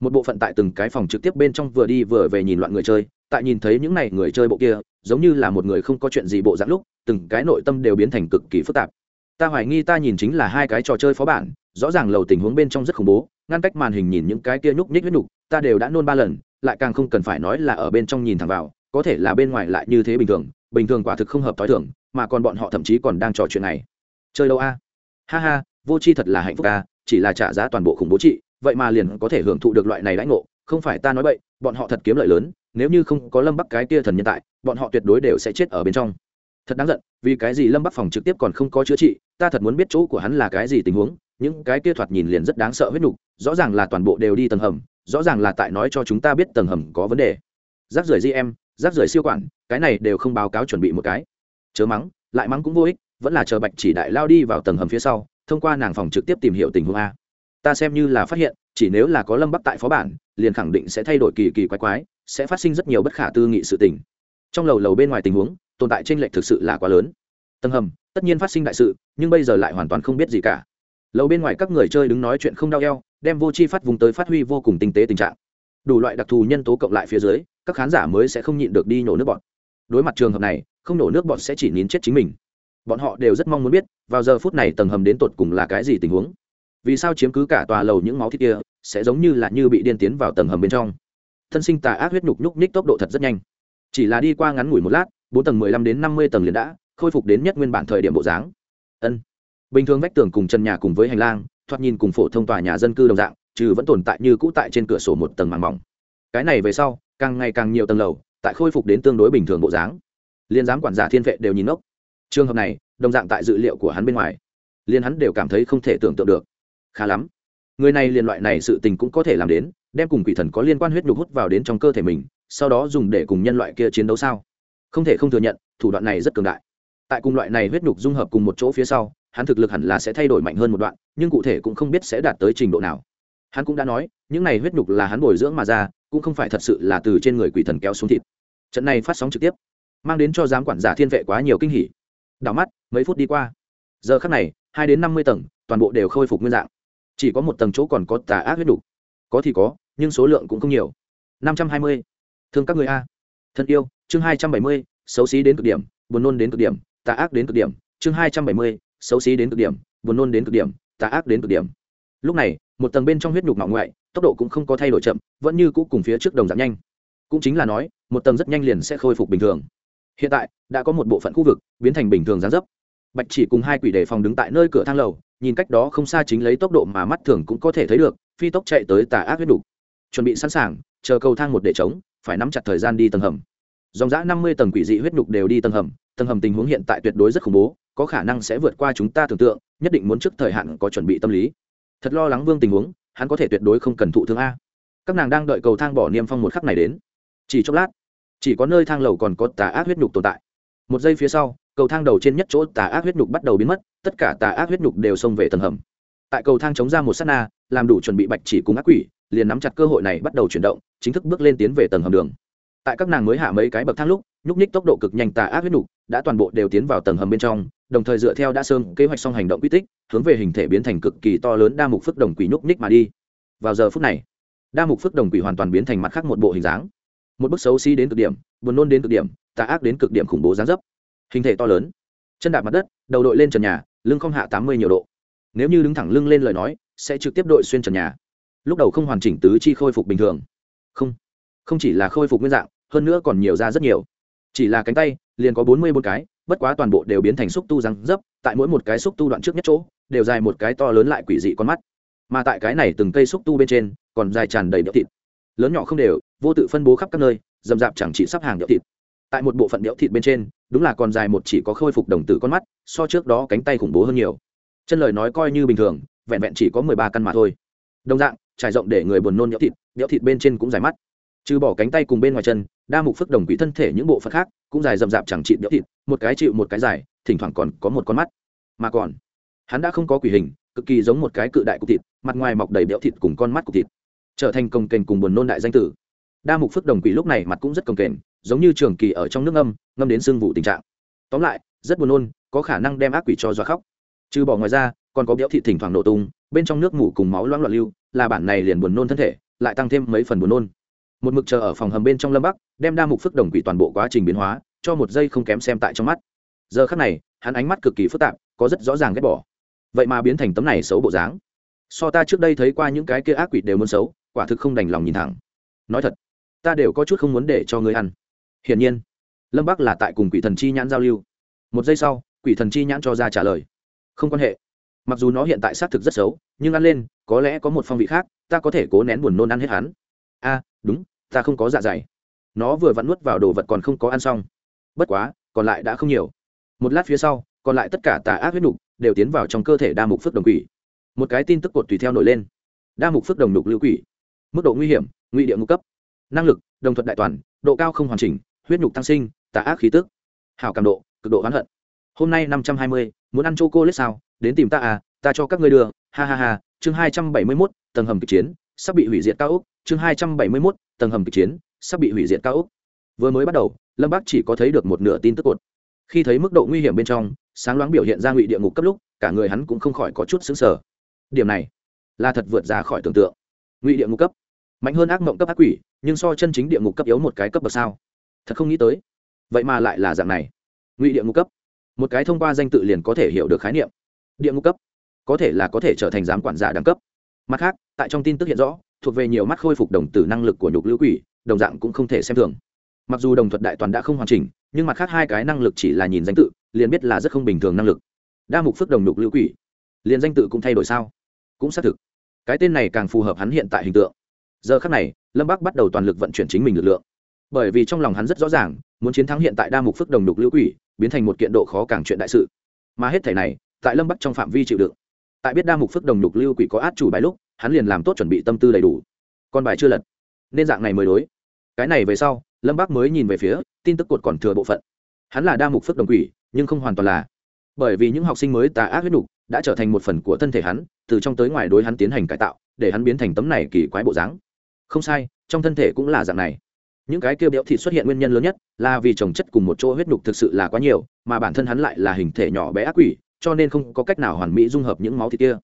Một bộ phận tại từng cái phòng trực tiếp bên trong vừa đi vừa về nhìn loạn người chơi, tại nhìn thấy những n à y người chơi bộ kia, giống như là một người không có chuyện gì bộ dạng lúc, từng cái nội tâm đều biến thành cực kỳ phức tạp. Ta hoài nghi ta nhìn chính là hai cái trò chơi phó bản, rõ ràng lầu tình huống bên trong rất khủng bố, ngăn cách màn hình nhìn những cái kia nhúc nhích huyết nhục, ta đều đã nôn ba lần, lại càng không cần phải nói là ở bên trong nhìn thẳng vào, có thể là bên ngoài lại như thế bình thường bình thường quả thực không hợp t h o i thường, mà còn bọn họ thậm chí còn đang trò chuyện này. Chơi đâu a? Ha ha, vô c h i thật là hạnh phúc a chỉ là trả giá toàn bộ khủng bố trị, vậy mà liền có thể hưởng thụ được loại này lãnh ngộ, không phải ta nói vậy bọn họ thật kiếm lợi lớn, nếu như không có lâm bắc cái kia thần nhân tại, bọn họ tuyệt đối đều sẽ chết ở bên trong. Thật đáng giận, vì cái gì lâm bắc phòng trực tiếp còn không có chữa trị, ta thật muốn biết chỗ của hắn là cái gì tình huống, những cái kia thoạt nhìn liền rất đáng sợ huyết nhục, rõ ràng là toàn bộ đều đi tầng hầm, rõ ràng là tại nói cho chúng ta biết tầng hầm có vấn đề. Rác rưởi gm rác rưởi siêu quản, cái này đều không báo cáo chuẩn bị một cái. Chớ mắng, lại mắng cũng vô ích, vẫn là chờ bạch chỉ đại lao đi vào tầng hầm phía sau thông qua nàng phòng trực tiếp tìm hiểu tình huống a. Ta xem như là phát hiện, chỉ nếu là có lâm bắc tại phó bản, liền khẳng định sẽ thay đổi kỳ kỳ quái quái, sẽ phát sinh rất nhiều bất khả tư nghị sự tình. Trong lầu lầu bên ngoài tình huống, tồn tại t r ê n lệch thực sự là quá lớn. Tầng hầm, tất nhiên phát sinh đại sự, nhưng bây giờ lại hoàn toàn không biết gì cả. Lầu bên ngoài các người chơi đứng nói chuyện không đau eo, đem vô chi phát vùng tới phát huy vô cùng tinh tế tình trạng. Đủ loại đặc thù nhân tố cộng lại phía dưới, các khán giả mới sẽ không nhịn được đi nhổ nước bọt. Đối mặt trường hợp này, không nổ nước bọt sẽ chỉ nín chết chính mình bọn họ đều rất mong muốn biết, vào giờ phút này tầng hầm đến tột cùng là cái gì tình huống. Vì sao chiếm cứ cả tòa lầu những máu thịt kia, sẽ giống như là như bị điên tiến vào tầng hầm bên trong. Thân sinh tà ác huyết nhục nhúc nhích tốc độ thật rất nhanh. Chỉ là đi qua ngắn ngủi một lát, bốn tầng mười lăm đến năm mươi tầng liền đã, khôi phục đến nhất nguyên bản thời điểm bộ dáng. Ân. Bình thường vách tường cùng chân nhà cùng với hành lang, thoạt nhìn cùng phổ thông tòa nhà dân cư đồng dạng, trừ vẫn tồn tại như cũ tại trên cửa sổ một tầng màng mỏng. Cái này về sau, càng ngày càng nhiều tầng lầu, tại khôi phục đến tương đối bình thường bộ dáng. Liên giám quản giả thiên vệ đều nhìn ốc trường hợp này, đồng dạng tại dự liệu của hắn bên ngoài liên hắn đều cảm thấy không thể tưởng tượng được. Khá lắm. Người này liên loại này sự tình cũng có thể làm đến, đem cùng quỷ thần có liên quan huyết nhục hút vào đến trong cơ thể mình, sau đó dùng để cùng nhân loại kia chiến đấu sao? Không thể không thừa nhận, thủ đoạn này rất cường đại. Tại cùng loại này huyết nhục dung hợp cùng một chỗ phía sau, hắn thực lực hẳn là sẽ thay đổi mạnh hơn một đoạn, nhưng cụ thể cũng không biết sẽ đạt tới trình độ nào. Hắn cũng đã nói, những này huyết nhục là hắn bồi dưỡng mà ra, cũng không phải thật sự là từ trên người quỷ thần kéo xuống thịt. Trận này phát sóng trực tiếp, mang đến cho giám quản giả thiên vệ quá nhiều kinh hỉ đảo mắt, mấy phút đi qua. Giờ khắc này, hai đến năm mươi tầng, toàn bộ đều khôi phục nguyên dạng. Chỉ có một tầng chỗ còn có tà ác huyết đủ. Có thì có, nhưng số lượng cũng không nhiều. Năm trăm hai mươi. Thương các người a. Thân yêu, chương hai trăm bảy mươi, xấu xí đến cực điểm, buồn nôn đến cực điểm, tà ác đến cực điểm, chương hai trăm bảy mươi, xấu xí đến cực điểm, buồn nôn đến cực điểm, tà ác đến cực điểm. Lúc này, một tầng bên trong huyết nhục ngọ ngoại, tốc độ cũng không có thay đổi chậm, vẫn như cũ cùng phía trước đồng giảm nhanh. Cũng chính là nói, một tầng rất nhanh liền sẽ khôi phục bình thường hiện tại, đã có một bộ phận khu vực biến thành bình thường gián dấp. Bạch chỉ cùng hai quỷ đề phòng đứng tại nơi cửa thang lầu, nhìn cách đó không xa chính lấy tốc độ mà mắt thường cũng có thể thấy được, phi tốc chạy tới tà ác huyết đục. Chuẩn bị sẵn sàng, chờ cầu thang một để chống phải nắm chặt thời gian đi tầng hầm. Dòng giã năm mươi tầng quỷ dị huyết đục đều đi tầng hầm tầng hầm tình huống hiện tại tuyệt đối rất khủng bố, có khả năng sẽ vượt qua chúng ta tưởng tượng, nhất định muốn trước thời hạn có chuẩn bị tâm lý. Thật lo lắng vương tình huống, hắn có thể tuyệt đối không cần thụ thương a. Các nàng đang đợi cầu thang bỏ niêm phong một khắc này đến. Chỉ chốc lát chỉ có nơi thang lầu còn có tà ác huyết nhục tồn tại. Một giây phía sau, cầu thang đầu trên nhất chỗ tà ác huyết nhục bắt đầu biến mất, tất cả tà ác huyết nhục đều xông về tầng hầm. Tại cầu thang chống ra một s á t na, làm đủ chuẩn bị bạch chỉ cùng ác quỷ, liền nắm chặt cơ hội này bắt đầu chuyển động, chính thức bước lên tiến về tầng hầm đường. Tại các nàng mới hạ mấy cái bậc thang lúc, nhúc nhích tốc độ cực nhanh tà ác huyết nhục đã toàn bộ đều tiến vào tầng hầm bên trong, đồng thời dựa theo đã sơn kế hoạch xong hành động quy tích, hướng về hình thể biến thành cực kỳ to lớn đa mục phức đồng quỷ nhúc nhích mà đi. Vào giờ phút này, đa mục phức đồng quỷ hoàn toàn biến thành mặt khác một bộ hình dáng một bức xấu xí đến cực điểm, buồn nôn đến cực điểm, tà ác đến cực điểm khủng bố gián dấp. Hình thể to lớn, chân đạp mặt đất, đầu đội lên trần nhà, lưng không hạ tám mươi nhiều độ. Nếu như đứng thẳng lưng lên lời nói, sẽ trực tiếp đội xuyên trần nhà. Lúc đầu không hoàn chỉnh tứ chi khôi phục bình thường. Không không chỉ là khôi phục nguyên dạng, hơn nữa còn nhiều ra rất nhiều. Chỉ là cánh tay, liền có bốn mươi bốn cái, bất quá toàn bộ đều biến thành xúc tu răng dấp, tại mỗi một cái xúc tu đoạn trước nhất chỗ, đều dài một cái to lớn lại quỷ dị con mắt. Mà tại cái này từng cây xúc tu bên trên, còn dài tràn đầy đĩa thịt. Lớn nhỏ không đều vô tự phân bố khắp các nơi, dầm dạp chẳng chỉ sắp hàng đĩa thịt. Tại một bộ phận đĩa thịt bên trên, đúng là còn dài một chỉ có khôi phục đồng tử con mắt, so trước đó cánh tay khủng bố hơn nhiều. Chân lời nói coi như bình thường, vẹn vẹn chỉ có mười ba căn mà thôi. Đồng dạng, trải rộng để người buồn nôn đĩa thịt đĩa thịt bên trên cũng dài mắt. Trừ bỏ cánh tay cùng bên ngoài chân, đa mục phức đồng quỷ thân thể những bộ phận khác cũng dài rậm rạp chẳng trị đĩa thịt, một cái chịu một cái dài, thỉnh thoảng còn có một con mắt. Mà còn, hắn đã không có quỷ hình, cực kỳ giống một cái cự đại cục thịt, mặt ngoài mọc đầy đĩa thịt cùng con mắt cục thịt, trở thành công kềnh cùng buồn nôn đại danh tử đa mục phước đồng quỷ lúc này mặt cũng rất công kềnh, giống như trường kỳ ở trong nước ngâm ngâm đến sương vụ tình trạng. Tóm lại, rất buồn nôn, có khả năng đem ác quỷ cho dọa khóc. Trừ bỏ ngoài ra, còn có béo thị thỉnh thoảng nổ tung, bên trong nước mủ cùng máu loãng loạn lưu, là bản này liền buồn nôn thân thể, lại tăng thêm mấy phần buồn nôn. Một mực chờ ở phòng hầm bên trong lâm bắc, đem đa mục phước đồng quỷ toàn bộ quá trình biến hóa, cho một giây không kém xem tại trong mắt. Giờ khắc này, hắn ánh mắt cực kỳ phức tạp, có rất rõ ràng ghét bỏ. Vậy mà biến thành tấm này xấu bộ dáng. So ta trước đây thấy qua những cái kia ác quỷ đều muốn xấu, quả thực không đành lòng nhìn thẳng. Nói thật ta đều có chút không muốn để cho ngươi ăn. Hiển nhiên, lâm bắc là tại cùng quỷ thần chi nhãn giao lưu. Một giây sau, quỷ thần chi nhãn cho ra trả lời. Không quan hệ. Mặc dù nó hiện tại xác thực rất xấu, nhưng ăn lên, có lẽ có một phong vị khác, ta có thể cố nén buồn nôn ăn hết hắn. A, đúng, ta không có dạ dày. Nó vừa vặn nuốt vào đồ vật còn không có ăn xong. Bất quá, còn lại đã không nhiều. Một lát phía sau, còn lại tất cả tà ác huyết nục đều tiến vào trong cơ thể đa mục phước đồng quỷ. Một cái tin tức cột tùy theo nổi lên. Đa mục phước đồng nục lưu quỷ. Mức độ nguy hiểm nguy địa ngũ cấp năng lực, đồng thuận đại toàn, độ cao không hoàn chỉnh, huyết nhục tăng sinh, tà ác khí tức. Hảo cảm độ, cực độ oán hận. Hôm nay năm trăm hai mươi, muốn ăn chô cô lết sao? Đến tìm ta à ta cho các ngươi đưa. Ha ha ha, chương hai trăm bảy mươi mốt, tầng hầm kịch chiến, sắp bị hủy diệt cao úc chương hai trăm bảy mươi mốt, tầng hầm kịch chiến, sắp bị hủy diệt cao úc vừa mới bắt đầu, lâm bác chỉ có thấy được một nửa tin tức cột. Khi thấy mức độ nguy hiểm bên trong, sáng loáng biểu hiện ra ngụy địa ngục cấp lúc, cả người hắn cũng không khỏi có chút xứng sở điểm này là thật vượt ra khỏi tưởng tượng. Ngụy địa ngục cấp. Mạnh hơn ác mộng cấp ác quỷ nhưng so chân chính địa ngục cấp yếu một cái cấp bậc sao? Thật không nghĩ tới. Vậy mà lại là dạng này. Ngụy địa ngục cấp. Một cái thông qua danh tự liền có thể hiểu được khái niệm. Địa ngục cấp. Có thể là có thể trở thành giám quản giả đẳng cấp. Mặt khác, tại trong tin tức hiện rõ, thuộc về nhiều mắt khôi phục đồng tử năng lực của nhục lưu quỷ, đồng dạng cũng không thể xem thường. Mặc dù đồng thuật đại toàn đã không hoàn chỉnh, nhưng mặt khác hai cái năng lực chỉ là nhìn danh tự, liền biết là rất không bình thường năng lực. Đa mục phước đồng nhục lưu quỷ. Liền danh tự cũng thay đổi sao? Cũng xác thực. Cái tên này càng phù hợp hắn hiện tại hình tượng. Giờ khác này lâm bắc bắt đầu toàn lực vận chuyển chính mình lực lượng. Bởi vì trong lòng hắn rất rõ ràng, muốn chiến thắng hiện tại đa mục phước đồng đục lưu quỷ, biến thành một kiện độ khó càng chuyện đại sự. Mà hết thể này, tại lâm bắc trong phạm vi chịu đựng. Tại biết đa mục phước đồng đục lưu quỷ có át chủ bài lúc, hắn liền làm tốt chuẩn bị tâm tư đầy đủ. Con bài chưa lật. Nên dạng này mới đối. Cái này về sau, lâm Bắc mới nhìn về phía, tin tức cột còn thừa bộ phận. Hắn là đa mục phước đồng quỷ, nhưng không hoàn toàn là. Bởi vì những học sinh mới tà ác huyết đục đã trở thành một phần của thân thể hắn, từ trong tới ngoài đối hắn tiến hành cải tạo, để hắn biến thành tấm này kỳ quái bộ dáng không sai, trong thân thể cũng là dạng này. Những cái kia béo thịt xuất hiện nguyên nhân lớn nhất là vì trồng chất cùng một chỗ huyết đục thực sự là quá nhiều, mà bản thân hắn lại là hình thể nhỏ bé ác quỷ, cho nên không có cách nào hoàn mỹ dung hợp những máu thịt kia.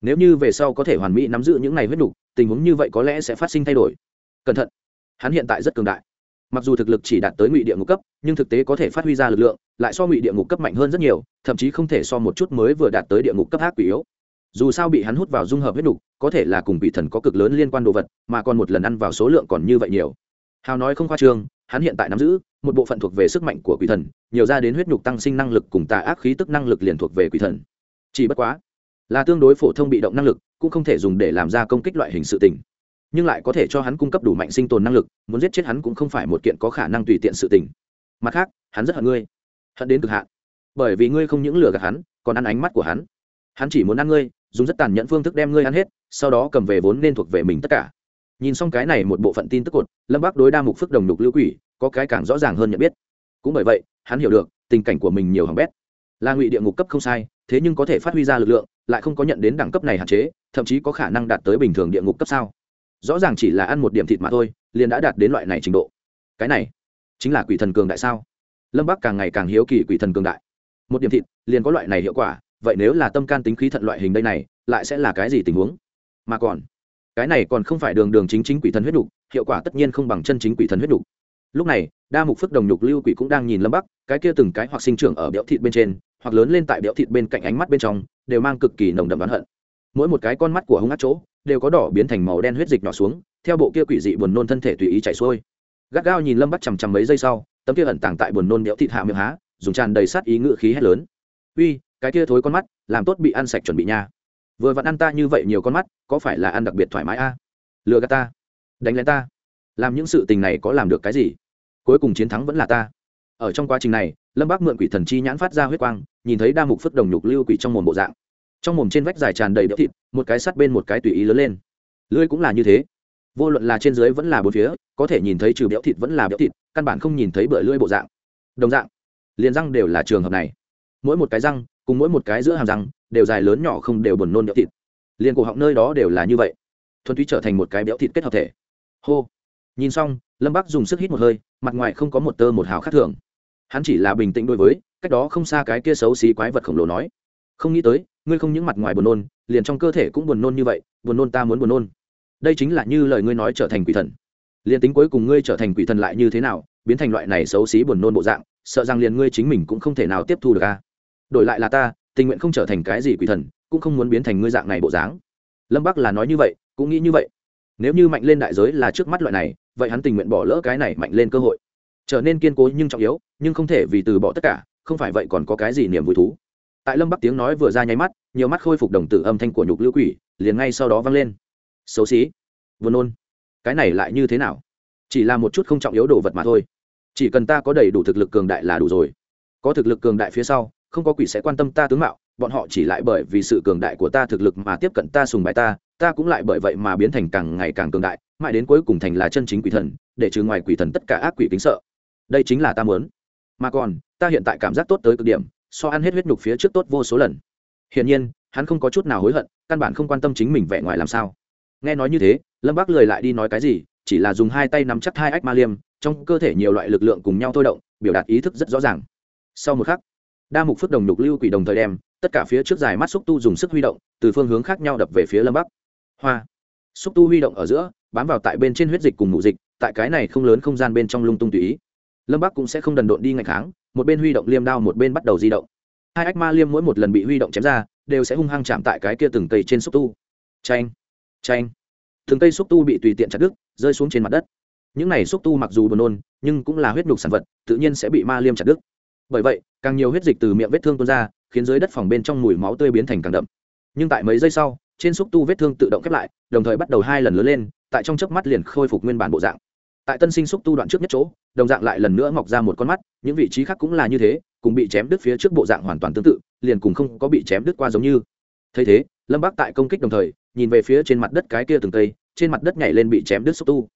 Nếu như về sau có thể hoàn mỹ nắm giữ những này huyết đục tình huống như vậy có lẽ sẽ phát sinh thay đổi. Cẩn thận, hắn hiện tại rất cường đại. Mặc dù thực lực chỉ đạt tới ngụy địa ngục cấp, nhưng thực tế có thể phát huy ra lực lượng, lại so ngụy địa ngục cấp mạnh hơn rất nhiều, thậm chí không thể so một chút mới vừa đạt tới địa ngục cấp ác quỷ yếu dù sao bị hắn hút vào dung hợp huyết đục, có thể là cùng vị thần có cực lớn liên quan đồ vật, mà còn một lần ăn vào số lượng còn như vậy nhiều. Hào nói không khoa trương, hắn hiện tại nắm giữ một bộ phận thuộc về sức mạnh của quỷ thần, nhiều ra đến huyết nhục tăng sinh năng lực cùng tà ác khí tức năng lực liền thuộc về quỷ thần. Chỉ bất quá, là tương đối phổ thông bị động năng lực, cũng không thể dùng để làm ra công kích loại hình sự tình. Nhưng lại có thể cho hắn cung cấp đủ mạnh sinh tồn năng lực, muốn giết chết hắn cũng không phải một kiện có khả năng tùy tiện sự tình. Mặt khác, hắn rất hận ngươi. Hận đến cực hạn. Bởi vì ngươi không những lừa gạt hắn, còn ăn ánh mắt của hắn. Hắn chỉ muốn ăn ngươi dùng rất tàn nhẫn phương thức đem ngươi ăn hết, sau đó cầm về vốn nên thuộc về mình tất cả. Nhìn xong cái này một bộ phận tin tức cột, lâm bác đối đa mục phức đồng đục lưu quỷ có cái càng rõ ràng hơn nhận biết. Cũng bởi vậy, hắn hiểu được, tình cảnh của mình nhiều hỏng bét. Là ngụy địa ngục cấp không sai, thế nhưng có thể phát huy ra lực lượng, lại không có nhận đến đẳng cấp này hạn chế, thậm chí có khả năng đạt tới bình thường địa ngục cấp sao? Rõ ràng chỉ là ăn một điểm thịt mà thôi, liền đã đạt đến loại này trình độ. Cái này, chính là quỷ thần cường đại sao? Lâm bắc càng ngày càng hiếu kỳ quỷ thần cường đại. Một điểm thịt, liền có loại này hiệu quả vậy nếu là tâm can tính khí thận loại hình đây này, lại sẽ là cái gì tình huống? Mà còn, cái này còn không phải đường đường chính chính quỷ thần huyết đục, hiệu quả tất nhiên không bằng chân chính quỷ thần huyết đục. Lúc này, đa mục phước đồng nhục lưu quỷ cũng đang nhìn lâm bắc, cái kia từng cái hoặc sinh trưởng ở béo thịt bên trên, hoặc lớn lên tại béo thịt bên cạnh ánh mắt bên trong, đều mang cực kỳ nồng đậm đoán hận. Mỗi một cái con mắt của hung ác chỗ, đều có đỏ biến thành màu đen huyết dịch nhỏ xuống, theo bộ kia quỷ dị buồn nôn thân thể tùy ý chảy xuôi. Gắt gao nhìn lâm bắc chằm chằm mấy giây sau, tấm kia ẩn tàng tại buồn nôn béo thịt hạ miệng há, dùng tràn đầy sát ý ngự khí hét lớn. Uy cái kia thối con mắt, làm tốt bị ăn sạch chuẩn bị nha. Vừa vặn ăn ta như vậy nhiều con mắt, có phải là ăn đặc biệt thoải mái a? À? lừa gạt ta. Đánh lén ta. Làm những sự tình này có làm được cái gì? Cuối cùng chiến thắng vẫn là ta. Ở trong quá trình này, lâm bác mượn quỷ thần chi nhãn phát ra huyết quang, nhìn thấy đa mục phất đồng nhục lưu quỷ trong mồm bộ dạng. Trong mồm trên vách dài tràn đầy đỡ thịt, một cái sắt bên một cái tùy ý lớn lên. Lưỡi cũng là như thế. Vô luận là trên dưới vẫn là bốn phía, có thể nhìn thấy trừ béo thịt vẫn là béo thịt, căn bản không nhìn thấy bưởi lưỡi bộ dạng. Đồng dạng, liền răng đều là trường hợp này. Mỗi một cái răng cùng mỗi một cái giữa hàm răng, đều dài lớn nhỏ không đều buồn nôn béo thịt. Liền cổ họng nơi đó đều là như vậy. Thuần túy trở thành một cái béo thịt kết hợp thể. Hô. Nhìn xong, lâm bắc dùng sức hít một hơi, mặt ngoài không có một tơ một hào khác thường. Hắn chỉ là bình tĩnh đối với, cách đó không xa cái kia xấu xí quái vật khổng lồ nói. Không nghĩ tới, ngươi không những mặt ngoài buồn nôn, liền trong cơ thể cũng buồn nôn như vậy, buồn nôn ta muốn buồn nôn. Đây chính là như lời ngươi nói trở thành quỷ thần. Liền tính cuối cùng ngươi trở thành quỷ thần lại như thế nào, biến thành loại này xấu xí buồn nôn bộ dạng, sợ rằng liền ngươi chính mình cũng không thể nào tiếp thu được a đổi lại là ta, tình nguyện không trở thành cái gì quỷ thần, cũng không muốn biến thành ngươi dạng này bộ dáng. Lâm bắc là nói như vậy, cũng nghĩ như vậy. Nếu như mạnh lên đại giới là trước mắt loại này, vậy hắn tình nguyện bỏ lỡ cái này mạnh lên cơ hội. Trở nên kiên cố nhưng trọng yếu, nhưng không thể vì từ bỏ tất cả, không phải vậy còn có cái gì niềm vui thú. Tại lâm bắc tiếng nói vừa ra nháy mắt, nhiều mắt khôi phục đồng tử âm thanh của nhục lưu quỷ, liền ngay sau đó vang lên. Xấu xí. Vừa nôn. Cái này lại như thế nào? Chỉ là một chút không trọng yếu đồ vật mà thôi. Chỉ cần ta có đầy đủ thực lực cường đại là đủ rồi. Có thực lực cường đại phía sau không có quỷ sẽ quan tâm ta tướng mạo, bọn họ chỉ lại bởi vì sự cường đại của ta thực lực mà tiếp cận ta sùng bài ta ta cũng lại bởi vậy mà biến thành càng ngày càng cường đại, mãi đến cuối cùng thành là chân chính quỷ thần, để trừ ngoài quỷ thần tất cả ác quỷ kính sợ. Đây chính là ta muốn. Mà còn, ta hiện tại cảm giác tốt tới cực điểm, so ăn hết huyết nhục phía trước tốt vô số lần. Hiển nhiên, hắn không có chút nào hối hận, căn bản không quan tâm chính mình vẻ ngoài làm sao. Nghe nói như thế, lâm bác lời lại đi nói cái gì, chỉ là dùng hai tay nắm chắc hai ách ma liêm, trong cơ thể nhiều loại lực lượng cùng nhau thôi động, biểu đạt ý thức rất rõ ràng. Sau một khắc đa mục phước đồng nhục lưu quỷ đồng thời đem, tất cả phía trước dài mắt xúc tu dùng sức huy động, từ phương hướng khác nhau đập về phía lâm bắc. Hoa. Xúc tu huy động ở giữa, bám vào tại bên trên huyết dịch cùng mụ dịch, tại cái này không lớn không gian bên trong lung tung tùy ý. Lâm bắc cũng sẽ không đần độn đi ngày tháng một bên huy động liêm đao một bên bắt đầu di động. Hai ách ma liêm mỗi một lần bị huy động chém ra, đều sẽ hung hăng chạm tại cái kia từng cây trên xúc tu. Tranh tranh từng cây xúc tu bị tùy tiện chặt đứt, rơi xuống trên mặt đất. Những này xúc tu mặc dù buồn nôn, nhưng cũng là huyết nhục sản vật, tự nhiên sẽ bị ma liêm chặt đứt bởi vậy, càng nhiều huyết dịch từ miệng vết thương tuôn ra, khiến dưới đất phòng bên trong mùi máu tươi biến thành càng đậm. Nhưng tại mấy giây sau, trên xúc tu vết thương tự động khép lại, đồng thời bắt đầu hai lần lớn lên, tại trong chớp mắt liền khôi phục nguyên bản bộ dạng. Tại tân sinh xúc tu đoạn trước nhất chỗ, đồng dạng lại lần nữa mọc ra một con mắt, những vị trí khác cũng là như thế, cùng bị chém đứt phía trước bộ dạng hoàn toàn tương tự, liền cùng không có bị chém đứt qua giống như. Thấy thế, lâm bác tại công kích đồng thời, nhìn về phía trên mặt đất cái kia từng tây trên mặt đất nhảy lên bị chém đứt xúc tu.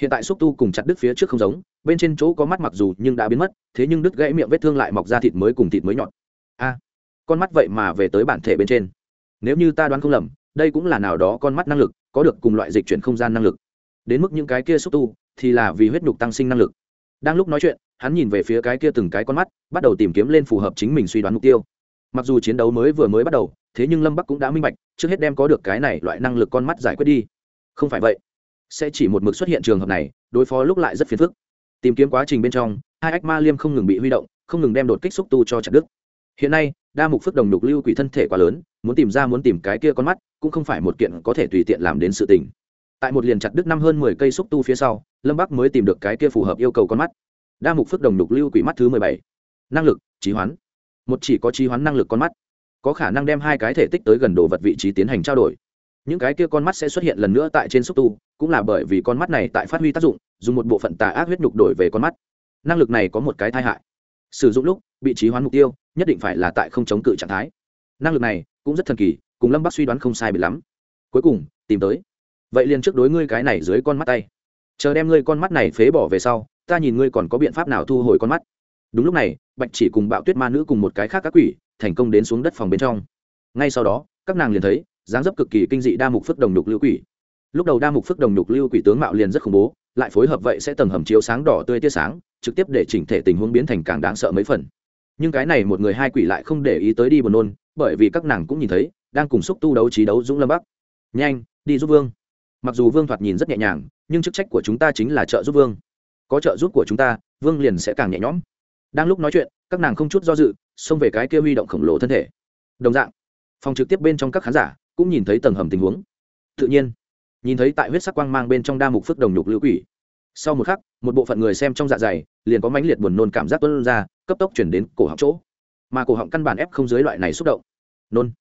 Hiện tại xúc tu cùng chặt đứt phía trước không giống bên trên chỗ có mắt mặc dù nhưng đã biến mất, thế nhưng đứt gãy miệng vết thương lại mọc ra thịt mới cùng thịt mới nhọn. A, con mắt vậy mà về tới bản thể bên trên. Nếu như ta đoán không lầm, đây cũng là nào đó con mắt năng lực, có được cùng loại dịch chuyển không gian năng lực. Đến mức những cái kia xúc tu, thì là vì huyết nhục tăng sinh năng lực. Đang lúc nói chuyện, hắn nhìn về phía cái kia từng cái con mắt, bắt đầu tìm kiếm lên phù hợp chính mình suy đoán mục tiêu. Mặc dù chiến đấu mới vừa mới bắt đầu, thế nhưng lâm bắc cũng đã minh bạch, trước hết đem có được cái này loại năng lực con mắt giải quyết đi. Không phải vậy, sẽ chỉ một mực xuất hiện trường hợp này, đối phó lúc lại rất phiền phức tìm kiếm quá trình bên trong, hai ách ma liêm không ngừng bị huy động, không ngừng đem đột kích xúc tu cho chặt đức hiện nay, đa mục phước đồng đục lưu quỷ thân thể quá lớn, muốn tìm ra, muốn tìm cái kia con mắt, cũng không phải một kiện có thể tùy tiện làm đến sự tình. Tại một liền chặt đứt năm hơn mười cây xúc tu phía sau, lâm bắc mới tìm được cái kia phù hợp yêu cầu con mắt. Đa mục phước đồng đục lưu quỷ mắt thứ mười bảy. Năng lực, trí hoán. Một chỉ có trí hoán năng lực con mắt, có khả năng đem hai cái thể tích tới gần đồ vật vị trí tiến hành trao đổi. Những cái kia con mắt sẽ xuất hiện lần nữa tại trên xúc tu, cũng là bởi vì con mắt này tại phát huy tác dụng dùng một bộ phận tà ác huyết nhục đổi về con mắt. Năng lực này có một cái tai hại. Sử dụng lúc, bị trí hoán mục tiêu, nhất định phải là tại không chống cự trạng thái. Năng lực này cũng rất thần kỳ, cùng lâm bắc suy đoán không sai bị lắm. Cuối cùng, tìm tới. Vậy liền trước đối ngươi cái này dưới con mắt tay. Chờ đem ngươi con mắt này phế bỏ về sau, ta nhìn ngươi còn có biện pháp nào thu hồi con mắt. Đúng lúc này, bạch chỉ cùng bạo tuyết ma nữ cùng một cái khác các quỷ, thành công đến xuống đất phòng bên trong. Ngay sau đó, các nàng liền thấy, dáng dấp cực kỳ kinh dị đa mục phước đồng đục lưu quỷ. Lúc đầu đa mục phước đồng đục lưu quỷ tướng mạo liền rất khủng bố lại phối hợp vậy sẽ tầng hầm chiếu sáng đỏ tươi tia sáng, trực tiếp để chỉnh thể tình huống biến thành càng đáng sợ mấy phần. Nhưng cái này một người hai quỷ lại không để ý tới đi buồn nôn, bởi vì các nàng cũng nhìn thấy, đang cùng xúc tu đấu trí đấu dũng lâm bắc. Nhanh, đi giúp vương. Mặc dù vương thoạt nhìn rất nhẹ nhàng, nhưng chức trách của chúng ta chính là trợ giúp vương. Có trợ giúp của chúng ta, vương liền sẽ càng nhẹ nhõm. Đang lúc nói chuyện, các nàng không chút do dự, xông về cái kia huy động khổng lồ thân thể. Đồng dạng, phòng trực tiếp bên trong các khán giả cũng nhìn thấy tầng hầm tình huống. Tự nhiên nhìn thấy tại huyết sắc quang mang bên trong đa mục phước đồng nhục lưu quỷ. Sau một khắc, một bộ phận người xem trong dạ dày liền có mãnh liệt buồn nôn cảm giác tuân ra, cấp tốc chuyển đến cổ họng chỗ. Mà cổ họng căn bản ép không dưới loại này xúc động. Nôn.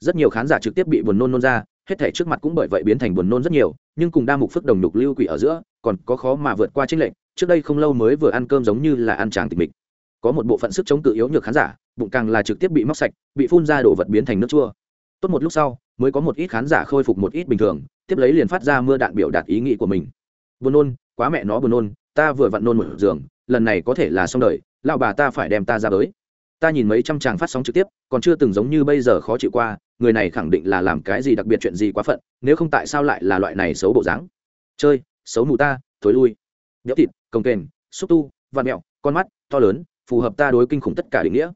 Rất nhiều khán giả trực tiếp bị buồn nôn nôn ra, hết thể trước mặt cũng bởi vậy biến thành buồn nôn rất nhiều, nhưng cùng đa mục phước đồng nhục lưu quỷ ở giữa, còn có khó mà vượt qua trích lệnh trước đây không lâu mới vừa ăn cơm giống như là ăn tràng tịch mịch. Có một bộ phận sức chống cự yếu nhược khán giả, bụng càng là trực tiếp bị móc sạch, bị phun ra đổ vật biến thành nước chua. Tốt một lúc sau mới có một ít khán giả khôi phục một ít bình thường, tiếp lấy liền phát ra mưa đạn biểu đạt ý nghĩ của mình. Buồn nôn, quá mẹ nó buồn nôn, ta vừa vặn nôn một giường, lần này có thể là xong đời, lão bà ta phải đem ta ra tới. Ta nhìn mấy trăm tràng phát sóng trực tiếp, còn chưa từng giống như bây giờ khó chịu qua, người này khẳng định là làm cái gì đặc biệt chuyện gì quá phận, nếu không tại sao lại là loại này xấu bộ dáng? Chơi, xấu mù ta, thối lui. Béo thịt, cồng kềnh, xúc tu vạt mẹo, con mắt, to lớn, phù hợp ta đối kinh khủng tất cả định nghĩa.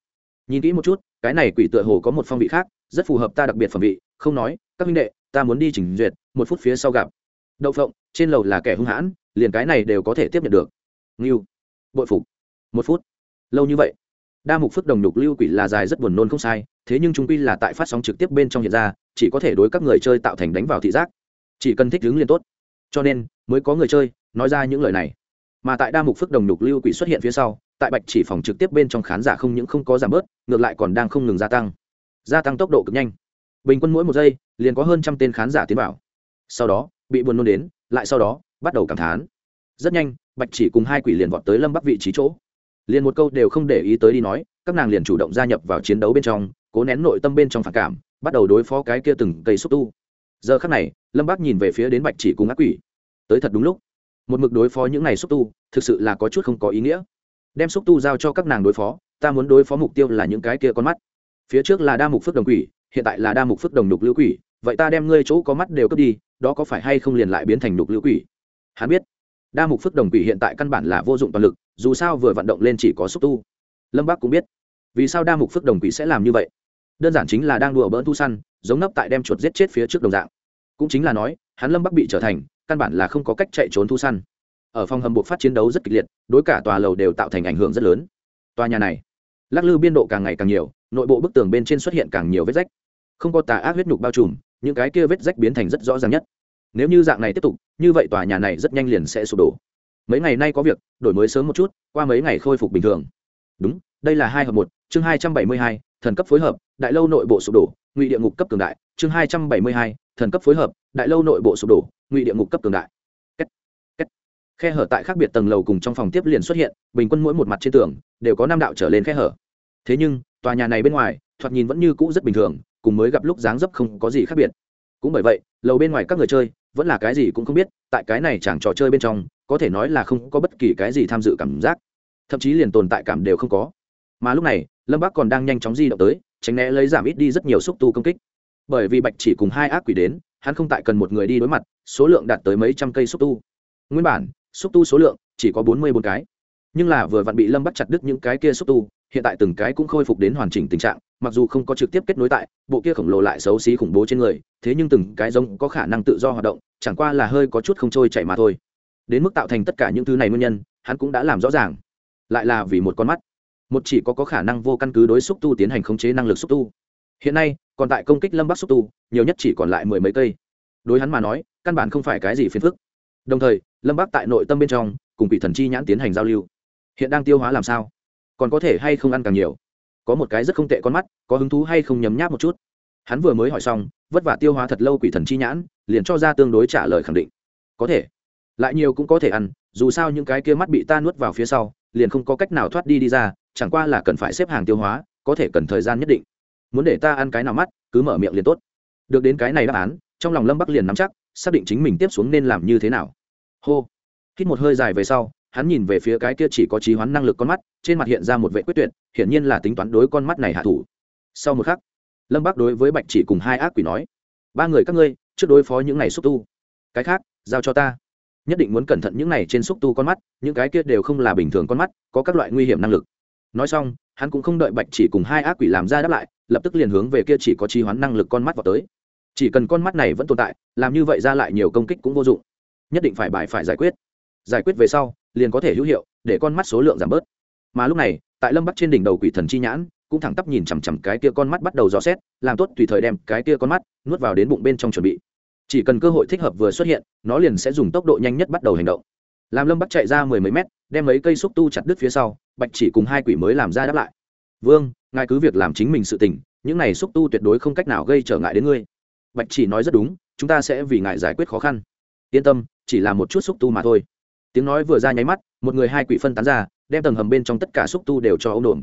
Nhìn kỹ một chút, cái này quỷ tựa hồ có một phong vị khác, rất phù hợp ta đặc biệt phẩm vị không nói, các minh đệ, ta muốn đi chỉnh duyệt, một phút phía sau gặp. Đậu phộng, trên lầu là kẻ hung hãn, liền cái này đều có thể tiếp nhận được. Nghiêu bội phục. Một phút. Lâu như vậy. Đa mục phước đồng nhục lưu quỷ là dài rất buồn nôn không sai, thế nhưng chúng quy là tại phát sóng trực tiếp bên trong hiện ra, chỉ có thể đối các người chơi tạo thành đánh vào thị giác. Chỉ cần thích ứng liền tốt. Cho nên, mới có người chơi, nói ra những lời này. Mà tại đa mục phước đồng nhục lưu quỷ xuất hiện phía sau, tại bạch chỉ phòng trực tiếp bên trong khán giả không những không có giảm bớt, ngược lại còn đang không ngừng gia tăng. Gia tăng tốc độ cực nhanh bình quân mỗi một giây liền có hơn trăm tên khán giả tiến vào. Sau đó, bị buồn nôn đến, lại sau đó, bắt đầu cảm thán. Rất nhanh, bạch chỉ cùng hai quỷ liền vọt tới lâm bắc vị trí chỗ. Liền một câu đều không để ý tới đi nói, các nàng liền chủ động gia nhập vào chiến đấu bên trong, cố nén nội tâm bên trong phản cảm, bắt đầu đối phó cái kia từng cây xúc tu. Giờ khắc này, lâm bắc nhìn về phía đến bạch chỉ cùng ác quỷ. Tới thật đúng lúc. Một mực đối phó những này xúc tu, thực sự là có chút không có ý nghĩa. Đem xúc tu giao cho các nàng đối phó, ta muốn đối phó mục tiêu là những cái kia con mắt. Phía trước là đa mục phước đồng quỷ hiện tại là đa mục phức đồng đục lưu quỷ, vậy ta đem ngươi chỗ có mắt đều cướp đi, đó có phải hay không liền lại biến thành đục lưu quỷ? Hắn biết, đa mục phức đồng quỷ hiện tại căn bản là vô dụng toàn lực, dù sao vừa vận động lên chỉ có xúc tu. Lâm bác cũng biết, vì sao đa mục phức đồng quỷ sẽ làm như vậy? Đơn giản chính là đang đùa bỡn thu săn, giống nấp tại đem chuột giết chết phía trước đồng dạng. Cũng chính là nói, hắn lâm bắc bị trở thành, căn bản là không có cách chạy trốn thu săn. Ở phòng hầm buộc phát chiến đấu rất kịch liệt, đối cả tòa lầu đều tạo thành ảnh hưởng rất lớn. Tòa nhà này, lắc lư biên độ càng ngày càng nhiều, nội bộ bức tường bên trên xuất hiện càng nhiều vết rách không có tà ác huyết nhục bao trùm, những cái kia vết rách biến thành rất rõ ràng nhất nếu như dạng này tiếp tục, như vậy tòa nhà này rất nhanh liền sẽ sụp đổ mấy ngày nay có việc, đổi mới sớm một chút, qua mấy ngày khôi phục bình thường đúng, đây là hai hợp một, chương hai trăm bảy mươi hai, thần cấp phối hợp, đại lâu nội bộ sụp đổ, ngụy địa ngục cấp cường đại, chương hai trăm bảy mươi hai, thần cấp phối hợp, đại lâu nội bộ sụp đổ, ngụy địa ngục cấp cường đại Kết. Kết. khe hở tại khác biệt tầng lầu cùng trong phòng tiếp liền xuất hiện, bình quân mỗi một mặt trên tường đều có năm đạo trở lên khe hở thế nhưng, tòa nhà này bên ngoài, thoạt nhìn vẫn như cũ rất bình thường cùng mới gặp lúc dáng dấp không có gì khác biệt. Cũng bởi vậy, lầu bên ngoài các người chơi vẫn là cái gì cũng không biết, tại cái này chẳng trò chơi bên trong, có thể nói là không có bất kỳ cái gì tham dự cảm giác. Thậm chí liền tồn tại cảm đều không có. Mà lúc này, lâm bắc còn đang nhanh chóng di động tới, tránh né lấy giảm ít đi rất nhiều xúc tu công kích. Bởi vì bạch chỉ cùng hai ác quỷ đến, hắn không tại cần một người đi đối mặt, số lượng đạt tới mấy trăm cây xúc tu. Nguyên bản, xúc tu số lượng chỉ có bốn mươi bốn cái. Nhưng là vừa vặn bị lâm bắt chặt đứt những cái kia xúc tu, hiện tại từng cái cũng khôi phục đến hoàn chỉnh tình trạng mặc dù không có trực tiếp kết nối tại, bộ kia khổng lồ lại xấu xí khủng bố trên người, thế nhưng từng cái giống có khả năng tự do hoạt động, chẳng qua là hơi có chút không trôi chảy mà thôi. Đến mức tạo thành tất cả những thứ này nguyên nhân, hắn cũng đã làm rõ ràng. Lại là vì một con mắt. Một chỉ có có khả năng vô căn cứ đối xúc tu tiến hành khống chế năng lực xúc tu. Hiện nay, còn tại công kích lâm bắc xúc tu, nhiều nhất chỉ còn lại mười mấy cây. Đối hắn mà nói, căn bản không phải cái gì phiền phức. Đồng thời, lâm bắc tại nội tâm bên trong, cùng bị thần chi nhãn tiến hành giao lưu. Hiện đang tiêu hóa làm sao? Còn có thể hay không ăn càng nhiều? Có một cái rất không tệ con mắt, có hứng thú hay không nhấm nháp một chút. Hắn vừa mới hỏi xong, vất vả tiêu hóa thật lâu quỷ thần chi nhãn, liền cho ra tương đối trả lời khẳng định. Có thể. Lại nhiều cũng có thể ăn, dù sao những cái kia mắt bị ta nuốt vào phía sau, liền không có cách nào thoát đi đi ra, chẳng qua là cần phải xếp hàng tiêu hóa, có thể cần thời gian nhất định. Muốn để ta ăn cái nào mắt, cứ mở miệng liền tốt. Được đến cái này đáp án, trong lòng lâm bắc liền nắm chắc, xác định chính mình tiếp xuống nên làm như thế nào. Hô. Hít một hơi dài về sau hắn nhìn về phía cái kia chỉ có trí hoán năng lực con mắt, trên mặt hiện ra một vệ quyết tuyệt, hiển nhiên là tính toán đối con mắt này hạ thủ. Sau một khắc, lâm bắc đối với bạch chỉ cùng hai ác quỷ nói, ba người các ngươi, trước đối phó những này xúc tu. Cái khác, giao cho ta. Nhất định muốn cẩn thận những này trên xúc tu con mắt, những cái kia đều không là bình thường con mắt, có các loại nguy hiểm năng lực. Nói xong, hắn cũng không đợi bạch chỉ cùng hai ác quỷ làm ra đáp lại, lập tức liền hướng về kia chỉ có trí hoán năng lực con mắt vào tới. Chỉ cần con mắt này vẫn tồn tại, làm như vậy ra lại nhiều công kích cũng vô dụng. Nhất định phải bài phải giải quyết. Giải quyết về sau liền có thể hữu hiệu, để con mắt số lượng giảm bớt. Mà lúc này, tại lâm bắc trên đỉnh đầu quỷ thần chi nhãn, cũng thẳng tắp nhìn chằm chằm cái kia con mắt bắt đầu rõ xét, làm tốt tùy thời đem cái kia con mắt nuốt vào đến bụng bên trong chuẩn bị. Chỉ cần cơ hội thích hợp vừa xuất hiện, nó liền sẽ dùng tốc độ nhanh nhất bắt đầu hành động. Làm lâm bắc chạy ra mười mấy mét, đem mấy cây xúc tu chặt đứt phía sau, bạch chỉ cùng hai quỷ mới làm ra đáp lại. Vương, ngài cứ việc làm chính mình sự tình, những này xúc tu tuyệt đối không cách nào gây trở ngại đến ngươi. Bạch chỉ nói rất đúng, chúng ta sẽ vì ngài giải quyết khó khăn. Yên tâm, chỉ là một chút xúc tu mà thôi tiếng nói vừa ra nháy mắt, một người hai quỷ phân tán ra, đem tầng hầm bên trong tất cả xúc tu đều cho ông đồn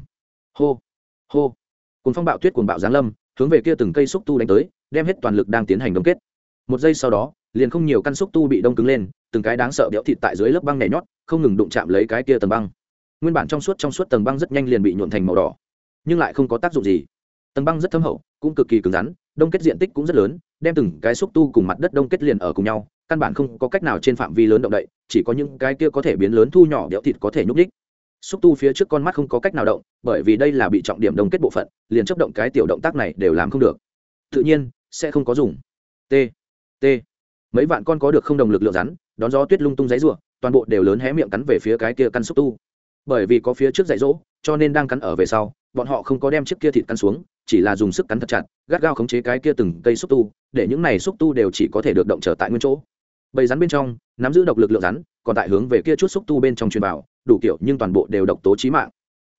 hô hô. Cùng phong bạo tuyết cuồng bạo giáng lâm, hướng về kia từng cây xúc tu đánh tới, đem hết toàn lực đang tiến hành đông kết. Một giây sau đó, liền không nhiều căn xúc tu bị đông cứng lên, từng cái đáng sợ béo thịt tại dưới lớp băng nhảy nhót, không ngừng đụng chạm lấy cái kia tầng băng. Nguyên bản trong suốt trong suốt tầng băng rất nhanh liền bị nhuộn thành màu đỏ, nhưng lại không có tác dụng gì. Tầng băng rất thâm hậu, cũng cực kỳ cứng rắn đông kết diện tích cũng rất lớn, đem từng cái xúc tu cùng mặt đất đông kết liền ở cùng nhau, căn bản không có cách nào trên phạm vi lớn động đậy, chỉ có những cái kia có thể biến lớn thu nhỏ đẽo thịt có thể nhúc đích xúc tu phía trước con mắt không có cách nào động, bởi vì đây là bị trọng điểm đông kết bộ phận, liền chấp động cái tiểu động tác này đều làm không được. Tự nhiên, sẽ không có dùng. T t. Mấy vạn con có được không đồng lực lượng rắn, đón gió tuyết lung tung giấy r toàn bộ đều lớn hé miệng cắn về phía cái kia căn xúc tu. Bởi vì có phía trước dạy dỗ, cho nên đang cắn ở về sau, bọn họ không có đem chiếc kia thịt cắn xuống chỉ là dùng sức cắn thật chặt, gắt gao khống chế cái kia từng cây xúc tu, để những này xúc tu đều chỉ có thể được động trở tại nguyên chỗ. Bầy rắn bên trong, nắm giữ độc lực lượng rắn, còn tại hướng về kia chút xúc tu bên trong truyền vào, đủ kiểu nhưng toàn bộ đều độc tố trí mạng.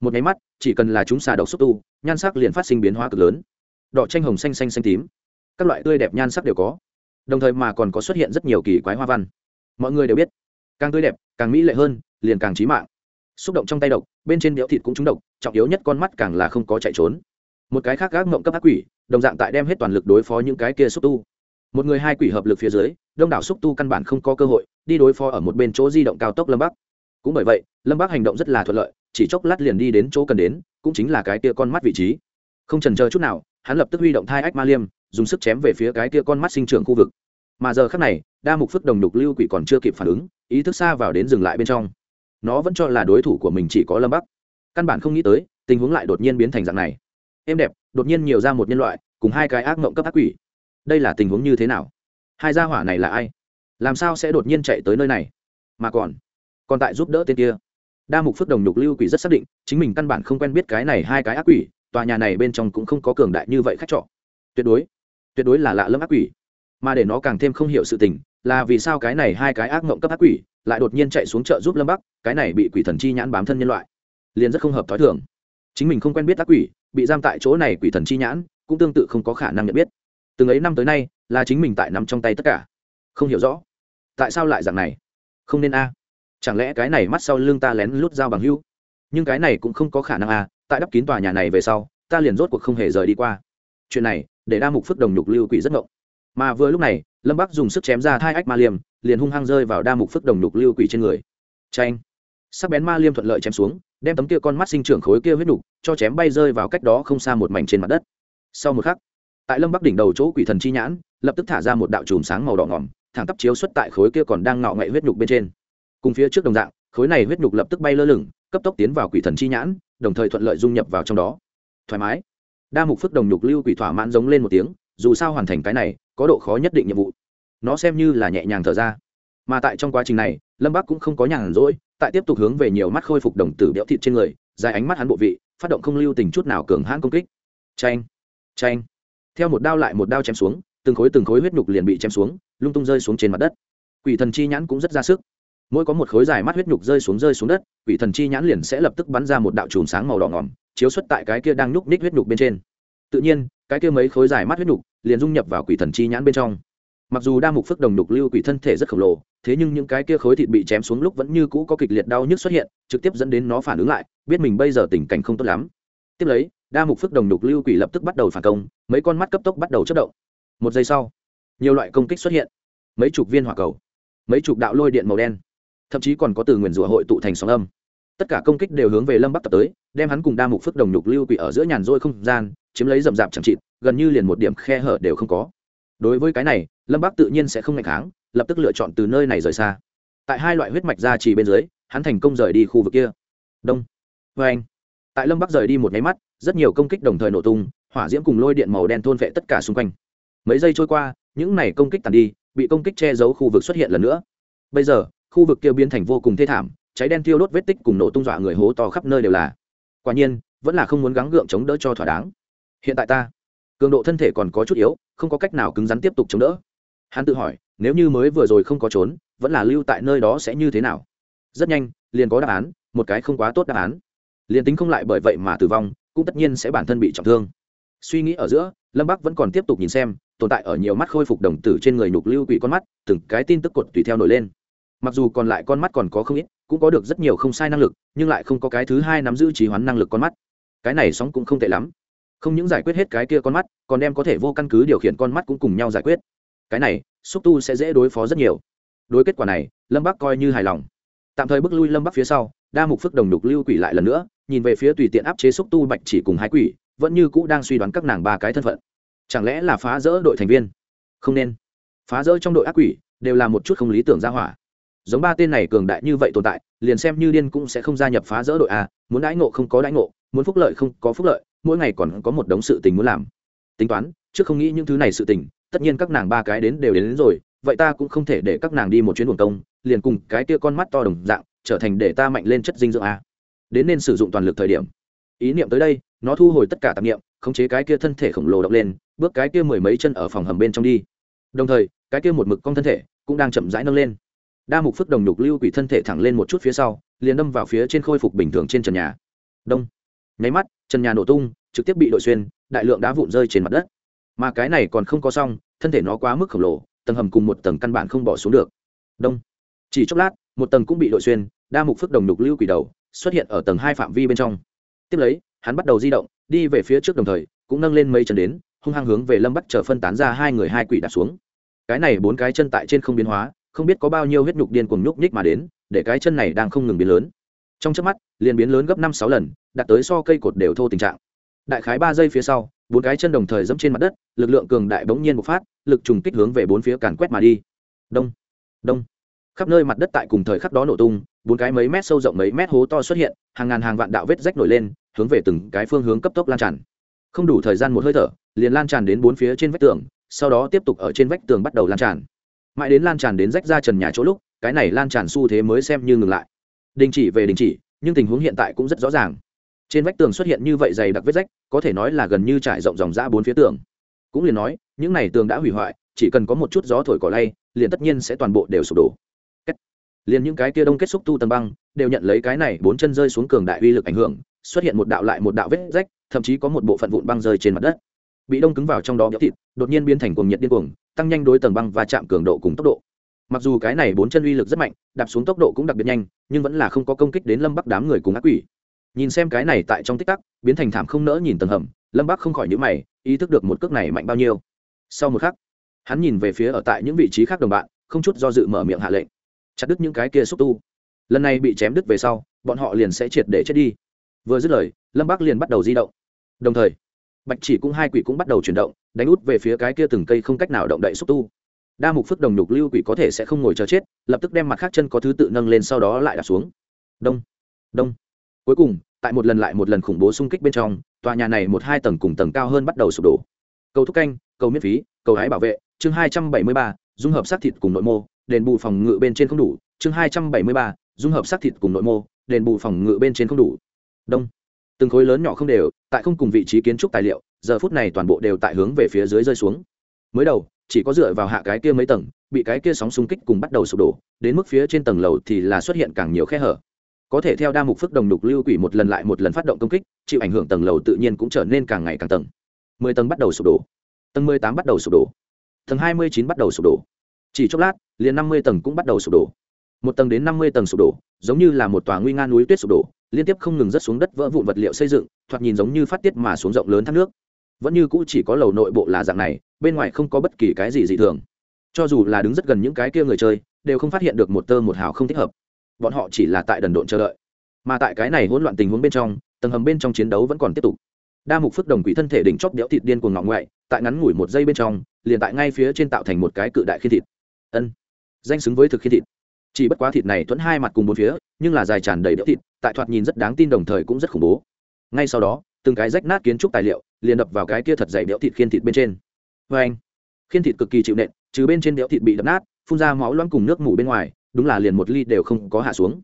Một nháy mắt, chỉ cần là chúng xà độc xúc tu, nhan sắc liền phát sinh biến hóa cực lớn. Đỏ tranh hồng xanh xanh xanh tím. Các loại tươi đẹp nhan sắc đều có. Đồng thời mà còn có xuất hiện rất nhiều kỳ quái hoa văn. Mọi người đều biết, càng tươi đẹp, càng mỹ lệ hơn, liền càng trí mạng. Xúc động trong tay độc, bên trên đẽo thịt cũng trúng độc, trọng yếu nhất con mắt càng là không có chạy trốn một cái khác gác mộng cấp ác quỷ, đồng dạng tại đem hết toàn lực đối phó những cái kia xúc tu. Một người hai quỷ hợp lực phía dưới, đông đảo xúc tu căn bản không có cơ hội đi đối phó ở một bên chỗ di động cao tốc lâm bắc. Cũng bởi vậy, lâm bắc hành động rất là thuận lợi, chỉ chốc lát liền đi đến chỗ cần đến, cũng chính là cái kia con mắt vị trí. Không trần chờ chút nào, hắn lập tức huy động thai ách ma liêm, dùng sức chém về phía cái kia con mắt sinh trưởng khu vực. Mà giờ khác này, đa mục phức đồng đục lưu quỷ còn chưa kịp phản ứng, ý thức xa vào đến dừng lại bên trong. Nó vẫn cho là đối thủ của mình chỉ có lâm bắc. Căn bản không nghĩ tới, tình huống lại đột nhiên biến thành dạng này êm đẹp, đột nhiên nhiều ra một nhân loại, cùng hai cái ác mộng cấp ác quỷ. Đây là tình huống như thế nào? Hai gia hỏa này là ai? Làm sao sẽ đột nhiên chạy tới nơi này? Mà còn còn tại giúp đỡ tên kia. Đa mục phước đồng nhục lưu quỷ rất xác định, chính mình căn bản không quen biết cái này hai cái ác quỷ, tòa nhà này bên trong cũng không có cường đại như vậy khách trọ. Tuyệt đối tuyệt đối là lạ lẫm ác quỷ. Mà để nó càng thêm không hiểu sự tình, là vì sao cái này hai cái ác mộng cấp ác quỷ lại đột nhiên chạy xuống chợ giúp lâm bắc, cái này bị quỷ thần chi nhãn bám thân nhân loại, liền rất không hợp t h ó i thường chính mình không quen biết ác quỷ, bị giam tại chỗ này quỷ thần chi nhãn, cũng tương tự không có khả năng nhận biết. Từng ấy năm tới nay, là chính mình tại nắm trong tay tất cả. Không hiểu rõ. Tại sao lại dạng này? Không nên a. Chẳng lẽ cái này mắt sau lưng ta lén lút dao bằng hưu nhưng cái này cũng không có khả năng a, tại đắp kín tòa nhà này về sau, ta liền rốt cuộc không hề rời đi qua. Chuyện này, để đa mục phước đồng nhục lưu quỷ rất ngộng. Mà vừa lúc này, lâm bắc dùng sức chém ra thai ách ma liêm liền hung hăng rơi vào đa mục phước đồng nhục lưu quỷ trên người. Tranh sắc bén ma liêm thuận lợi chém xuống đem tấm kia con mắt sinh trưởng khối kia huyết đục, cho chém bay rơi vào cách đó không xa một mảnh trên mặt đất. Sau một khắc tại lâm bắc đỉnh đầu chỗ quỷ thần chi nhãn lập tức thả ra một đạo chùm sáng màu đỏ ngỏm thẳng tắp chiếu xuất tại khối kia còn đang ngạo ngậy huyết nhục bên trên. Cùng phía trước đồng dạng khối này huyết nhục lập tức bay lơ lửng cấp tốc tiến vào quỷ thần chi nhãn đồng thời thuận lợi dung nhập vào trong đó. Thoải mái. Đa mục phước đồng nhục lưu quỷ thỏa mãn giống lên một tiếng dù sao hoàn thành cái này có độ khó nhất định nhiệm vụ. Nó xem như là nhẹ nhàng thở ra. Mà tại trong quá trình này lâm bắc cũng không có nhàn rỗi tại tiếp tục hướng về nhiều mắt khôi phục đồng tử béo thịt trên người, dài ánh mắt hắn bộ vị, phát động không lưu tình chút nào cường hãn công kích. Tranh tranh theo một đao lại một đao chém xuống, từng khối từng khối huyết nhục liền bị chém xuống, lung tung rơi xuống trên mặt đất. Quỷ thần chi nhãn cũng rất ra sức. Mỗi có một khối dài mắt huyết nhục rơi xuống rơi xuống đất, quỷ thần chi nhãn liền sẽ lập tức bắn ra một đạo chùm sáng màu đỏ ngỏm, chiếu xuất tại cái kia đang nhúc ních huyết nhục bên trên. Tự nhiên, cái kia mấy khối dài mắt huyết nhục liền dung nhập vào quỷ thần chi nhãn bên trong mặc dù đa mục phức đồng đục lưu quỷ thân thể rất khổng lồ, thế nhưng những cái kia khối thịt bị chém xuống lúc vẫn như cũ có kịch liệt đau nhức xuất hiện, trực tiếp dẫn đến nó phản ứng lại, biết mình bây giờ tình cảnh không tốt lắm. Tiếp lấy, đa mục phức đồng đục lưu quỷ lập tức bắt đầu phản công, mấy con mắt cấp tốc bắt đầu chất động. Một giây sau, nhiều loại công kích xuất hiện. Mấy chục viên hỏa cầu, mấy chục đạo lôi điện màu đen, thậm chí còn có từ nguyền rủa hội tụ thành sóng âm. Tất cả công kích đều hướng về lâm bắc tập tới, đem hắn cùng đa mục phức đồng nhục lưu quỷ ở giữa nhàn rỗi không gian, chiếm lấy rậm rạp chẳng chịt, gần như liền một điểm khe hở đều không có. Đối với cái này lâm Bác tự nhiên sẽ không ngày kháng, lập tức lựa chọn từ nơi này rời xa. Tại hai loại huyết mạch ra chỉ bên dưới, hắn thành công rời đi khu vực kia. Đông. Vê anh. Tại lâm bắc rời đi một máy mắt, rất nhiều công kích đồng thời nổ tung, hỏa diễm cùng lôi điện màu đen thôn vệ tất cả xung quanh. Mấy giây trôi qua, những này công kích tàn đi, bị công kích che giấu khu vực xuất hiện lần nữa. Bây giờ, khu vực kia biến thành vô cùng thê thảm, cháy đen tiêu đốt vết tích cùng nổ tung dọa người hố to khắp nơi đều là. Quả nhiên, vẫn là không muốn gắng gượng chống đỡ cho thỏa đáng. Hiện tại ta, cường độ thân thể còn có chút yếu, không có cách nào cứng rắn tiếp tục chống đỡ hắn tự hỏi, nếu như mới vừa rồi không có trốn, vẫn là lưu tại nơi đó sẽ như thế nào? Rất nhanh, liền có đáp án, một cái không quá tốt đáp án. Liền tính không lại bởi vậy mà tử vong, cũng tất nhiên sẽ bản thân bị trọng thương. Suy nghĩ ở giữa, lâm bắc vẫn còn tiếp tục nhìn xem, tồn tại ở nhiều mắt khôi phục đồng tử trên người nhục lưu quỷ con mắt, từng cái tin tức cột tùy theo nổi lên. Mặc dù còn lại con mắt còn có không ít, cũng có được rất nhiều không sai năng lực, nhưng lại không có cái thứ hai nắm giữ trí hoán năng lực con mắt. Cái này sóng cũng không tệ lắm. Không những giải quyết hết cái kia con mắt, còn đem có thể vô căn cứ điều khiển con mắt cũng cùng nhau giải quyết cái này, xúc tu sẽ dễ đối phó rất nhiều. Đối kết quả này, lâm bắc coi như hài lòng. Tạm thời bước lui lâm bắc phía sau, đa mục phức đồng đục lưu quỷ lại lần nữa, nhìn về phía tùy tiện áp chế xúc tu bạch chỉ cùng hai quỷ, vẫn như cũ đang suy đoán các nàng ba cái thân phận. Chẳng lẽ là phá rỡ đội thành viên? Không nên. Phá rỡ trong đội ác quỷ, đều là một chút không lý tưởng ra hỏa. Giống ba tên này cường đại như vậy tồn tại, liền xem như điên cũng sẽ không gia nhập phá rỡ đội a, muốn đãi ngộ không có đãi ngộ, muốn phúc lợi không có phúc lợi, mỗi ngày còn có một đống sự tình muốn làm. Tính toán, trước không nghĩ những thứ này sự tình tất nhiên các nàng ba cái đến đều đến, đến rồi vậy ta cũng không thể để các nàng đi một chuyến buồng công liền cùng cái kia con mắt to đồng dạng trở thành để ta mạnh lên chất dinh dưỡng a. Đến nên sử dụng toàn lực thời điểm. Ý niệm tới đây nó thu hồi tất cả tạp niệm khống chế cái kia thân thể khổng lồ động lên bước cái kia mười mấy chân ở phòng hầm bên trong đi. Đồng thời cái kia một mực con thân thể cũng đang chậm rãi nâng lên. Đa mục phức đồng nhục lưu quỷ thân thể thẳng lên một chút phía sau liền đâm vào phía trên khôi phục bình thường trên trần nhà. Đông. Nháy mắt trần nhà nổ tung trực tiếp bị đội xuyên đại lượng đá vụn rơi trên mặt đất mà cái này còn không có xong, thân thể nó quá mức khổng lồ, tầng hầm cùng một tầng căn bản không bỏ xuống được. Đông. Chỉ chốc lát, một tầng cũng bị đội xuyên, đa mục phức đồng nhục lưu quỷ đầu, xuất hiện ở tầng hai phạm vi bên trong. Tiếp lấy, hắn bắt đầu di động, đi về phía trước đồng thời, cũng nâng lên mấy chân đến, hung hăng hướng về lâm bắc chờ phân tán ra hai người hai quỷ đạp xuống. Cái này bốn cái chân tại trên không biến hóa, không biết có bao nhiêu huyết nhục điên cuồng nhúc nhích mà đến, để cái chân này đang không ngừng biến lớn. Trong chớp mắt, liền biến lớn gấp năm sáu lần, đạt tới so cây cột đều thô tình trạng. Đại khái ba giây phía sau bốn cái chân đồng thời dẫm trên mặt đất, lực lượng cường đại bỗng nhiên bộc phát, lực trùng kích hướng về bốn phía càn quét mà đi. Đông đông. Khắp nơi mặt đất tại cùng thời khắc đó nổ tung, bốn cái mấy mét sâu rộng mấy mét hố to xuất hiện, hàng ngàn hàng vạn đạo vết rách nổi lên, hướng về từng cái phương hướng cấp tốc lan tràn. Không đủ thời gian một hơi thở, liền lan tràn đến bốn phía trên vách tường, sau đó tiếp tục ở trên vách tường bắt đầu lan tràn. Mãi đến lan tràn đến rách ra trần nhà chỗ lúc, cái này lan tràn xu thế mới xem như ngừng lại. Đình chỉ về đình chỉ, nhưng tình huống hiện tại cũng rất rõ ràng trên vách tường xuất hiện như vậy dày đặc vết rách, có thể nói là gần như trải rộng dòng ra bốn phía tường. Cũng liền nói, những này tường đã hủy hoại, chỉ cần có một chút gió thổi cỏ lay, liền tất nhiên sẽ toàn bộ đều sụp đổ. Liền những cái kia đông kết xúc tu tầng băng, đều nhận lấy cái này bốn chân rơi xuống cường đại uy lực ảnh hưởng, xuất hiện một đạo lại một đạo vết rách, thậm chí có một bộ phận vụn băng rơi trên mặt đất. Bị đông cứng vào trong đó béo thịt, đột nhiên biến thành cuồng nhiệt điên cuồng, tăng nhanh đối tầng băng và chạm cường độ cùng tốc độ. Mặc dù cái này bốn chân uy lực rất mạnh, đạp xuống tốc độ cũng đặc biệt nhanh, nhưng vẫn là không có công kích đến lâm bắc đám người cùng ác quỷ nhìn xem cái này tại trong tích tắc, biến thành thảm không nỡ nhìn tầng hầm, lâm bắc không khỏi nhữ mày, ý thức được một cước này mạnh bao nhiêu. Sau một khắc, hắn nhìn về phía ở tại những vị trí khác đồng bạn, không chút do dự mở miệng hạ lệnh. Chặt đứt những cái kia xúc tu. Lần này bị chém đứt về sau, bọn họ liền sẽ triệt để chết đi. Vừa dứt lời, lâm bắc liền bắt đầu di động. Đồng thời, bạch chỉ cũng hai quỷ cũng bắt đầu chuyển động, đánh út về phía cái kia từng cây không cách nào động đậy xúc tu. Đa mục phức đồng nhục lưu quỷ có thể sẽ không ngồi chờ chết, lập tức đem mặt khác chân có thứ tự nâng lên sau đó lại đặt xuống. Đông đông cuối cùng, tại một lần lại một lần khủng bố xung kích bên trong, tòa nhà này một hai tầng cùng tầng cao hơn bắt đầu sụp đổ. Cầu thúc canh, cầu miễn phí, cầu hái bảo vệ, chương hai trăm bảy mươi ba, dung hợp xác thịt cùng nội mô, đền bù phòng ngự bên trên không đủ, chương hai trăm bảy mươi ba, dung hợp xác thịt cùng nội mô, đền bù phòng ngự bên trên không đủ. Đông. Từng khối lớn nhỏ không đều, tại không cùng vị trí kiến trúc tài liệu, giờ phút này toàn bộ đều tại hướng về phía dưới rơi xuống. Mới đầu, chỉ có dựa vào hạ cái kia mấy tầng, bị cái kia sóng xung kích cùng bắt đầu sụp đổ, đến mức phía trên tầng lầu thì là xuất hiện càng nhiều khe hở có thể theo đa mục phức đồng đục lưu quỷ một lần lại một lần phát động công kích, chịu ảnh hưởng tầng lầu tự nhiên cũng trở nên càng ngày càng tầng. Mười tầng bắt đầu sụp đổ. Tầng mười tám bắt đầu sụp đổ. Tầng hai mươi chín bắt đầu sụp đổ. Chỉ chốc lát, liền năm mươi tầng cũng bắt đầu sụp đổ. Một tầng đến năm mươi tầng sụp đổ, giống như là một tòa nguy nga núi tuyết sụp đổ, liên tiếp không ngừng rớt xuống đất vỡ vụn vật liệu xây dựng, thoạt nhìn giống như phát tiết mà xuống rộng lớn thác nước. Vẫn như cũ chỉ có lầu nội bộ là dạng này, bên ngoài không có bất kỳ cái gì dị thường. Cho dù là đứng rất gần những cái kia người chơi, đều không phát hiện được một tơ một hào không thích hợp bọn họ chỉ là tại đần độn chờ đợi. Mà tại cái này hỗn loạn tình huống bên trong, tầng hầm bên trong chiến đấu vẫn còn tiếp tục. Đa mục phước đồng quỷ thân thể đỉnh chóp đẽo thịt điên cuồng ngọng ngoại, tại ngắn ngủi một giây bên trong, liền tại ngay phía trên tạo thành một cái cự đại khiên thịt. Ân, danh xứng với thực khiên thịt. Chỉ bất quá thịt này thuẫn hai mặt cùng bốn phía, nhưng là dài tràn đầy đẽo thịt, tại thoạt nhìn rất đáng tin đồng thời cũng rất khủng bố. Ngay sau đó, từng cái rách nát kiến trúc tài liệu liền đập vào cái kia thật dày đẽo thịt khiên thịt bên trên. Vê anh khiên thịt cực kỳ chịu nện, trừ bên trên đẽo thịt bị đập nát, phun ra máu loãng cùng nước mủ bên ngoài đúng là liền một ly đều không có hạ xuống.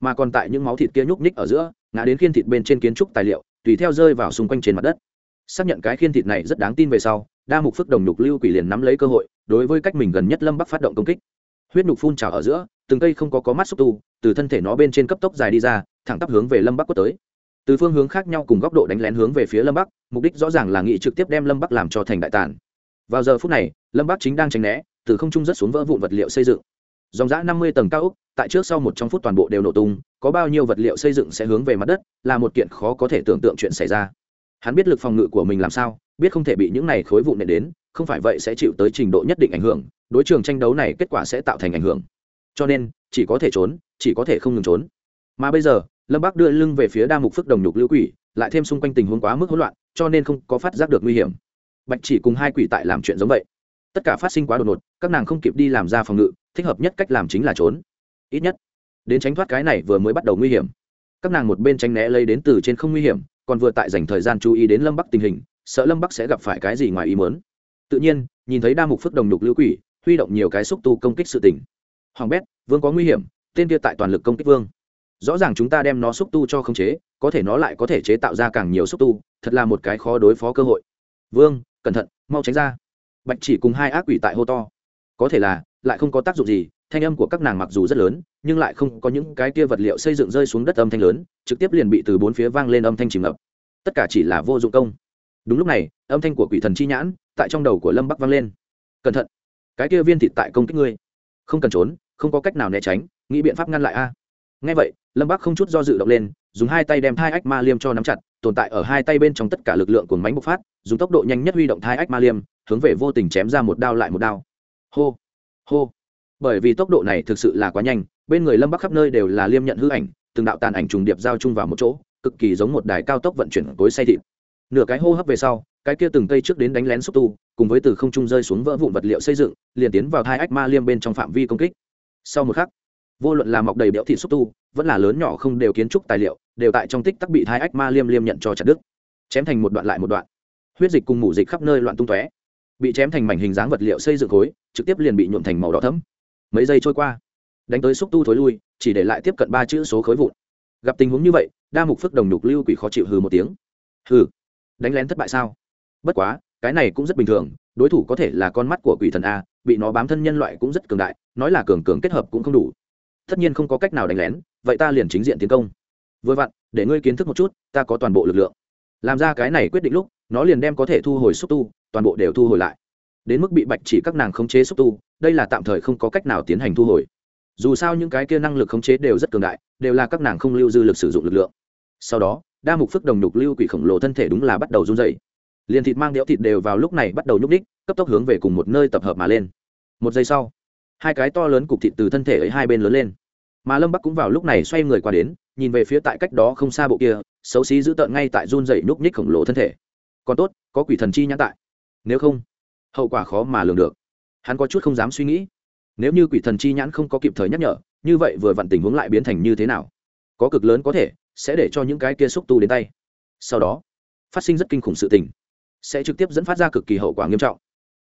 Mà còn tại những máu thịt kia nhúc nhích ở giữa, ngã đến khiên thịt bên trên kiến trúc tài liệu, tùy theo rơi vào xung quanh trên mặt đất. Xác nhận cái khiên thịt này rất đáng tin về sau, đa mục phức đồng nhục lưu quỷ liền nắm lấy cơ hội, đối với cách mình gần nhất lâm bắc phát động công kích. Huyết nhục phun trào ở giữa, từng cây không có có mắt xúc tu, từ thân thể nó bên trên cấp tốc dài đi ra, thẳng tắp hướng về lâm bắc quất tới. Từ phương hướng khác nhau cùng góc độ đánh lén hướng về phía lâm bắc, mục đích rõ ràng là nghị trực tiếp đem lâm bắc làm cho thành đại tản. vào giờ phút này, lâm bắc chính đang tránh né, từ không trung rất xuống vỡ vụn vật liệu xây dựng dòng giã năm mươi tầng cao ốc, tại trước sau một trong phút toàn bộ đều nổ tung, có bao nhiêu vật liệu xây dựng sẽ hướng về mặt đất, là một kiện khó có thể tưởng tượng chuyện xảy ra. Hắn biết lực phòng ngự của mình làm sao, biết không thể bị những này khối vụ nện đến, không phải vậy sẽ chịu tới trình độ nhất định ảnh hưởng, đối trường tranh đấu này kết quả sẽ tạo thành ảnh hưởng. Cho nên, chỉ có thể trốn, chỉ có thể không ngừng trốn. Mà bây giờ, lâm bắc đưa lưng về phía đa mục phức đồng nhục lưu quỷ, lại thêm xung quanh tình huống quá mức hỗn loạn, cho nên không có phát giác được nguy hiểm. Bạch chỉ cùng hai quỷ tại làm chuyện giống vậy tất cả phát sinh quá đột ngột, các nàng không kịp đi làm ra phòng ngự, thích hợp nhất cách làm chính là trốn. Ít nhất, đến tránh thoát cái này vừa mới bắt đầu nguy hiểm. Các nàng một bên tránh né lấy đến từ trên không nguy hiểm, còn vừa tại dành thời gian chú ý đến lâm bắc tình hình, sợ lâm bắc sẽ gặp phải cái gì ngoài ý mớn tự nhiên, nhìn thấy đa mục phức đồng nhục lưu quỷ, huy động nhiều cái xúc tu công kích sự tình. Hoàng bét, vương có nguy hiểm, tên kia tại toàn lực công kích vương. Rõ ràng chúng ta đem nó xúc tu cho khống chế, có thể nó lại có thể chế tạo ra càng nhiều xúc tu, thật là một cái khó đối phó cơ hội. Vương, cẩn thận, mau tránh ra bạch chỉ cùng hai ác quỷ tại hô to. Có thể là, lại không có tác dụng gì, thanh âm của các nàng mặc dù rất lớn, nhưng lại không có những cái kia vật liệu xây dựng rơi xuống đất âm thanh lớn, trực tiếp liền bị từ bốn phía vang lên âm thanh chìm ngập. Tất cả chỉ là vô dụng công. Đúng lúc này, âm thanh của quỷ thần chi nhãn tại trong đầu của lâm bắc vang lên. Cẩn thận, cái kia viên thịt tại công kích ngươi. Không cần trốn, không có cách nào né tránh, nghĩ biện pháp ngăn lại a. À. ngay vậy, lâm bắc không chút do dự động lên, dùng hai tay đem hai ách ma liêm cho nắm chặt tồn tại ở hai tay bên trong tất cả lực lượng của mánh bộc phát, dùng tốc độ nhanh nhất huy động thai ách ma liêm, hướng về vô tình chém ra một đao lại một đao. Hô hô. Bởi vì tốc độ này thực sự là quá nhanh, bên người lâm bắc khắp nơi đều là liêm nhận hư ảnh, từng đạo tàn ảnh trùng điệp giao chung vào một chỗ, cực kỳ giống một đài cao tốc vận chuyển cối say thịt. Nửa cái hô hấp về sau, cái kia từng cây trước đến đánh lén xúc tu, cùng với từ không trung rơi xuống vỡ vụn vật liệu xây dựng, liền tiến vào hai ách ma liêm bên trong phạm vi công kích. Sau một khắc vô luận là mọc đầy béo thịt xúc tu, vẫn là lớn nhỏ không đều kiến trúc tài liệu, đều tại trong tích tắc bị thái ách ma liêm liêm nhận cho chặt đứt. Chém thành một đoạn lại một đoạn. Huyết dịch cùng mủ dịch khắp nơi loạn tung tóe. Bị chém thành mảnh hình dáng vật liệu xây dựng khối, trực tiếp liền bị nhuộm thành màu đỏ thấm mấy giây trôi qua, đánh tới xúc tu thối lui, chỉ để lại tiếp cận ba chữ số khối vụn. Gặp tình huống như vậy, đa mục phức đồng nhục lưu quỷ khó chịu hừ một tiếng. Hừ, đánh lén thất bại sao? Bất quá, cái này cũng rất bình thường, đối thủ có thể là con mắt của quỷ thần a, bị nó bám thân nhân loại cũng rất cường đại, nói là cường cường kết hợp cũng không đủ tất nhiên không có cách nào đánh lén, vậy ta liền chính diện tiến công. Vừa vặn, để ngươi kiến thức một chút, ta có toàn bộ lực lượng. Làm ra cái này quyết định lúc, nó liền đem có thể thu hồi xúc tu, toàn bộ đều thu hồi lại. Đến mức bị bạch chỉ các nàng khống chế xúc tu, đây là tạm thời không có cách nào tiến hành thu hồi. Dù sao những cái kia năng lực khống chế đều rất cường đại, đều là các nàng không lưu dư lực sử dụng lực lượng. Sau đó, đa mục phức đồng nhục lưu quỷ khổng lồ thân thể đúng là bắt đầu run dày liền thịt mang đẽo thịt đều vào lúc này bắt đầu nhúc ních cấp tốc hướng về cùng một nơi tập hợp mà lên. Một giây sau, hai cái to lớn cục thịt từ thân thể ấy hai bên lớn lên mà lâm bắc cũng vào lúc này xoay người qua đến nhìn về phía tại cách đó không xa bộ kia xấu xí giữ tợn ngay tại run dậy núp ních khổng lồ thân thể còn tốt có quỷ thần chi nhãn tại nếu không hậu quả khó mà lường được hắn có chút không dám suy nghĩ nếu như quỷ thần chi nhãn không có kịp thời nhắc nhở như vậy vừa vặn tình huống lại biến thành như thế nào có cực lớn có thể sẽ để cho những cái kia xúc tu đến tay sau đó phát sinh rất kinh khủng sự tình sẽ trực tiếp dẫn phát ra cực kỳ hậu quả nghiêm trọng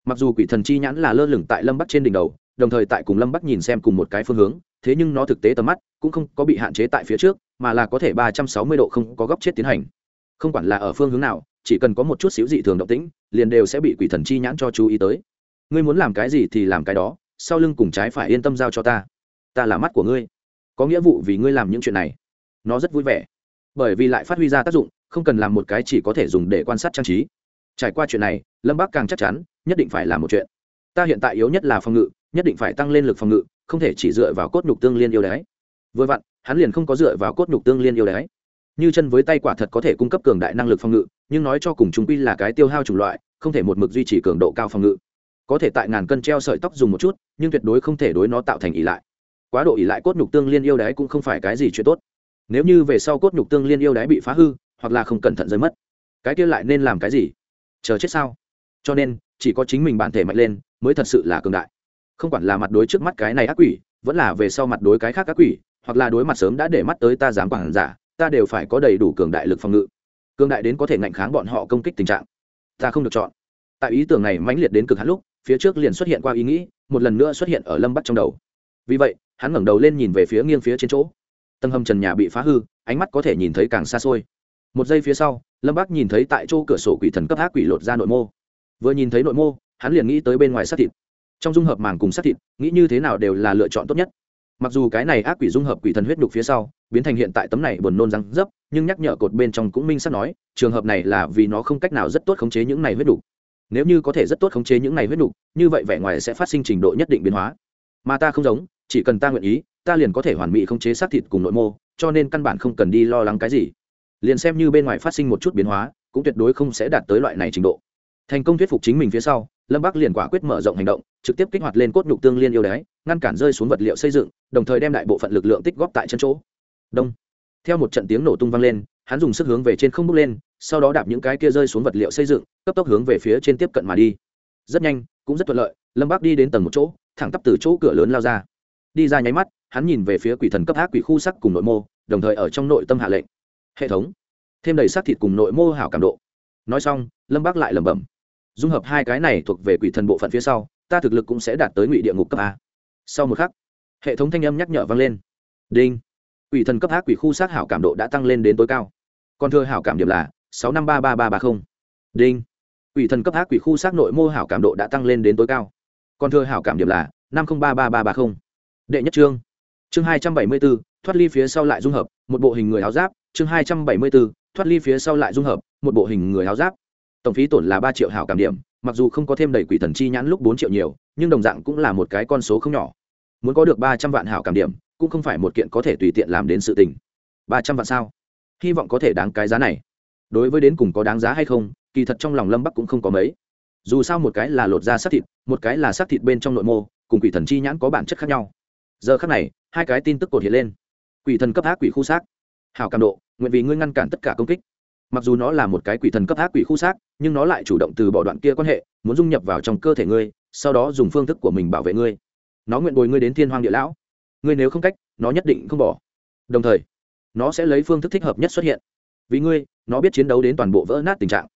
mặc dù quỷ thần chi nhãn là lơ lửng tại lâm bắc trên đỉnh đầu đồng thời tại cùng lâm bắc nhìn xem cùng một cái phương hướng, thế nhưng nó thực tế tầm mắt cũng không có bị hạn chế tại phía trước, mà là có thể ba trăm sáu mươi độ không có góc chết tiến hành. Không quản là ở phương hướng nào, chỉ cần có một chút xíu dị thường động tĩnh, liền đều sẽ bị quỷ thần chi nhãn cho chú ý tới. Ngươi muốn làm cái gì thì làm cái đó, sau lưng cùng trái phải yên tâm giao cho ta. Ta là mắt của ngươi. Có nghĩa vụ vì ngươi làm những chuyện này. Nó rất vui vẻ. Bởi vì lại phát huy ra tác dụng, không cần làm một cái chỉ có thể dùng để quan sát trang trí. Trải qua chuyện này, lâm bác càng chắc chắn, nhất định phải làm một chuyện. Ta hiện tại yếu nhất là phòng ngự nhất định phải tăng lên lực phòng ngự, không thể chỉ dựa vào cốt nhục tương liên yêu đáy vừa vặn, hắn liền không có dựa vào cốt nhục tương liên yêu đáy như chân với tay quả thật có thể cung cấp cường đại năng lực phòng ngự, nhưng nói cho cùng chúng quy là cái tiêu hao chủng loại, không thể một mực duy trì cường độ cao phòng ngự. Có thể tại ngàn cân treo sợi tóc dùng một chút, nhưng tuyệt đối không thể đối nó tạo thành ỷ lại. Quá độ ỷ lại cốt nhục tương liên yêu đáy cũng không phải cái gì chuyện tốt. Nếu như về sau cốt nhục tương liên yêu đáy bị phá hư, hoặc là không cẩn thận rơi mất, cái kia lại nên làm cái gì? Chờ chết sao? Cho nên, chỉ có chính mình bản thể mạnh lên mới thật sự là cường đại không quản là mặt đối trước mắt cái này ác quỷ, vẫn là về sau mặt đối cái khác ác quỷ, hoặc là đối mặt sớm đã để mắt tới ta dám quản giả, ta đều phải có đầy đủ cường đại lực phòng ngự. Cường đại đến có thể ngạnh kháng bọn họ công kích tình trạng. Ta không được chọn. Tại ý tưởng này mãnh liệt đến cực hạn lúc, phía trước liền xuất hiện qua ý nghĩ, một lần nữa xuất hiện ở lâm bắc trong đầu. Vì vậy, hắn ngẩng đầu lên nhìn về phía nghiêng phía trên chỗ. Tầng hầm trần nhà bị phá hư, ánh mắt có thể nhìn thấy càng xa xôi. Một giây phía sau, lâm bắc nhìn thấy tại chỗ cửa sổ quỷ thần cấp ác quỷ lột ra nội mô. Vừa nhìn thấy nội mô, hắn liền nghĩ tới bên ngoài sát thịt trong dung hợp màng cùng sát thịt, nghĩ như thế nào đều là lựa chọn tốt nhất. Mặc dù cái này ác quỷ dung hợp quỷ thần huyết đục phía sau, biến thành hiện tại tấm này buồn nôn răng dấp, nhưng nhắc nhở cột bên trong cũng minh sắp nói, trường hợp này là vì nó không cách nào rất tốt khống chế những này huyết đục nếu như có thể rất tốt khống chế những này huyết đục như vậy vẻ ngoài sẽ phát sinh trình độ nhất định biến hóa. Mà ta không giống, chỉ cần ta nguyện ý, ta liền có thể hoàn mỹ khống chế sát thịt cùng nội mô, cho nên căn bản không cần đi lo lắng cái gì. Liền xem như bên ngoài phát sinh một chút biến hóa, cũng tuyệt đối không sẽ đạt tới loại này trình độ. Thành công thuyết phục chính mình phía sau lâm bắc liền quả quyết mở rộng hành động, trực tiếp kích hoạt lên cốt nhục tương liên yêu đáy ngăn cản rơi xuống vật liệu xây dựng, đồng thời đem đại bộ phận lực lượng tích góp tại chân chỗ. Đông. Theo một trận tiếng nổ tung vang lên, hắn dùng sức hướng về trên không bước lên, sau đó đạp những cái kia rơi xuống vật liệu xây dựng, cấp tốc hướng về phía trên tiếp cận mà đi. Rất nhanh, cũng rất thuận lợi, lâm bắc đi đến tầng một chỗ, thẳng tắp từ chỗ cửa lớn lao ra. Đi ra nháy mắt, hắn nhìn về phía quỷ thần cấp ác quỷ khu sắc cùng nội mô, đồng thời ở trong nội tâm hạ lệnh. Hệ thống. Thêm đầy xác thịt cùng nội mô hảo cảm độ. Nói xong, lâm bắc lại lẩm bẩm dung hợp hai cái này thuộc về quỷ thần bộ phận phía sau, ta thực lực cũng sẽ đạt tới ngụy địa ngục cấp a. Sau một khắc, hệ thống thanh âm nhắc nhở vang lên. Đinh! Quỷ thần cấp ác quỷ khu sát hảo cảm độ đã tăng lên đến tối cao. Còn thưa hảo cảm điểm là sáu năm ba ba ba ba mươi đinh! Quỷ thần cấp ác quỷ khu sát nội mô hảo cảm độ đã tăng lên đến tối cao. Còn thưa hảo cảm điểm là năm không ba ba ba ba mươi đệ nhất chương. Chương hai trăm bảy mươi bốn, thoát ly phía sau lại dung hợp, một bộ hình người áo giáp. Chương hai trăm bảy mươi bốn, thoát ly phía sau lại dung hợp, một bộ hình người áo giáp tổng phí tổn là ba triệu hảo cảm điểm, mặc dù không có thêm đầy quỷ thần chi nhãn lúc bốn triệu nhiều, nhưng đồng dạng cũng là một cái con số không nhỏ. Muốn có được ba trăm vạn hảo cảm điểm, cũng không phải một kiện có thể tùy tiện làm đến sự tình. Ba trăm vạn sao? Hy vọng có thể đáng cái giá này. Đối với đến cùng có đáng giá hay không, kỳ thật trong lòng lâm bắc cũng không có mấy. Dù sao một cái là lột da sắc thịt, một cái là sắc thịt bên trong nội mô, cùng quỷ thần chi nhãn có bản chất khác nhau. Giờ khác này, hai cái tin tức cột hiện lên. Quỷ thần cấp ác quỷ khu xác. Hảo cảm độ, nguyện vì ngươi ngăn cản tất cả công kích mặc dù nó là một cái quỷ thần cấp ác quỷ khu xác, nhưng nó lại chủ động từ bỏ đoạn kia quan hệ, muốn dung nhập vào trong cơ thể ngươi, sau đó dùng phương thức của mình bảo vệ ngươi. Nó nguyện bồi ngươi đến thiên hoàng địa lão. Ngươi nếu không cách, nó nhất định không bỏ. Đồng thời, nó sẽ lấy phương thức thích hợp nhất xuất hiện. Vì ngươi, nó biết chiến đấu đến toàn bộ vỡ nát tình trạng.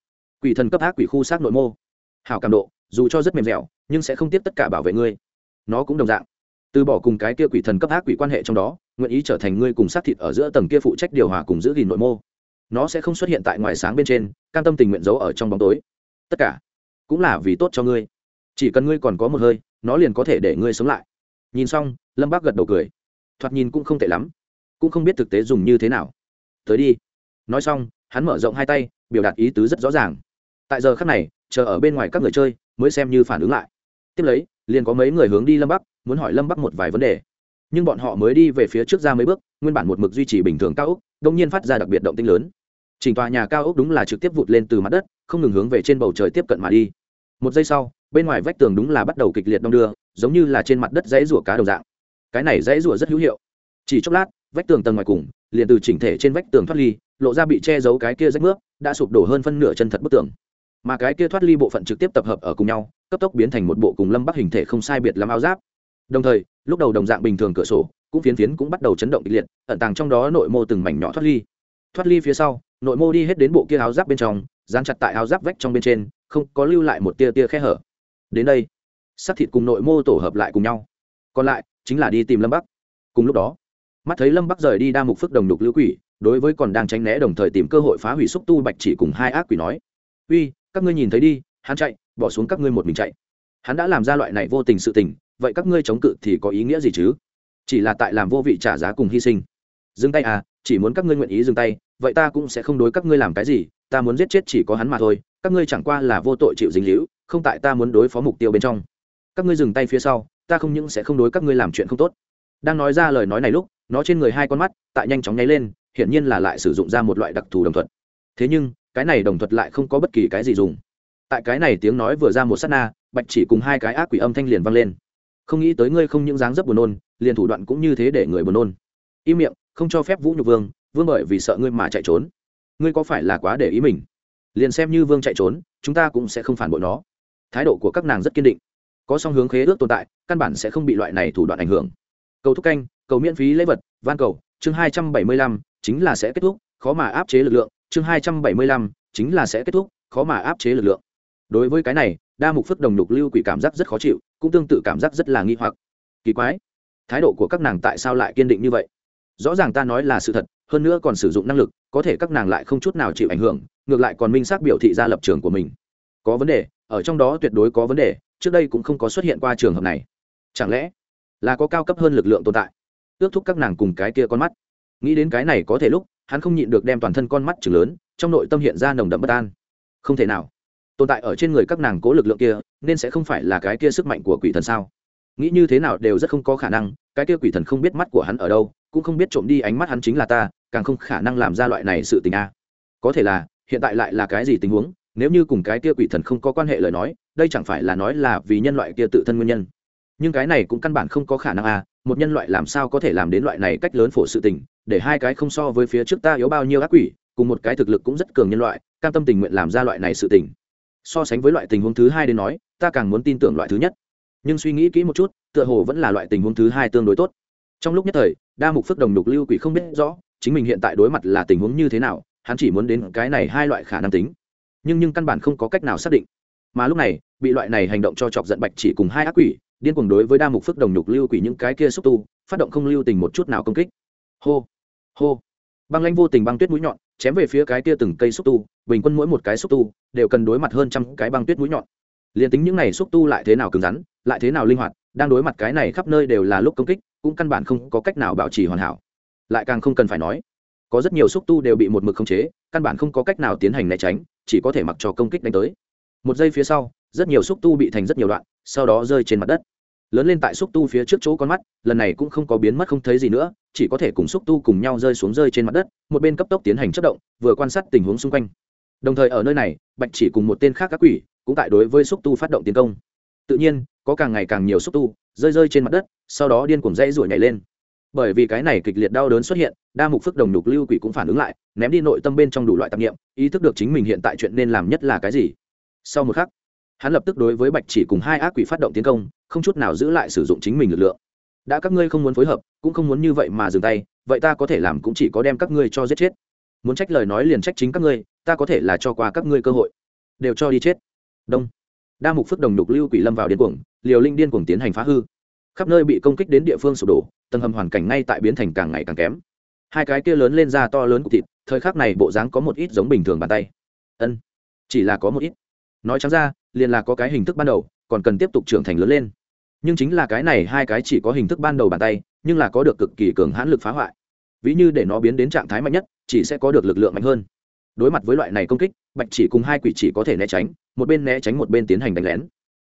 Quỷ thần cấp ác quỷ khu xác nội mô. Hảo cảm độ, dù cho rất mềm dẻo, nhưng sẽ không tiếp tất cả bảo vệ ngươi. Nó cũng đồng dạng. Từ bỏ cùng cái kia quỷ thần cấp ác quỷ quan hệ trong đó, nguyện ý trở thành ngươi cùng sát thịt ở giữa tầng kia phụ trách điều hòa cùng giữ gìn nội mô nó sẽ không xuất hiện tại ngoài sáng bên trên, cam tâm tình nguyện giấu ở trong bóng tối. Tất cả cũng là vì tốt cho ngươi. Chỉ cần ngươi còn có một hơi, nó liền có thể để ngươi sống lại. Nhìn xong, lâm bác gật đầu cười. Thoạt nhìn cũng không tệ lắm, cũng không biết thực tế dùng như thế nào. Tới đi. Nói xong, hắn mở rộng hai tay, biểu đạt ý tứ rất rõ ràng. Tại giờ khắc này, chờ ở bên ngoài các người chơi mới xem như phản ứng lại. Tiếp lấy, liền có mấy người hướng đi lâm bắc, muốn hỏi lâm bắc một vài vấn đề. Nhưng bọn họ mới đi về phía trước ra mấy bước, nguyên bản một mực duy trì bình thường cao úc đông nhiên phát ra đặc biệt động tinh lớn chỉnh tòa nhà cao ốc đúng là trực tiếp vụt lên từ mặt đất, không ngừng hướng về trên bầu trời tiếp cận mà đi. Một giây sau, bên ngoài vách tường đúng là bắt đầu kịch liệt đong đưa, giống như là trên mặt đất dãy rủa cá đồng dạng. Cái này dãy rủa rất hữu hiệu. Chỉ chốc lát, vách tường tầng ngoài cùng, liền từ chỉnh thể trên vách tường thoát ly, lộ ra bị che giấu cái kia rách nước đã sụp đổ hơn phân nửa chân thật bức tường. Mà cái kia thoát ly bộ phận trực tiếp tập hợp ở cùng nhau, cấp tốc biến thành một bộ cùng lâm bắc hình thể không sai biệt làm áo giáp. Đồng thời, lúc đầu đồng dạng bình thường cửa sổ, cũng phiến phiến cũng bắt đầu chấn động kịch liệt, ẩn tàng trong đó nội mô từng mảnh nhỏ thoát ly. Thoát ly phía sau nội mô đi hết đến bộ kia áo giáp bên trong, dán chặt tại áo giáp vách trong bên trên, không có lưu lại một tia tia khe hở. Đến đây sắc thịt cùng nội mô tổ hợp lại cùng nhau. Còn lại, chính là đi tìm lâm bắc. Cùng lúc đó, mắt thấy lâm bắc rời đi đa mục phức đồng đục lữ quỷ, đối với còn đang tránh né đồng thời tìm cơ hội phá hủy xúc tu bạch chỉ cùng hai ác quỷ nói, uy, các ngươi nhìn thấy đi, hắn chạy, bỏ xuống các ngươi một mình chạy. Hắn đã làm ra loại này vô tình sự tình, vậy các ngươi chống cự thì có ý nghĩa gì chứ? Chỉ là tại làm vô vị trả giá cùng hy sinh. Dừng tay à chỉ muốn các ngươi nguyện ý dừng tay vậy ta cũng sẽ không đối các ngươi làm cái gì, ta muốn giết chết chỉ có hắn mà thôi, các ngươi chẳng qua là vô tội chịu dính líu, không tại ta muốn đối phó mục tiêu bên trong. Các ngươi dừng tay phía sau, ta không những sẽ không đối các ngươi làm chuyện không tốt. Đang nói ra lời nói này lúc, nó trên người hai con mắt tại nhanh chóng nháy lên, hiển nhiên là lại sử dụng ra một loại đặc thù đồng thuận thế nhưng, cái này đồng thuật lại không có bất kỳ cái gì dùng. Tại cái này tiếng nói vừa ra một s á t na, bạch chỉ cùng hai cái ác quỷ âm thanh liền vang lên. Không nghĩ tới ngươi không những dáng dấp buồn nôn, liền thủ đoạn cũng như thế để người buồn nôn. Im miệng, không cho phép vũ nhục vương vương bởi vì sợ ngươi mà chạy trốn. Ngươi có phải là quá để ý mình? Liền xem như vương chạy trốn, chúng ta cũng sẽ không phản bội nó. Thái độ của các nàng rất kiên định. Có song hướng khế ước tồn tại, căn bản sẽ không bị loại này thủ đoạn ảnh hưởng. Cầu thúc canh, cầu miễn phí lễ vật, van cầu, chương hai trăm bảy mươi lăm, chính là sẽ kết thúc, khó mà áp chế lực lượng, chương hai trăm bảy mươi lăm, chính là sẽ kết thúc, khó mà áp chế lực lượng. Đối với cái này, đa mục phước đồng lục lưu quỷ cảm giác rất khó chịu, cũng tương tự cảm giác rất là nghi hoặc. Kỳ quái, thái độ của các nàng tại sao lại kiên định như vậy? Rõ ràng ta nói là sự thật, hơn nữa còn sử dụng năng lực, có thể các nàng lại không chút nào chịu ảnh hưởng, ngược lại còn minh xác biểu thị ra lập trường của mình. Có vấn đề, ở trong đó tuyệt đối có vấn đề, trước đây cũng không có xuất hiện qua trường hợp này. Chẳng lẽ là có cao cấp hơn lực lượng tồn tại? Ước thúc các nàng cùng cái kia con mắt. Nghĩ đến cái này có thể lúc, hắn không nhịn được đem toàn thân con mắt chừng lớn, trong nội tâm hiện ra nồng đậm bất an. Không thể nào. Tồn tại ở trên người các nàng cố lực lượng kia, nên sẽ không phải là cái kia sức mạnh của quỷ thần sao? Nghĩ như thế nào đều rất không có khả năng, cái kia quỷ thần không biết mắt của hắn ở đâu cũng không biết trộm đi ánh mắt hắn chính là ta, càng không khả năng làm ra loại này sự tình a. Có thể là, hiện tại lại là cái gì tình huống, nếu như cùng cái kia quỷ thần không có quan hệ lời nói, đây chẳng phải là nói là vì nhân loại kia tự thân nguyên nhân. Nhưng cái này cũng căn bản không có khả năng a, một nhân loại làm sao có thể làm đến loại này cách lớn phổ sự tình, để hai cái không so với phía trước ta yếu bao nhiêu ác quỷ, cùng một cái thực lực cũng rất cường nhân loại, cam tâm tình nguyện làm ra loại này sự tình. So sánh với loại tình huống thứ hai đến nói, ta càng muốn tin tưởng loại thứ nhất. Nhưng suy nghĩ kỹ một chút, tựa hồ vẫn là loại tình huống thứ hai tương đối tốt. Trong lúc nhất thời đa mục phước đồng đục lưu quỷ không biết rõ, chính mình hiện tại đối mặt là tình huống như thế nào, hắn chỉ muốn đến cái này hai loại khả năng tính. Nhưng nhưng căn bản không có cách nào xác định. Mà lúc này, bị loại này hành động cho chọc giận bạch chỉ cùng hai ác quỷ, điên cuồng đối với đa mục phước đồng nhục lưu quỷ những cái kia xúc tu, phát động không lưu tình một chút nào công kích. Hô hô. Băng lanh vô tình băng tuyết mũi nhọn chém về phía cái kia từng cây xúc tu, bình quân mỗi một cái xúc tu đều cần đối mặt hơn trăm cái băng tuyết mũi nhọn. Liền tính những này xúc tu lại thế nào cứng rắn, lại thế nào linh hoạt đang đối mặt cái này khắp nơi đều là lúc công kích, cũng căn bản không có cách nào bảo trì hoàn hảo. Lại càng không cần phải nói, có rất nhiều xúc tu đều bị một mực khống chế, căn bản không có cách nào tiến hành né tránh, chỉ có thể mặc cho công kích đánh tới. Một giây phía sau, rất nhiều xúc tu bị thành rất nhiều đoạn, sau đó rơi trên mặt đất. Lớn lên tại xúc tu phía trước chỗ con mắt, lần này cũng không có biến mất không thấy gì nữa, chỉ có thể cùng xúc tu cùng nhau rơi xuống rơi trên mặt đất, một bên cấp tốc tiến hành chất động, vừa quan sát tình huống xung quanh. Đồng thời ở nơi này, bạch chỉ cùng một tên khác các quỷ, cũng tại đối với xúc tu phát động tiến công. Tự nhiên có càng ngày càng nhiều xúc tu, rơi rơi trên mặt đất, sau đó điên cuồng dãy ruổi nhảy lên. Bởi vì cái này kịch liệt đau đớn xuất hiện, đa mục phức đồng nhục lưu quỷ cũng phản ứng lại, ném đi nội tâm bên trong đủ loại tạp nghiệm ý thức được chính mình hiện tại chuyện nên làm nhất là cái gì. Sau một khắc, hắn lập tức đối với bạch chỉ cùng hai ác quỷ phát động tiến công, không chút nào giữ lại sử dụng chính mình lực lượng. Đã các ngươi không muốn phối hợp, cũng không muốn như vậy mà dừng tay, vậy ta có thể làm cũng chỉ có đem các ngươi cho giết chết. Muốn trách lời nói liền trách chính các ngươi, ta có thể là cho qua các ngươi cơ hội. Đều cho đi chết. Đông đa mục phước đồng đục lưu quỷ lâm vào điên cuồng, liều linh điên cuồng tiến hành phá hư. Khắp nơi bị công kích đến địa phương sụp đổ, tầng hầm hoàn cảnh ngay tại biến thành càng ngày càng kém. Hai cái kia lớn lên ra to lớn của thịt, thời khắc này bộ dáng có một ít giống bình thường bàn tay. Ân, chỉ là có một ít. Nói trắng ra, liền là có cái hình thức ban đầu, còn cần tiếp tục trưởng thành lớn lên. Nhưng chính là cái này hai cái chỉ có hình thức ban đầu bàn tay, nhưng là có được cực kỳ cường hãn lực phá hoại. Ví như để nó biến đến trạng thái mạnh nhất, chỉ sẽ có được lực lượng mạnh hơn. Đối mặt với loại này công kích, bạch chỉ cùng hai quỷ chỉ có thể né tránh một bên né tránh một bên tiến hành đánh lén.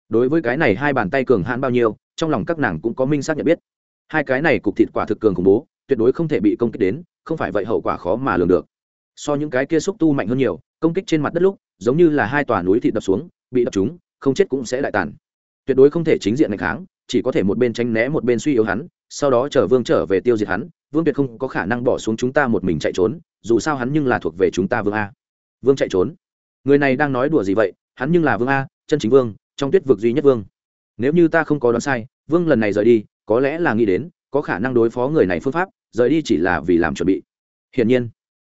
Đối với cái này hai bàn tay cường hãn bao nhiêu, trong lòng các nàng cũng có minh xác nhận biết. Hai cái này cục thịt quả thực cường khủng bố, tuyệt đối không thể bị công kích đến, không phải vậy hậu quả khó mà lường được. So những cái kia xúc tu mạnh hơn nhiều, công kích trên mặt đất lúc, giống như là hai tòa núi thịt đập xuống, bị đập chúng không chết cũng sẽ đại tàn. Tuyệt đối không thể chính diện ngày kháng, chỉ có thể một bên tranh né một bên suy yếu hắn, sau đó chở vương trở về tiêu diệt hắn, vương tuyệt không có khả năng bỏ xuống chúng ta một mình chạy trốn, dù sao hắn nhưng là thuộc về chúng ta vương a. Vương chạy trốn. Người này đang nói đùa gì vậy? Hắn nhưng là vương a, chân chính vương, trong tuyết vực duy nhất vương. Nếu như ta không có đoán sai, vương lần này rời đi, có lẽ là nghĩ đến, có khả năng đối phó người này phương pháp, rời đi chỉ là vì làm chuẩn bị. Hiển nhiên,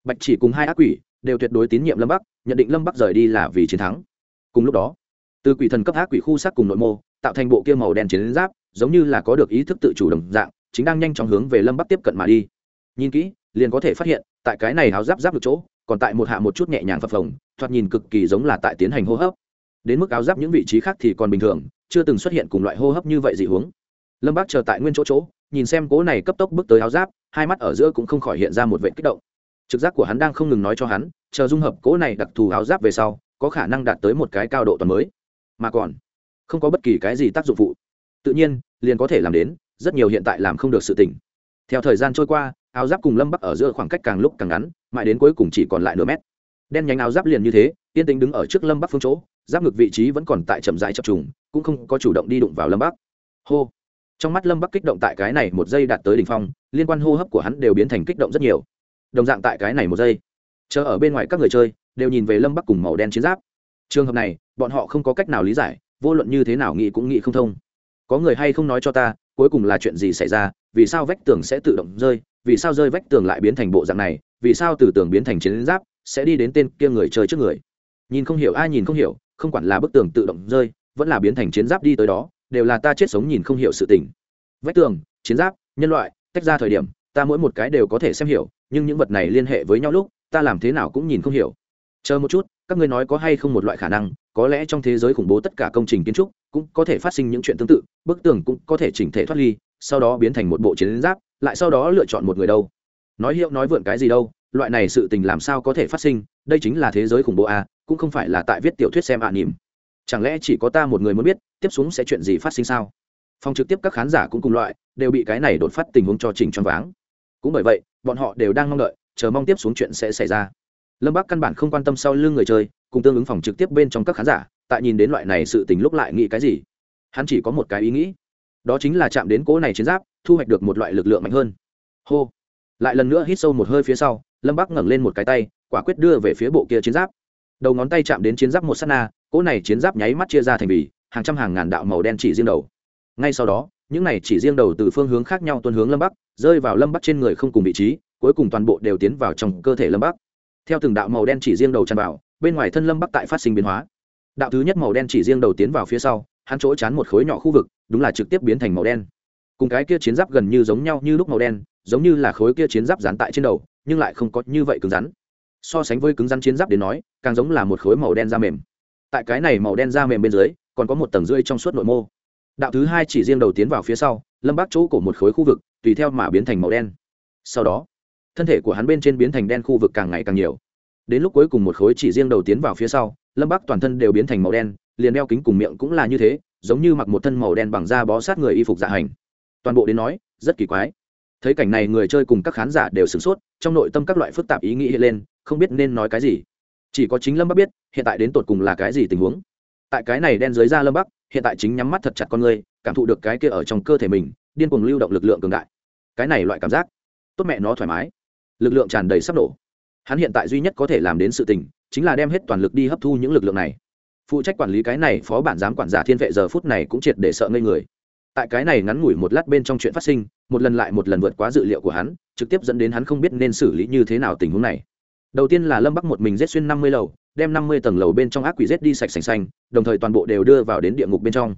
bạch chỉ cùng hai ác quỷ đều tuyệt đối tín nhiệm lâm bắc, nhận định lâm bắc rời đi là vì chiến thắng. Cùng lúc đó, từ quỷ thần cấp ác quỷ khu sắc cùng nội mô, tạo thành bộ kia màu đen chiến giáp, giống như là có được ý thức tự chủ đồng dạng, chính đang nhanh chóng hướng về lâm bắc tiếp cận mà đi. Nhìn kỹ, liền có thể phát hiện, tại cái này háo giáp giáp được chỗ còn tại một hạ một chút nhẹ nhàng phập phồng, thoạt nhìn cực kỳ giống là tại tiến hành hô hấp. Đến mức áo giáp những vị trí khác thì còn bình thường, chưa từng xuất hiện cùng loại hô hấp như vậy dị huống lâm bác chờ tại nguyên chỗ chỗ, nhìn xem cố này cấp tốc bước tới áo giáp, hai mắt ở giữa cũng không khỏi hiện ra một vệ kích động. Trực giác của hắn đang không ngừng nói cho hắn, chờ dung hợp cố này đặc thù áo giáp về sau, có khả năng đạt tới một cái cao độ toàn mới. Mà còn, không có bất kỳ cái gì tác dụng phụ. Tự nhiên, liền có thể làm đến, rất nhiều hiện tại làm không được sự tỉnh theo thời gian trôi qua áo giáp cùng lâm bắc ở giữa khoảng cách càng lúc càng ngắn, mãi đến cuối cùng chỉ còn lại nửa mét. Đen nhánh áo giáp liền như thế yên tĩnh đứng ở trước lâm bắc phương chỗ, giáp ngực vị trí vẫn còn tại chậm rãi chập trùng, cũng không có chủ động đi đụng vào lâm bắc. Hô! Trong mắt lâm bắc kích động tại cái này một giây đạt tới đỉnh phong, liên quan hô hấp của hắn đều biến thành kích động rất nhiều. Đồng dạng tại cái này một giây, chờ ở bên ngoài các người chơi, đều nhìn về lâm bắc cùng màu đen chiến giáp. Trường hợp này, bọn họ không có cách nào lý giải, vô luận như thế nào nghĩ cũng nghĩ không thông. Có người hay không nói cho ta, cuối cùng là chuyện gì xảy ra, vì sao vách tường sẽ tự động rơi vì sao rơi vách tường lại biến thành bộ dạng này, vì sao từ tường biến thành chiến giáp, sẽ đi đến tên kia người chơi trước người. Nhìn không hiểu, ai nhìn không hiểu, không quản là bức tường tự động rơi, vẫn là biến thành chiến giáp đi tới đó, đều là ta chết sống nhìn không hiểu sự tình. Vách tường, chiến giáp, nhân loại, tách ra thời điểm, ta mỗi một cái đều có thể xem hiểu, nhưng những vật này liên hệ với nhau lúc, ta làm thế nào cũng nhìn không hiểu. Chờ một chút, các ngươi nói có hay không một loại khả năng, có lẽ trong thế giới khủng bố tất cả công trình kiến trúc cũng có thể phát sinh những chuyện tương tự, bức tường cũng có thể chỉnh thể thoát ly, sau đó biến thành một bộ chiến giáp lại sau đó lựa chọn một người đâu. Nói hiệu nói vượn cái gì đâu loại này sự tình làm sao có thể phát sinh đây chính là thế giới khủng bố a à, cũng không phải là tại viết tiểu thuyết xem ạ à nỉm. Chẳng lẽ chỉ có ta một người muốn biết tiếp xuống sẽ chuyện gì phát sinh sao? Phòng trực tiếp các khán giả cũng cùng loại đều bị cái này đột phát tình huống cho trình choáng váng. Cũng bởi vậy bọn họ đều đang mong đợi chờ mong tiếp xuống chuyện sẽ xảy ra. Lâm bắc căn bản không quan tâm sau lưng người chơi cùng tương ứng phòng trực tiếp bên trong các khán giả tại nhìn đến loại này sự tình lúc lại nghĩ cái gì? Hắn chỉ có một cái ý nghĩ. Đó chính là chạm đến cỗ này chiến giáp thu hoạch được một loại lực lượng mạnh hơn. Hô. Lại lần nữa hít sâu một hơi phía sau lâm bắc ngẩng lên một cái tay quả quyết đưa về phía bộ kia chiến giáp. Đầu ngón tay chạm đến chiến giáp một s á t na cỗ này chiến giáp nháy mắt chia ra thành bì, hàng trăm hàng ngàn đạo màu đen chỉ riêng đầu. Ngay sau đó những này chỉ riêng đầu từ phương hướng khác nhau tuân hướng lâm bắc rơi vào lâm bắc trên người không cùng vị trí cuối cùng toàn bộ đều tiến vào trong cơ thể lâm bắc. Theo từng đạo màu đen chỉ riêng đầu tràn vào bên ngoài thân lâm bắc tại phát sinh biến hóa. Đạo thứ nhất màu đen chỉ riêng đầu tiến vào phía sau hắn chỗ chán một khối nhỏ khu vực đúng là trực tiếp biến thành màu đen cùng cái kia chiến giáp gần như giống nhau như lúc màu đen, giống như là khối kia chiến giáp dán tại trên đầu, nhưng lại không có như vậy cứng rắn. So sánh với cứng rắn chiến giáp đến nói, càng giống là một khối màu đen da mềm. Tại cái này màu đen da mềm bên dưới, còn có một tầng rưỡi trong suốt nội mô. Đạo thứ hai chỉ riêng đầu tiến vào phía sau, lâm bác chỗ cổ một khối khu vực, tùy theo mà biến thành màu đen. Sau đó, thân thể của hắn bên trên biến thành đen khu vực càng ngày càng nhiều. Đến lúc cuối cùng một khối chỉ riêng đầu tiến vào phía sau, lâm bác toàn thân đều biến thành màu đen, liền đeo kính cùng miệng cũng là như thế, giống như mặc một thân màu đen bằng da bó sát người y phục dạ hành toàn bộ đến nói, rất kỳ quái. Thấy cảnh này người chơi cùng các khán giả đều sửng sốt, trong nội tâm các loại phức tạp ý nghĩ hiện lên, không biết nên nói cái gì. Chỉ có chính lâm bắc biết, hiện tại đến tột cùng là cái gì tình huống. Tại cái này đen dưới da lâm bắc, hiện tại chính nhắm mắt thật chặt con người, cảm thụ được cái kia ở trong cơ thể mình, điên cuồng lưu động lực lượng cường đại. Cái này loại cảm giác, tốt mẹ nó thoải mái. Lực lượng tràn đầy sắp nổ. Hắn hiện tại duy nhất có thể làm đến sự tình, chính là đem hết toàn lực đi hấp thu những lực lượng này. Phụ trách quản lý cái này, phó bản giám quản giả thiên vệ giờ phút này cũng triệt để sợ ngây người tại cái này ngắn ngủi một lát bên trong chuyện phát sinh, một lần lại một lần vượt quá dự liệu của hắn, trực tiếp dẫn đến hắn không biết nên xử lý như thế nào tình huống này. Đầu tiên là lâm bắc một mình rết xuyên năm mươi lầu, đem năm mươi tầng lầu bên trong ác quỷ rết đi sạch sành xanh, đồng thời toàn bộ đều đưa vào đến địa ngục bên trong.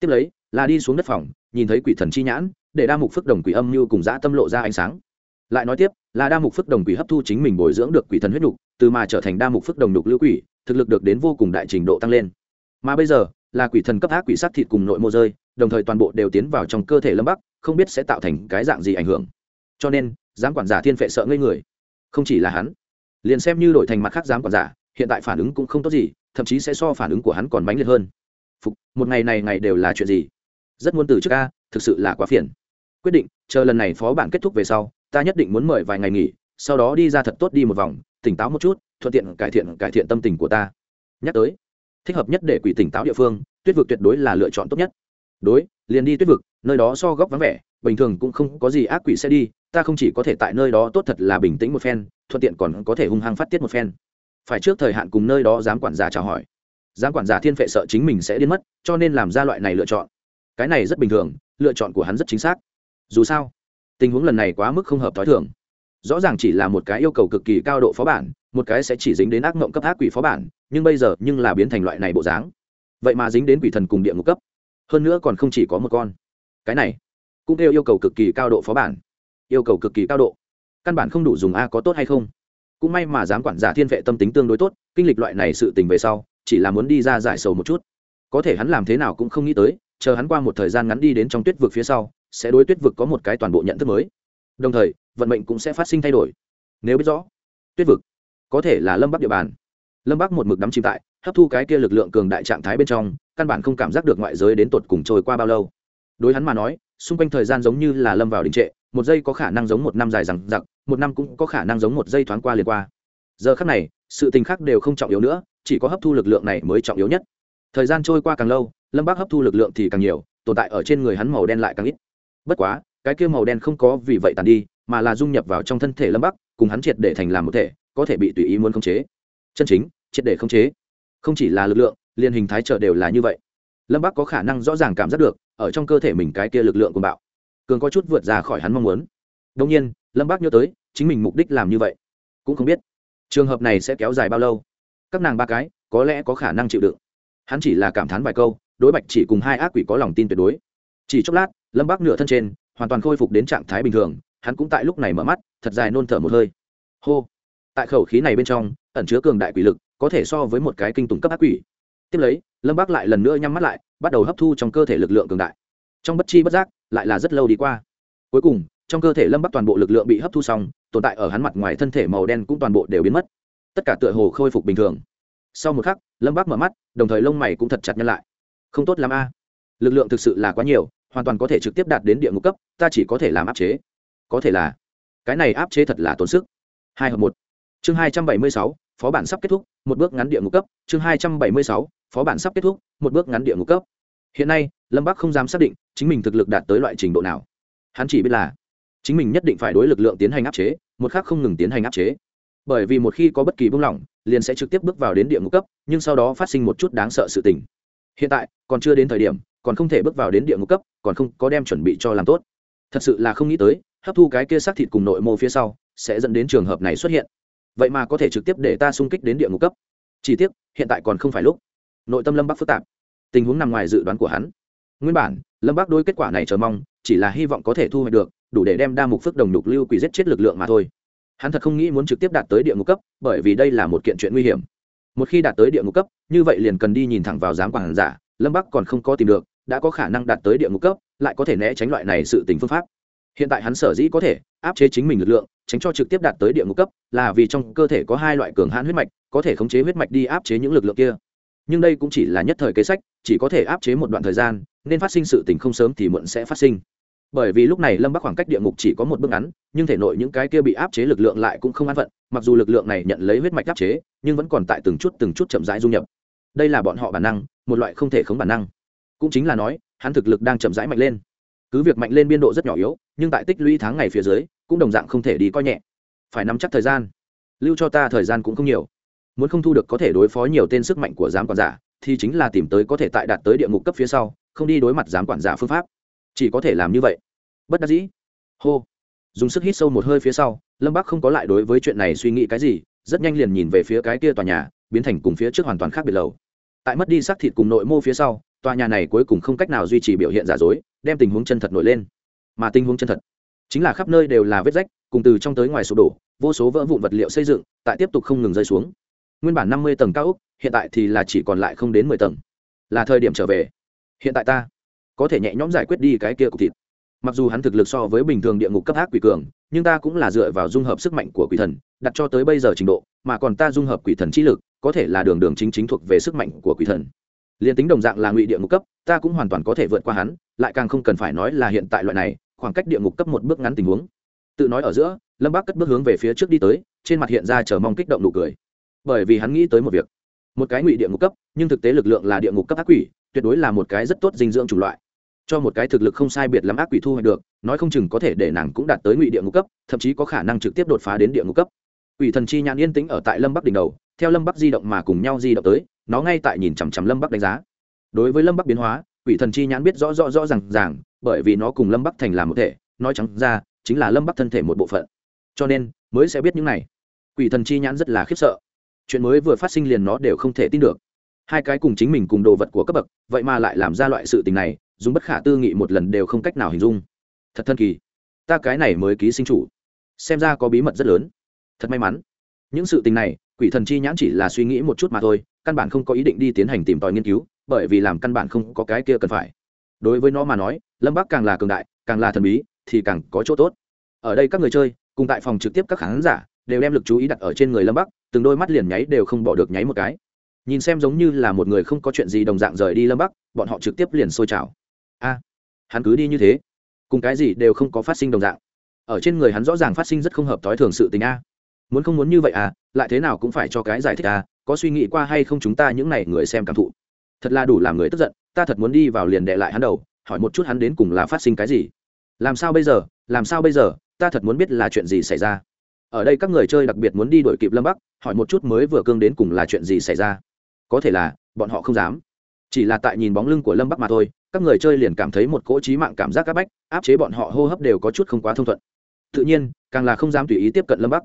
Tiếp lấy, là đi xuống đất phòng, nhìn thấy quỷ thần chi nhãn, để đa mục phức đồng quỷ âm như cùng dã tâm lộ ra ánh sáng. Lại nói tiếp, là đa mục phức đồng quỷ hấp thu chính mình bồi dưỡng được quỷ thần huyết nhục, từ mà trở thành đa mục phức đồng nhục lưu quỷ, thực lực được đến vô cùng đại trình độ tăng lên. Mà bây giờ, là quỷ thần cấp ác quỷ sát thịt cùng nội mô rơi đồng thời toàn bộ đều tiến vào trong cơ thể lâm bắc, không biết sẽ tạo thành cái dạng gì ảnh hưởng. Cho nên, giám quản giả thiên phệ sợ ngây người. Không chỉ là hắn, liền xem như đổi thành mặt khác giám quản giả, hiện tại phản ứng cũng không tốt gì, thậm chí sẽ so phản ứng của hắn còn mãnh liệt hơn. Phục, một ngày này ngày đều là chuyện gì? Rất muốn từ trước ca thực sự là quá phiền. Quyết định, chờ lần này phó bản kết thúc về sau, ta nhất định muốn mời vài ngày nghỉ, sau đó đi ra thật tốt đi một vòng, tỉnh táo một chút, thuận tiện cải thiện cải thiện tâm tình của ta. Nhắc tới, thích hợp nhất để quỷ tỉnh táo địa phương, tuyết vực tuyệt đối là lựa chọn tốt nhất đối, liền đi tuyết vực, nơi đó so góc vắng vẻ, bình thường cũng không có gì ác quỷ sẽ đi, ta không chỉ có thể tại nơi đó tốt thật là bình tĩnh một phen, thuận tiện còn có thể hung hăng phát tiết một phen. Phải trước thời hạn cùng nơi đó dám quản giả chào hỏi. Dám quản giả thiên phệ sợ chính mình sẽ điên mất, cho nên làm ra loại này lựa chọn. Cái này rất bình thường, lựa chọn của hắn rất chính xác. Dù sao, tình huống lần này quá mức không hợp t h ó i thường. Rõ ràng chỉ là một cái yêu cầu cực kỳ cao độ phó bản, một cái sẽ chỉ dính đến ác mộng cấp ác quỷ phó bản, nhưng bây giờ nhưng là biến thành loại này bộ dáng. Vậy mà dính đến quỷ thần cùng địa ngục cấp hơn nữa còn không chỉ có một con. Cái này cũng theo yêu cầu cực kỳ cao độ phó bản. Yêu cầu cực kỳ cao độ. Căn bản không đủ dùng a có tốt hay không. Cũng may mà dám quản giả thiên vệ tâm tính tương đối tốt, kinh lịch loại này sự tình về sau, chỉ là muốn đi ra giải sầu một chút. Có thể hắn làm thế nào cũng không nghĩ tới, chờ hắn qua một thời gian ngắn đi đến trong tuyết vực phía sau, sẽ đối tuyết vực có một cái toàn bộ nhận thức mới. Đồng thời, vận mệnh cũng sẽ phát sinh thay đổi. Nếu biết rõ, tuyết vực có thể là lâm bắc địa bàn. Lâm bắc một mực đắm chìm tại, hấp thu cái kia lực lượng cường đại trạng thái bên trong căn bản không cảm giác được ngoại giới đến tột cùng trôi qua bao lâu. Đối hắn mà nói, xung quanh thời gian giống như là lâm vào đình trệ, một giây có khả năng giống một năm dài rằng giặc một năm cũng có khả năng giống một giây thoáng qua liền qua. Giờ khác này, sự tình khác đều không trọng yếu nữa, chỉ có hấp thu lực lượng này mới trọng yếu nhất. Thời gian trôi qua càng lâu, lâm bác hấp thu lực lượng thì càng nhiều, tồn tại ở trên người hắn màu đen lại càng ít. Bất quá, cái kia màu đen không có vì vậy tàn đi, mà là dung nhập vào trong thân thể lâm bắc, cùng hắn triệt để thành làm một thể, có thể bị tùy ý muốn khống chế. Chân chính, triệt để khống chế. Không chỉ là lực lượng liền hình thái trợ đều là như vậy. Lâm bắc có khả năng rõ ràng cảm giác được, ở trong cơ thể mình cái kia lực lượng của bạo. Cường có chút vượt ra khỏi hắn mong muốn. Đông nhiên, lâm bắc nhớ tới, chính mình mục đích làm như vậy. Cũng không biết, trường hợp này sẽ kéo dài bao lâu. Các nàng ba cái, có lẽ có khả năng chịu đựng. Hắn chỉ là cảm thán vài câu, đối bạch chỉ cùng hai ác quỷ có lòng tin tuyệt đối. Chỉ chốc lát, lâm bắc nửa thân trên, hoàn toàn khôi phục đến trạng thái bình thường, hắn cũng tại lúc này mở mắt, thật dài nôn thở một hơi. Hô! Tại khẩu khí này bên trong, ẩn chứa cường đại quỷ lực, có thể so với một cái kinh tùng cấp ác quỷ tiếp lấy, lâm bác lại lần nữa nhắm mắt lại, bắt đầu hấp thu trong cơ thể lực lượng cường đại. Trong bất chi bất giác, lại là rất lâu đi qua. Cuối cùng, trong cơ thể lâm bắc toàn bộ lực lượng bị hấp thu xong, tồn tại ở hắn mặt ngoài thân thể màu đen cũng toàn bộ đều biến mất. Tất cả tựa hồ khôi phục bình thường. Sau một khắc, lâm bắc mở mắt, đồng thời lông mày cũng thật chặt nhân lại. Không tốt l a. Lực lượng thực sự là quá nhiều, hoàn toàn có thể trực tiếp đạt đến địa ngục cấp, ta chỉ có thể làm áp chế. Có thể là, cái này áp chế thật là tốn sức. Hai hợp một. Chương hai trăm bảy mươi sáu, phó bản sắp kết thúc, một bước ngắn địa ngục cấp, chương hai trăm bảy mươi sáu phó bản sắp kết thúc, một bước ngắn địa ngục cấp. Hiện nay, lâm bắc không dám xác định chính mình thực lực đạt tới loại trình độ nào. Hắn chỉ biết là chính mình nhất định phải đối lực lượng tiến hành áp chế, một khác không ngừng tiến hành áp chế. Bởi vì một khi có bất kỳ buông lỏng, liền sẽ trực tiếp bước vào đến địa ngục cấp, nhưng sau đó phát sinh một chút đáng sợ sự tình. Hiện tại, còn chưa đến thời điểm, còn không thể bước vào đến địa ngục cấp, còn không có đem chuẩn bị cho làm tốt. Thật sự là không nghĩ tới, hấp thu cái kia xác thịt cùng nội mô phía sau, sẽ dẫn đến trường hợp này xuất hiện. Vậy mà có thể trực tiếp để ta xung kích đến địa ngục cấp. Chỉ tiếc, hiện tại còn không phải lúc nội tâm lâm bắc phức tạp. Tình huống nằm ngoài dự đoán của hắn. Nguyên bản, lâm bắc đối kết quả này chờ mong, chỉ là hy vọng có thể thu hoạch được, đủ để đem đa mục phước đồng đục lưu quỷ giết chết lực lượng mà thôi. Hắn thật không nghĩ muốn trực tiếp đạt tới địa ngục cấp, bởi vì đây là một kiện chuyện nguy hiểm. Một khi đạt tới địa ngục cấp, như vậy liền cần đi nhìn thẳng vào giám quản giả, lâm bắc còn không có tìm được, đã có khả năng đạt tới địa ngục cấp, lại có thể né tránh loại này sự tình phương pháp. Hiện tại hắn sở dĩ có thể áp chế chính mình lực lượng, tránh cho trực tiếp đạt tới địa ngục cấp, là vì trong cơ thể có hai loại cường hãn huyết mạch, có thể khống chế huyết mạch đi áp chế những lực lượng kia nhưng đây cũng chỉ là nhất thời kế sách, chỉ có thể áp chế một đoạn thời gian, nên phát sinh sự tình không sớm thì muộn sẽ phát sinh. Bởi vì lúc này lâm bắc khoảng cách địa ngục chỉ có một bước ngắn, nhưng thể nội những cái kia bị áp chế lực lượng lại cũng không an phận, mặc dù lực lượng này nhận lấy huyết mạch áp chế, nhưng vẫn còn tại từng chút từng chút chậm rãi du nhập. Đây là bọn họ bản năng, một loại không thể khống bản năng. Cũng chính là nói, hắn thực lực đang chậm rãi mạnh lên. Cứ việc mạnh lên biên độ rất nhỏ yếu, nhưng tại tích lũy tháng ngày phía dưới, cũng đồng dạng không thể đi coi nhẹ. Phải nắm chắc thời gian. Lưu cho ta thời gian cũng không nhiều muốn không thu được có thể đối phó nhiều tên sức mạnh của giám quản giả, thì chính là tìm tới có thể tại đạt tới địa ngục cấp phía sau, không đi đối mặt giám quản giả phương pháp. Chỉ có thể làm như vậy. Bất đắc dĩ. Hô. Dùng sức hít sâu một hơi phía sau, lâm bắc không có lại đối với chuyện này suy nghĩ cái gì, rất nhanh liền nhìn về phía cái kia tòa nhà, biến thành cùng phía trước hoàn toàn khác biệt lầu. Tại mất đi xác thịt cùng nội mô phía sau, tòa nhà này cuối cùng không cách nào duy trì biểu hiện giả dối, đem tình huống chân thật nổi lên. Mà tình huống chân thật chính là khắp nơi đều là vết rách, cùng từ trong tới ngoài sụp đổ, vô số vỡ vụn vật liệu xây dựng, tại tiếp tục không ngừng rơi xuống nguyên bản năm mươi tầng cao ốc hiện tại thì là chỉ còn lại không đến mười tầng. Là thời điểm trở về. Hiện tại ta có thể nhẹ nhõm giải quyết đi cái kia cục thịt. Mặc dù hắn thực lực so với bình thường địa ngục cấp ác quỷ cường, nhưng ta cũng là dựa vào dung hợp sức mạnh của quỷ thần, đặt cho tới bây giờ trình độ, mà còn ta dung hợp quỷ thần trí lực, có thể là đường đường chính chính thuộc về sức mạnh của quỷ thần. Liền tính đồng dạng là ngụy địa ngục cấp, ta cũng hoàn toàn có thể vượt qua hắn, lại càng không cần phải nói là hiện tại loại này, khoảng cách địa ngục cấp một bước ngắn tình huống. Tự nói ở giữa, lâm bác cất bước hướng về phía trước đi tới, trên mặt hiện ra chờ mong kích động nụ cười bởi vì hắn nghĩ tới một việc. Một cái ngụy địa ngục cấp, nhưng thực tế lực lượng là địa ngục cấp ác quỷ, tuyệt đối là một cái rất tốt dinh dưỡng chủng loại. Cho một cái thực lực không sai biệt lắm ác quỷ thu hoạch được, nói không chừng có thể để nàng cũng đạt tới ngụy địa ngục cấp, thậm chí có khả năng trực tiếp đột phá đến địa ngục cấp. Quỷ thần chi nhãn yên tĩnh ở tại lâm bắc đỉnh đầu, theo lâm bắc di động mà cùng nhau di động tới, nó ngay tại nhìn chằm chằm lâm bắc đánh giá. Đối với lâm bắc biến hóa, quỷ thần chi nhãn biết rõ rõ rõ r à n g ràng, bởi vì nó cùng lâm bắc thành làm một thể, nói trắng ra, chính là lâm bắc thân thể một bộ phận. Cho nên, mới sẽ biết những này. Quỷ thần chi nhãn rất là khiếp sợ chuyện mới vừa phát sinh liền nó đều không thể tin được. Hai cái cùng chính mình cùng đồ vật của cấp bậc, vậy mà lại làm ra loại sự tình này, dùng bất khả tư nghị một lần đều không cách nào hình dung. Thật thân kỳ. Ta cái này mới ký sinh chủ. Xem ra có bí mật rất lớn. Thật may mắn. Những sự tình này, quỷ thần chi nhãn chỉ là suy nghĩ một chút mà thôi, căn bản không có ý định đi tiến hành tìm tòi nghiên cứu, bởi vì làm căn bản không có cái kia cần phải. Đối với nó mà nói, lâm bắc càng là cường đại, càng là thần bí, thì càng có chỗ tốt. Ở đây các người chơi, cùng tại phòng trực tiếp các khán giả, đều đem lực chú ý đặt ở trên người lâm bắc từng đôi mắt liền nháy đều không bỏ được nháy một cái. Nhìn xem giống như là một người không có chuyện gì đồng dạng rời đi lâm bắc, bọn họ trực tiếp liền sôi trào. A, hắn cứ đi như thế, cùng cái gì đều không có phát sinh đồng dạng. Ở trên người hắn rõ ràng phát sinh rất không hợp thói thường sự tình a. Muốn không muốn như vậy à lại thế nào cũng phải cho cái giải thích à có suy nghĩ qua hay không chúng ta những n à y người xem cảm thụ. Thật là đủ làm người tức giận, ta thật muốn đi vào liền đệ lại hắn đầu, hỏi một chút hắn đến cùng là phát sinh cái gì. Làm sao bây giờ, làm sao bây giờ, ta thật muốn biết là chuyện gì xảy ra ở đây các người chơi đặc biệt muốn đi đổi kịp lâm bắc, hỏi một chút mới vừa cương đến cùng là chuyện gì xảy ra. Có thể là, bọn họ không dám. Chỉ là tại nhìn bóng lưng của lâm bắc mà thôi, các người chơi liền cảm thấy một cỗ trí mạng cảm giác áp bách, áp chế bọn họ hô hấp đều có chút không quá thông thuận. Tự nhiên, càng là không dám tùy ý tiếp cận lâm bắc.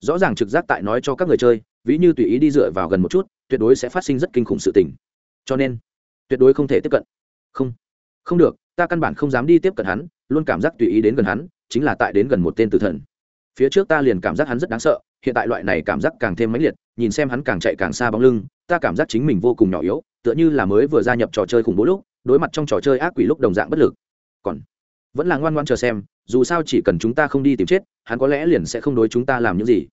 Rõ ràng trực giác tại nói cho các người chơi, ví như tùy ý đi dựa vào gần một chút, tuyệt đối sẽ phát sinh rất kinh khủng sự tình. Cho nên, tuyệt đối không thể tiếp cận. Không không được, ta căn bản không dám đi tiếp cận hắn, luôn cảm giác tùy ý đến gần hắn, chính là tại đến gần một tên tử thần phía trước ta liền cảm giác hắn rất đáng sợ, hiện tại loại này cảm giác càng thêm mãnh liệt, nhìn xem hắn càng chạy càng xa bóng lưng, ta cảm giác chính mình vô cùng nhỏ yếu, tựa như là mới vừa gia nhập trò chơi khủng bố lúc, đối mặt trong trò chơi ác quỷ lúc đồng dạng bất lực. Còn vẫn là ngoan ngoan chờ xem, dù sao chỉ cần chúng ta không đi tìm chết, hắn có lẽ liền sẽ không đối chúng ta làm những gì.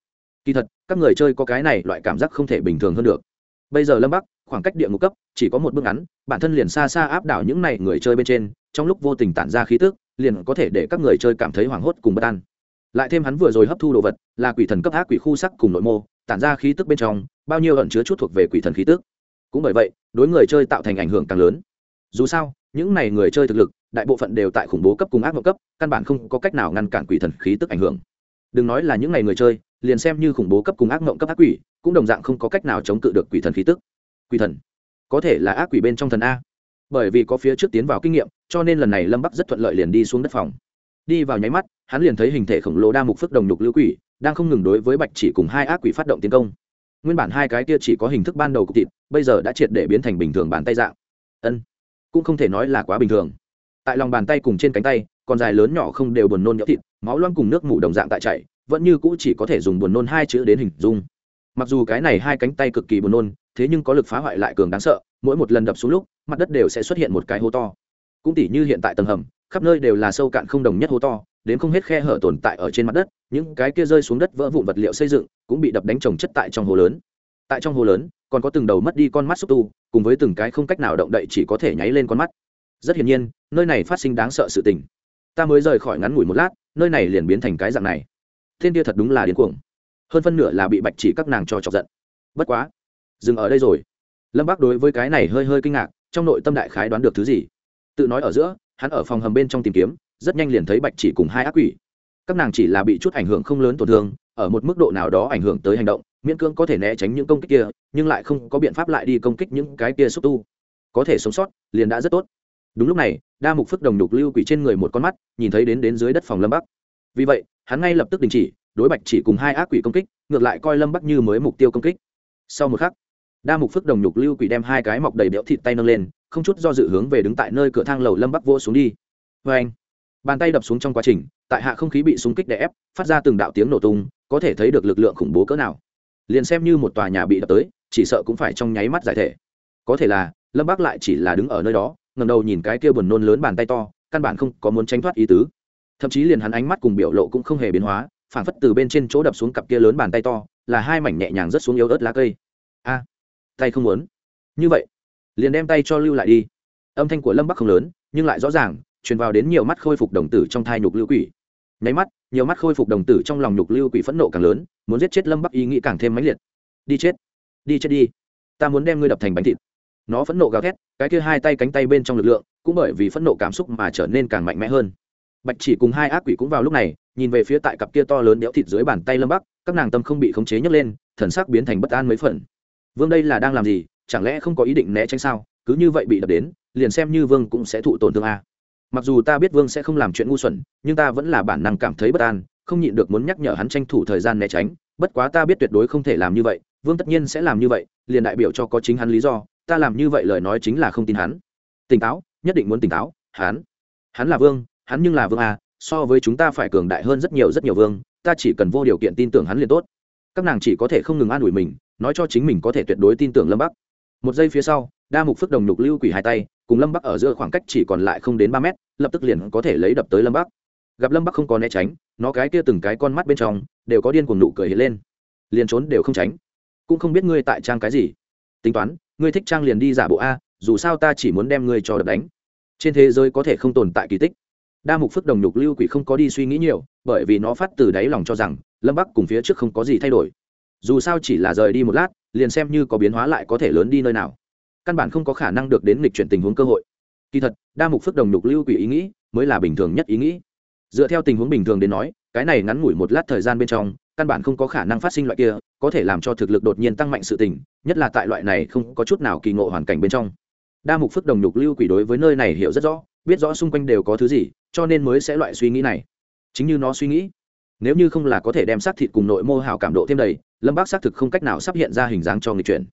Kỳ thật, các người chơi có cái này loại cảm giác không thể bình thường hơn được. Bây giờ lâm bắc, khoảng cách địa ngục cấp, chỉ có một bước ngắn, bản thân liền xa xa áp đảo những này người chơi bên trên, trong lúc vô tình tản ra khí tức, liền có thể để các người chơi cảm thấy hoảng hốt cùng bất an lại thêm hắn vừa rồi hấp thu đồ vật, là quỷ thần cấp ác quỷ khu sắc cùng nội mô, tản ra khí tức bên trong, bao nhiêu ẩn chứa chút thuộc về quỷ thần khí tức. Cũng bởi vậy, đối người chơi tạo thành ảnh hưởng càng lớn. Dù sao, những này người chơi thực lực, đại bộ phận đều tại khủng bố cấp cùng ác mộng cấp, căn bản không có cách nào ngăn cản quỷ thần khí tức ảnh hưởng. Đừng nói là những này người chơi, liền xem như khủng bố cấp cùng ác mộng cấp ác quỷ, cũng đồng dạng không có cách nào chống cự được quỷ thần khí tức. Quỷ thần, có thể là ác quỷ bên trong thần a. Bởi vì có phía trước tiến vào kinh nghiệm, cho nên lần này lâm bắc rất thuận lợi liền đi xuống đất phòng đi vào nháy mắt, hắn liền thấy hình thể khổng lồ đa mục phức đồng nhục lưu quỷ, đang không ngừng đối với bạch chỉ cùng hai ác quỷ phát động tiến công. Nguyên bản hai cái kia chỉ có hình thức ban đầu của thịt, bây giờ đã triệt để biến thành bình thường bàn tay dạng. Ân, cũng không thể nói là quá bình thường. Tại lòng bàn tay cùng trên cánh tay còn dài lớn nhỏ không đều buồn nôn nhỡ thịt, máu loang cùng nước mủ đồng dạng tại chảy, vẫn như cũ chỉ có thể dùng buồn nôn hai chữ đến hình dung. Mặc dù cái này hai cánh tay cực kỳ buồn nôn, thế nhưng có lực phá hoại lại cường đáng sợ, mỗi một lần đập xuống lúc, mặt đất đều sẽ xuất hiện một cái hố to. Cũng tỉ như hiện tại tầng hầm khắp nơi đều là sâu cạn không đồng nhất hố to, đến không hết khe hở tồn tại ở trên mặt đất, những cái kia rơi xuống đất vỡ vụn vật liệu xây dựng cũng bị đập đánh trồng chất tại trong hồ lớn. Tại trong hồ lớn, còn có từng đầu mất đi con mắt xúc tu, cùng với từng cái không cách nào động đậy chỉ có thể nháy lên con mắt. Rất hiển nhiên, nơi này phát sinh đáng sợ sự tình. Ta mới rời khỏi ngắn ngủi một lát, nơi này liền biến thành cái dạng này. Thiên kia thật đúng là điên cuồng. Hơn phân nửa là bị bạch chỉ các nàng cho chọc giận. Bất quá, dừng ở đây rồi. Lâm bác đối với cái này hơi hơi kinh ngạc, trong nội tâm đại khái đoán được thứ gì? Tự nói ở giữa hắn ở phòng hầm bên trong tìm kiếm, rất nhanh liền thấy bạch chỉ cùng hai ác quỷ. Các nàng chỉ là bị chút ảnh hưởng không lớn tổn thương, ở một mức độ nào đó ảnh hưởng tới hành động, miễn cưỡng có thể né tránh những công kích kia, nhưng lại không có biện pháp lại đi công kích những cái kia xúc tu. Có thể sống sót, liền đã rất tốt. Đúng lúc này, đa mục phức đồng đục lưu quỷ trên người một con mắt, nhìn thấy đến đến dưới đất phòng lâm bắc. Vì vậy, hắn ngay lập tức đình chỉ, đối bạch chỉ cùng hai ác quỷ công kích, ngược lại coi lâm bắc như mới mục tiêu công kích. Sau một khắc đa mục phức đồng nhục lưu quỷ đem hai cái mọc đầy béo thịt tay nâng lên, không chút do dự hướng về đứng tại nơi cửa thang lầu lâm bắc vô xuống đi. Vê anh, bàn tay đập xuống trong quá trình, tại hạ không khí bị súng kích đè ép, phát ra từng đạo tiếng nổ tung, có thể thấy được lực lượng khủng bố cỡ nào. Liền xem như một tòa nhà bị đập tới, chỉ sợ cũng phải trong nháy mắt giải thể. Có thể là, lâm bắc lại chỉ là đứng ở nơi đó ngầm đầu nhìn cái kia buồn nôn lớn bàn tay to, căn bản không có muốn tránh thoát ý tứ. Thậm chí liền hắn ánh mắt cùng biểu lộ cũng không hề biến hóa phản phất từ bên trên chỗ đập xuống cặp kia lớn bàn tay to, là hai mảnh nhẹ nhàng rất xuống yếu ớt lá cây. A tay không muốn. Như vậy, liền đem tay cho lưu lại đi. Âm thanh của lâm bắc không lớn, nhưng lại rõ ràng, truyền vào đến nhiều mắt khôi phục đồng tử trong thai nhục lưu quỷ. Nháy mắt, nhiều mắt khôi phục đồng tử trong lòng nhục lưu quỷ phẫn nộ càng lớn, muốn giết chết lâm bắc ý nghĩ càng thêm mãnh liệt. Đi chết đi chết đi. Ta muốn đem ngươi đập thành bánh thịt. Nó phẫn nộ gào thét, cái kia hai tay cánh tay bên trong lực lượng, cũng bởi vì phẫn nộ cảm xúc mà trở nên càng mạnh mẽ hơn. Bạch chỉ cùng hai ác quỷ cũng vào lúc này, nhìn về phía tại cặp kia to lớn đẽo thịt dưới bàn tay lâm bắc, các nàng tâm không bị khống chế nhấc lên, thần sắc biến thành bất an mấy phần vương đây là đang làm gì? Chẳng lẽ không có ý định né tránh sao? Cứ như vậy bị đập đến, liền xem như vương cũng sẽ thụ tổn thương a. Mặc dù ta biết vương sẽ không làm chuyện ngu xuẩn, nhưng ta vẫn là bản năng cảm thấy bất an, không nhịn được muốn nhắc nhở hắn tranh thủ thời gian né tránh. Bất quá ta biết tuyệt đối không thể làm như vậy, vương tất nhiên sẽ làm như vậy, liền đại biểu cho có chính hắn lý do, ta làm như vậy lời nói chính là không tin hắn. Tỉnh táo, nhất định muốn tỉnh táo, hắn hắn là vương, hắn nhưng là vương a, so với chúng ta phải cường đại hơn rất nhiều rất nhiều vương, ta chỉ cần vô điều kiện tin tưởng hắn liền tốt. Các nàng chỉ có thể không ngừng an ủi mình nói cho chính mình có thể tuyệt đối tin tưởng lâm bắc. Một giây phía sau, đa mục phước đồng nhục lưu quỷ hai tay, cùng lâm bắc ở giữa khoảng cách chỉ còn lại không đến ba mét, lập tức liền có thể lấy đập tới lâm bắc. Gặp lâm bắc không có né tránh, nó cái kia từng cái con mắt bên trong đều có điên cuồng nụ cười hiện lên. Liền trốn đều không tránh. Cũng không biết ngươi tại trang cái gì. Tính toán, ngươi thích trang liền đi giả bộ a, dù sao ta chỉ muốn đem ngươi cho đập đánh. Trên thế giới có thể không tồn tại kỳ tích. Đa mục phước đồng nhục lưu quỷ không có đi suy nghĩ nhiều, bởi vì nó phát từ đáy lòng cho rằng lâm bắc cùng phía trước không có gì thay đổi dù sao chỉ là rời đi một lát, liền xem như có biến hóa lại có thể lớn đi nơi nào. Căn bản không có khả năng được đến nghịch chuyển tình huống cơ hội. Kỳ thật, đa mục phước đồng nhục lưu quỷ ý nghĩ mới là bình thường nhất ý nghĩ. Dựa theo tình huống bình thường đến nói, cái này ngắn ngủi một lát thời gian bên trong, căn bản không có khả năng phát sinh loại kia, có thể làm cho thực lực đột nhiên tăng mạnh sự tình, nhất là tại loại này không có chút nào kỳ ngộ hoàn cảnh bên trong. Đa mục phước đồng nhục lưu quỷ đối với nơi này hiểu rất rõ, biết rõ xung quanh đều có thứ gì, cho nên mới sẽ loại suy nghĩ này. Chính như nó suy nghĩ nếu như không là có thể đem xác thịt cùng nội mô hào cảm độ thêm đầy, lâm bác xác thực không cách nào sắp hiện ra hình dáng cho người chuyển.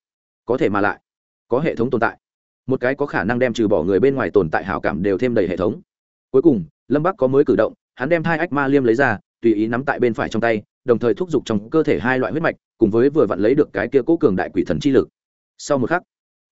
Có thể mà lại, có hệ thống tồn tại. Một cái có khả năng đem trừ bỏ người bên ngoài tồn tại hào cảm đều thêm đầy hệ thống. Cuối cùng, lâm bắc có mới cử động, hắn đem hai ách ma liêm lấy ra, tùy ý nắm tại bên phải trong tay, đồng thời thúc giục trong cơ thể hai loại huyết mạch, cùng với vừa vặn lấy được cái kia cố cường đại quỷ thần chi lực. Sau một khắc,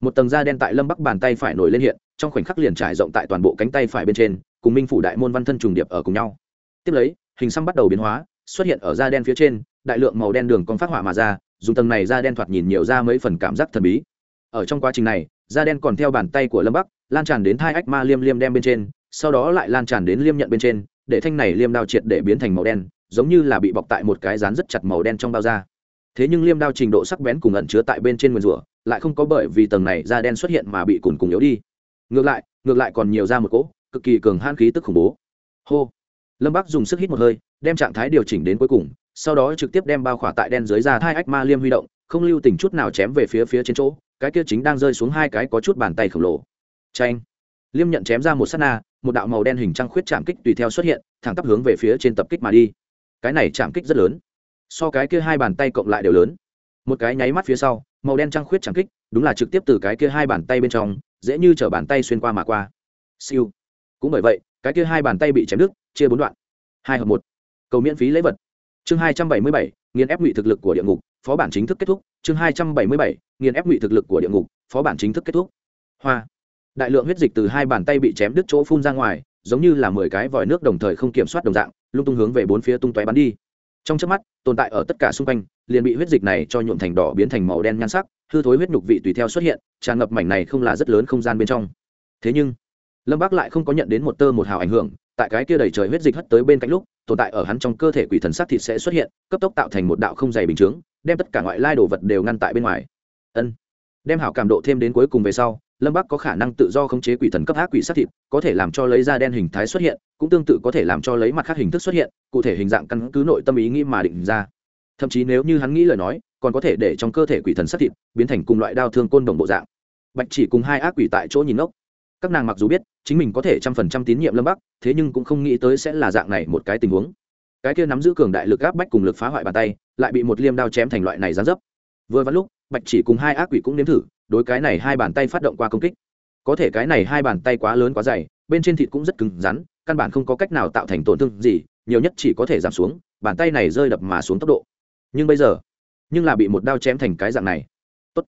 một tầng da đen tại lâm bắc bàn tay phải nổi lên hiện, trong khoảnh khắc liền trải rộng tại toàn bộ cánh tay phải bên trên, cùng minh phủ đại môn văn thân trùng điệp ở cùng nhau. Tiếp lấy hình xăm bắt đầu biến hóa, xuất hiện ở da đen phía trên, đại lượng màu đen đường con phát họa mà ra, dùng tầng này da đen thoạt nhìn nhiều ra mấy phần cảm giác thần bí. Ở trong quá trình này, da đen còn theo bàn tay của lâm bắc, lan tràn đến hai ách ma liêm liêm đem bên trên, sau đó lại lan tràn đến liêm nhận bên trên, để thanh này liêm đao triệt để biến thành màu đen, giống như là bị bọc tại một cái rán rất chặt màu đen trong bao da. Thế nhưng liêm đao trình độ sắc bén cùng ẩn chứa tại bên trên nguyên rủa, lại không có bởi vì tầng này da đen xuất hiện mà bị cùn cùng yếu đi. Ngược lại ngược lại còn nhiều ra một cỗ cực kỳ cường han khí tức khủng bố. Hô lâm bắc dùng sức hít một hơi, đem trạng thái điều chỉnh đến cuối cùng, sau đó trực tiếp đem bao khỏa tại đen dưới ra hai ách ma liêm huy động, không lưu tình chút nào chém về phía phía trên chỗ, cái kia chính đang rơi xuống hai cái có chút bàn tay khổng lồ. Tranh liêm nhận chém ra một s á t na, một đạo màu đen hình trăng khuyết chạm kích tùy theo xuất hiện, thẳng tắp hướng về phía trên tập kích mà đi. Cái này chạm kích rất lớn. So cái kia hai bàn tay cộng lại đều lớn. Một cái nháy mắt phía sau, màu đen trăng khuyết chạm kích, đúng là trực tiếp từ cái kia hai bàn tay bên trong, dễ như chở bàn tay xuyên qua mà qua. Siêu! Cũng bởi vậy, cái kia hai bàn tay bị chém đứt chia bốn đoạn. Hai hợp một. Cầu miễn phí lễ vật. Chương hai trăm bảy mươi bảy, nghiền ép ngụy thực lực của địa ngục, phó bản chính thức kết thúc. Chương hai trăm bảy mươi bảy, nghiền ép ngụy thực lực của địa ngục, phó bản chính thức kết thúc. Hoa. Đại lượng huyết dịch từ hai bàn tay bị chém đứt chỗ phun ra ngoài, giống như là mười cái vòi nước đồng thời không kiểm soát đồng dạng, lung tung hướng về bốn phía tung tóe bắn đi. Trong chớp mắt, tồn tại ở tất cả xung quanh, liền bị huyết dịch này cho nhuộm thành đỏ biến thành màu đen nhan sắc, hư thối huyết nhục vị tùy theo xuất hiện, tràn ngập mảnh này không là rất lớn không gian bên trong. Thế nhưng, lâm bác lại không có nhận đến một tơ một hào ảnh hưởng tại cái kia đầy trời huyết dịch hất tới bên cạnh lúc, tồn tại ở hắn trong cơ thể quỷ thần sát thịt sẽ xuất hiện, cấp tốc tạo thành một đạo không dày bình chướng, đem tất cả ngoại lai đồ vật đều ngăn tại bên ngoài. Ân. Đem hảo cảm độ thêm đến cuối cùng về sau, lâm bắc có khả năng tự do khống chế quỷ thần cấp ác quỷ sát thịt, có thể làm cho lấy da đen hình thái xuất hiện, cũng tương tự có thể làm cho lấy mặt khác hình thức xuất hiện, cụ thể hình dạng căn cứ nội tâm ý nghĩ mà định ra. Thậm chí nếu như hắn nghĩ lời nói, còn có thể để trong cơ thể quỷ thần sát thịt biến thành cùng loại đao thương côn đồng bộ dạng. Bạch chỉ cùng hai ác quỷ tại chỗ nhìn ốc các nàng mặc dù biết chính mình có thể trăm phần trăm tín nhiệm lâm bắc thế nhưng cũng không nghĩ tới sẽ là dạng này một cái tình huống cái kia nắm giữ cường đại lực áp bách cùng lực phá hoại bàn tay lại bị một liêm đao chém thành loại này gián dấp vừa vắn lúc bạch chỉ cùng hai ác quỷ cũng nếm thử đối cái này hai bàn tay phát động qua công kích có thể cái này hai bàn tay quá lớn quá dày bên trên thịt cũng rất cứng rắn căn bản không có cách nào tạo thành tổn thương gì nhiều nhất chỉ có thể giảm xuống bàn tay này rơi đập mà xuống tốc độ nhưng bây giờ nhưng là bị một đao chém thành cái dạng này tốt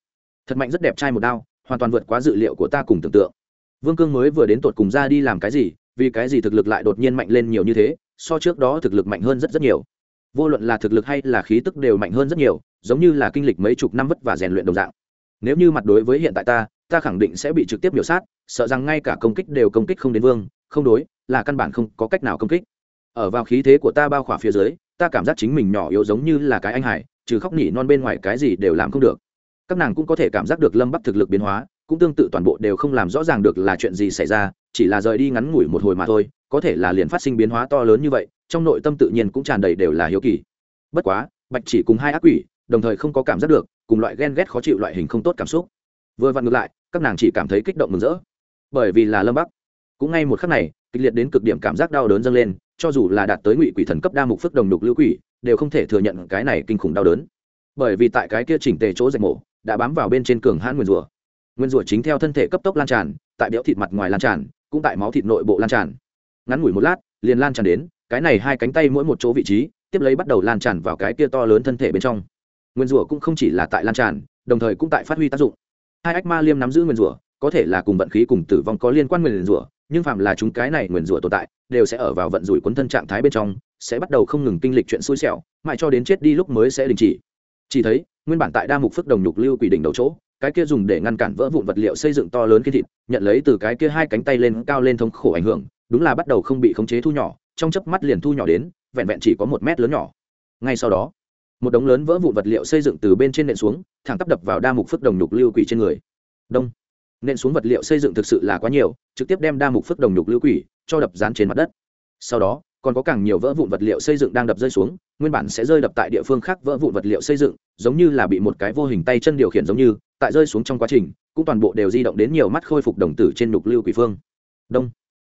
thật mạnh rất đẹp trai một đao hoàn toàn vượt quá dự liệu của ta cùng tưởng tượng vương cương mới vừa đến tột cùng ra đi làm cái gì, vì cái gì thực lực lại đột nhiên mạnh lên nhiều như thế, so trước đó thực lực mạnh hơn rất rất nhiều. Vô luận là thực lực hay là khí tức đều mạnh hơn rất nhiều, giống như là kinh lịch mấy chục năm vất và rèn luyện đồng dạng. Nếu như mặt đối với hiện tại ta ta khẳng định sẽ bị trực tiếp biểu sát, sợ rằng ngay cả công kích đều công kích không đến vương, không đối, là căn bản không có cách nào công kích. Ở vào khí thế của ta bao khỏa phía dưới, ta cảm giác chính mình nhỏ yếu giống như là cái anh hải, trừ khóc nhỉ non bên ngoài cái gì đều làm không được. Các nàng cũng có thể cảm giác được lâm bắc thực lực biến hóa cũng tương tự toàn bộ đều không làm rõ ràng được là chuyện gì xảy ra, chỉ là rời đi ngắn ngủi một hồi mà thôi, có thể là liền phát sinh biến hóa to lớn như vậy, trong nội tâm tự nhiên cũng tràn đầy đều là hiếu kỳ. Bất quá, bạch chỉ cùng hai ác quỷ, đồng thời không có cảm giác được, cùng loại ghen ghét khó chịu loại hình không tốt cảm xúc. Vừa vặn ngược lại, các nàng chỉ cảm thấy kích động mừng rỡ. Bởi vì là lâm bắc. Cũng ngay một khắc này, kịch liệt đến cực điểm cảm giác đau đớn dâng lên, cho dù là đạt tới ngụy quỷ thần cấp đa mục phước đồng đục lưu quỷ, đều không thể thừa nhận cái này kinh khủng đau đớn. Bởi vì tại cái kia chỉnh tề chỗ rạch mổ, đã bám vào bên trên cường hãn nguyên rùa nguyên rùa chính theo thân thể cấp tốc lan tràn, tại béo thịt mặt ngoài lan tràn, cũng tại máu thịt nội bộ lan tràn. Ngắn ngủi một lát, liền lan tràn đến, cái này hai cánh tay mỗi một chỗ vị trí, tiếp lấy bắt đầu lan tràn vào cái kia to lớn thân thể bên trong. Nguyên rủa cũng không chỉ là tại lan tràn, đồng thời cũng tại phát huy tác dụng. Hai ách ma liêm nắm giữ nguyên rủa có thể là cùng vận khí cùng tử vong có liên quan nguyên rủa nhưng phạm là chúng cái này nguyên rủa tồn tại, đều sẽ ở vào vận rủi cuốn thân trạng thái bên trong, sẽ bắt đầu không ngừng kinh lịch chuyện xui xẻo, mãi cho đến chết đi lúc mới sẽ đình chỉ. Chỉ thấy, nguyên bản tại đa mục phước đồng nhục lưu quỷ đỉnh đầu chỗ cái kia dùng để ngăn cản vỡ vụn vật liệu xây dựng to lớn cái thịt, nhận lấy từ cái kia hai cánh tay lên cao lên thống khổ ảnh hưởng, đúng là bắt đầu không bị khống chế thu nhỏ, trong chớp mắt liền thu nhỏ đến, vẹn vẹn chỉ có một mét lớn nhỏ. Ngay sau đó, một đống lớn vỡ vụn vật liệu xây dựng từ bên trên nện xuống, thẳng tắp đập vào đa mục phước đồng nhục lưu quỷ trên người. Đông. Nện xuống vật liệu xây dựng thực sự là quá nhiều, trực tiếp đem đa mục phước đồng nhục lưu quỷ cho đập dán trên mặt đất. Sau đó còn có càng nhiều vỡ vụn vật liệu xây dựng đang đập rơi xuống, nguyên bản sẽ rơi đập tại địa phương khác vỡ vụn vật liệu xây dựng, giống như là bị một cái vô hình tay chân điều khiển giống như, tại rơi xuống trong quá trình, cũng toàn bộ đều di động đến nhiều mắt khôi phục đồng tử trên nục lưu quỷ phương. Đông.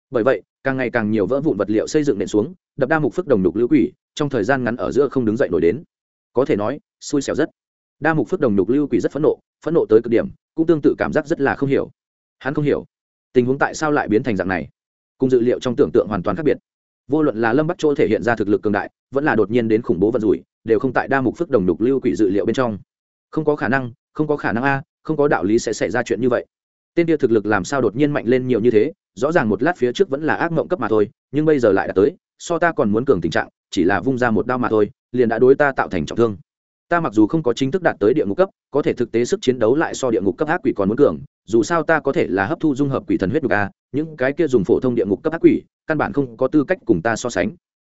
Bởi vậy, càng ngày càng nhiều vỡ vụn vật liệu xây dựng nện xuống, đập đa mục phức đồng nục lưu quỷ, trong thời gian ngắn ở giữa không đứng dậy nổi đến. Có thể nói, xui xẻo rất. Đa mục phức đồng nục lưu quỷ rất phẫn nộ phẫn nộ tới cực điểm, cũng tương tự cảm giác rất là không hiểu. Hắn không hiểu tình huống tại sao lại biến thành dạng này. Cùng dự liệu trong tưởng tượng hoàn toàn khác biệt vô luận là lâm bắc chỗ thể hiện ra thực lực cường đại, vẫn là đột nhiên đến khủng bố vận rủi, đều không tại đa mục phước đồng đục lưu quỷ dự liệu bên trong. Không có khả năng, không có khả năng a, không có đạo lý sẽ xảy ra chuyện như vậy. Tên kia thực lực làm sao đột nhiên mạnh lên nhiều như thế, rõ ràng một lát phía trước vẫn là ác mộng cấp mà thôi, nhưng bây giờ lại đã tới, so ta còn muốn cường tình trạng, chỉ là vung ra một đao mà thôi, liền đã đối ta tạo thành trọng thương. Ta mặc dù không có chính thức đạt tới địa ngục cấp, có thể thực tế sức chiến đấu lại so địa ngục cấp ác quỷ còn muốn cường dù sao ta có thể là hấp thu dung hợp quỷ thần huyết nhục a, những cái kia dùng phổ thông địa ngục cấp ác quỷ, căn bản không có tư cách cùng ta so sánh.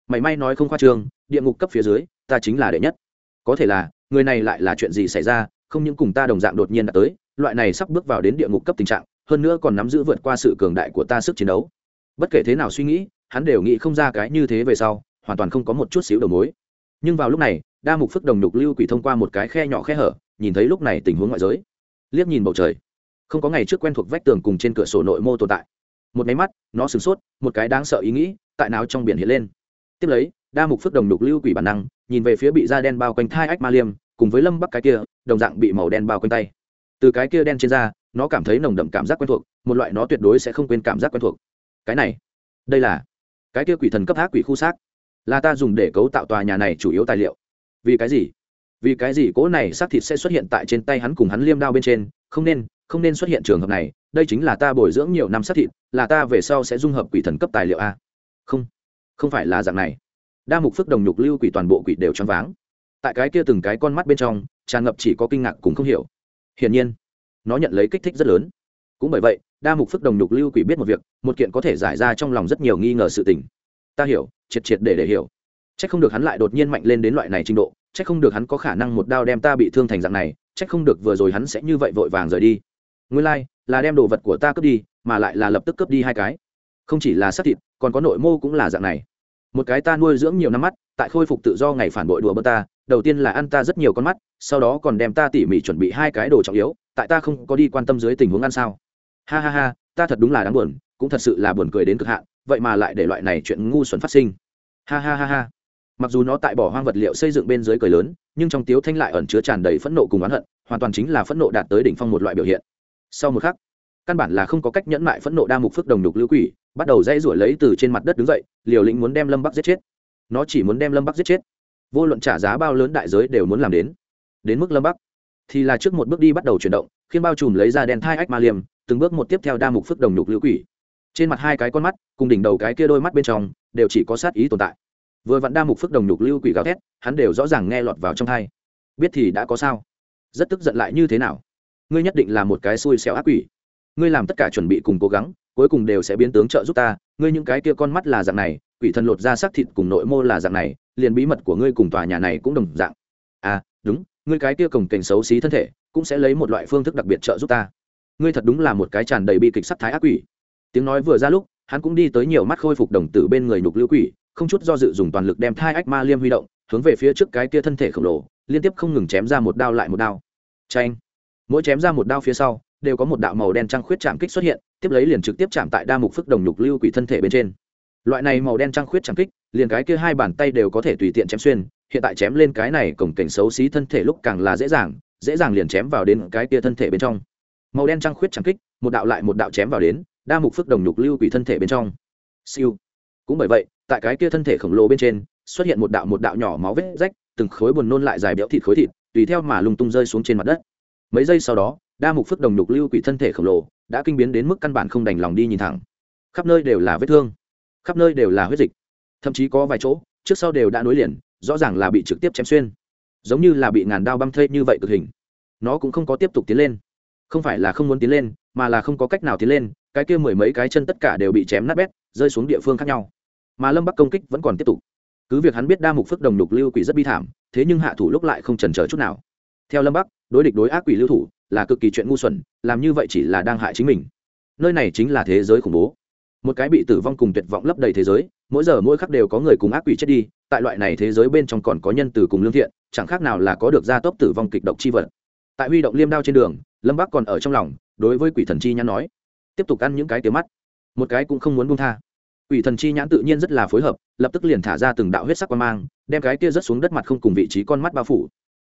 Mảy may nói không khoa trương, địa ngục cấp phía dưới, ta chính là đệ nhất. Có thể là, người này lại là chuyện gì xảy ra, không những cùng ta đồng dạng đột nhiên đã tới, loại này sắp bước vào đến địa ngục cấp tình trạng, hơn nữa còn nắm giữ vượt qua sự cường đại của ta sức chiến đấu. Bất kể thế nào suy nghĩ, hắn đều nghĩ không ra cái như thế về sau, hoàn toàn không có một chút xíu đầu mối. Nhưng vào lúc này, đa mục phức đồng nhục lưu quỷ thông qua một cái khe nhỏ khe hở, nhìn thấy lúc này tình huống ngoại giới. Liếc nhìn bầu trời không có ngày trước quen thuộc vách tường cùng trên cửa sổ nội mô tồn tại. Một máy mắt, nó sửng sốt, một cái đáng sợ ý nghĩ, tại nào trong biển hiện lên. Tiếp lấy, đa mục phước đồng đục lưu quỷ bản năng, nhìn về phía bị da đen bao quanh thai ách ma liêm, cùng với lâm bắc cái kia, đồng dạng bị màu đen bao quanh tay. Từ cái kia đen trên da, nó cảm thấy nồng đậm cảm giác quen thuộc, một loại nó tuyệt đối sẽ không quên cảm giác quen thuộc. Cái này, đây là cái kia quỷ thần cấp ác quỷ khu xác. Là ta dùng để cấu tạo tòa nhà này chủ yếu tài liệu. Vì cái gì? Vì cái gì cỗ này xác thịt sẽ xuất hiện tại trên tay hắn cùng hắn liêm đao bên trên, không nên không nên xuất hiện trường hợp này, đây chính là ta bồi dưỡng nhiều năm sát thịt, là ta về sau sẽ dung hợp quỷ thần cấp tài liệu a. Không không phải là dạng này. Đa mục phước đồng nhục lưu quỷ toàn bộ quỷ đều choáng váng. Tại cái kia từng cái con mắt bên trong, tràn ngập chỉ có kinh ngạc cùng không hiểu. Hiển nhiên, nó nhận lấy kích thích rất lớn. Cũng bởi vậy, đa mục phước đồng nhục lưu quỷ biết một việc, một kiện có thể giải ra trong lòng rất nhiều nghi ngờ sự tình. Ta hiểu, triệt triệt để để hiểu. C h ắ c không được hắn lại đột nhiên mạnh lên đến loại này trình độ c h ắ c không được hắn có khả năng một đao đem ta bị thương thành dạng này c h ắ c không được vừa rồi hắn sẽ như vậy vội vàng rời đi nguyên lai、like, là đem đồ vật của ta cướp đi mà lại là lập tức cướp đi hai cái. Không chỉ là xác thịt còn có nội mô cũng là dạng này. Một cái ta nuôi dưỡng nhiều năm mắt tại khôi phục tự do ngày phản bội đùa bơ ta đầu tiên là ăn ta rất nhiều con mắt sau đó còn đem ta tỉ mỉ chuẩn bị hai cái đồ trọng yếu tại ta không có đi quan tâm dưới tình huống ăn sao. Ha ha ha ta thật đúng là đáng buồn cũng thật sự là buồn cười đến cực hạn vậy mà lại để loại này chuyện ngu xuẩn phát sinh. Ha ha ha ha. Mặc dù nó tại bỏ hoang vật liệu xây dựng bên dưới cười lớn nhưng trong tiếu thanh lại ẩn chứa tràn đầy phẫn nộ cùng oán hận hoàn toàn chính là phẫn nộ đạt tới đỉnh phong một loại biểu hiện sau một khắc, căn bản là không có cách nhẫn mại phẫn nộ đa mục phước đồng đục lưu quỷ, bắt đầu dây rủi lấy từ trên mặt đất đứng dậy, liều lĩnh muốn đem lâm bắc giết chết. Nó chỉ muốn đem lâm bắc giết chết. Vô luận trả giá bao lớn đại giới đều muốn làm đến. Đến mức lâm bắc, thì là trước một bước đi bắt đầu chuyển động khiến bao trùm lấy ra đèn thai ách ma liềm, từng bước một tiếp theo đa mục phước đồng đục lưu quỷ. Trên mặt hai cái con mắt, cùng đỉnh đầu cái kia đôi mắt bên trong, đều chỉ có sát ý tồn tại. Vừa vặn đa mục phước đồng đục lưu quỷ gào thét, hắn đều rõ ràng nghe lọt vào trong thai biết thì đã có sao? Rất tức giận lại như thế nào? Ngươi nhất định là một cái xui xẻo ác quỷ. Ngươi làm tất cả chuẩn bị cùng cố gắng, cuối cùng đều sẽ biến tướng trợ giúp ta. Ngươi những cái kia con mắt là dạng này, quỷ thần lột ra xác thịt cùng nội mô là dạng này, liền bí mật của ngươi cùng tòa nhà này cũng đồng dạng. À đúng, ngươi cái kia cổng cảnh xấu xí thân thể, cũng sẽ lấy một loại phương thức đặc biệt trợ giúp ta. Ngươi thật đúng là một cái tràn đầy bi kịch sắc thái ác quỷ. Tiếng nói vừa ra lúc, hắn cũng đi tới nhiều mắt khôi phục đồng tử bên người nhục lưu quỷ, không chút do dự dùng toàn lực đem thai ách ma liêm huy động, hướng về phía trước cái kia thân thể khổng lồ, liên tiếp không ngừng chém ra một đao lại một đao. Tranh mỗi chém ra một đao phía sau, đều có một đạo màu đen trăng khuyết chạm kích xuất hiện, tiếp lấy liền trực tiếp chạm tại đa mục phức đồng nhục lưu quỷ thân thể bên trên. Loại này màu đen trăng khuyết chạm kích, liền cái kia hai bàn tay đều có thể tùy tiện chém xuyên, hiện tại chém lên cái này cổng cảnh xấu xí thân thể lúc càng là dễ dàng dễ dàng liền chém vào đến cái kia thân thể bên trong. Màu đen trăng khuyết chạm kích, một đạo lại một đạo chém vào đến, đa mục phức đồng nhục lưu quỷ thân thể bên trong. Siêu. Cũng bởi vậy, tại cái kia thân thể khổng lồ bên trên, xuất hiện một đạo một đạo nhỏ máu vết rách, từng khối buồn nôn lại dài béo thịt khối thịt, tùy theo mà lung tung rơi xuống trên mặt đất mấy giây sau đó, đa mục phước đồng nhục lưu quỷ thân thể khổng lồ, đã kinh biến đến mức căn bản không đành lòng đi nhìn thẳng. Khắp nơi đều là vết thương, khắp nơi đều là huyết dịch. Thậm chí có vài chỗ, trước sau đều đã nối liền, rõ ràng là bị trực tiếp chém xuyên. Giống như là bị ngàn đao băm thây như vậy cực hình. Nó cũng không có tiếp tục tiến lên. Không phải là không muốn tiến lên, mà là không có cách nào tiến lên, cái kia mười mấy cái chân tất cả đều bị chém nát bét, rơi xuống địa phương khác nhau. Mà lâm bắc công kích vẫn còn tiếp tục. Cứ việc hắn biết đa mục phước đồng lục lưu quỷ rất bi thảm, thế nhưng hạ thủ lúc lại không trần c chút nào theo lâm bắc, đối địch đối ác quỷ lưu thủ là cực kỳ chuyện ngu xuẩn, làm như vậy chỉ là đang hại chính mình. Nơi này chính là thế giới khủng bố. Một cái bị tử vong cùng tuyệt vọng lấp đầy thế giới, mỗi giờ mỗi khắc đều có người cùng ác quỷ chết đi, tại loại này thế giới bên trong còn có nhân từ cùng lương thiện, chẳng khác nào là có được gia tốc tử vong kịch độc chi vật. Tại huy động liêm đao trên đường, lâm bắc còn ở trong lòng, đối với quỷ thần chi nhãn nói, tiếp tục ăn những cái tiếng mắt. Một cái cũng không muốn buông tha. Quỷ thần chi nhãn tự nhiên rất là phối hợp, lập tức liền thả ra từng đạo huyết sắc quan mang, đem cái kia rớt xuống đất mặt không cùng vị trí con mắt bao phủ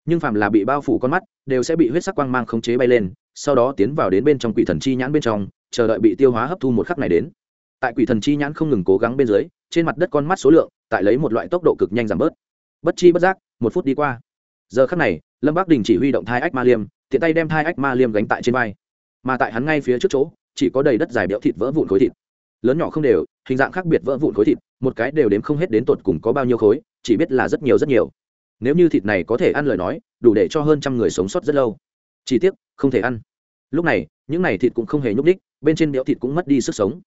nhưng phàm là bị bao phủ con mắt, đều sẽ bị huyết sắc quang mang khống chế bay lên, sau đó tiến vào đến bên trong quỷ thần chi nhãn bên trong, chờ đợi bị tiêu hóa hấp thu một khắc này đến. Tại quỷ thần chi nhãn không ngừng cố gắng bên dưới, trên mặt đất con mắt số lượng tại lấy một loại tốc độ cực nhanh giảm bớt. Bất chi bất giác, một phút đi qua. Giờ khắc này, lâm bắc đình chỉ huy động thai ách ma liêm, tiện tay đem thai ách ma liêm gánh tại trên vai. Mà tại hắn ngay phía trước chỗ, chỉ có đầy đất dài béo thịt vỡ vụn khối thịt. Lớn nhỏ không đều, hình dạng khác biệt vỡ vụn khối thịt, một cái đều đếm không hết đến tột cùng có bao nhiêu khối, chỉ biết là rất nhiều rất nhiều nếu như thịt này có thể ăn lời nói, đủ để cho hơn trăm người sống sót rất lâu. Chỉ tiếc, không thể ăn. Lúc này, những này thịt cũng không hề nhúc đích bên trên đẽo thịt cũng mất đi sức sống.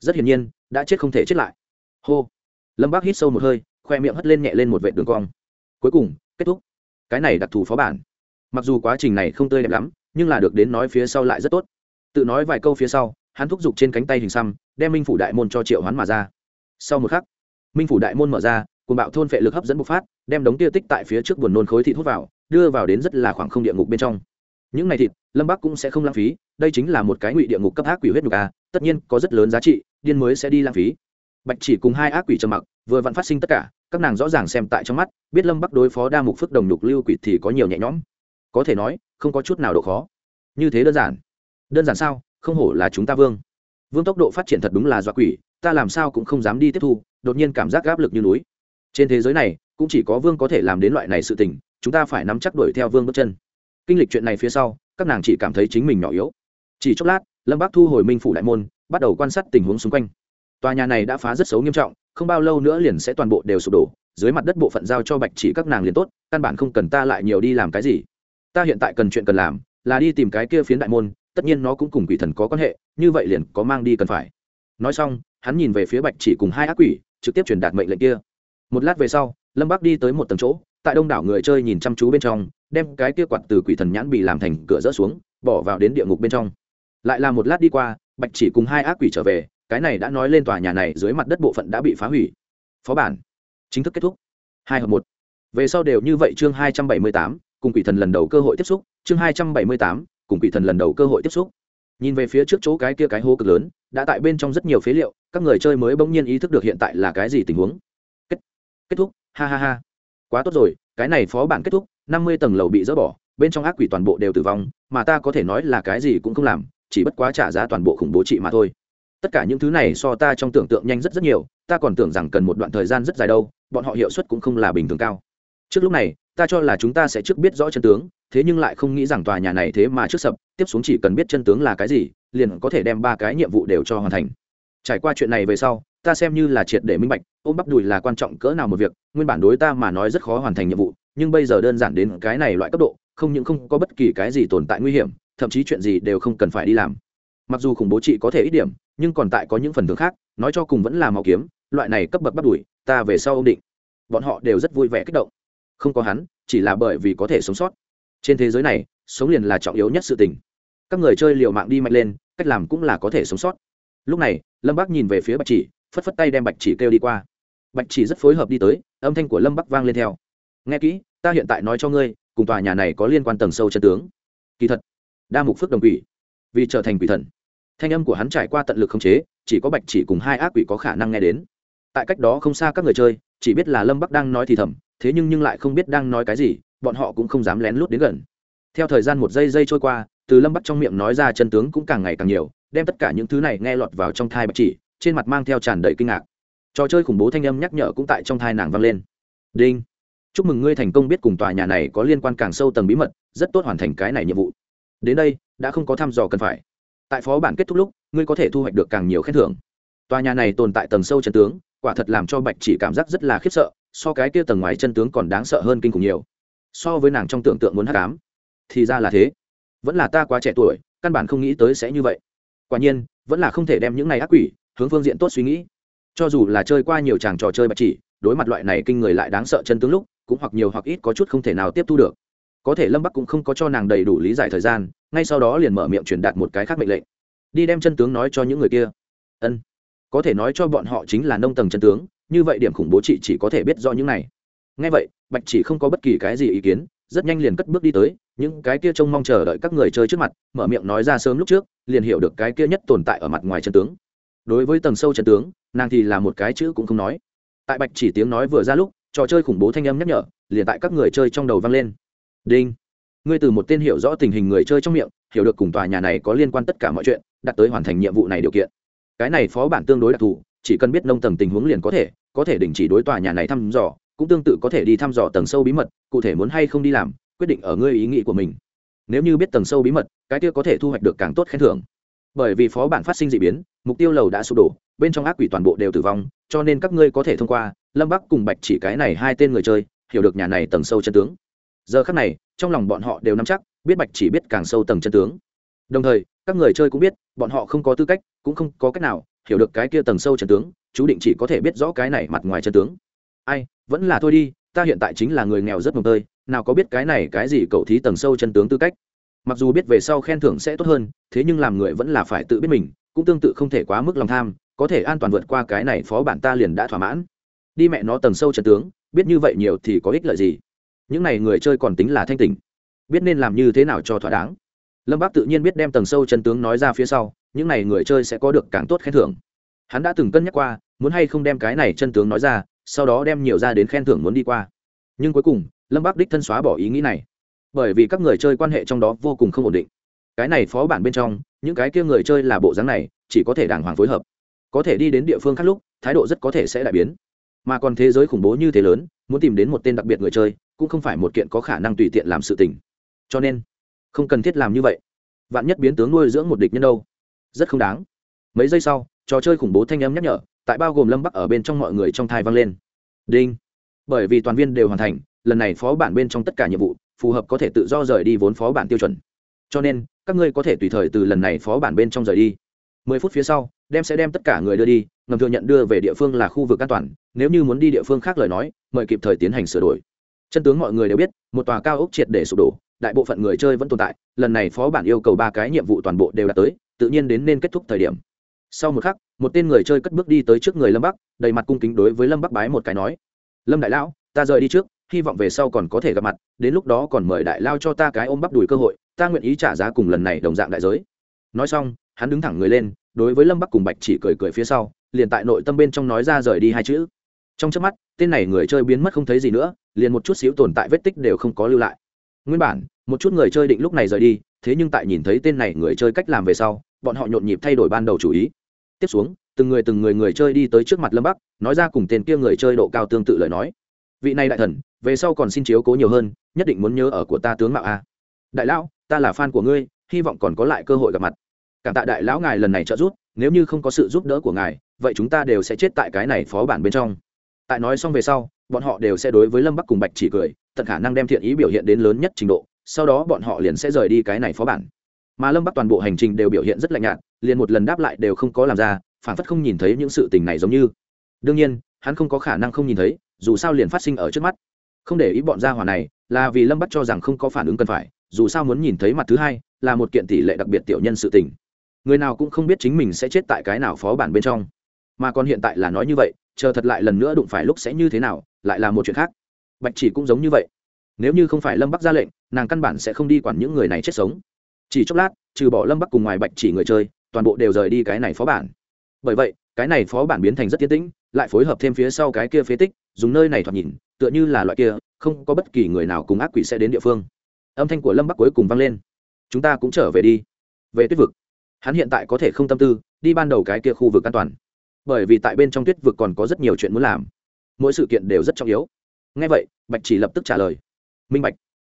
Rất hiển nhiên, đã chết không thể chết lại. Hô. Lâm bác hít sâu một hơi, khoe miệng hất lên nhẹ lên một vệ đường cong. Cuối cùng, kết thúc. Cái này đặc thù phó bản. Mặc dù quá trình này không tươi đẹp lắm, nhưng là được đến nói phía sau lại rất tốt. Tự nói vài câu phía sau, hắn thúc giục trên cánh tay hình xăm, đem minh phủ đại môn cho triệu hoán mà ra. Sau một khắc, minh phủ đại môn mở ra cùng bạo thôn phệ lực hấp dẫn bộc phát, đem đống tia tích tại phía trước buồn nôn khối thịt hút vào, đưa vào đến rất là khoảng không địa ngục bên trong. Những này thịt, lâm bắc cũng sẽ không lãng phí, đây chính là một cái ngụy địa ngục cấp ác quỷ huyết nhục a tất nhiên có rất lớn giá trị, điên mới sẽ đi lãng phí. Bạch chỉ cùng hai ác quỷ trầm mặc, vừa vặn phát sinh tất cả, các nàng rõ ràng xem tại trong mắt, biết lâm bắc đối phó đa mục phước đồng nhục lưu quỷ thì có nhiều nhẹ nhõm. Có thể nói, không có chút nào độ khó. Như thế đơn giản. Đơn giản sao? Không hổ là chúng ta vương. Vương tốc độ phát triển thật đúng là dọa quỷ, ta làm sao cũng không dám đi tiếp thu, đột nhiên cảm giác áp lực như núi trên thế giới này, cũng chỉ có vương có thể làm đến loại này sự tình, chúng ta phải nắm chắc đuổi theo vương bước chân. Kinh lịch chuyện này phía sau, các nàng chỉ cảm thấy chính mình nhỏ yếu. Chỉ chốc lát, lâm bác thu hồi minh phủ đại môn, bắt đầu quan sát tình huống xung quanh. Tòa nhà này đã phá rất xấu nghiêm trọng, không bao lâu nữa liền sẽ toàn bộ đều sụp đổ, dưới mặt đất bộ phận giao cho bạch chỉ các nàng liền tốt, căn bản không cần ta lại nhiều đi làm cái gì. Ta hiện tại cần chuyện cần làm, là đi tìm cái kia phiến đại môn, tất nhiên nó cũng cùng quỷ thần có quan hệ, như vậy liền có mang đi cần phải. Nói xong, hắn nhìn về phía bạch chỉ cùng hai ác quỷ, trực tiếp truyền đạt mệnh lệnh kia một lát về sau, lâm bắc đi tới một tầng chỗ, tại đông đảo người chơi nhìn chăm chú bên trong, đem cái kia quạt từ quỷ thần nhãn bị làm thành cửa rỡ xuống, bỏ vào đến địa ngục bên trong. Lại là một lát đi qua, bạch chỉ cùng hai ác quỷ trở về, cái này đã nói lên tòa nhà này dưới mặt đất bộ phận đã bị phá hủy. Phó bản, chính thức kết thúc. Hai hợp một. Về sau đều như vậy chương hai trăm bảy mươi tám, cùng quỷ thần lần đầu cơ hội tiếp xúc, chương hai trăm bảy mươi tám, cùng quỷ thần lần đầu cơ hội tiếp xúc. Nhìn về phía trước chỗ cái kia cái hố cực lớn, đã tại bên trong rất nhiều phế liệu, các người chơi mới bỗng nhiên ý thức được hiện tại là cái gì tình huống kết thúc, ha ha ha. Quá tốt rồi, cái này phó bản kết thúc, năm mươi tầng lầu bị dỡ bỏ, bên trong ác quỷ toàn bộ đều tử vong, mà ta có thể nói là cái gì cũng không làm, chỉ bất quá trả giá toàn bộ khủng bố trị mà thôi. Tất cả những thứ này so ta trong tưởng tượng nhanh rất rất nhiều, ta còn tưởng rằng cần một đoạn thời gian rất dài đâu, bọn họ hiệu suất cũng không là bình thường cao. Trước lúc này, ta cho là chúng ta sẽ trước biết rõ chân tướng, thế nhưng lại không nghĩ rằng tòa nhà này thế mà trước sập, tiếp xuống chỉ cần biết chân tướng là cái gì, liền có thể đem ba cái nhiệm vụ đều cho hoàn thành. Trải qua chuyện này về sau ta xem như là triệt để minh bạch, ôm bắp đùi là quan trọng cỡ nào một việc, nguyên bản đối ta mà nói rất khó hoàn thành nhiệm vụ, nhưng bây giờ đơn giản đến cái này loại cấp độ, không những không có bất kỳ cái gì tồn tại nguy hiểm, thậm chí chuyện gì đều không cần phải đi làm. Mặc dù khủng bố chị có thể ít điểm, nhưng còn tại có những phần thưởng khác, nói cho cùng vẫn là màu kiếm, loại này cấp bậc bắt đuổi ta về sau ổn định. Bọn họ đều rất vui vẻ kích động. Không có hắn, chỉ là bởi vì có thể sống sót. Trên thế giới này, sống liền là trọng yếu nhất sự tình. Các người chơi liều mạng đi mạnh lên, cách làm cũng là có thể sống sót. Lúc này, lâm bác nhìn về phía bạch chỉ phất phất tay đem bạch chỉ kêu đi qua. Bạch chỉ rất phối hợp đi tới, âm thanh của lâm bắc vang lên theo. Nghe kỹ, ta hiện tại nói cho ngươi, cùng tòa nhà này có liên quan tầng sâu chân tướng. Kỳ thật, đa mục phước đồng quỷ, vì trở thành quỷ thần. Thanh âm của hắn trải qua tận lực khống chế, chỉ có bạch chỉ cùng hai ác quỷ có khả năng nghe đến. Tại cách đó không xa các người chơi, chỉ biết là lâm bắc đang nói thì thầm, thế nhưng nhưng lại không biết đang nói cái gì, bọn họ cũng không dám lén lút đến gần. Theo thời gian một giây giây trôi qua, từ lâm bắc trong miệng nói ra chân tướng cũng càng ngày càng nhiều, đem tất cả những thứ này nghe lọt vào trong thai bạch chỉ trên mặt mang theo tràn đầy kinh ngạc. Trò chơi khủng bố thanh âm nhắc nhở cũng tại trong thai nàng vang lên. Đinh. Chúc mừng ngươi thành công biết cùng tòa nhà này có liên quan càng sâu tầng bí mật, rất tốt hoàn thành cái này nhiệm vụ. Đến đây, đã không có thăm dò cần phải. Tại phó bản kết thúc lúc, ngươi có thể thu hoạch được càng nhiều khen thưởng. Tòa nhà này tồn tại tầng sâu chân tướng, quả thật làm cho bạch chỉ cảm giác rất là khiếp sợ, so cái kia tầng ngoài chân tướng còn đáng sợ hơn kinh khủng nhiều. So với nàng trong tưởng tượng muốn hát cám thì ra là thế. Vẫn là ta quá trẻ tuổi, căn bản không nghĩ tới sẽ như vậy. Quả nhiên, vẫn là không thể đem những này ác quỷ hướng phương diện tốt suy nghĩ. Cho dù là chơi qua nhiều chàng trò chơi bạch chỉ, đối mặt loại này kinh người lại đáng sợ chân tướng lúc, cũng hoặc nhiều hoặc ít có chút không thể nào tiếp thu được. Có thể lâm bắc cũng không có cho nàng đầy đủ lý giải thời gian, ngay sau đó liền mở miệng truyền đạt một cái khác mệnh lệnh. Đi đem chân tướng nói cho những người kia. Ân. Có thể nói cho bọn họ chính là nông tầng chân tướng, như vậy điểm khủng bố chị chỉ có thể biết do những này. Ngay vậy, bạch chỉ không có bất kỳ cái gì ý kiến, rất nhanh liền cất bước đi tới, những cái kia trông mong chờ đợi các người chơi trước mặt, mở miệng nói ra sớm lúc trước, liền hiểu được cái kia nhất tồn tại ở mặt ngoài chân tướng đối với tầng sâu trận tướng, nàng thì là một cái chữ cũng không nói. Tại bạch chỉ tiếng nói vừa ra lúc, trò chơi khủng bố thanh âm nhắc nhở, liền tại các người chơi trong đầu vang lên. Đinh. Ngươi từ một tên hiểu rõ tình hình người chơi trong miệng, hiểu được cùng tòa nhà này có liên quan tất cả mọi chuyện, đặt tới hoàn thành nhiệm vụ này điều kiện. Cái này phó bản tương đối đặc thù, chỉ cần biết nông tầng tình huống liền có thể có thể đình chỉ đối tòa nhà này thăm dò, cũng tương tự có thể đi thăm dò tầng sâu bí mật, cụ thể muốn hay không đi làm, quyết định ở ngươi ý nghĩ của mình. Nếu như biết tầng sâu bí mật, cái kia có thể thu hoạch được càng tốt khen thưởng bởi vì phó bản phát sinh d ị biến, mục tiêu lầu đã sụp đổ, bên trong ác quỷ toàn bộ đều tử vong, cho nên các ngươi có thể thông qua, lâm bắc cùng bạch chỉ cái này hai tên người chơi, hiểu được nhà này tầng sâu chân tướng. Giờ khác này, trong lòng bọn họ đều nắm chắc, biết bạch chỉ biết càng sâu tầng chân tướng. Đồng thời, các người chơi cũng biết, bọn họ không có tư cách, cũng không có cách nào hiểu được cái kia tầng sâu chân tướng, chú định chỉ có thể biết rõ cái này mặt ngoài chân tướng. Ai, vẫn là thôi đi, ta hiện tại chính là người nghèo rất mồm tơi, nào có biết cái này cái gì cậu thí tầng sâu chân tướng tư cách mặc dù biết về sau khen thưởng sẽ tốt hơn, thế nhưng làm người vẫn là phải tự biết mình, cũng tương tự không thể quá mức lòng tham, có thể an toàn vượt qua cái này phó bản ta liền đã thỏa mãn. Đi mẹ nó tầng sâu chân tướng, biết như vậy nhiều thì có ích lợi gì? Những n à y người chơi còn tính là thanh tỉnh. Biết nên làm như thế nào cho thỏa đáng. Lâm bác tự nhiên biết đem tầng sâu chân tướng nói ra phía sau, những n à y người chơi sẽ có được càng tốt khen thưởng. Hắn đã từng cân nhắc qua, muốn hay không đem cái này chân tướng nói ra, sau đó đem nhiều ra đến khen thưởng muốn đi qua. Nhưng cuối cùng, lâm bác đích thân xóa bỏ ý nghĩ này bởi vì các người chơi quan hệ trong đó vô cùng không ổn định. Cái này phó bản bên trong, những cái kia người chơi là bộ dáng này, chỉ có thể đàng hoàng phối hợp. Có thể đi đến địa phương khác lúc, thái độ rất có thể sẽ đại biến. Mà còn thế giới khủng bố như thế lớn, muốn tìm đến một tên đặc biệt người chơi, cũng không phải một kiện có khả năng tùy tiện làm sự tình. Cho nên, không cần thiết làm như vậy. Vạn nhất biến tướng nuôi dưỡng một địch nhân đâu? Rất không đáng. Mấy giây sau, trò chơi khủng bố thanh âm nhắc nhở, tại bao gồm lâm bắc ở bên trong mọi người trong thai vang lên. Đinh. Bởi vì toàn viên đều hoàn thành, lần này phó bản bên trong tất cả nhiệm vụ phù hợp có thể tự do rời đi vốn phó bản tiêu chuẩn. Cho nên, các ngươi có thể tùy thời từ lần này phó bản bên trong rời đi. Mười phút phía sau, đem sẽ đem tất cả người đưa đi, ngầm thừa nhận đưa về địa phương là khu vực an toàn, nếu như muốn đi địa phương khác lời nói, mời kịp thời tiến hành sửa đổi. Chân tướng mọi người đều biết, một tòa cao ốc triệt để sụp đổ, đại bộ phận người chơi vẫn tồn tại, lần này phó bản yêu cầu ba cái nhiệm vụ toàn bộ đều đạt tới, tự nhiên đến nên kết thúc thời điểm. Sau một khắc, một tên người chơi cất bước đi tới trước người lâm bắc, đầy mặt cung kính đối với lâm bắc bái một cái nói, lâm đại lão, ta rời đi trước hy vọng về sau còn có thể gặp mặt, đến lúc đó còn mời đại lao cho ta cái ôm bắp đùi cơ hội, ta nguyện ý trả giá cùng lần này đồng dạng đại giới. Nói xong, hắn đứng thẳng người lên, đối với lâm bắc cùng bạch chỉ cười cười phía sau, liền tại nội tâm bên trong nói ra rời đi hai chữ. Trong trước mắt, tên này người chơi biến mất không thấy gì nữa, liền một chút xíu tồn tại vết tích đều không có lưu lại. Nguyên bản, một chút người chơi định lúc này rời đi, thế nhưng tại nhìn thấy tên này người chơi cách làm về sau, bọn họ nhộn nhịp thay đổi ban đầu chủ ý. Tiếp xuống, từng người từng người người chơi đi tới trước mặt lâm bắc, nói ra cùng tên kia người chơi độ cao tương tự lời nói vị này đại thần, về sau còn xin chiếu cố nhiều hơn, nhất định muốn nhớ ở của ta tướng mạo a. Đại lão, ta là fan của ngươi, hy vọng còn có lại cơ hội gặp mặt. Cảm tạ đại lão ngài lần này trợ giúp, nếu như không có sự giúp đỡ của ngài, vậy chúng ta đều sẽ chết tại cái này phó bản bên trong. Tại nói xong về sau, bọn họ đều sẽ đối với lâm bắc cùng bạch chỉ cười, tận khả năng đem thiện ý biểu hiện đến lớn nhất trình độ, sau đó bọn họ liền sẽ rời đi cái này phó bản. Mà lâm bắc toàn bộ hành trình đều biểu hiện rất lạnh nhạt, liền một lần đáp lại đều không có làm ra phản phất không nhìn thấy những sự tình này giống như. Đương nhiên, hắn không có khả năng không nhìn thấy dù sao liền phát sinh ở trước mắt. Không để ý bọn gia hỏa này, là vì lâm bắt cho rằng không có phản ứng cần phải, dù sao muốn nhìn thấy mặt thứ hai, là một kiện tỷ lệ đặc biệt tiểu nhân sự tình. Người nào cũng không biết chính mình sẽ chết tại cái nào phó bản bên trong. Mà còn hiện tại là nói như vậy, chờ thật lại lần nữa đụng phải lúc sẽ như thế nào, lại là một chuyện khác. Bạch chỉ cũng giống như vậy. Nếu như không phải lâm bắc ra lệnh, nàng căn bản sẽ không đi quản những người này chết sống. Chỉ chốc lát, trừ bỏ lâm bắc cùng ngoài bạch chỉ người chơi, toàn bộ đều rời đi cái này phó bản. Bởi vậy, cái này phó bản biến thành rất tiến tĩnh lại phối hợp thêm phía sau cái kia phế tích, dùng nơi này thoạt nhìn, tựa như là loại kia, không có bất kỳ người nào cùng ác quỷ sẽ đến địa phương. Âm thanh của lâm bắc cuối cùng vang lên. Chúng ta cũng trở về đi. Về tuyết vực. Hắn hiện tại có thể không tâm tư, đi ban đầu cái kia khu vực an toàn. Bởi vì tại bên trong tuyết vực còn có rất nhiều chuyện muốn làm. Mỗi sự kiện đều rất trọng yếu. Ngay vậy, bạch chỉ lập tức trả lời. Minh bạch.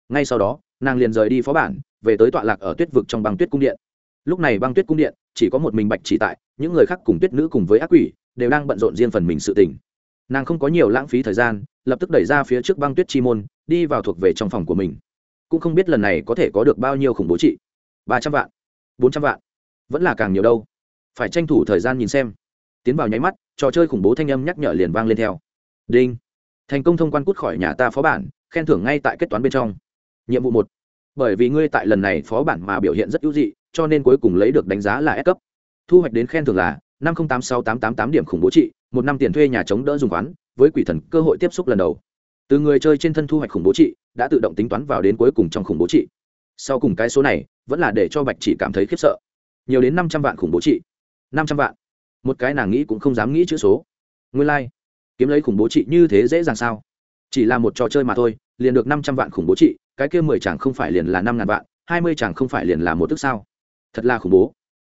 Ngay sau đó, nàng liền rời đi phó bản, về tới tọa lạc ở tuyết vực trong băng tuyết cung điện. Lúc này băng tuyết cung điện chỉ có một mình bạch chỉ tại, những người khác cùng tuyết nữ cùng với ác quỷ đều đang bận rộn riêng phần mình sự tình. Nàng không có nhiều lãng phí thời gian, lập tức đẩy ra phía trước băng tuyết chi môn, đi vào thuộc về trong phòng của mình. Cũng không biết lần này có thể có được bao nhiêu khủng bố trị ba trăm vạn, bốn trăm vạn, vẫn là càng nhiều đâu. Phải tranh thủ thời gian nhìn xem. Tiến vào nháy mắt, trò chơi khủng bố thanh âm nhắc nhở liền vang lên theo. Đinh. Thành công thông quan cút khỏi nhà ta phó bản, khen thưởng ngay tại kết toán bên trong. Nhiệm vụ một. Bởi vì ngươi tại lần này phó bản mà biểu hiện rất ưu dị, cho nên cuối cùng lấy được đánh giá là S cấp. Thu hoạch đến khen thưởng là năm không tám sáu tám tám tám điểm khủng bố trị, một năm tiền thuê nhà chống đỡ dùng khoán, với quỷ thần cơ hội tiếp xúc lần đầu. Từ người chơi trên thân thu hoạch khủng bố trị, đã tự động tính toán vào đến cuối cùng trong khủng bố trị. Sau cùng cái số này, vẫn là để cho bạch chỉ cảm thấy khiếp sợ. Nhiều đến năm trăm vạn khủng bố trị. Năm trăm vạn. Một cái nàng nghĩ cũng không dám nghĩ chữ số. Nguyên lai、like. kiếm lấy khủng bố trị như thế dễ dàng sao? Chỉ là một trò chơi mà thôi, liền được năm trăm vạn khủng bố trị, cái kia mười chàng không phải liền là năm ngàn vạn, hai mươi chàng không phải liền là một tức sao? Thật là khủng bố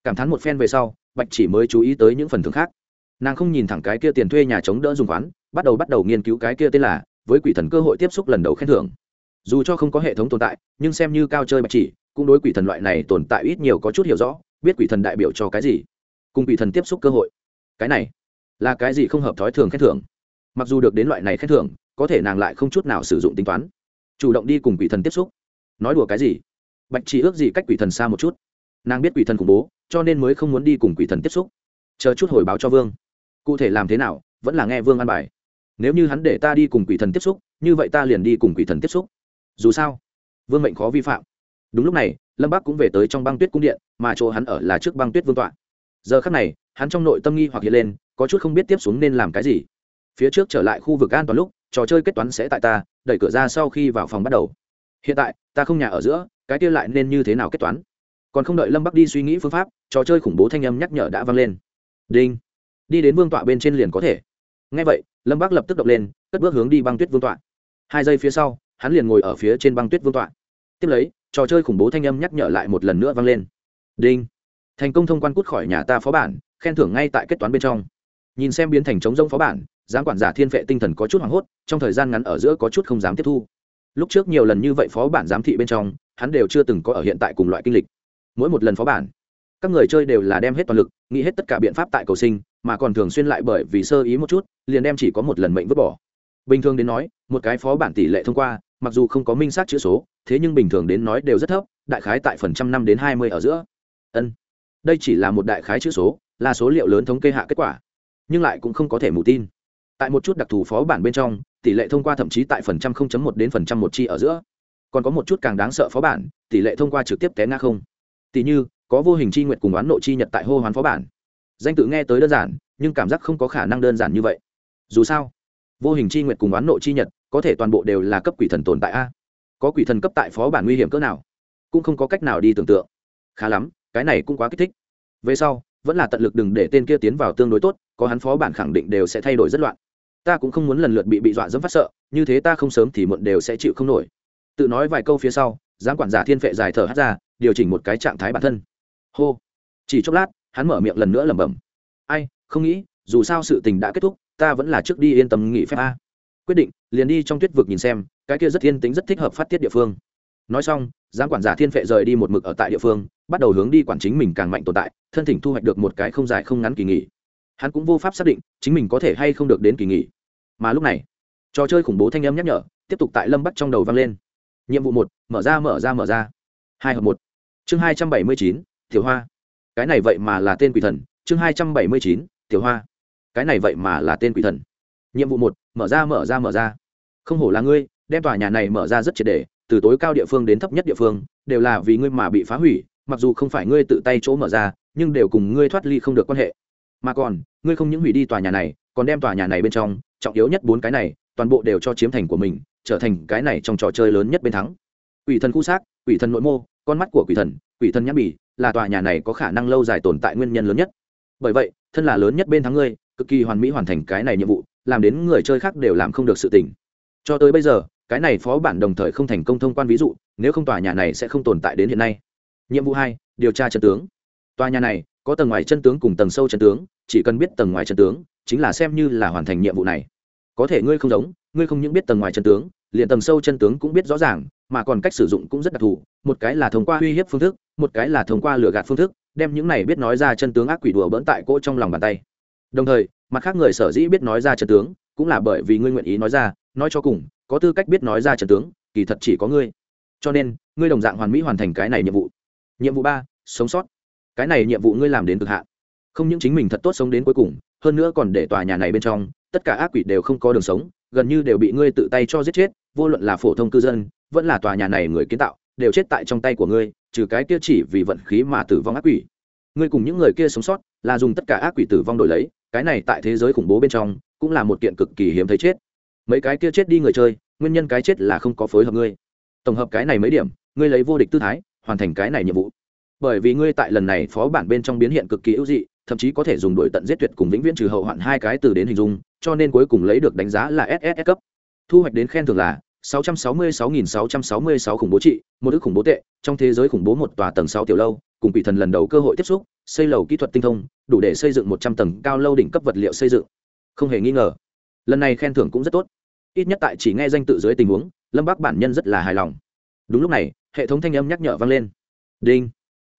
cảm thán một phen về sau, bạch chỉ mới chú ý tới những phần thưởng khác. Nàng không nhìn thẳng cái kia tiền thuê nhà chống đỡ dùng khoán, bắt đầu bắt đầu nghiên cứu cái kia tên là, với quỷ thần cơ hội tiếp xúc lần đầu khen thưởng. Dù cho không có hệ thống tồn tại, nhưng xem như cao chơi bạch chỉ, cũng đối quỷ thần loại này tồn tại ít nhiều có chút hiểu rõ, biết quỷ thần đại biểu cho cái gì, cùng quỷ thần tiếp xúc cơ hội. Cái này, là cái gì không hợp thói thường khen thưởng. Mặc dù được đến loại này khen thưởng, có thể nàng lại không chút nào sử dụng tính toán. Chủ động đi cùng quỷ thần tiếp xúc. Nói đùa cái gì? Bạch chỉ ước gì cách quỷ thần xa một chút nàng biết quỷ thần khủng bố, cho nên mới không muốn đi cùng quỷ thần tiếp xúc. Chờ chút hồi báo cho vương. Cụ thể làm thế nào, vẫn là nghe vương an bài. Nếu như hắn để ta đi cùng quỷ thần tiếp xúc, như vậy ta liền đi cùng quỷ thần tiếp xúc. Dù sao, vương mệnh khó vi phạm. Đúng lúc này, lâm bắc cũng về tới trong băng tuyết cung điện, mà chỗ hắn ở là trước băng tuyết vương tọa. Giờ khắc này, hắn trong nội tâm nghi hoặc hiện lên, có chút không biết tiếp xuống nên làm cái gì. Phía trước trở lại khu vực an toàn lúc, trò chơi kết toán sẽ tại ta, đẩy cửa ra sau khi vào phòng bắt đầu. Hiện tại, ta không nhà ở giữa, cái kia lại nên như thế nào kết toán? Còn không đợi lâm bắc đi suy nghĩ phương pháp trò chơi khủng bố thanh âm nhắc nhở đã vang lên đinh đi đến vương tọa bên trên liền có thể ngay vậy lâm bắc lập tức động lên cất bước hướng đi băng tuyết vương tọa hai giây phía sau hắn liền ngồi ở phía trên băng tuyết vương tọa tiếp lấy trò chơi khủng bố thanh âm nhắc nhở lại một lần nữa vang lên đinh thành công thông quan cút khỏi nhà ta phó bản khen thưởng ngay tại kết toán bên trong nhìn xem biến thành chống rông phó bản giám quản giả thiên vệ tinh thần có chút hoảng hốt trong thời gian ngắn ở giữa có chút không dám tiếp thu lúc trước nhiều lần như vậy phó bản giám thị bên trong hắn đều chưa từng có ở hiện tại cùng loại kinh lịch mỗi một lần phó bản, các người chơi đều là đem hết toàn lực, nghĩ hết tất cả biện pháp tại cầu sinh, mà còn thường xuyên lại bởi vì sơ ý một chút, liền đem chỉ có một lần mệnh vứt bỏ. Bình thường đến nói, một cái phó bản tỷ lệ thông qua, mặc dù không có minh xác chữ số, thế nhưng bình thường đến nói đều rất thấp, đại khái tại phần trăm năm đến hai mươi ở giữa. Ân, đây chỉ là một đại khái chữ số, là số liệu lớn thống kê hạ kết quả, nhưng lại cũng không có thể mù tin. Tại một chút đặc thù phó bản bên trong, tỷ lệ thông qua thậm chí tại phần trăm 0.1 đến phần trăm một chi ở giữa. Còn có một chút càng đáng sợ phó bản, tỷ lệ thông qua trực tiếp té ngã không tỷ như, có vô hình chi nguyện cùng oán nộ chi nhật tại hô hoán phó bản. Danh tự nghe tới đơn giản, nhưng cảm giác không có khả năng đơn giản như vậy. Dù sao, vô hình chi nguyện cùng oán nộ chi nhật có thể toàn bộ đều là cấp quỷ thần tồn tại a. Có quỷ thần cấp tại phó bản nguy hiểm cỡ nào, cũng không có cách nào đi tưởng tượng. Khá lắm, cái này cũng quá kích thích. Về sau, vẫn là tận lực đừng để tên kia tiến vào tương đối tốt, có hắn phó bản khẳng định đều sẽ thay đổi rất loạn. Ta cũng không muốn lần lượt bị bị dọa dẫm phát sợ, như thế ta không sớm thì muộn đều sẽ chịu không nổi tự nói vài câu phía sau, giám quản giả thiên phệ dài thở hát ra, điều chỉnh một cái trạng thái bản thân. Hô. Chỉ chốc lát, hắn mở miệng lần nữa lẩm bẩm. Ai, không nghĩ, dù sao sự tình đã kết thúc, ta vẫn là trước đi yên tâm nghỉ phép a. Quyết định, liền đi trong tuyết vực nhìn xem, cái kia rất thiên tính rất thích hợp phát tiết địa phương. Nói xong, giám quản giả thiên phệ rời đi một mực ở tại địa phương, bắt đầu hướng đi quản chính mình càng mạnh tồn tại, thân thỉnh thu hoạch được một cái không dài không ngắn kỳ nghỉ. Hắn cũng vô pháp xác định, chính mình có thể hay không được đến kỳ nghỉ. Mà lúc này, trò chơi khủng bố thanh âm nhắc nhở, tiếp tục tại lâm bắt trong đầu vang lên nhiệm vụ một, mở ra mở ra mở ra. Hai hợp một. Chương hai trăm bảy mươi chín, tiểu hoa. Cái này vậy mà là tên quỷ thần. Chương hai trăm bảy mươi chín, tiểu hoa. Cái này vậy mà là tên quỷ thần. Nhiệm vụ một, mở ra mở ra mở ra. Không hổ là ngươi, đem tòa nhà này mở ra rất triệt đề từ tối cao địa phương đến thấp nhất địa phương, đều là vì ngươi mà bị phá hủy, mặc dù không phải ngươi tự tay chỗ mở ra, nhưng đều cùng ngươi thoát ly không được quan hệ. Mà còn, ngươi không những hủy đi tòa nhà này, còn đem tòa nhà này bên trong, trọng yếu nhất bốn cái này, toàn bộ đều cho chiếm thành của mình trở thành cái này trong trò chơi lớn nhất bên thắng. Quỷ thần khu xác, quỷ thần nội mô, con mắt của quỷ thần quỷ thần nhãn bỉ là tòa nhà này có khả năng lâu dài tồn tại nguyên nhân lớn nhất. Bởi vậy, thân là lớn nhất bên thắng ngươi, cực kỳ hoàn mỹ hoàn thành cái này nhiệm vụ, làm đến người chơi khác đều làm không được sự tỉnh cho tới bây giờ, cái này phó bản đồng thời không thành công thông quan ví dụ, nếu không tòa nhà này sẽ không tồn tại đến hiện nay. Nhiệm vụ hai, điều tra chân tướng. Tòa nhà này, có tầng ngoài chân tướng cùng tầng sâu chân tướng, chỉ cần biết tầng ngoài chân tướng, chính là xem như là hoàn thành nhiệm vụ này. Có thể ngươi không giống ngươi không những biết tầng ngoài chân tướng, liền tầng sâu chân tướng cũng biết rõ ràng, mà còn cách sử dụng cũng rất đặc thù, một cái là thông qua uy hiếp phương thức, một cái là thông qua lừa gạt phương thức, đem những này biết nói ra chân tướng ác quỷ đùa bỡn tại cỗ trong lòng bàn tay. Đồng thời, mặt khác người sở dĩ biết nói ra chân tướng, cũng là bởi vì ngươi nguyện ý nói ra, nói cho cùng, có tư cách biết nói ra chân tướng, kỳ thật chỉ có ngươi. Cho nên, ngươi đồng dạng hoàn mỹ hoàn thành cái này nhiệm vụ. Nhiệm vụ ba, sống sót. Cái này nhiệm vụ ngươi làm đến cực hạn. Không những chính mình thật tốt sống đến cuối cùng, hơn nữa còn để tòa nhà này bên trong, tất cả ác quỷ đều không có đường sống gần như đều bị ngươi tự tay cho giết chết, vô luận là phổ thông cư dân, vẫn là tòa nhà này người kiến tạo, đều chết tại trong tay của ngươi, trừ cái kia chỉ vì vận khí mà tử vong ác quỷ. Ngươi cùng những người kia sống sót, là dùng tất cả ác quỷ tử vong đổi lấy, cái này tại thế giới khủng bố bên trong, cũng là một kiện cực kỳ hiếm thấy chết. Mấy cái kia chết đi người chơi, nguyên nhân cái chết là không có phối hợp ngươi. Tổng hợp cái này mấy điểm, ngươi lấy vô địch tư thái, hoàn thành cái này nhiệm vụ. Bởi vì ngươi tại lần này phó bản bên trong biến hiện cực kỳ ưu dị, thậm chí có thể dùng đổi tận giết tuyệt cùng vĩnh viễn trừ hậu hoạn hai cái từ đến hình dung cho nên cuối cùng lấy được đánh giá là ss cấp. Thu hoạch đến khen thưởng là 666.666 khủng bố trị, một ước khủng bố tệ, trong thế giới khủng bố một tòa tầng sáu tiểu lâu, cùng quỷ thần lần đầu cơ hội tiếp xúc, xây lầu kỹ thuật tinh thông, đủ để xây dựng một trăm tầng cao lâu đỉnh cấp vật liệu xây dựng. Không hề nghi ngờ, lần này khen thưởng cũng rất tốt. Ít nhất tại chỉ nghe danh tự dưới tình huống, lâm bác bản nhân rất là hài lòng. Đúng lúc này, hệ thống thanh âm nhắc nhở vang lên. Đinh.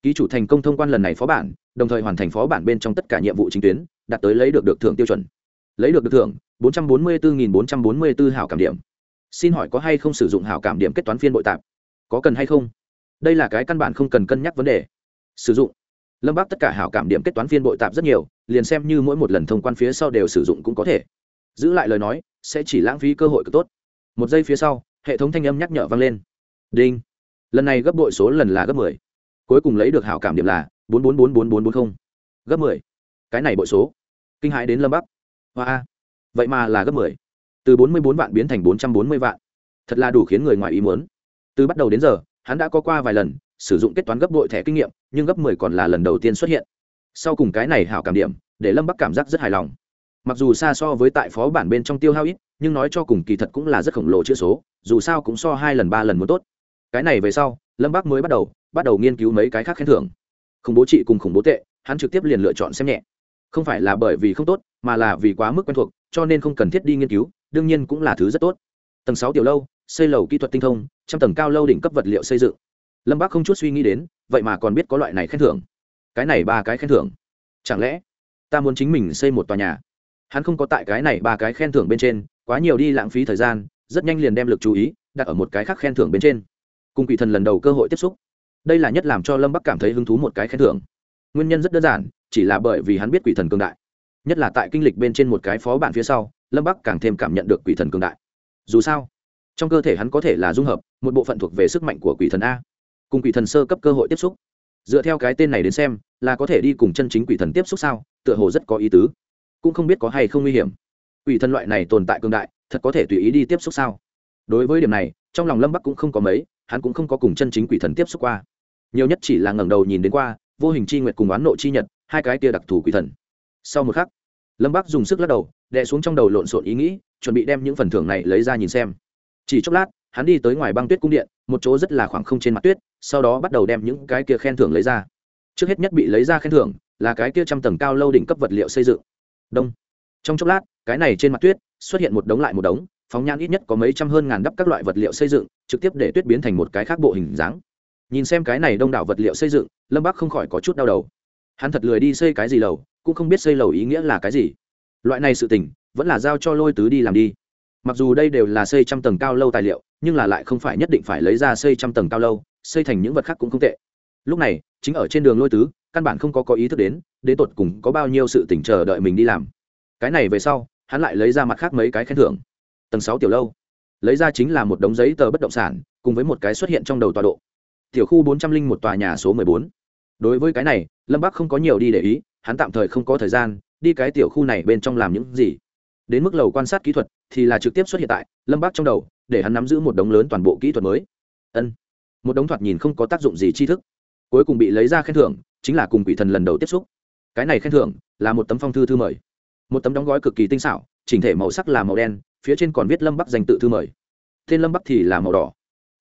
Ký chủ thành công thông quan lần này phó bản, đồng thời hoàn thành phó bản bên trong tất cả nhiệm vụ chính tuyến, đạt tới lấy được được thưởng tiêu chuẩn lấy được được thưởng, bốn trăm bốn mươi bốn bốn trăm bốn mươi bốn hảo cảm điểm. Xin hỏi có hay không sử dụng hảo cảm điểm kết toán phiên bội tạp? Có cần hay không? Đây là cái căn bản không cần cân nhắc vấn đề. Sử dụng. Lâm bắc tất cả hảo cảm điểm kết toán phiên bội tạp rất nhiều, liền xem như mỗi một lần thông quan phía sau đều sử dụng cũng có thể. Giữ lại lời nói, sẽ chỉ lãng phí cơ hội cực tốt. Một giây phía sau, hệ thống thanh âm nhắc nhở vang lên. Đinh. Lần này gấp bội số lần là gấp mười. Cuối cùng lấy được hảo cảm điểm là bốn bốn bốn bốn bốn bốn không. Gấp mười. Cái này bội số. Kinh hãi đến lâm bắc hoa vậy mà là gấp mười. Từ bốn mươi bốn vạn biến thành bốn trăm bốn mươi vạn. Thật là đủ khiến người ngoài ý muốn. Từ bắt đầu đến giờ, hắn đã có qua vài lần sử dụng kết toán gấp đội thẻ kinh nghiệm, nhưng gấp mười còn là lần đầu tiên xuất hiện. Sau cùng cái này hảo cảm điểm, để lâm bắc cảm giác rất hài lòng. Mặc dù xa so với tại phó bản bên trong tiêu hao ít, nhưng nói cho cùng kỳ thật cũng là rất khổng lồ chữ số, dù sao cũng so hai lần ba lần muốn tốt. Cái này về sau, lâm bắc mới bắt đầu bắt đầu nghiên cứu mấy cái khác khen thưởng. Khủng bố trị cùng khủng bố tệ, hắn trực tiếp liền lựa chọn xem nhẹ không phải là bởi vì không tốt, mà là vì quá mức quen thuộc, cho nên không cần thiết đi nghiên cứu, đương nhiên cũng là thứ rất tốt. Tầng sáu tiểu lâu, xây lầu kỹ thuật tinh thông, trăm tầng cao lâu đỉnh cấp vật liệu xây dựng. Lâm bác không chút suy nghĩ đến, vậy mà còn biết có loại này khen thưởng. Cái này ba cái khen thưởng. Chẳng lẽ, ta muốn chính mình xây một tòa nhà? Hắn không có tại cái này ba cái khen thưởng bên trên, quá nhiều đi lãng phí thời gian, rất nhanh liền đem lực chú ý đặt ở một cái khác khen thưởng bên trên. Cùng quỷ thần lần đầu cơ hội tiếp xúc. Đây là nhất làm cho lâm bắc cảm thấy hứng thú một cái khen thưởng nguyên nhân rất đơn giản, chỉ là bởi vì hắn biết quỷ thần cường đại. Nhất là tại kinh lịch bên trên một cái phó bản phía sau, lâm bắc càng thêm cảm nhận được quỷ thần cường đại. Dù sao, trong cơ thể hắn có thể là dung hợp, một bộ phận thuộc về sức mạnh của quỷ thần a. Cùng quỷ thần sơ cấp cơ hội tiếp xúc. Dựa theo cái tên này đến xem, là có thể đi cùng chân chính quỷ thần tiếp xúc sao, tựa hồ rất có ý tứ. Cũng không biết có hay không nguy hiểm. Quỷ thần loại này tồn tại cường đại, thật có thể tùy ý đi tiếp xúc sao? Đối với điểm này, trong lòng lâm bắc cũng không có mấy, hắn cũng không có cùng chân chính quỷ thần tiếp xúc qua. Nhiều nhất chỉ là ngẩng đầu nhìn đến qua vô hình chi nguyệt cùng oán nộ chi nhật, hai cái kia đặc thù quỷ thần. Sau một khắc, lâm bắc dùng sức lắc đầu, đè xuống trong đầu lộn xộn ý nghĩ, chuẩn bị đem những phần thưởng này lấy ra nhìn xem. Chỉ chốc lát, hắn đi tới ngoài băng tuyết cung điện, một chỗ rất là khoảng không trên mặt tuyết, sau đó bắt đầu đem những cái kia khen thưởng lấy ra. Trước hết nhất bị lấy ra khen thưởng, là cái kia trăm tầng cao lâu đỉnh cấp vật liệu xây dựng. Đông. Trong chốc lát, cái này trên mặt tuyết xuất hiện một đống lại một đống, phóng nhan ít nhất có mấy trăm hơn ngàn đắp các loại vật liệu xây dựng, trực tiếp để tuyết biến thành một cái khác bộ hình dáng nhìn xem cái này đông đảo vật liệu xây dựng, lâm bắc không khỏi có chút đau đầu. Hắn thật lười đi xây cái gì lầu, cũng không biết xây lầu ý nghĩa là cái gì. Loại này sự tình, vẫn là giao cho lôi tứ đi làm đi. Mặc dù đây đều là xây trăm tầng cao lâu tài liệu, nhưng là lại không phải nhất định phải lấy ra xây trăm tầng cao lâu, xây thành những vật khác cũng không tệ. Lúc này, chính ở trên đường lôi tứ, căn bản không có có ý thức đến đến tột cùng có bao nhiêu sự tỉnh chờ đợi mình đi làm. Cái này về sau, hắn lại lấy ra mặt khác mấy cái khen thưởng. Tầng sáu tiểu lâu. Lấy ra chính là một đống giấy tờ bất động sản, cùng với một cái xuất hiện trong đầu tọa độ tiểu khu bốn trăm linh một tòa nhà số mười bốn. Đối với cái này, lâm bắc không có nhiều đi để ý, hắn tạm thời không có thời gian, đi cái tiểu khu này bên trong làm những gì. Đến mức lầu quan sát kỹ thuật thì là trực tiếp xuất hiện tại lâm bắc trong đầu, để hắn nắm giữ một đống lớn toàn bộ kỹ thuật mới. Ân. Một đống thoạt nhìn không có tác dụng gì tri thức. Cuối cùng bị lấy ra khen thưởng, chính là cùng quỷ thần lần đầu tiếp xúc. Cái này khen thưởng là một tấm phong thư thư mời. Một tấm đóng gói cực kỳ tinh xảo, chỉnh thể màu sắc là màu đen, phía trên còn viết lâm bắc danh tự thư mời. Tên lâm bắc thì là màu đỏ.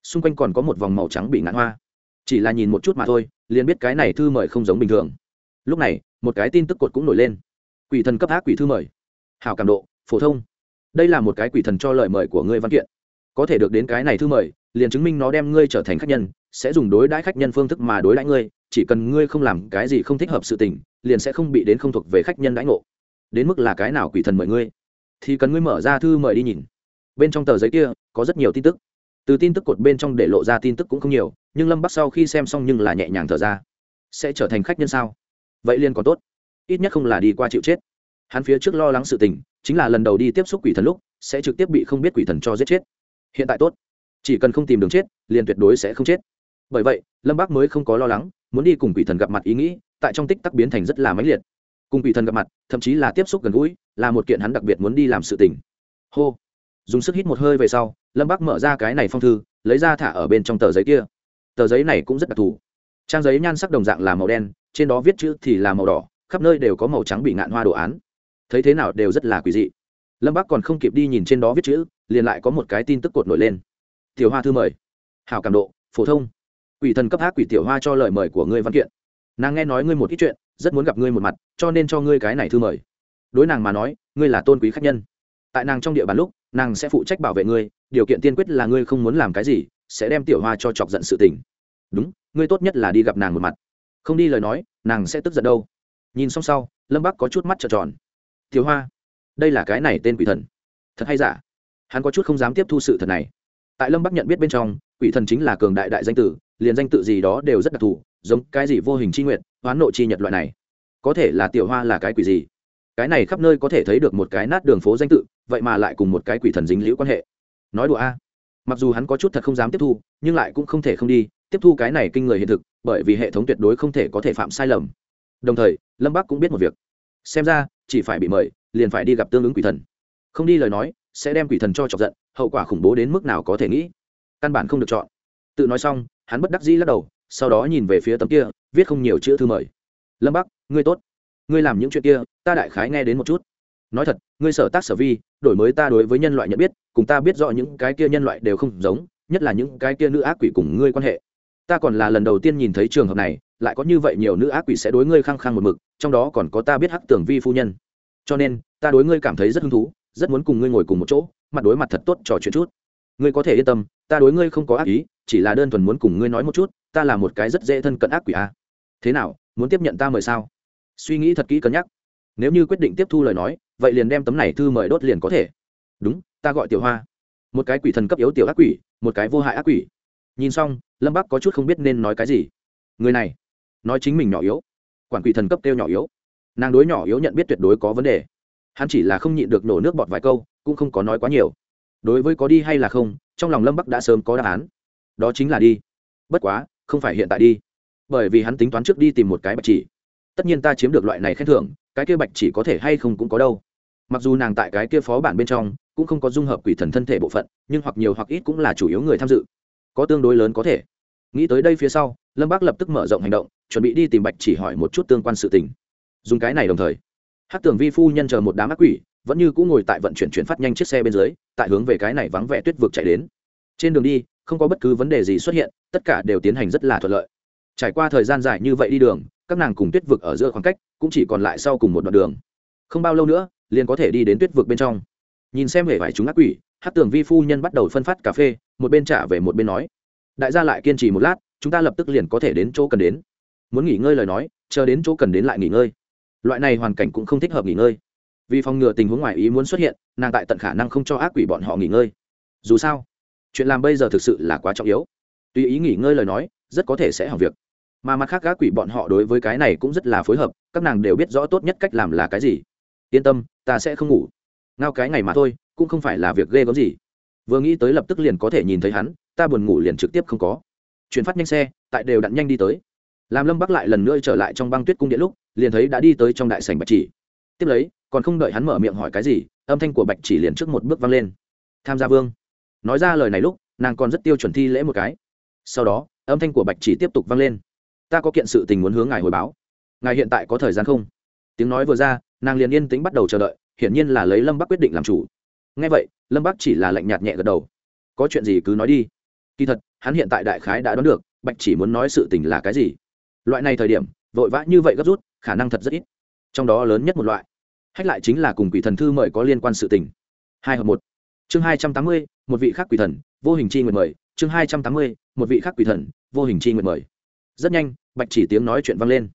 Xung quanh còn có một vòng màu trắng bị ngạn hoa chỉ là nhìn một chút mà thôi, liền biết cái này thư mời không giống bình thường. Lúc này, một cái tin tức cột cũng nổi lên. Quỷ thần cấp ác quỷ thư mời. Hào cảm độ, phổ thông. Đây là một cái quỷ thần cho lời mời của ngươi văn kiện. Có thể được đến cái này thư mời, liền chứng minh nó đem ngươi trở thành khách nhân, sẽ dùng đối đãi khách nhân phương thức mà đối đãi ngươi, chỉ cần ngươi không làm cái gì không thích hợp sự tình, liền sẽ không bị đến không thuộc về khách nhân đãi ngộ. Đến mức là cái nào quỷ thần mời ngươi? Thì cần ngươi mở ra thư mời đi nhìn. Bên trong tờ giấy kia, có rất nhiều tin tức. Từ tin tức cột bên trong để lộ ra tin tức cũng không nhiều nhưng lâm bắc sau khi xem xong nhưng là nhẹ nhàng thở ra. Sẽ trở thành khách nhân sao? Vậy liên còn tốt. Ít nhất không là đi qua chịu chết. Hắn phía trước lo lắng sự tình, chính là lần đầu đi tiếp xúc quỷ thần lúc, sẽ trực tiếp bị không biết quỷ thần cho giết chết. Hiện tại tốt. Chỉ cần không tìm đường chết, liền tuyệt đối sẽ không chết. Bởi vậy, lâm bác mới không có lo lắng, muốn đi cùng quỷ thần gặp mặt ý nghĩ, tại trong tích tắc biến thành rất là mãnh liệt. Cùng quỷ thần gặp mặt, thậm chí là tiếp xúc gần gũi, là một kiện hắn đặc biệt muốn đi làm sự tình. Hô. Dùng sức hít một hơi về sau, lâm bác mở ra cái này phong thư, lấy ra thả ở bên trong tờ giấy kia tờ giấy này cũng rất đặc thù. Trang giấy nhan sắc đồng dạng là màu đen, trên đó viết chữ thì là màu đỏ, khắp nơi đều có màu trắng bị ngạn hoa đồ án. Thấy thế nào đều rất là quỷ dị. Lâm bác còn không kịp đi nhìn trên đó viết chữ, liền lại có một cái tin tức cột nổi lên. Tiểu hoa thư mời. Hào cảm độ, phổ thông. Quỷ thần cấp hát quỷ tiểu hoa cho lời mời của ngươi văn kiện. Nàng nghe nói ngươi một ít chuyện, rất muốn gặp ngươi một mặt, cho nên cho ngươi cái này thư mời. Đối nàng mà nói, ngươi là tôn quý khách nhân. Tại nàng trong địa bàn lúc, nàng sẽ phụ trách bảo vệ ngươi, điều kiện tiên quyết là ngươi không muốn làm cái gì sẽ đem tiểu hoa cho chọc giận sự tình. Đúng, ngươi tốt nhất là đi gặp nàng một mặt. Không đi lời nói, nàng sẽ tức giận đâu. Nhìn xong sau, lâm bắc có chút mắt trợn tròn. Tiểu hoa, đây là cái này tên quỷ thần. Thật hay giả? Hắn có chút không dám tiếp thu sự thật này. Tại lâm bắc nhận biết bên trong, quỷ thần chính là cường đại đại danh tử, liền danh tự gì đó đều rất đặc thù, giống cái gì vô hình c h i nguyện hoán nội chi nhật loại này. Có thể là tiểu hoa là cái quỷ gì? Cái này khắp nơi có thể thấy được một cái nát đường phố danh tự, vậy mà lại cùng một cái quỷ thần dính liễu quan hệ. Nói đùa a mặc dù hắn có chút thật không dám tiếp thu, nhưng lại cũng không thể không đi, tiếp thu cái này kinh người hiện thực, bởi vì hệ thống tuyệt đối không thể có thể phạm sai lầm. Đồng thời, lâm bắc cũng biết một việc. Xem ra, chỉ phải bị mời, liền phải đi gặp tương ứng quỷ thần. Không đi lời nói, sẽ đem quỷ thần cho chọc giận, hậu quả khủng bố đến mức nào có thể nghĩ. Căn bản không được chọn. Tự nói xong, hắn bất đắc dĩ lắc đầu, sau đó nhìn về phía tấm kia, viết không nhiều chữ thư mời. Lâm bắc, ngươi tốt. Ngươi làm những chuyện kia, ta đại khái nghe đến một chút nói thật, ngươi sở tác sở vi, đổi mới ta đối với nhân loại nhận biết, cùng ta biết rõ những cái kia nhân loại đều không giống, nhất là những cái kia nữ ác quỷ cùng ngươi quan hệ. Ta còn là lần đầu tiên nhìn thấy trường hợp này, lại có như vậy nhiều nữ ác quỷ sẽ đối ngươi khăng khăng một mực, trong đó còn có ta biết hắc tưởng vi phu nhân. Cho nên, ta đối ngươi cảm thấy rất hứng thú, rất muốn cùng ngươi ngồi cùng một chỗ, mặt đối mặt thật tốt trò chuyện chút. Ngươi có thể yên tâm, ta đối ngươi không có ác ý, chỉ là đơn thuần muốn cùng ngươi nói một chút, ta là một cái rất dễ thân cận ác quỷ a à. thế nào, muốn tiếp nhận ta mời sao? Suy nghĩ thật kỹ cân nhắc. Nếu như quyết định tiếp thu lời nói vậy liền đem tấm này thư mời đốt liền có thể. Đúng, ta gọi tiểu hoa. Một cái quỷ thần cấp yếu tiểu ác quỷ, một cái vô hại ác quỷ. Nhìn xong, lâm bắc có chút không biết nên nói cái gì. Người này, nói chính mình nhỏ yếu. Quản quỷ thần cấp kêu nhỏ yếu. Nàng đối nhỏ yếu nhận biết tuyệt đối có vấn đề. Hắn chỉ là không nhịn được nổ nước bọt vài câu, cũng không có nói quá nhiều. Đối với có đi hay là không, trong lòng lâm bắc đã sớm có đáp án. Đó chính là đi. Bất quá, không phải hiện tại đi. Bởi vì hắn tính toán trước đi tìm một cái bạch chỉ. Tất nhiên ta chiếm được loại này khen thưởng, cái kia bạch chỉ có thể hay không cũng có đâu mặc dù nàng tại cái kia phó bản bên trong cũng không có dung hợp quỷ thần thân thể bộ phận, nhưng hoặc nhiều hoặc ít cũng là chủ yếu người tham dự. Có tương đối lớn có thể. Nghĩ tới đây phía sau, lâm bác lập tức mở rộng hành động, chuẩn bị đi tìm bạch chỉ hỏi một chút tương quan sự tình. Dùng cái này đồng thời hát tường vi phu nhân chờ một đám ác quỷ, vẫn như cũng ngồi tại vận chuyển chuyển phát nhanh chiếc xe bên dưới, tại hướng về cái này vắng vẻ tuyết vực chạy đến. Trên đường đi, không có bất cứ vấn đề gì xuất hiện, tất cả đều tiến hành rất là thuận lợi. Trải qua thời gian dài như vậy đi đường, các nàng cùng tuyết vực ở giữa khoảng cách cũng chỉ còn lại sau cùng một đoạn đường. Không bao lâu nữa liền có thể đi đến tuyết vực bên trong. Nhìn xem hệ vải chúng ác quỷ hát tường vi phu nhân bắt đầu phân phát cà phê, một bên trả về một bên nói, đại gia lại kiên trì một lát, chúng ta lập tức liền có thể đến chỗ cần đến. Muốn nghỉ ngơi lời nói, chờ đến chỗ cần đến lại nghỉ ngơi. Loại này hoàn cảnh cũng không thích hợp nghỉ ngơi. Vì phòng ngừa tình huống ngoài ý muốn xuất hiện, nàng tại tận khả năng không cho ác quỷ bọn họ nghỉ ngơi. Dù sao, chuyện làm bây giờ thực sự là quá trọng yếu. Tùy ý nghỉ ngơi lời nói, rất có thể sẽ hỏng việc. Mà mặt khác, ác quỷ bọn họ đối với cái này cũng rất là phối hợp, các nàng đều biết rõ tốt nhất cách làm là cái gì yên tâm, ta sẽ không ngủ. Ngao cái ngày mà thôi, cũng không phải là việc ghê gớm gì. Vừa nghĩ tới lập tức liền có thể nhìn thấy hắn, ta buồn ngủ liền trực tiếp không có. Chuyển phát nhanh xe, tại đều đặn nhanh đi tới. Làm lâm bắc lại lần nữa trở lại trong băng tuyết cung điện lúc, liền thấy đã đi tới trong đại sảnh bạch chỉ. Tiếp lấy, còn không đợi hắn mở miệng hỏi cái gì, âm thanh của bạch chỉ liền trước một bước vang lên. Tham gia vương. Nói ra lời này lúc, nàng còn rất tiêu chuẩn thi lễ một cái. Sau đó, âm thanh của bạch chỉ tiếp tục vang lên. Ta có kiện sự tình muốn hướng ngài hồi báo. Ngài hiện tại có thời gian không? Tiếng nói vừa ra nàng liền yên tĩnh bắt đầu chờ đợi, hiển nhiên là lấy lâm bắc quyết định làm chủ. Ngay vậy, lâm bắc chỉ là lạnh nhạt nhẹ gật đầu. Có chuyện gì cứ nói đi. Kỳ thật, hắn hiện tại đại khái đã đoán được, bạch chỉ muốn nói sự tình là cái gì. Loại này thời điểm, vội vã như vậy gấp rút, khả năng thật rất ít. Trong đó lớn nhất một loại, hách lại chính là cùng quỷ thần thư mời có liên quan sự tình. Hai hợp một. Chương hai trăm tám mươi, một vị khác quỷ thần, vô hình chi nguyện mời. Chương hai trăm tám mươi, một vị khác quỷ thần, vô hình chi nguyện mời. Rất nhanh, bạch chỉ tiếng nói chuyện vang lên.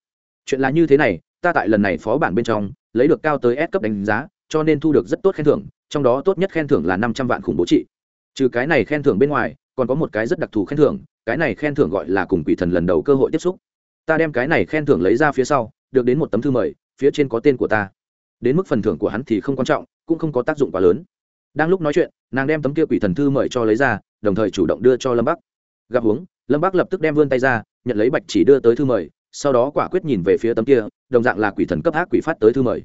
Chuyện là như thế này, ta tại lần này phó bản bên trong lấy được cao tới S cấp đánh giá cho nên thu được rất tốt khen thưởng trong đó tốt nhất khen thưởng là năm trăm vạn khủng bố trị. Trừ cái này khen thưởng bên ngoài còn có một cái rất đặc thù khen thưởng cái này khen thưởng gọi là cùng quỷ thần lần đầu cơ hội tiếp xúc. Ta đem cái này khen thưởng lấy ra phía sau được đến một tấm thư mời phía trên có tên của ta. Đến mức phần thưởng của hắn thì không quan trọng cũng không có tác dụng quá lớn. Đang lúc nói chuyện nàng đem tấm kia quỷ thần thư mời cho lấy ra đồng thời chủ động đưa cho lâm bắc. Gặp huống, lâm bắc lập tức đem vươn tay ra nhận lấy bạch chỉ đưa tới thư mời sau đó quả quyết nhìn về phía tấm kia đồng dạng là quỷ thần cấp ác quỷ phát tới thư mời.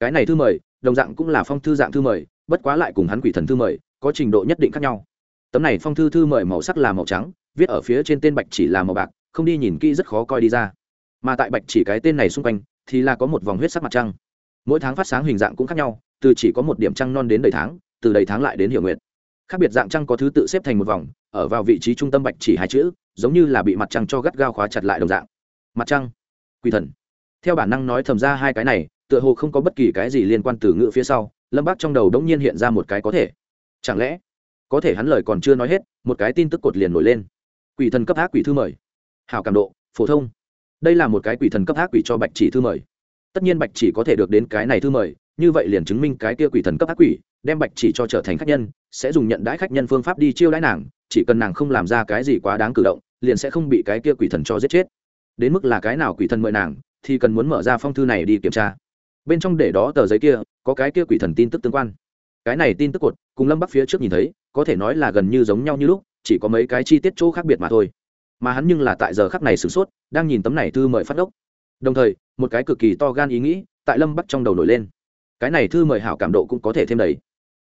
Cái này thư mời, đồng dạng cũng là phong thư dạng thư mời, bất quá lại cùng hắn quỷ thần thư mời, có trình độ nhất định khác nhau. Tấm này phong thư thư mời màu sắc là màu trắng, viết ở phía trên tên bạch chỉ là màu bạc, không đi nhìn kỹ rất khó coi đi ra. Mà tại bạch chỉ cái tên này xung quanh, thì là có một vòng huyết sắc mặt trăng. Mỗi tháng phát sáng hình dạng cũng khác nhau, từ chỉ có một điểm trăng non đến đầy tháng, từ đầy tháng lại đến hiệu nguyện khác biệt dạng trăng có thứ tự xếp thành một vòng, ở vào vị trí trung tâm bạch chỉ hai chữ, giống như là bị mặt trăng cho gắt gao khóa chặt lại đồng dạng. Mặt trăng. Quỷ thần theo bản năng nói thầm ra hai cái này, tựa hồ không có bất kỳ cái gì liên quan từ ngữ phía sau, lâm bác trong đầu đống nhiên hiện ra một cái có thể. Chẳng lẽ, có thể hắn lời còn chưa nói hết, một cái tin tức cột liền nổi lên. Quỷ thần cấp ác quỷ thư mời. Hào cảm độ, phổ thông. Đây là một cái quỷ thần cấp ác quỷ cho bạch chỉ thư mời. Tất nhiên bạch chỉ có thể được đến cái này thư mời, như vậy liền chứng minh cái kia quỷ thần cấp ác quỷ, đem bạch chỉ cho trở thành khách nhân, sẽ dùng nhận đãi khách nhân phương pháp đi chiêu đãi nàng, chỉ cần nàng không làm ra cái gì quá đáng cử động, liền sẽ không bị cái kia quỷ thần cho giết chết. Đến mức là cái nào quỷ thần mời nàng thì cần muốn mở ra phong thư này đi kiểm tra. Bên trong để đó tờ giấy kia, có cái kia quỷ thần tin tức tương quan. Cái này tin tức cột, cùng lâm bắc phía trước nhìn thấy, có thể nói là gần như giống nhau như lúc, chỉ có mấy cái chi tiết chỗ khác biệt mà thôi. Mà hắn nhưng là tại giờ khắc này sửng sốt, đang nhìn tấm này thư mời phát ốc đồng thời, một cái cực kỳ to gan ý nghĩ, tại lâm bắc trong đầu nổi lên. Cái này thư mời hảo cảm độ cũng có thể thêm đầy.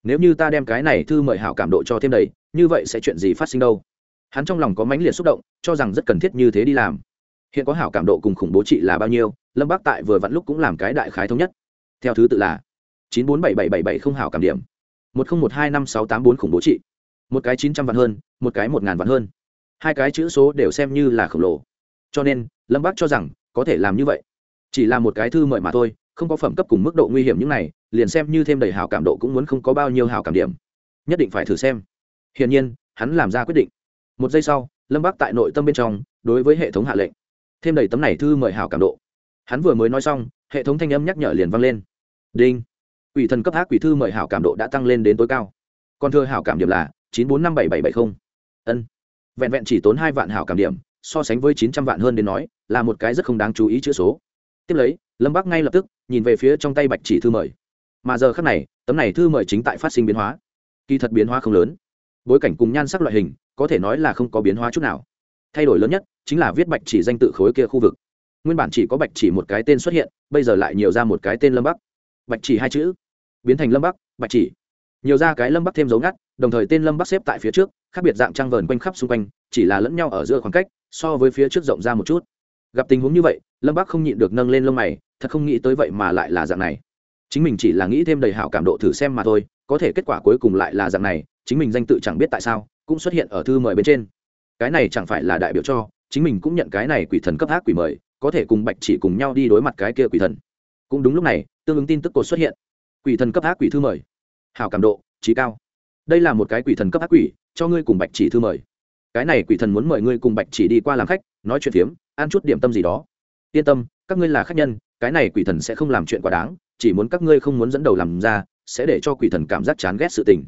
Nếu như ta đem cái này thư mời hảo cảm độ cho thêm đầy, như vậy sẽ chuyện gì phát sinh đâu? Hắn trong lòng có mãnh liệt xúc động, cho rằng rất cần thiết như thế đi làm hiện có hảo cảm độ cùng khủng bố trị là bao nhiêu, lâm Bác tại vừa vặn lúc cũng làm cái đại khái thống nhất. Theo thứ tự là chín bốn bảy bảy bảy bảy không hảo cảm điểm, một không một hai năm sáu tám bốn khủng bố trị, một cái chín trăm vạn hơn, một cái một ngàn vạn hơn. Hai cái chữ số đều xem như là khổng lồ. Cho nên, lâm bác cho rằng, có thể làm như vậy. Chỉ là một cái thư mời mà thôi, không có phẩm cấp cùng mức độ nguy hiểm những này, liền xem như thêm đầy hào cảm độ cũng muốn không có bao nhiêu hào cảm điểm. Nhất định phải thử xem. Hiển nhiên, hắn làm ra quyết định. Một giây sau, lâm bác tại nội tâm bên trong, đối với hệ thống hạ lệnh thêm đầy tấm này thư mời hảo cảm độ. Hắn vừa mới nói xong, hệ thống thanh âm nhắc nhở liền vang lên. Đinh. Quỷ thần cấp ác quỷ thư mời hảo cảm độ đã tăng lên đến tối cao. Còn thưa hảo cảm điểm là chín bốn năm bảy bảy bảy mươi ân. Vẹn vẹn chỉ tốn hai vạn hảo cảm điểm, so sánh với chín trăm vạn hơn đến nói, là một cái rất không đáng chú ý chữ số. Tiếp lấy, lâm bắc ngay lập tức nhìn về phía trong tay bạch chỉ thư mời. Mà giờ khác này, tấm này thư mời chính tại phát sinh biến hóa. Kỳ thật biến hóa không lớn. Bối cảnh cùng nhan sắc loại hình, có thể nói là không có biến hóa chút nào thay đổi lớn nhất chính là viết bạch chỉ danh tự khối kia khu vực. Nguyên bản chỉ có bạch chỉ một cái tên xuất hiện, bây giờ lại nhiều ra một cái tên lâm bắc. Bạch chỉ hai chữ, biến thành lâm bắc, bạch chỉ. Nhiều ra cái lâm bắc thêm dấu ngắt, đồng thời tên lâm bắc xếp tại phía trước, khác biệt dạng trang vờn quanh khắp xung quanh, chỉ là lẫn nhau ở giữa khoảng cách, so với phía trước rộng ra một chút. Gặp tình huống như vậy, lâm bắc không nhịn được nâng lên lông mày, thật không nghĩ tới vậy mà lại là dạng này. Chính mình chỉ là nghĩ thêm đầy hảo cảm độ thử xem mà thôi, có thể kết quả cuối cùng lại là dạng này, chính mình danh tự chẳng biết tại sao, cũng xuất hiện ở thư mời bên trên cái này chẳng phải là đại biểu cho, chính mình cũng nhận cái này quỷ thần cấp ác quỷ mời, có thể cùng bạch chỉ cùng nhau đi đối mặt cái kia quỷ thần. Cũng đúng lúc này, tương ứng tin tức cột xuất hiện. Quỷ thần cấp ác quỷ thư mời. Hảo cảm độ, trí cao. Đây là một cái quỷ thần cấp ác quỷ, cho ngươi cùng bạch chỉ thư mời. Cái này quỷ thần muốn mời ngươi cùng bạch chỉ đi qua làm khách, nói chuyện phiếm, ăn chút điểm tâm gì đó. Yên tâm, các ngươi là khách nhân, cái này quỷ thần sẽ không làm chuyện quá đáng, chỉ muốn các ngươi không muốn dẫn đầu làm ra, sẽ để cho quỷ thần cảm giác chán ghét sự tình.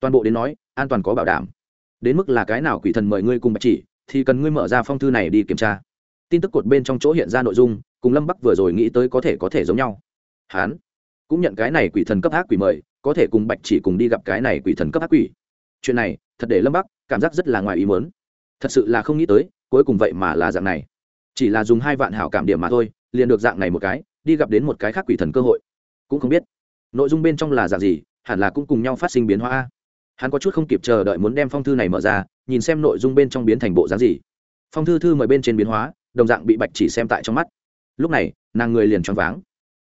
Toàn bộ đến nói, an toàn có bảo đảm đến mức là cái nào quỷ thần mời ngươi cùng bạch chỉ, thì cần ngươi mở ra phong thư này đi kiểm tra. Tin tức cột bên trong chỗ hiện ra nội dung, cùng lâm bắc vừa rồi nghĩ tới có thể có thể giống nhau. Hán, cũng nhận cái này quỷ thần cấp ác quỷ mời, có thể cùng bạch chỉ cùng đi gặp cái này quỷ thần cấp ác quỷ. Chuyện này, thật để lâm bắc cảm giác rất là ngoài ý mớn thật sự là không nghĩ tới, cuối cùng vậy mà là dạng này. Chỉ là dùng hai vạn hảo cảm điểm mà thôi, liền được dạng này một cái, đi gặp đến một cái khác quỷ thần cơ hội. Cũng không biết, nội dung bên trong là dạng gì, hẳn là cũng cùng nhau phát sinh biến hóa hắn có chút không kịp chờ đợi muốn đem phong thư này mở ra, nhìn xem nội dung bên trong biến thành bộ dáng gì. Phong thư thư mời bên trên biến hóa, đồng dạng bị bạch chỉ xem tại trong mắt. Lúc này, nàng người liền choáng váng.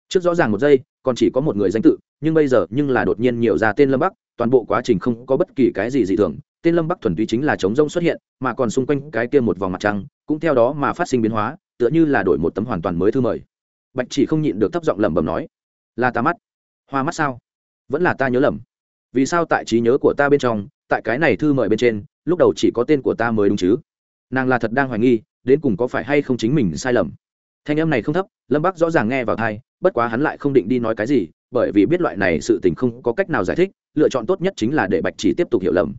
Trước rõ ràng một giây, còn chỉ có một người danh tự, nhưng bây giờ nhưng là đột nhiên nhiều ra tên lâm bắc, toàn bộ quá trình không có bất kỳ cái gì dị thường. Tên lâm bắc thuần túy chính là chống rông xuất hiện, mà còn xung quanh cái kia một vòng mặt trăng, cũng theo đó mà phát sinh biến hóa, tựa như là đổi một tấm hoàn toàn mới thư mời. Bạch chỉ không nhịn được thấp giọng lẩm bẩm nói, là ta mắt. Hoa mắt sao? Vẫn là ta nhớ lầm vì sao tại trí nhớ của ta bên trong, tại cái này thư mời bên trên, lúc đầu chỉ có tên của ta mới đúng chứ? Nàng là thật đang hoài nghi, đến cùng có phải hay không chính mình sai lầm. Thanh âm này không thấp, lâm bắc rõ ràng nghe vào thai bất quá hắn lại không định đi nói cái gì, bởi vì biết loại này sự tình không có cách nào giải thích, lựa chọn tốt nhất chính là để bạch chỉ tiếp tục hiểu lầm.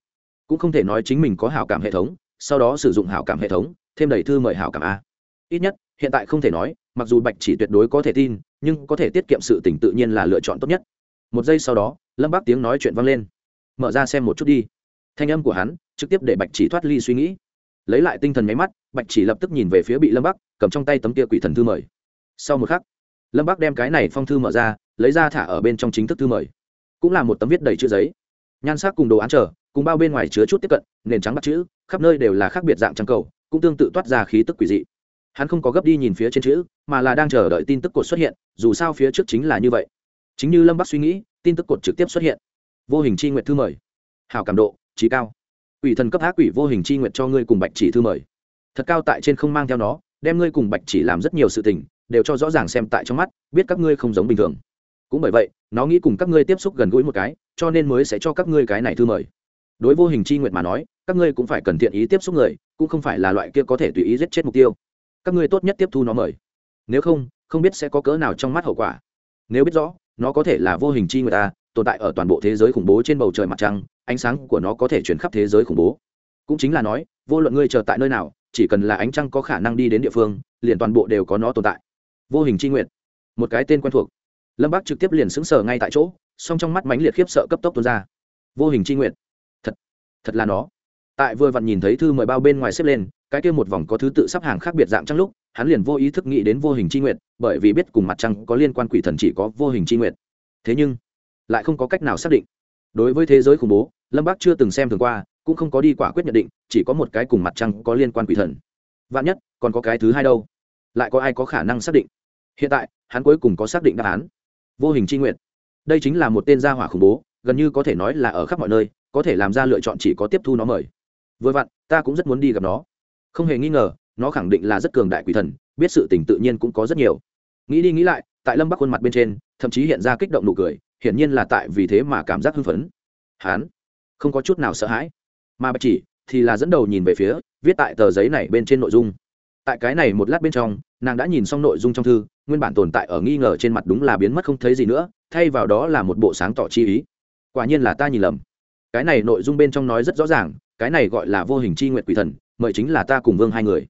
Cũng không thể nói chính mình có hảo cảm hệ thống, sau đó sử dụng hảo cảm hệ thống, thêm đầy thư mời hảo cảm a. Ít nhất, hiện tại không thể nói, mặc dù bạch chỉ tuyệt đối có thể tin, nhưng có thể tiết kiệm sự tỉnh tự nhiên là lựa chọn tốt nhất một giây sau đó, lâm bác tiếng nói chuyện vang lên. Mở ra xem một chút đi. Thanh âm của hắn trực tiếp để bạch chỉ thoát ly suy nghĩ. Lấy lại tinh thần nháy mắt, bạch chỉ lập tức nhìn về phía bị lâm bắc, cầm trong tay tấm kia quỷ thần thư mời. Sau một khắc, lâm bắc đem cái này phong thư mở ra, lấy ra thả ở bên trong chính thức thư mời. Cũng là một tấm viết đầy chữ giấy. Nhan sắc cùng đồ án trở cùng bao bên ngoài chứa chút tiếp cận, nền trắng bắt chữ, khắp nơi đều là khác biệt dạng trắng cầu, cũng tương tự toát ra khí tức quỷ dị. Hắn không có gấp đi nhìn phía trên chữ, mà là đang chờ đợi tin tức cột xuất hiện, dù sao phía trước chính là như vậy chính như lâm bắc suy nghĩ, tin tức cột trực tiếp xuất hiện. Vô hình c h i nguyện thư mời. Hào cảm độ, trí cao. Ủy thần cấp ác quỷ vô hình c h i nguyện cho ngươi cùng bạch chỉ thư mời. Thật cao tại trên không mang theo nó, đem ngươi cùng bạch chỉ làm rất nhiều sự tình, đều cho rõ ràng xem tại trong mắt, biết các ngươi không giống bình thường. Cũng bởi vậy, nó nghĩ cùng các ngươi tiếp xúc gần gũi một cái, cho nên mới sẽ cho các ngươi cái này thư mời. Đối vô hình c h i nguyện mà nói, các ngươi cũng phải cần thiện ý tiếp xúc người, cũng không phải là loại kia có thể tùy ý giết chết mục tiêu. Các ngươi tốt nhất tiếp thu nó mời. Nếu không không biết sẽ có cỡ nào trong mắt hậu quả. Nếu biết rõ nó có thể là vô hình chi người ta, tồn tại ở toàn bộ thế giới khủng bố trên bầu trời mặt trăng, ánh sáng của nó có thể chuyển khắp thế giới khủng bố. Cũng chính là nói, vô luận ngươi chờ tại nơi nào, chỉ cần là ánh trăng có khả năng đi đến địa phương, liền toàn bộ đều có nó tồn tại. Vô hình chi nguyện. Một cái tên quen thuộc. Lâm bác trực tiếp liền xứng sở ngay tại chỗ, song trong mắt mãnh liệt khiếp sợ cấp tốc tuôn ra. Vô hình chi nguyện. Thật thật là nó. Tại vừa vặn nhìn thấy thư mời bao bên ngoài xếp lên, cái kia một vòng có thứ tự sắp hàng khác biệt dạng trăng lúc hắn liền vô ý thức nghĩ đến vô hình chi nguyện, bởi vì biết cùng mặt trăng có liên quan quỷ thần chỉ có vô hình chi nguyện. Thế nhưng, lại không có cách nào xác định. Đối với thế giới khủng bố, lâm bác chưa từng xem thường qua, cũng không có đi quả quyết nhận định, chỉ có một cái cùng mặt trăng có liên quan quỷ thần. Vạn nhất, còn có cái thứ hai đâu? Lại có ai có khả năng xác định? Hiện tại, hắn cuối cùng có xác định đáp án. Vô hình c h i nguyện. Đây chính là một tên gia hỏa khủng bố, gần như có thể nói là ở khắp mọi nơi, có thể làm ra lựa chọn chỉ có tiếp thu nó mời. Vừa vặn, ta cũng rất muốn đi gặp nó. Không hề nghi ngờ nó khẳng định là rất cường đại quỷ thần, biết sự tình tự nhiên cũng có rất nhiều. Nghĩ đi nghĩ lại, tại lâm bắc khuôn mặt bên trên, thậm chí hiện ra kích động nụ cười, hiển nhiên là tại vì thế mà cảm giác hưng phấn. Hán, không có chút nào sợ hãi. Mà bạch chỉ thì là dẫn đầu nhìn về phía, viết tại tờ giấy này bên trên nội dung. Tại cái này một lát bên trong, nàng đã nhìn xong nội dung trong thư, nguyên bản tồn tại ở nghi ngờ trên mặt đúng là biến mất không thấy gì nữa, thay vào đó là một bộ sáng tỏ chi ý. Quả nhiên là ta nhìn lầm. Cái này nội dung bên trong nói rất rõ ràng, cái này gọi là vô hình chi nguyện quỷ thần, mời chính là ta cùng vương hai người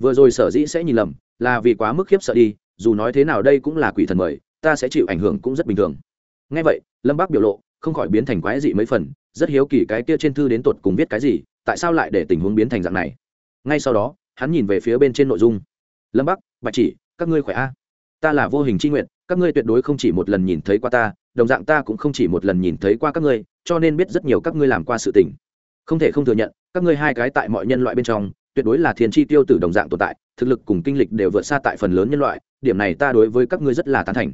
vừa rồi sở dĩ sẽ nhìn lầm, là vì quá mức khiếp sợ đi, dù nói thế nào đây cũng là quỷ thần mời, ta sẽ chịu ảnh hưởng cũng rất bình thường. Ngay vậy, lâm bác biểu lộ không khỏi biến thành quái dị mấy phần, rất hiếu kỳ cái kia trên thư đến tột cùng viết cái gì, tại sao lại để tình huống biến thành dạng này? Ngay sau đó, hắn nhìn về phía bên trên nội dung. Lâm bắc bạch chỉ, các ngươi khỏe a? Ta là vô hình c h i nguyện các ngươi tuyệt đối không chỉ một lần nhìn thấy qua ta, đồng dạng ta cũng không chỉ một lần nhìn thấy qua các ngươi, cho nên biết rất nhiều các ngươi làm qua sự tình. Không thể không thừa nhận, các ngươi hai cái tại mọi nhân loại bên trong tuyệt đối là thiên tri tiêu tử đồng dạng tồn tại, thực lực cùng kinh lịch đều vượt xa tại phần lớn nhân loại, điểm này ta đối với các ngươi rất là tán thành.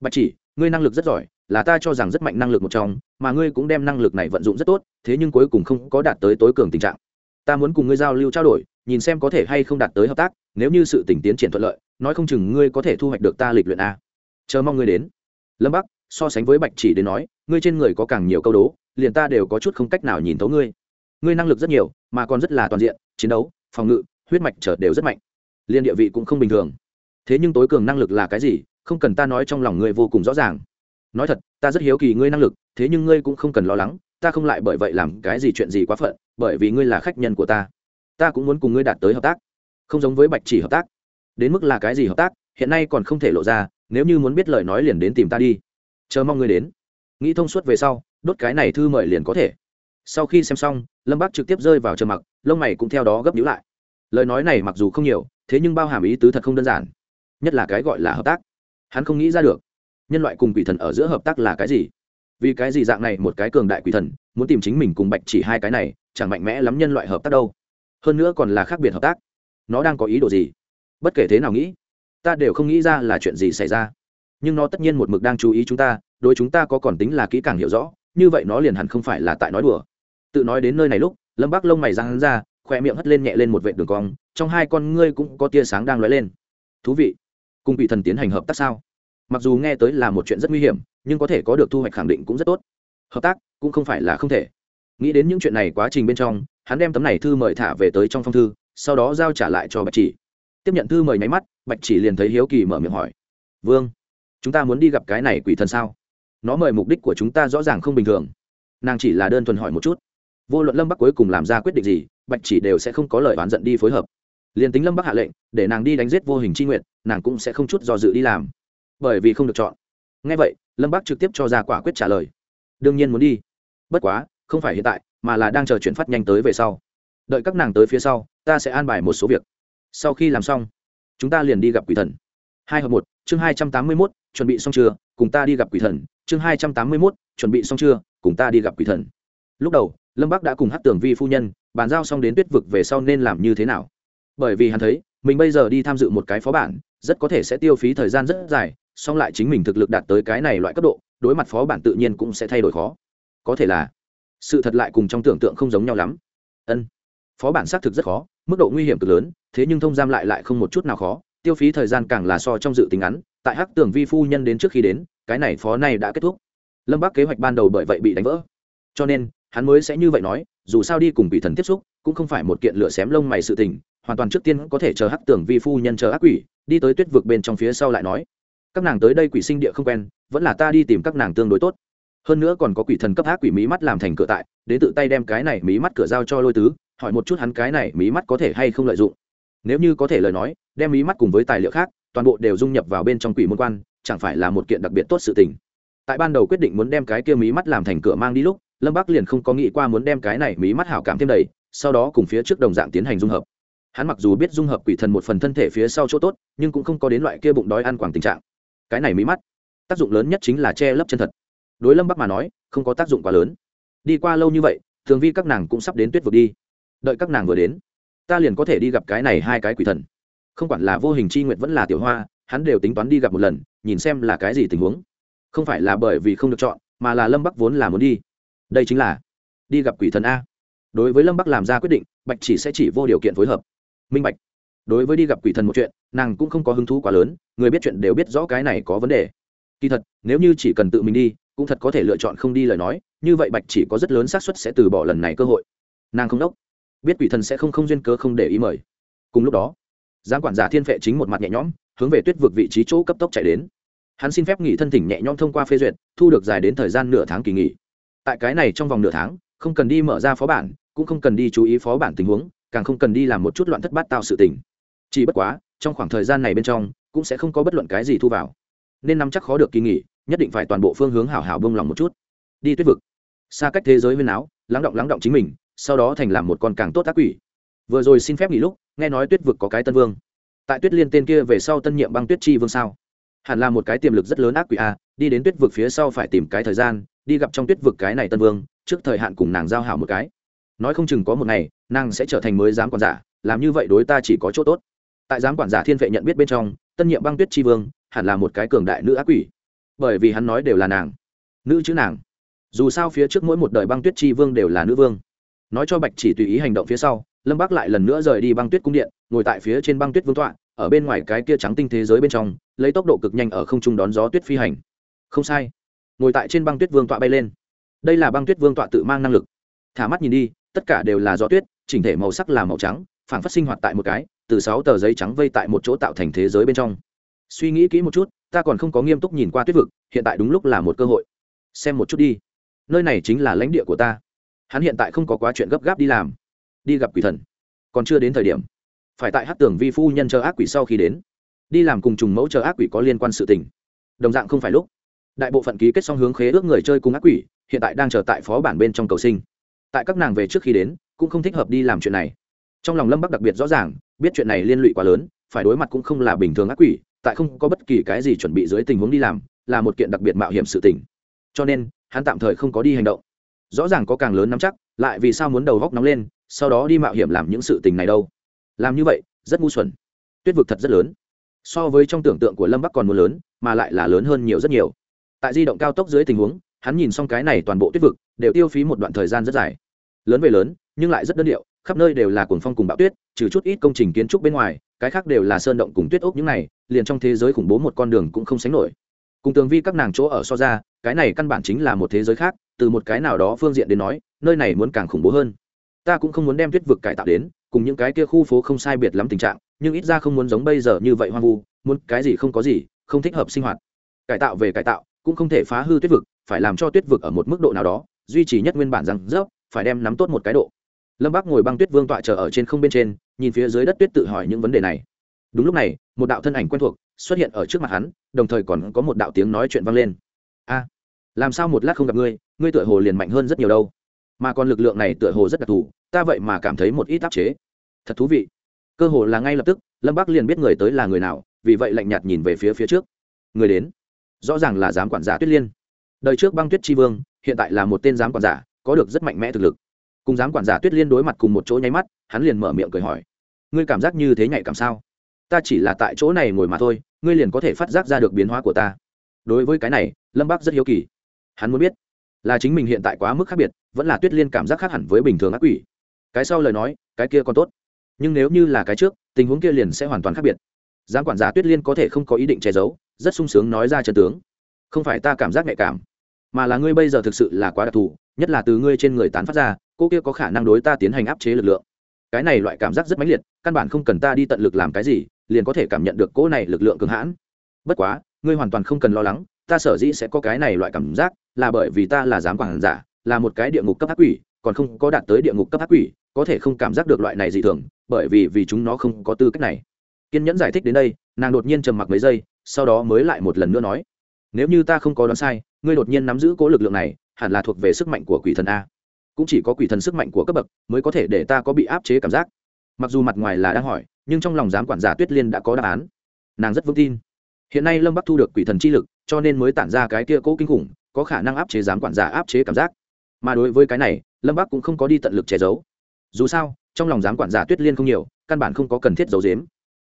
Bạch chỉ, ngươi năng lực rất giỏi, là ta cho rằng rất mạnh năng lực một trong, mà ngươi cũng đem năng lực này vận dụng rất tốt, thế nhưng cuối cùng không có đạt tới tối cường tình trạng. Ta muốn cùng ngươi giao lưu trao đổi, nhìn xem có thể hay không đạt tới hợp tác, nếu như sự tình tiến triển thuận lợi, nói không chừng ngươi có thể thu hoạch được ta lịch luyện a. Chờ mong ngươi đến. Lâm bắc, so sánh với bạch chỉ đến nói, ngươi trên người có càng nhiều câu đố, liền ta đều có chút không cách nào nhìn thấu ngươi ngươi năng lực rất nhiều, mà còn rất là toàn diện, chiến đấu, phòng ngự, huyết mạch trở đều rất mạnh. Liên địa vị cũng không bình thường. Thế nhưng tối cường năng lực là cái gì, không cần ta nói trong lòng ngươi vô cùng rõ ràng. Nói thật, ta rất hiếu kỳ ngươi năng lực, thế nhưng ngươi cũng không cần lo lắng, ta không lại bởi vậy làm cái gì chuyện gì quá phận, bởi vì ngươi là khách nhân của ta. Ta cũng muốn cùng ngươi đạt tới hợp tác, không giống với bạch chỉ hợp tác. Đến mức là cái gì hợp tác, hiện nay còn không thể lộ ra, nếu như muốn biết lời nói liền đến tìm ta đi. Chờ mong ngươi đến. Nghĩ thông suốt về sau, đốt cái này thư mời liền có thể sau khi xem xong, lâm bác trực tiếp rơi vào trầm mặc, lông mày cũng theo đó gấp nhữ lại. Lời nói này mặc dù không nhiều, thế nhưng bao hàm ý tứ thật không đơn giản. Nhất là cái gọi là hợp tác. Hắn không nghĩ ra được, nhân loại cùng quỷ thần ở giữa hợp tác là cái gì? Vì cái gì dạng này một cái cường đại quỷ thần, muốn tìm chính mình cùng bạch chỉ hai cái này, chẳng mạnh mẽ lắm nhân loại hợp tác đâu. Hơn nữa còn là khác biệt hợp tác. Nó đang có ý đồ gì? Bất kể thế nào nghĩ, ta đều không nghĩ ra là chuyện gì xảy ra. Nhưng nó tất nhiên một mực đang chú ý chúng ta, đối chúng ta có còn tính là kỹ càng hiểu rõ, như vậy nó liền hẳn không phải là tại nói đùa tự nói đến nơi này lúc, lâm bác lông mày ra hắn ra khoe miệng hất lên nhẹ lên một vệ đường cong, trong hai con ngươi cũng có tia sáng đang lóe lên. Thú vị, cùng vị thần tiến hành hợp tác sao? Mặc dù nghe tới là một chuyện rất nguy hiểm, nhưng có thể có được thu hoạch khẳng định cũng rất tốt. Hợp tác cũng không phải là không thể. Nghĩ đến những chuyện này quá trình bên trong, hắn đem tấm này thư mời thả về tới trong phong thư, sau đó giao trả lại cho bạch chỉ. Tiếp nhận thư mời nháy mắt, bạch chỉ liền thấy hiếu kỳ mở miệng hỏi, vương, chúng ta muốn đi gặp cái này quỷ thần sao? Nó mời mục đích của chúng ta rõ ràng không bình thường. Nàng chỉ là đơn thuần hỏi một chút vô luận lâm bắc cuối cùng làm ra quyết định gì bạch chỉ đều sẽ không có lời oán giận đi phối hợp liền tính lâm bắc hạ lệnh để nàng đi đánh giết vô hình c h i nguyện nàng cũng sẽ không chút do dự đi làm bởi vì không được chọn ngay vậy lâm bắc trực tiếp cho ra quả quyết trả lời đương nhiên muốn đi bất quá không phải hiện tại mà là đang chờ chuyển phát nhanh tới về sau đợi các nàng tới phía sau ta sẽ an bài một số việc sau khi làm xong chúng ta liền đi gặp quỷ thần hai hợp một chương hai trăm tám mươi mốt chuẩn bị xong chưa cùng ta đi gặp quỷ thần chương hai trăm tám mươi mốt chuẩn bị xong chưa cùng ta đi gặp quỷ thần lúc đầu lâm bắc đã cùng hát Tưởng vi phu nhân, bàn giao xong đến tuyết vực về sau nên làm như thế nào. Bởi vì hắn thấy, mình bây giờ đi tham dự một cái phó bản, rất có thể sẽ tiêu phí thời gian rất dài, song lại chính mình thực lực đạt tới cái này loại cấp độ, đối mặt phó bản tự nhiên cũng sẽ thay đổi khó. Có thể là, sự thật lại cùng trong tưởng tượng không giống nhau lắm. Ân, phó bản xác thực rất khó, mức độ nguy hiểm cực lớn, thế nhưng thông giam lại lại không một chút nào khó, tiêu phí thời gian càng là so trong dự tính ngắn, tại hắc tường vi phu nhân đến trước khi đến, cái này phó này đã kết thúc. Lâm bắc kế hoạch ban đầu bởi vậy bị đánh vỡ. Cho nên hắn mới sẽ như vậy nói, dù sao đi cùng quỷ thần tiếp xúc, cũng không phải một kiện lửa xém lông mày sự tình, hoàn toàn trước tiên có thể chờ hắc tưởng vi phu nhân chờ ác quỷ, đi tới tuyết vực bên trong phía sau lại nói, các nàng tới đây quỷ sinh địa không quen, vẫn là ta đi tìm các nàng tương đối tốt. Hơn nữa còn có quỷ thần cấp ác quỷ mí mắt làm thành cửa tại, đến tự tay đem cái này mí mắt cửa giao cho lôi tứ, hỏi một chút hắn cái này mí mắt có thể hay không lợi dụng. Nếu như có thể lời nói, đem mí mắt cùng với tài liệu khác, toàn bộ đều dung nhập vào bên trong quỷ môn quan, chẳng phải là một kiện đặc biệt tốt sự tình. Tại ban đầu quyết định muốn đem cái kia mí mắt làm thành cửa mang đi lúc lâm bắc liền không có nghĩ qua muốn đem cái này mí mắt hảo cảm thêm đầy, sau đó cùng phía trước đồng dạng tiến hành dung hợp. Hắn mặc dù biết dung hợp quỷ thần một phần thân thể phía sau chỗ tốt, nhưng cũng không có đến loại kia bụng đói ăn quảng tình trạng. Cái này mí mắt, tác dụng lớn nhất chính là che lấp chân thật. Đối lâm bắc mà nói, không có tác dụng quá lớn. Đi qua lâu như vậy, thường vi các nàng cũng sắp đến tuyết vực đi. Đợi các nàng vừa đến, ta liền có thể đi gặp cái này hai cái quỷ thần. Không quản là vô hình c h i nguyện vẫn là tiểu hoa, hắn đều tính toán đi gặp một lần, nhìn xem là cái gì tình huống. Không phải là bởi vì không được chọn, mà là lâm bắc vốn là muốn đi đây chính là đi gặp quỷ thần a. Đối với lâm bắc làm ra quyết định, bạch chỉ sẽ chỉ vô điều kiện phối hợp. Minh bạch, đối với đi gặp quỷ thần một chuyện, nàng cũng không có hứng thú quá lớn, người biết chuyện đều biết rõ cái này có vấn đề. Kỳ thật, nếu như chỉ cần tự mình đi, cũng thật có thể lựa chọn không đi lời nói, như vậy bạch chỉ có rất lớn xác suất sẽ từ bỏ lần này cơ hội. Nàng không đốc, biết quỷ thần sẽ không không duyên cớ không để ý mời. Cùng lúc đó, giám quản giả thiên vệ chính một mặt nhẹ nhõm, hướng về tuyết vực vị trí chỗ cấp tốc chạy đến. Hắn xin phép nghỉ thân thỉnh nhẹ nhõm thông qua phê duyệt, thu được dài đến thời gian nửa tháng kỳ nghỉ tại cái này trong vòng nửa tháng, không cần đi mở ra phó bản, cũng không cần đi chú ý phó bản tình huống, càng không cần đi làm một chút loạn thất bát tạo sự tình. Chỉ bất quá, trong khoảng thời gian này bên trong, cũng sẽ không có bất luận cái gì thu vào. Nên nắm chắc khó được kỳ nghỉ, nhất định phải toàn bộ phương hướng hảo hảo bông lòng một chút. Đi tuyết vực. Xa cách thế giới huyên áo, lắng động lắng động chính mình, sau đó thành làm một con càng tốt ác quỷ. Vừa rồi xin phép nghỉ lúc, nghe nói tuyết vực có cái tân vương. Tại tuyết liên tên kia về sau tân nhiệm băng tuyết chi vương sao? Hẳn là một cái tiềm lực rất lớn ác quỷ a, đi đến tuyết vực phía sau phải tìm cái thời gian đi gặp trong tuyết vực cái này tân vương, trước thời hạn cùng nàng giao hảo một cái. Nói không chừng có một ngày, nàng sẽ trở thành mới giám quản giả, làm như vậy đối ta chỉ có chỗ tốt. Tại giám quản giả thiên vệ nhận biết bên trong, tân nhiệm băng tuyết tri vương, hẳn là một cái cường đại nữ ác quỷ. Bởi vì hắn nói đều là nàng, nữ chữ nàng. Dù sao phía trước mỗi một đời băng tuyết tri vương đều là nữ vương. Nói cho bạch chỉ tùy ý hành động phía sau, lâm bác lại lần nữa rời đi băng tuyết cung điện, ngồi tại phía trên băng tuyết vương tọa, ở bên ngoài cái kia trắng tinh thế giới bên trong, lấy tốc độ cực nhanh ở không trung đón gió tuyết phi hành. Không sai ngồi tại trên băng tuyết vương tọa bay lên. Đây là băng tuyết vương tọa tự mang năng lực. Thả mắt nhìn đi, tất cả đều là gió tuyết, chỉnh thể màu sắc là màu trắng phản phát sinh hoạt tại một cái, từ sáu tờ giấy trắng vây tại một chỗ tạo thành thế giới bên trong. Suy nghĩ kỹ một chút, ta còn không có nghiêm túc nhìn qua tuyết vực, hiện tại đúng lúc là một cơ hội. Xem một chút đi. Nơi này chính là lãnh địa của ta. Hắn hiện tại không có quá chuyện gấp gáp đi làm. Đi gặp quỷ thần. Còn chưa đến thời điểm. Phải tại hát tường vi phu nhân chờ ác quỷ sau khi đến. Đi làm cùng trùng mẫu chờ ác quỷ có liên quan sự tình. Đồng dạng không phải lúc đại bộ phận ký kết xong hướng khế ước người chơi cùng ác quỷ, hiện tại đang chờ tại phó bản bên trong cầu sinh. Tại các nàng về trước khi đến, cũng không thích hợp đi làm chuyện này. Trong lòng lâm bắc đặc biệt rõ ràng, biết chuyện này liên lụy quá lớn, phải đối mặt cũng không là bình thường ác quỷ, tại không có bất kỳ cái gì chuẩn bị dưới tình huống đi làm, là một kiện đặc biệt mạo hiểm sự tình. Cho nên, hắn tạm thời không có đi hành động. Rõ ràng có càng lớn nắm chắc, lại vì sao muốn đầu góc nóng lên, sau đó đi mạo hiểm làm những sự tình này đâu? Làm như vậy, rất ngu xuẩn. Tuyết vực thật rất lớn. So với trong tưởng tượng của lâm bắc còn muốn lớn, mà lại là lớn hơn nhiều rất nhiều tại di động cao tốc dưới tình huống, hắn nhìn xong cái này toàn bộ tuyết vực, đều tiêu phí một đoạn thời gian rất dài. Lớn về lớn, nhưng lại rất đơn điệu, khắp nơi đều là cuồng phong cùng bão tuyết, trừ chút ít công trình kiến trúc bên ngoài, cái khác đều là sơn động cùng tuyết ốc những này, liền trong thế giới khủng bố một con đường cũng không sánh nổi. Cùng tường vi các nàng chỗ ở so ra, cái này căn bản chính là một thế giới khác, từ một cái nào đó phương diện đến nói, nơi này muốn càng khủng bố hơn. Ta cũng không muốn đem tuyết vực cải tạo đến, cùng những cái kia khu phố không sai biệt lắm tình trạng, nhưng ít ra không muốn giống bây giờ như vậy hoang vu, muốn cái gì không có gì, không thích hợp sinh hoạt. Cải tạo về cải tạo cũng không thể phá hư tuyết vực, phải làm cho tuyết vực ở một mức độ nào đó, duy trì nhất nguyên bản rằng rớp, phải đem nắm tốt một cái độ. Lâm bác ngồi băng tuyết vương tọa chờ ở trên không bên trên, nhìn phía dưới đất tuyết tự hỏi những vấn đề này. Đúng lúc này, một đạo thân ảnh quen thuộc xuất hiện ở trước mặt hắn, đồng thời còn có một đạo tiếng nói chuyện vang lên. A, làm sao một lát không gặp ngươi? Ngươi tựa hồ liền mạnh hơn rất nhiều đâu. Mà còn lực lượng này tựa hồ rất đặc thù, ta vậy mà cảm thấy một ít áp chế. Thật thú vị. Cơ hồ là ngay lập tức, lâm Bác liền biết người tới là người nào, vì vậy lạnh nhạt nhìn về phía phía trước. Người đến rõ ràng là giám quản giả tuyết liên. Đời trước băng tuyết tri vương, hiện tại là một tên giám quản giả, có được rất mạnh mẽ thực lực. Cùng giám quản giả tuyết liên đối mặt cùng một chỗ nháy mắt, hắn liền mở miệng cười hỏi, ngươi cảm giác như thế nhạy cảm sao? Ta chỉ là tại chỗ này ngồi mà thôi, ngươi liền có thể phát giác ra được biến hóa của ta. Đối với cái này, lâm bắc rất hiếu kỳ. Hắn muốn biết, là chính mình hiện tại quá mức khác biệt, vẫn là tuyết liên cảm giác khác hẳn với bình thường ác quỷ. Cái sau lời nói, cái kia còn tốt. Nhưng nếu như là cái trước, tình huống kia liền sẽ hoàn toàn khác biệt giám quản giả tuyết liên có thể không có ý định che giấu, rất sung sướng nói ra chân tướng. Không phải ta cảm giác nhạy cảm, mà là ngươi bây giờ thực sự là quá đặc thù, nhất là từ ngươi trên người tán phát ra, cô kia có khả năng đối ta tiến hành áp chế lực lượng. Cái này loại cảm giác rất mãnh liệt, căn bản không cần ta đi tận lực làm cái gì, liền có thể cảm nhận được cỗ này lực lượng cường hãn. Bất quá, ngươi hoàn toàn không cần lo lắng, ta sở dĩ sẽ có cái này loại cảm giác, là bởi vì ta là giám quản giả, là một cái địa ngục cấp ác quỷ, còn không có đạt tới địa ngục cấp ác quỷ, có thể không cảm giác được loại này dị thường, bởi vì vì chúng nó không có tư cách này kiên nhẫn giải thích đến đây, nàng đột nhiên trầm mặc mấy giây, sau đó mới lại một lần nữa nói, nếu như ta không có đoán sai, ngươi đột nhiên nắm giữ cố lực lượng này, hẳn là thuộc về sức mạnh của quỷ thần a. Cũng chỉ có quỷ thần sức mạnh của cấp bậc mới có thể để ta có bị áp chế cảm giác. Mặc dù mặt ngoài là đang hỏi, nhưng trong lòng giám quản giả tuyết liên đã có đáp án. Nàng rất vững tin. Hiện nay lâm bắc thu được quỷ thần chi lực, cho nên mới tản ra cái kia cố kinh khủng, có khả năng áp chế giám quản giả áp chế cảm giác. Mà đối với cái này, lâm bắc cũng không có đi tận lực che giấu. Dù sao, trong lòng giám quản giả tuyết liên không nhiều, căn bản không có cần thiết giấu dếm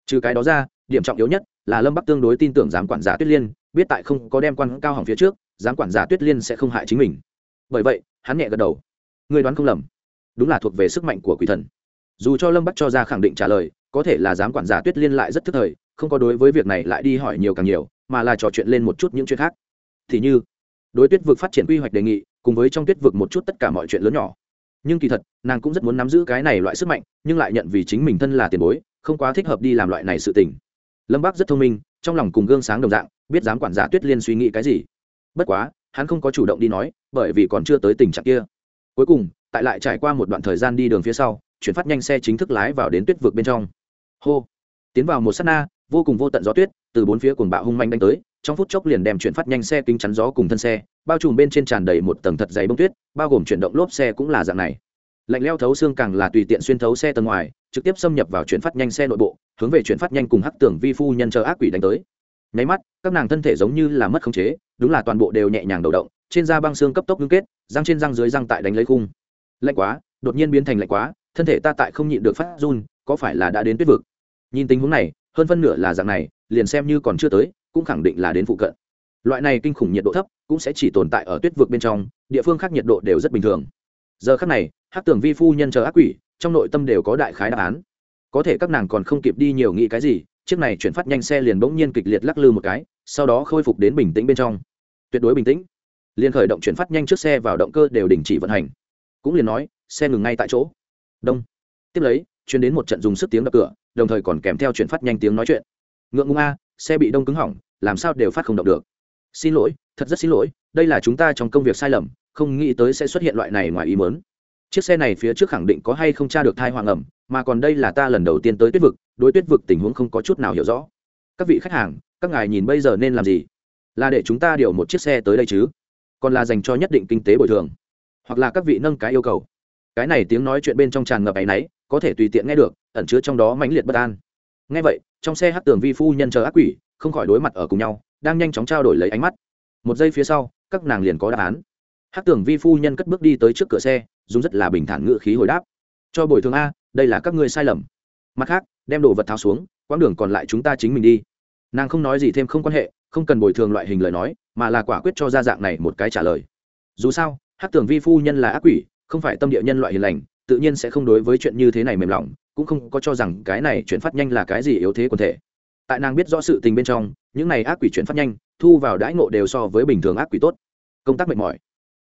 trừ cái đó ra, điểm trọng yếu nhất là lâm bắc tương đối tin tưởng giám quản giả tuyết liên, biết tại không có đem quan cao hỏng phía trước, giám quản giả tuyết liên sẽ không hại chính mình. Bởi vậy, hắn nhẹ gật đầu. Người đoán không lầm. Đúng là thuộc về sức mạnh của quỷ thần. Dù cho lâm bắc cho ra khẳng định trả lời, có thể là giám quản giả tuyết liên lại rất thức thời, không có đối với việc này lại đi hỏi nhiều càng nhiều, mà là trò chuyện lên một chút những chuyện khác. Thì như, đối tuyết vực phát triển quy hoạch đề nghị, cùng với trong tuyết vực một chút tất cả mọi chuyện lớn nhỏ nhưng kỳ thật, nàng cũng rất muốn nắm giữ cái này loại sức mạnh, nhưng lại nhận vì chính mình thân là tiền bối, không quá thích hợp đi làm loại này sự tình. Lâm bác rất thông minh, trong lòng cùng gương sáng đồng dạng, biết dám quản giả tuyết liên suy nghĩ cái gì. Bất quá, hắn không có chủ động đi nói, bởi vì còn chưa tới tình trạng kia. Cuối cùng, tại lại trải qua một đoạn thời gian đi đường phía sau, chuyển phát nhanh xe chính thức lái vào đến tuyết vực bên trong. Hô! Tiến vào một s á t na, vô cùng vô tận gió tuyết, từ bốn phía cuồng bạo hung manh đánh tới trong phút chốc liền đem chuyển phát nhanh xe kính chắn gió cùng thân xe, bao trùm bên trên tràn đầy một tầng thật dày bông tuyết, bao gồm chuyển động lốp xe cũng là dạng này. Lạnh leo thấu xương càng là tùy tiện xuyên thấu xe tầng ngoài, trực tiếp xâm nhập vào chuyển phát nhanh xe nội bộ, hướng về chuyển phát nhanh cùng hắc tưởng vi phu nhân chờ ác quỷ đánh tới. Nháy mắt, các nàng thân thể giống như là mất khống chế, đúng là toàn bộ đều nhẹ nhàng đầu động, trên da băng xương cấp tốc ngưng kết, răng trên răng dưới răng tại đánh lấy khung. Lạnh quá, đột nhiên biến thành lạnh quá, thân thể ta tại không nhịn được phát run, có phải là đã đến tuyết vực? Nhìn tình huống này, hơn phân nửa là dạng này, liền xem như còn chưa tới cũng khẳng định là đến phụ cận. Loại này kinh khủng nhiệt độ thấp cũng sẽ chỉ tồn tại ở tuyết vực bên trong, địa phương khác nhiệt độ đều rất bình thường. Giờ khác này hát tưởng vi phu nhân chờ ác quỷ, trong nội tâm đều có đại khái đáp án. Có thể các nàng còn không kịp đi nhiều nghĩ cái gì, chiếc này chuyển phát nhanh xe liền bỗng nhiên kịch liệt lắc lư một cái, sau đó khôi phục đến bình tĩnh bên trong. Tuyệt đối bình tĩnh. Liền khởi động chuyển phát nhanh trước xe vào động cơ đều đình chỉ vận hành. Cũng liền nói, xe ngừng ngay tại chỗ. Đông. Tiếp lấy chuyến đến một trận dùng sức tiếng đập cửa, đồng thời còn kèm theo chuyển phát nhanh tiếng nói chuyện. Ngượng ngung a xe bị đông cứng hỏng, làm sao đều phát không động được. Xin lỗi, thật rất xin lỗi, đây là chúng ta trong công việc sai lầm, không nghĩ tới sẽ xuất hiện loại này ngoài ý mớn chiếc xe này phía trước khẳng định có hay không tra được thai hoàng ẩm, mà còn đây là ta lần đầu tiên tới tuyết vực, đối tuyết vực tình huống không có chút nào hiểu rõ. Các vị khách hàng, các ngài nhìn bây giờ nên làm gì? Là để chúng ta điều một chiếc xe tới đây chứ? Còn là dành cho nhất định kinh tế bồi thường. Hoặc là các vị nâng cái yêu cầu. Cái này tiếng nói chuyện bên trong tràn ngập áy náy, có thể tùy tiện nghe được, ẩn chứa trong đó mãnh liệt bất an. Nghe vậy trong xe hát tường vi phu nhân chờ ác quỷ, không khỏi đối mặt ở cùng nhau, đang nhanh chóng trao đổi lấy ánh mắt. Một giây phía sau, các nàng liền có đáp án. Hát tường vi phu nhân cất bước đi tới trước cửa xe, dùng rất là bình thản ngự khí hồi đáp. Cho bồi thường a, đây là các ngươi sai lầm. Mặt khác, đem đồ vật tháo xuống, quãng đường còn lại chúng ta chính mình đi. Nàng không nói gì thêm không quan hệ, không cần bồi thường loại hình lời nói, mà là quả quyết cho ra dạng này một cái trả lời. Dù sao, hát tường vi phu nhân là ác quỷ, không phải tâm địa nhân loại hiền lành, tự nhiên sẽ không đối với chuyện như thế này mềm lòng cũng không có cho rằng cái này chuyển phát nhanh là cái gì yếu thế quần thể. Tại nàng biết rõ sự tình bên trong, những này ác quỷ chuyển phát nhanh, thu vào đãi ngộ đều so với bình thường ác quỷ tốt. Công tác mệt mỏi.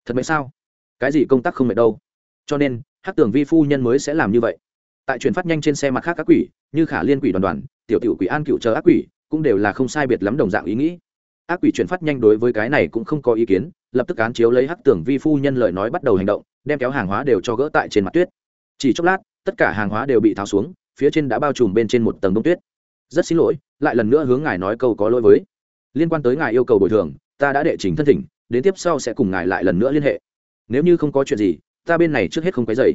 Thật mệt sao? Cái gì công tác không mệt đâu? Cho nên, hắc tưởng vi phu nhân mới sẽ làm như vậy. Tại chuyển phát nhanh trên xe mặt khác các quỷ, như khả liên quỷ đoàn đoàn, tiểu tiểu quỷ an cựu chờ ác quỷ, cũng đều là không sai biệt lắm đồng dạng ý nghĩ. Ác quỷ chuyển phát nhanh đối với cái này cũng không có ý kiến, lập tức án chiếu lấy hắc tưởng vi phu nhân lời nói bắt đầu hành động, đem kéo hàng hóa đều cho gỡ tại trên mặt tuyết. Chỉ chốc lát tất cả hàng hóa đều bị tháo xuống, phía trên đã bao trùm bên trên một tầng đông tuyết. Rất xin lỗi, lại lần nữa hướng ngài nói câu có lỗi với. Liên quan tới ngài yêu cầu bồi thường, ta đã đệ trình thân thỉnh, đến tiếp sau sẽ cùng ngài lại lần nữa liên hệ. Nếu như không có chuyện gì, ta bên này trước hết không cái dày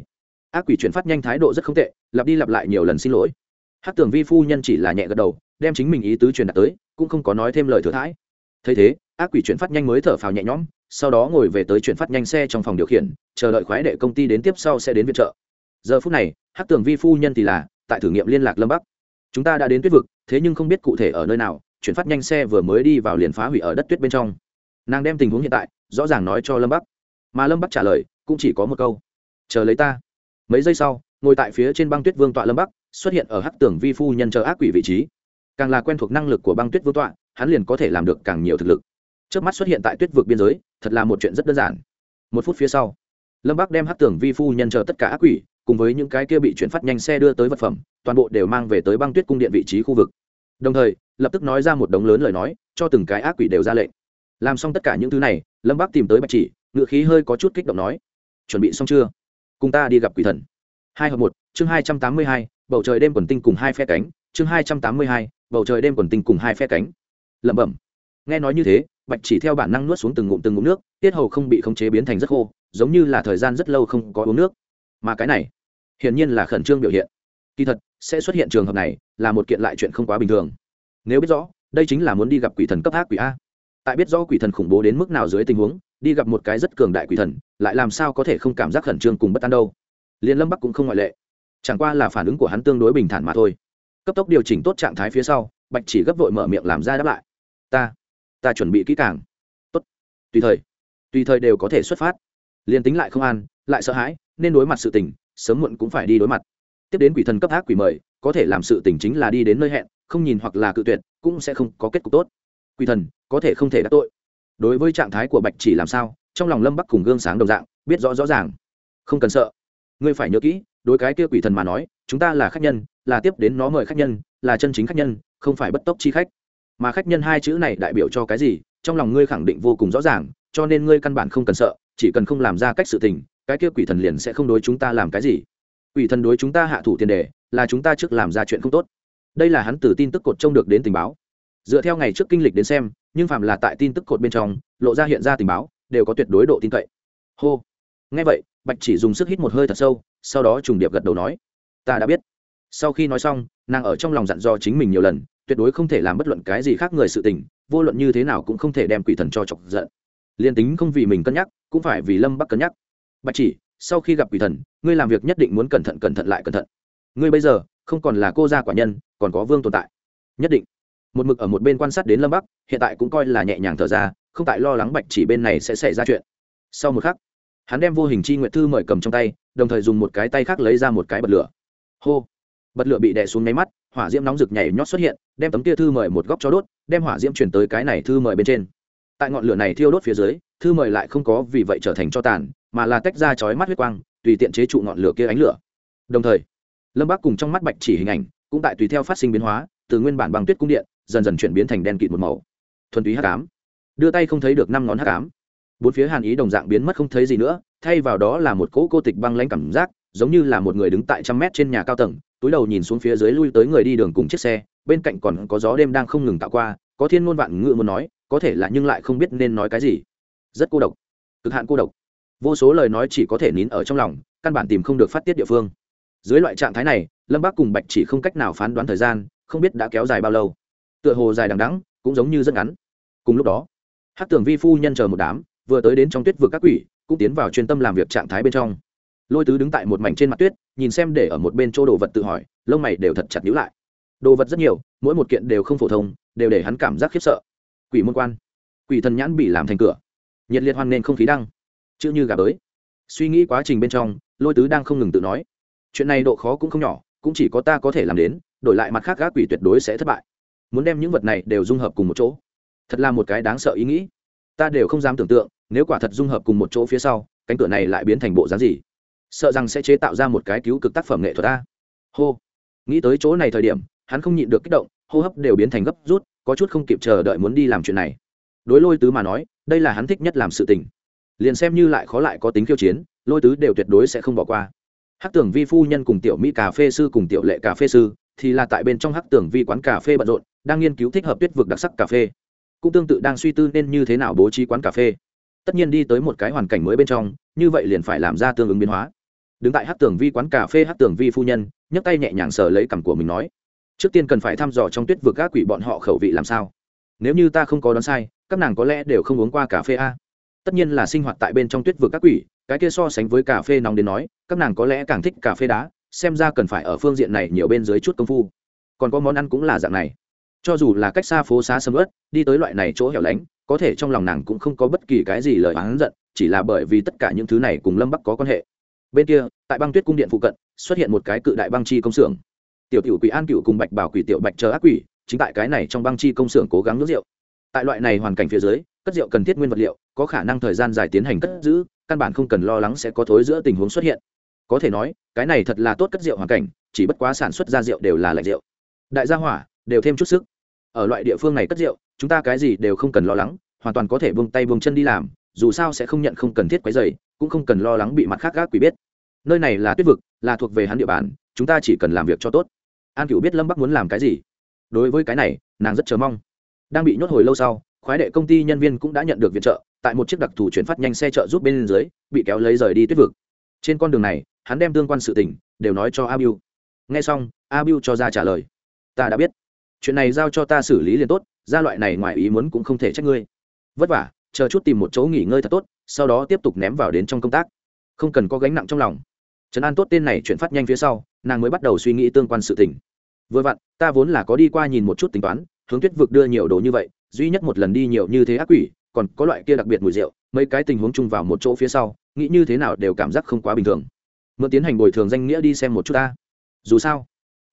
ác quỷ chuyển phát nhanh thái độ rất không tệ, lặp đi lặp lại nhiều lần xin lỗi. Hát tường vi phu nhân chỉ là nhẹ gật đầu, đem chính mình ý tứ truyền đạt tới, cũng không có nói thêm lời thừa thãi. Thấy thế, ác quỷ chuyển phát nhanh mới thở phào nhẹ nhõm, sau đó ngồi về tới chuyển phát nhanh xe trong phòng điều khiển, chờ đợi khoái đệ công ty đến tiếp sau sẽ đến viện trợ giờ phút này hát tường vi phu nhân thì là, tại thử nghiệm liên lạc lâm bắc. Chúng ta đã đến tuyết vực, thế nhưng không biết cụ thể ở nơi nào, chuyển phát nhanh xe vừa mới đi vào liền phá hủy ở đất tuyết bên trong. Nàng đem tình huống hiện tại, rõ ràng nói cho lâm bắc. Mà lâm bắc trả lời, cũng chỉ có một câu. Chờ lấy ta. Mấy giây sau, ngồi tại phía trên băng tuyết vương tọa lâm bắc, xuất hiện ở hắc tường vi phu nhân chờ ác quỷ vị trí. Càng là quen thuộc năng lực của băng tuyết vương tọa, hắn liền có thể làm được càng nhiều thực lực. Trước mắt xuất hiện tại tuyết vực biên giới, thật là một chuyện rất đơn giản. Một phút phía sau, lâm bắc đem hắc tường vi phu nhân chờ tất cả ác quỷ cùng với những cái kia bị chuyển phát nhanh xe đưa tới vật phẩm, toàn bộ đều mang về tới băng tuyết cung điện vị trí khu vực. Đồng thời, lập tức nói ra một đống lớn lời nói, cho từng cái ác quỷ đều ra lệnh. Làm xong tất cả những thứ này, lâm bắc tìm tới bạch chỉ ngựa khí hơi có chút kích động nói, chuẩn bị xong chưa? Cùng ta đi gặp quỷ thần. Hai hợp một, chương hai trăm tám mươi hai, bầu trời đêm quần tinh cùng hai phe cánh, chương hai trăm tám mươi hai, bầu trời đêm quần tinh cùng hai phe cánh. Lẩm bẩm. Nghe nói như thế, bạch chỉ theo bản năng nuốt xuống từng ngụm từng ngụm nước, tiết hầu không bị khống chế biến thành rất khô, giống như là thời gian rất lâu không có uống nước. Mà cái này hiển nhiên là khẩn trương biểu hiện. Kỳ thật, sẽ xuất hiện trường hợp này là một kiện lại chuyện không quá bình thường. Nếu biết rõ, đây chính là muốn đi gặp quỷ thần cấp ác quỷ a. Tại biết rõ quỷ thần khủng bố đến mức nào dưới tình huống, đi gặp một cái rất cường đại quỷ thần, lại làm sao có thể không cảm giác khẩn trương cùng bất an đâu? Liên lâm bắc cũng không ngoại lệ. Chẳng qua là phản ứng của hắn tương đối bình thản mà thôi. Cấp tốc điều chỉnh tốt trạng thái phía sau, bạch chỉ gấp vội mở miệng làm ra đáp lại. Ta ta chuẩn bị kỹ càng. Tốt. Tùy thời. Tùy thời đều có thể xuất phát. Liền tính lại không an, lại sợ hãi, nên đối mặt sự tình sớm muộn cũng phải đi đối mặt. Tiếp đến quỷ thần cấp ác quỷ mời, có thể làm sự tình chính là đi đến nơi hẹn, không nhìn hoặc là cự tuyệt, cũng sẽ không có kết cục tốt. Quỷ thần, có thể không thể đắc tội. Đối với trạng thái của bạch chỉ làm sao, trong lòng lâm bắc cùng gương sáng đồng dạng, biết rõ rõ ràng. Không cần sợ. Ngươi phải nhớ kỹ, đối cái kia quỷ thần mà nói, chúng ta là khách nhân, là tiếp đến nó mời khách nhân, là chân chính khách nhân, không phải bất tốc chi khách. Mà khách nhân hai chữ này đại biểu cho cái gì, trong lòng ngươi khẳng định vô cùng rõ ràng, cho nên ngươi căn bản không cần sợ, chỉ cần không làm ra cách sự tình cái kia quỷ thần liền sẽ không đối chúng ta làm cái gì. Quỷ thần đối chúng ta hạ thủ tiền đề, là chúng ta trước làm ra chuyện không tốt. Đây là hắn từ tin tức cột trông được đến tình báo. Dựa theo ngày trước kinh lịch đến xem, nhưng phạm là tại tin tức cột bên trong, lộ ra hiện ra tình báo, đều có tuyệt đối độ tin cậy. Hô. Ngay vậy, bạch chỉ dùng sức hít một hơi thật sâu, sau đó trùng điệp gật đầu nói, ta đã biết. Sau khi nói xong, nàng ở trong lòng dặn dò chính mình nhiều lần, tuyệt đối không thể làm bất luận cái gì khác người sự tình, vô luận như thế nào cũng không thể đem quỷ thần cho chọc giận. Liền tính không vì mình cân nhắc, cũng phải vì lâm bắc cân nhắc bạch chỉ, sau khi gặp quỷ thần, ngươi làm việc nhất định muốn cẩn thận cẩn thận lại cẩn thận. Ngươi bây giờ, không còn là cô gia quả nhân, còn có vương tồn tại. Nhất định. Một mực ở một bên quan sát đến lâm bắc, hiện tại cũng coi là nhẹ nhàng thở ra, không tại lo lắng bạch chỉ bên này sẽ xảy ra chuyện. Sau một khắc, hắn đem vô hình chi nguyện thư mời cầm trong tay, đồng thời dùng một cái tay khác lấy ra một cái bật lửa. Hô! Bật lửa bị đè xuống nháy mắt, hỏa diễm nóng rực nhảy nhót xuất hiện, đem tấm kia thư mời một góc cho đốt, đem hỏa diễm chuyển tới cái này thư mời bên trên. Tại ngọn lửa này thiêu đốt phía dưới thư mời lại không có vì vậy trở thành cho tàn, mà là tách ra chói mắt huyết quang, tùy tiện chế trụ ngọn lửa kia ánh lửa. Đồng thời, lâm bác cùng trong mắt bạch chỉ hình ảnh cũng tại tùy theo phát sinh biến hóa, từ nguyên bản bằng tuyết cung điện, dần dần chuyển biến thành đen kịt một màu. Thuần túy hắc ám. Đưa tay không thấy được năm ngón hắc ám. Bốn phía hàn ý đồng dạng biến mất không thấy gì nữa, thay vào đó là một cỗ cô tịch băng lãnh cảm giác, giống như là một người đứng tại trăm mét trên nhà cao tầng, túi đầu nhìn xuống phía dưới lui tới người đi đường cùng chiếc xe, bên cạnh còn có gió đêm đang không ngừng tạo qua, có thiên ngôn vạn ngữ muốn nói, có thể là nhưng lại không biết nên nói cái gì rất cô độc, cực hạn cô độc. Vô số lời nói chỉ có thể nín ở trong lòng, căn bản tìm không được phát tiết địa phương. Dưới loại trạng thái này, lâm bác cùng bạch chỉ không cách nào phán đoán thời gian, không biết đã kéo dài bao lâu. Tựa hồ dài đằng đắng cũng giống như rất ngắn. Cùng lúc đó hát tưởng vi phu nhân chờ một đám, vừa tới đến trong tuyết vực các quỷ, cũng tiến vào chuyên tâm làm việc trạng thái bên trong. Lôi tứ đứng tại một mảnh trên mặt tuyết, nhìn xem để ở một bên chỗ đồ vật tự hỏi, lông mày đều thật chặt nhữ lại. Đồ vật rất nhiều, mỗi một kiện đều không phổ thông, đều để hắn cảm giác khiếp sợ. Quỷ môn quan. Quỷ thần nhãn bị làm thành cửa nhiệt liệt hoan nên không khí đăng. Chữ như gà bới. Suy nghĩ quá trình bên trong, lôi tứ đang không ngừng tự nói. Chuyện này độ khó cũng không nhỏ, cũng chỉ có ta có thể làm đến, đổi lại mặt khác gác quỷ tuyệt đối sẽ thất bại. Muốn đem những vật này đều dung hợp cùng một chỗ. Thật là một cái đáng sợ ý nghĩ. Ta đều không dám tưởng tượng, nếu quả thật dung hợp cùng một chỗ phía sau, cánh cửa này lại biến thành bộ dáng gì? Sợ rằng sẽ chế tạo ra một cái cứu cực tác phẩm nghệ thuật ta. Hô. Nghĩ tới chỗ này thời điểm, hắn không nhịn được kích động, hô hấp đều biến thành gấp rút, có chút không kịp chờ đợi muốn đi làm chuyện này đối lôi tứ mà nói, đây là hắn thích nhất làm sự tình. Liền xem như lại khó lại có tính khiêu chiến, lôi tứ đều tuyệt đối sẽ không bỏ qua. Hắc tưởng vi phu nhân cùng tiểu mỹ cà phê sư cùng tiểu lệ cà phê sư thì là tại bên trong hắc tưởng vi quán cà phê bận rộn, đang nghiên cứu thích hợp tuyết vực đặc sắc cà phê. Cũng tương tự đang suy tư nên như thế nào bố trí quán cà phê. Tất nhiên đi tới một cái hoàn cảnh mới bên trong, như vậy liền phải làm ra tương ứng biến hóa. Đứng tại hát tường vi quán cà phê hát tường vi phu nhân, nhấc tay nhẹ nhàng sờ lấy cằm của mình nói, trước tiên cần phải thăm dò trong tuyết vực các quỷ bọn họ khẩu vị làm sao. Nếu như ta không có đoán sai các nàng có lẽ đều không uống qua cà phê a. Tất nhiên là sinh hoạt tại bên trong tuyết vực các quỷ, cái kia so sánh với cà phê nóng đến nói, các nàng có lẽ càng thích cà phê đá, xem ra cần phải ở phương diện này nhiều bên dưới chút công phu. Còn có món ăn cũng là dạng này. Cho dù là cách xa phố xá sầm ớt đi tới loại này chỗ hẻo lánh, có thể trong lòng nàng cũng không có bất kỳ cái gì lời oán giận, chỉ là bởi vì tất cả những thứ này cùng lâm bắc có quan hệ. Bên kia, tại băng tuyết cung điện phụ cận, xuất hiện một cái cự đại băng chi công xưởng. Tiểu tiểu quỷ an cựu cùng bạch bảo quỷ tiểu bạch chờ ác quỷ, chính tại cái này trong băng chi công xưởng cố gắng nước rượu tại loại này hoàn cảnh phía dưới, cất rượu cần thiết nguyên vật liệu, có khả năng thời gian dài tiến hành cất giữ, căn bản không cần lo lắng sẽ có thối giữa tình huống xuất hiện. Có thể nói, cái này thật là tốt cất rượu hoàn cảnh, chỉ bất quá sản xuất ra rượu đều là lạnh rượu. Đại gia hỏa, đều thêm chút sức. Ở loại địa phương này cất rượu, chúng ta cái gì đều không cần lo lắng, hoàn toàn có thể buông tay buông chân đi làm, dù sao sẽ không nhận không cần thiết quấy dày cũng không cần lo lắng bị mặt khác gác quỷ biết. Nơi này là tuyết vực, là thuộc về hắn địa bàn, chúng ta chỉ cần làm việc cho tốt. An cựu biết lâm bắc muốn làm cái gì? Đối với cái này, nàng rất chờ mong đang bị nhốt hồi lâu sau, khoái đệ công ty nhân viên cũng đã nhận được viện trợ, tại một chiếc đặc thù chuyển phát nhanh xe trợ giúp bên dưới, bị kéo lấy rời đi tuyết vực. Trên con đường này, hắn đem tương quan sự tình, đều nói cho a nghe xong a cho ra trả lời. Ta đã biết. Chuyện này giao cho ta xử lý liền tốt ra loại này ngoài ý muốn cũng không thể trách ngươi. Vất vả, chờ chút tìm một chỗ nghỉ ngơi thật tốt, sau đó tiếp tục ném vào đến trong công tác. Không cần có gánh nặng trong lòng. Trấn an tốt tên này chuyển phát nhanh phía sau, nàng mới bắt đầu suy nghĩ tương quan sự tình. Vừa vặn, ta vốn là có đi qua nhìn một chút tính toán hướng tuyết vực đưa nhiều đồ như vậy, duy nhất một lần đi nhiều như thế ác quỷ, còn có loại kia đặc biệt mùi rượu, mấy cái tình huống chung vào một chỗ phía sau, nghĩ như thế nào đều cảm giác không quá bình thường. Mượn tiến hành bồi thường danh nghĩa đi xem một chút ta. Dù sao,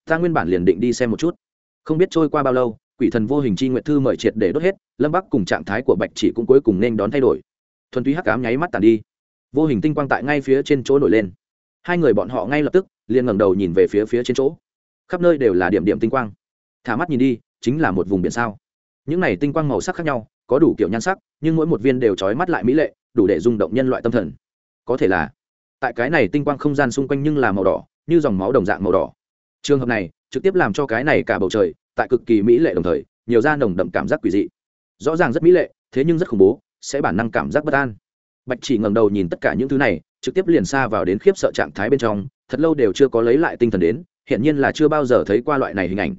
ta nguyên bản liền định đi xem một chút. Không biết trôi qua bao lâu, quỷ thần vô hình chi nguyện thư mời triệt để đốt hết, lâm bắc cùng trạng thái của bạch chỉ cũng cuối cùng nên đón thay đổi. Thuần túy hắc cám nháy mắt tàn đi. Vô hình tinh quang tại ngay phía trên chỗ nổi lên. Hai người bọn họ ngay lập tức liền ngẩng đầu nhìn về phía phía trên chỗ. Khắp nơi đều là điểm điểm tinh quang. Thả mắt nhìn đi chính là một vùng biển sao? Những này tinh quang màu sắc khác nhau, có đủ kiểu nhan sắc, nhưng mỗi một viên đều trói mắt lại mỹ lệ, đủ để rung động nhân loại tâm thần. Có thể là, tại cái này tinh quang không gian xung quanh nhưng là màu đỏ, như dòng máu đồng dạng màu đỏ. Trường hợp này, trực tiếp làm cho cái này cả bầu trời, tại cực kỳ mỹ lệ đồng thời, nhiều da nồng đậm cảm giác quỷ dị. Rõ ràng rất mỹ lệ, thế nhưng rất khủng bố, sẽ bản năng cảm giác bất an. Bạch chỉ ngẩng đầu nhìn tất cả những thứ này, trực tiếp liền xa vào đến khiếp sợ trạng thái bên trong, thật lâu đều chưa có lấy lại tinh thần đến hiện nhiên là chưa bao giờ thấy qua loại này hình ảnh.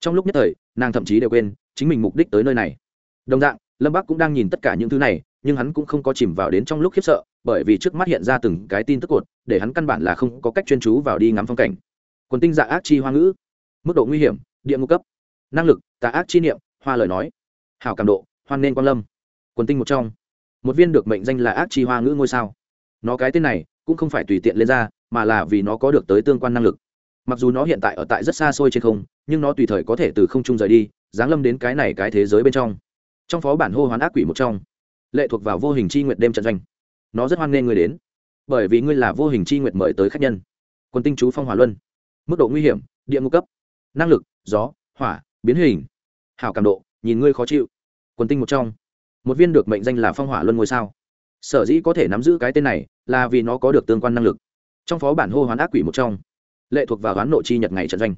Trong lúc nhất thời nàng thậm chí đều quên chính mình mục đích tới nơi này. Đồng dạng, lâm bắc cũng đang nhìn tất cả những thứ này, nhưng hắn cũng không có chìm vào đến trong lúc khiếp sợ, bởi vì trước mắt hiện ra từng cái tin tức cột, để hắn căn bản là không có cách chuyên chú vào đi ngắm phong cảnh. Quần tinh dạ ác chi hoa ngữ, mức độ nguy hiểm, địa ngục cấp. Năng lực, tà ác chi niệm, hoa lời nói. Hảo cảm độ, hoan nên quan lâm. Quần tinh một trong. Một viên được mệnh danh là ác chi hoa ngữ ngôi sao. Nó cái tên này cũng không phải tùy tiện lên ra, mà là vì nó có được tới tương quan năng lực. Mặc dù nó hiện tại ở tại rất xa xôi trên không nhưng nó tùy thời có thể từ không trung rời đi, giáng lâm đến cái này cái thế giới bên trong. Trong phó bản hô hoán ác quỷ một trong, lệ thuộc vào vô hình c h i đêm trận doanh. Nó rất hoan nghê người đến, bởi vì ngươi là vô hình c h i mời tới khách nhân. Quân tinh chú phong hỏa luân, mức độ nguy hiểm, địa ngũ cấp, năng lực, gió, hỏa, biến hình, hảo cảm độ, nhìn ngươi khó chịu. Quân tinh một trong, một viên được mệnh danh là phong hỏa luân ngôi sao. Sở dĩ có thể nắm giữ cái tên này là vì nó có được tương quan năng lực. Trong phó bản hô hoán ác quỷ một trong, lệ thuộc vào hoán nội chi nhật ngày trận doanh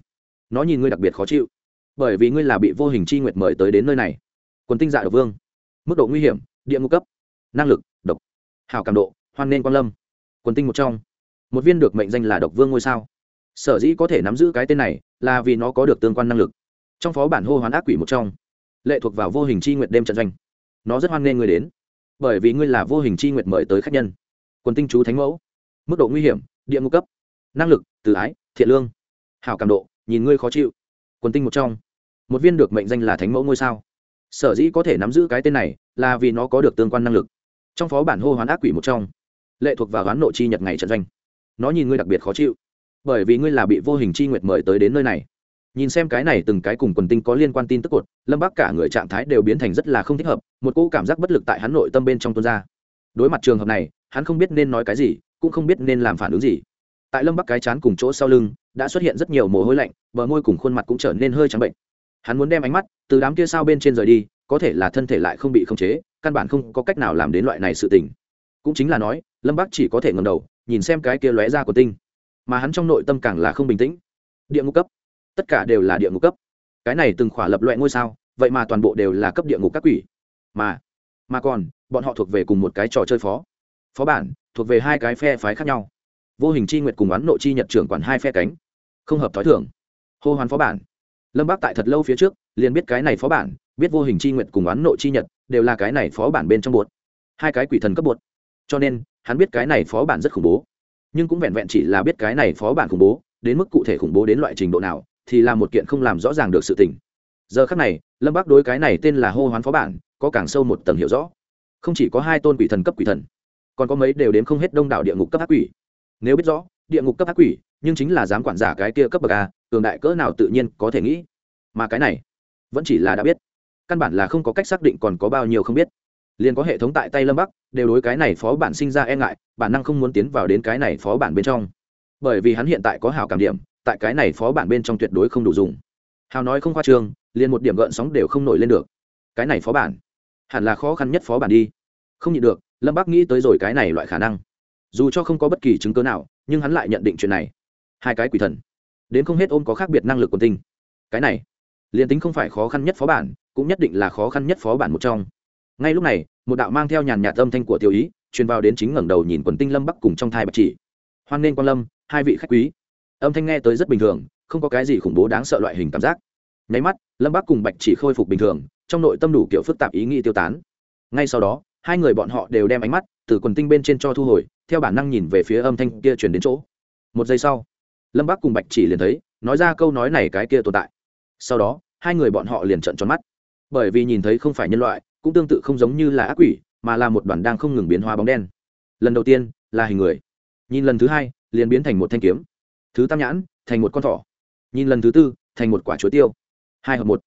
nó nhìn ngươi đặc biệt khó chịu. Bởi vì ngươi là bị vô hình chi nguyệt mời tới đến nơi này. Quần tinh dạ độc vương. Mức độ nguy hiểm, địa ngũ cấp. Năng lực, độc. Hào cảm độ, hoan nên quan lâm. Quần tinh một trong. Một viên được mệnh danh là độc vương ngôi sao. Sở dĩ có thể nắm giữ cái tên này là vì nó có được tương quan năng lực. Trong phó bản hô hoán ác quỷ một trong, lệ thuộc vào vô hình c h i nguyệt đêm trận doanh. Nó rất hoan nghê người đến, bởi vì ngươi là vô hình c h i nguyệt mời tới khách nhân. Quần tinh chú thánh mẫu. Mức độ nguy hiểm, địa ngũ cấp. Năng lực, từ ái, thiện lương. Hảo cảm độ nhìn ngươi khó chịu. Quần tinh một trong. Một viên được mệnh danh là thánh mẫu ngôi sao. Sở dĩ có thể nắm giữ cái tên này là vì nó có được tương quan năng lực. Trong phó bản hô hoán ác quỷ một trong, lệ thuộc vào hoán nội chi nhật ngày trận doanh. Nó nhìn ngươi đặc biệt khó chịu, bởi vì ngươi là bị vô hình chi nguyệt mời tới đến nơi này. Nhìn xem cái này từng cái cùng quần tinh có liên quan tin tức cột, lâm bắc cả người trạng thái đều biến thành rất là không thích hợp, một cỗ cảm giác bất lực tại hắn nội tâm bên trong tuôn ra. Đối mặt trường hợp này, hắn không biết nên nói cái gì, cũng không biết nên làm phản ứng gì tại lâm bắc cái chán cùng chỗ sau lưng, đã xuất hiện rất nhiều mồ hôi lạnh, bờ môi cùng khuôn mặt cũng trở nên hơi trắng bệnh. Hắn muốn đem ánh mắt từ đám kia sao bên trên rời đi, có thể là thân thể lại không bị khống chế, căn bản không có cách nào làm đến loại này sự tình. Cũng chính là nói, lâm bắc chỉ có thể ngầm đầu, nhìn xem cái kia lóe ra của tinh. Mà hắn trong nội tâm càng là không bình tĩnh. Địa ngục cấp. Tất cả đều là địa ngục cấp. Cái này từng khỏa lập loại ngôi sao, vậy mà toàn bộ đều là cấp địa ngục các quỷ. Mà mà còn, bọn họ thuộc về cùng một cái trò chơi phó. Phó bản, thuộc về hai cái phe phái khác nhau vô hình chi nguyệt cùng oán nộ chi nhật trưởng quản hai phe cánh. Không hợp t h ó i thưởng hô hoán phó bản. Lâm bác tại thật lâu phía trước, liền biết cái này phó bản, biết vô hình chi nguyệt cùng oán nộ chi nhật đều là cái này phó bản bên trong bột. Hai cái quỷ thần cấp bột. Cho nên, hắn biết cái này phó bản rất khủng bố. Nhưng cũng vẹn vẹn chỉ là biết cái này phó bản khủng bố, đến mức cụ thể khủng bố đến loại trình độ nào, thì là một kiện không làm rõ ràng được sự tình. Giờ khắc này, lâm bác đối cái này tên là hô hoán phó bản, có càng sâu một tầng hiểu rõ. Không chỉ có hai tôn quỷ thần cấp quỷ thần, còn có mấy đều đến không hết đông đảo địa ngục cấp ác quỷ nếu biết rõ, địa ngục cấp ác quỷ, nhưng chính là dám quản giả cái kia cấp bậc a, cường đại cỡ nào tự nhiên có thể nghĩ. Mà cái này, vẫn chỉ là đã biết. Căn bản là không có cách xác định còn có bao nhiêu không biết. Liền có hệ thống tại tay lâm bắc, đều đối cái này phó bản sinh ra e ngại, bản năng không muốn tiến vào đến cái này phó bản bên trong. Bởi vì hắn hiện tại có hào cảm điểm, tại cái này phó bản bên trong tuyệt đối không đủ dùng. Hào nói không khoa trương, liền một điểm gợn sóng đều không nổi lên được. Cái này phó bản, hẳn là khó khăn nhất phó bản đi. Không nhịn được, lâm bắc nghĩ tới rồi cái này loại khả năng dù cho không có bất kỳ chứng cớ nào, nhưng hắn lại nhận định chuyện này. Hai cái quỷ thần, đến không hết ôm có khác biệt năng lực quần tinh. Cái này, liền tính không phải khó khăn nhất phó bản, cũng nhất định là khó khăn nhất phó bản một trong. Ngay lúc này, một đạo mang theo nhàn nhạt âm thanh của tiêu ý, truyền vào đến chính ngẩng đầu nhìn quần tinh lâm bắc cùng trong thai bạch chỉ. Hoan nên quan lâm, hai vị khách quý. Âm thanh nghe tới rất bình thường, không có cái gì khủng bố đáng sợ loại hình cảm giác. Nháy mắt, lâm bắc cùng bạch chỉ khôi phục bình thường, trong nội tâm đủ kiểu phức tạp ý nghĩ tiêu tán. Ngay sau đó, hai người bọn họ đều đem ánh mắt từ quần tinh bên trên cho thu hồi, theo bản năng nhìn về phía âm thanh kia chuyển đến chỗ. Một giây sau, lâm bác cùng bạch chỉ liền thấy, nói ra câu nói này cái kia tồn tại. Sau đó, hai người bọn họ liền trận tròn mắt. Bởi vì nhìn thấy không phải nhân loại, cũng tương tự không giống như là ác quỷ, mà là một đoàn đang không ngừng biến hóa bóng đen. Lần đầu tiên, là hình người. Nhìn lần thứ hai, liền biến thành một thanh kiếm. Thứ tam nhãn, thành một con thỏ. Nhìn lần thứ tư, thành một quả chuối tiêu. Hai hợp một.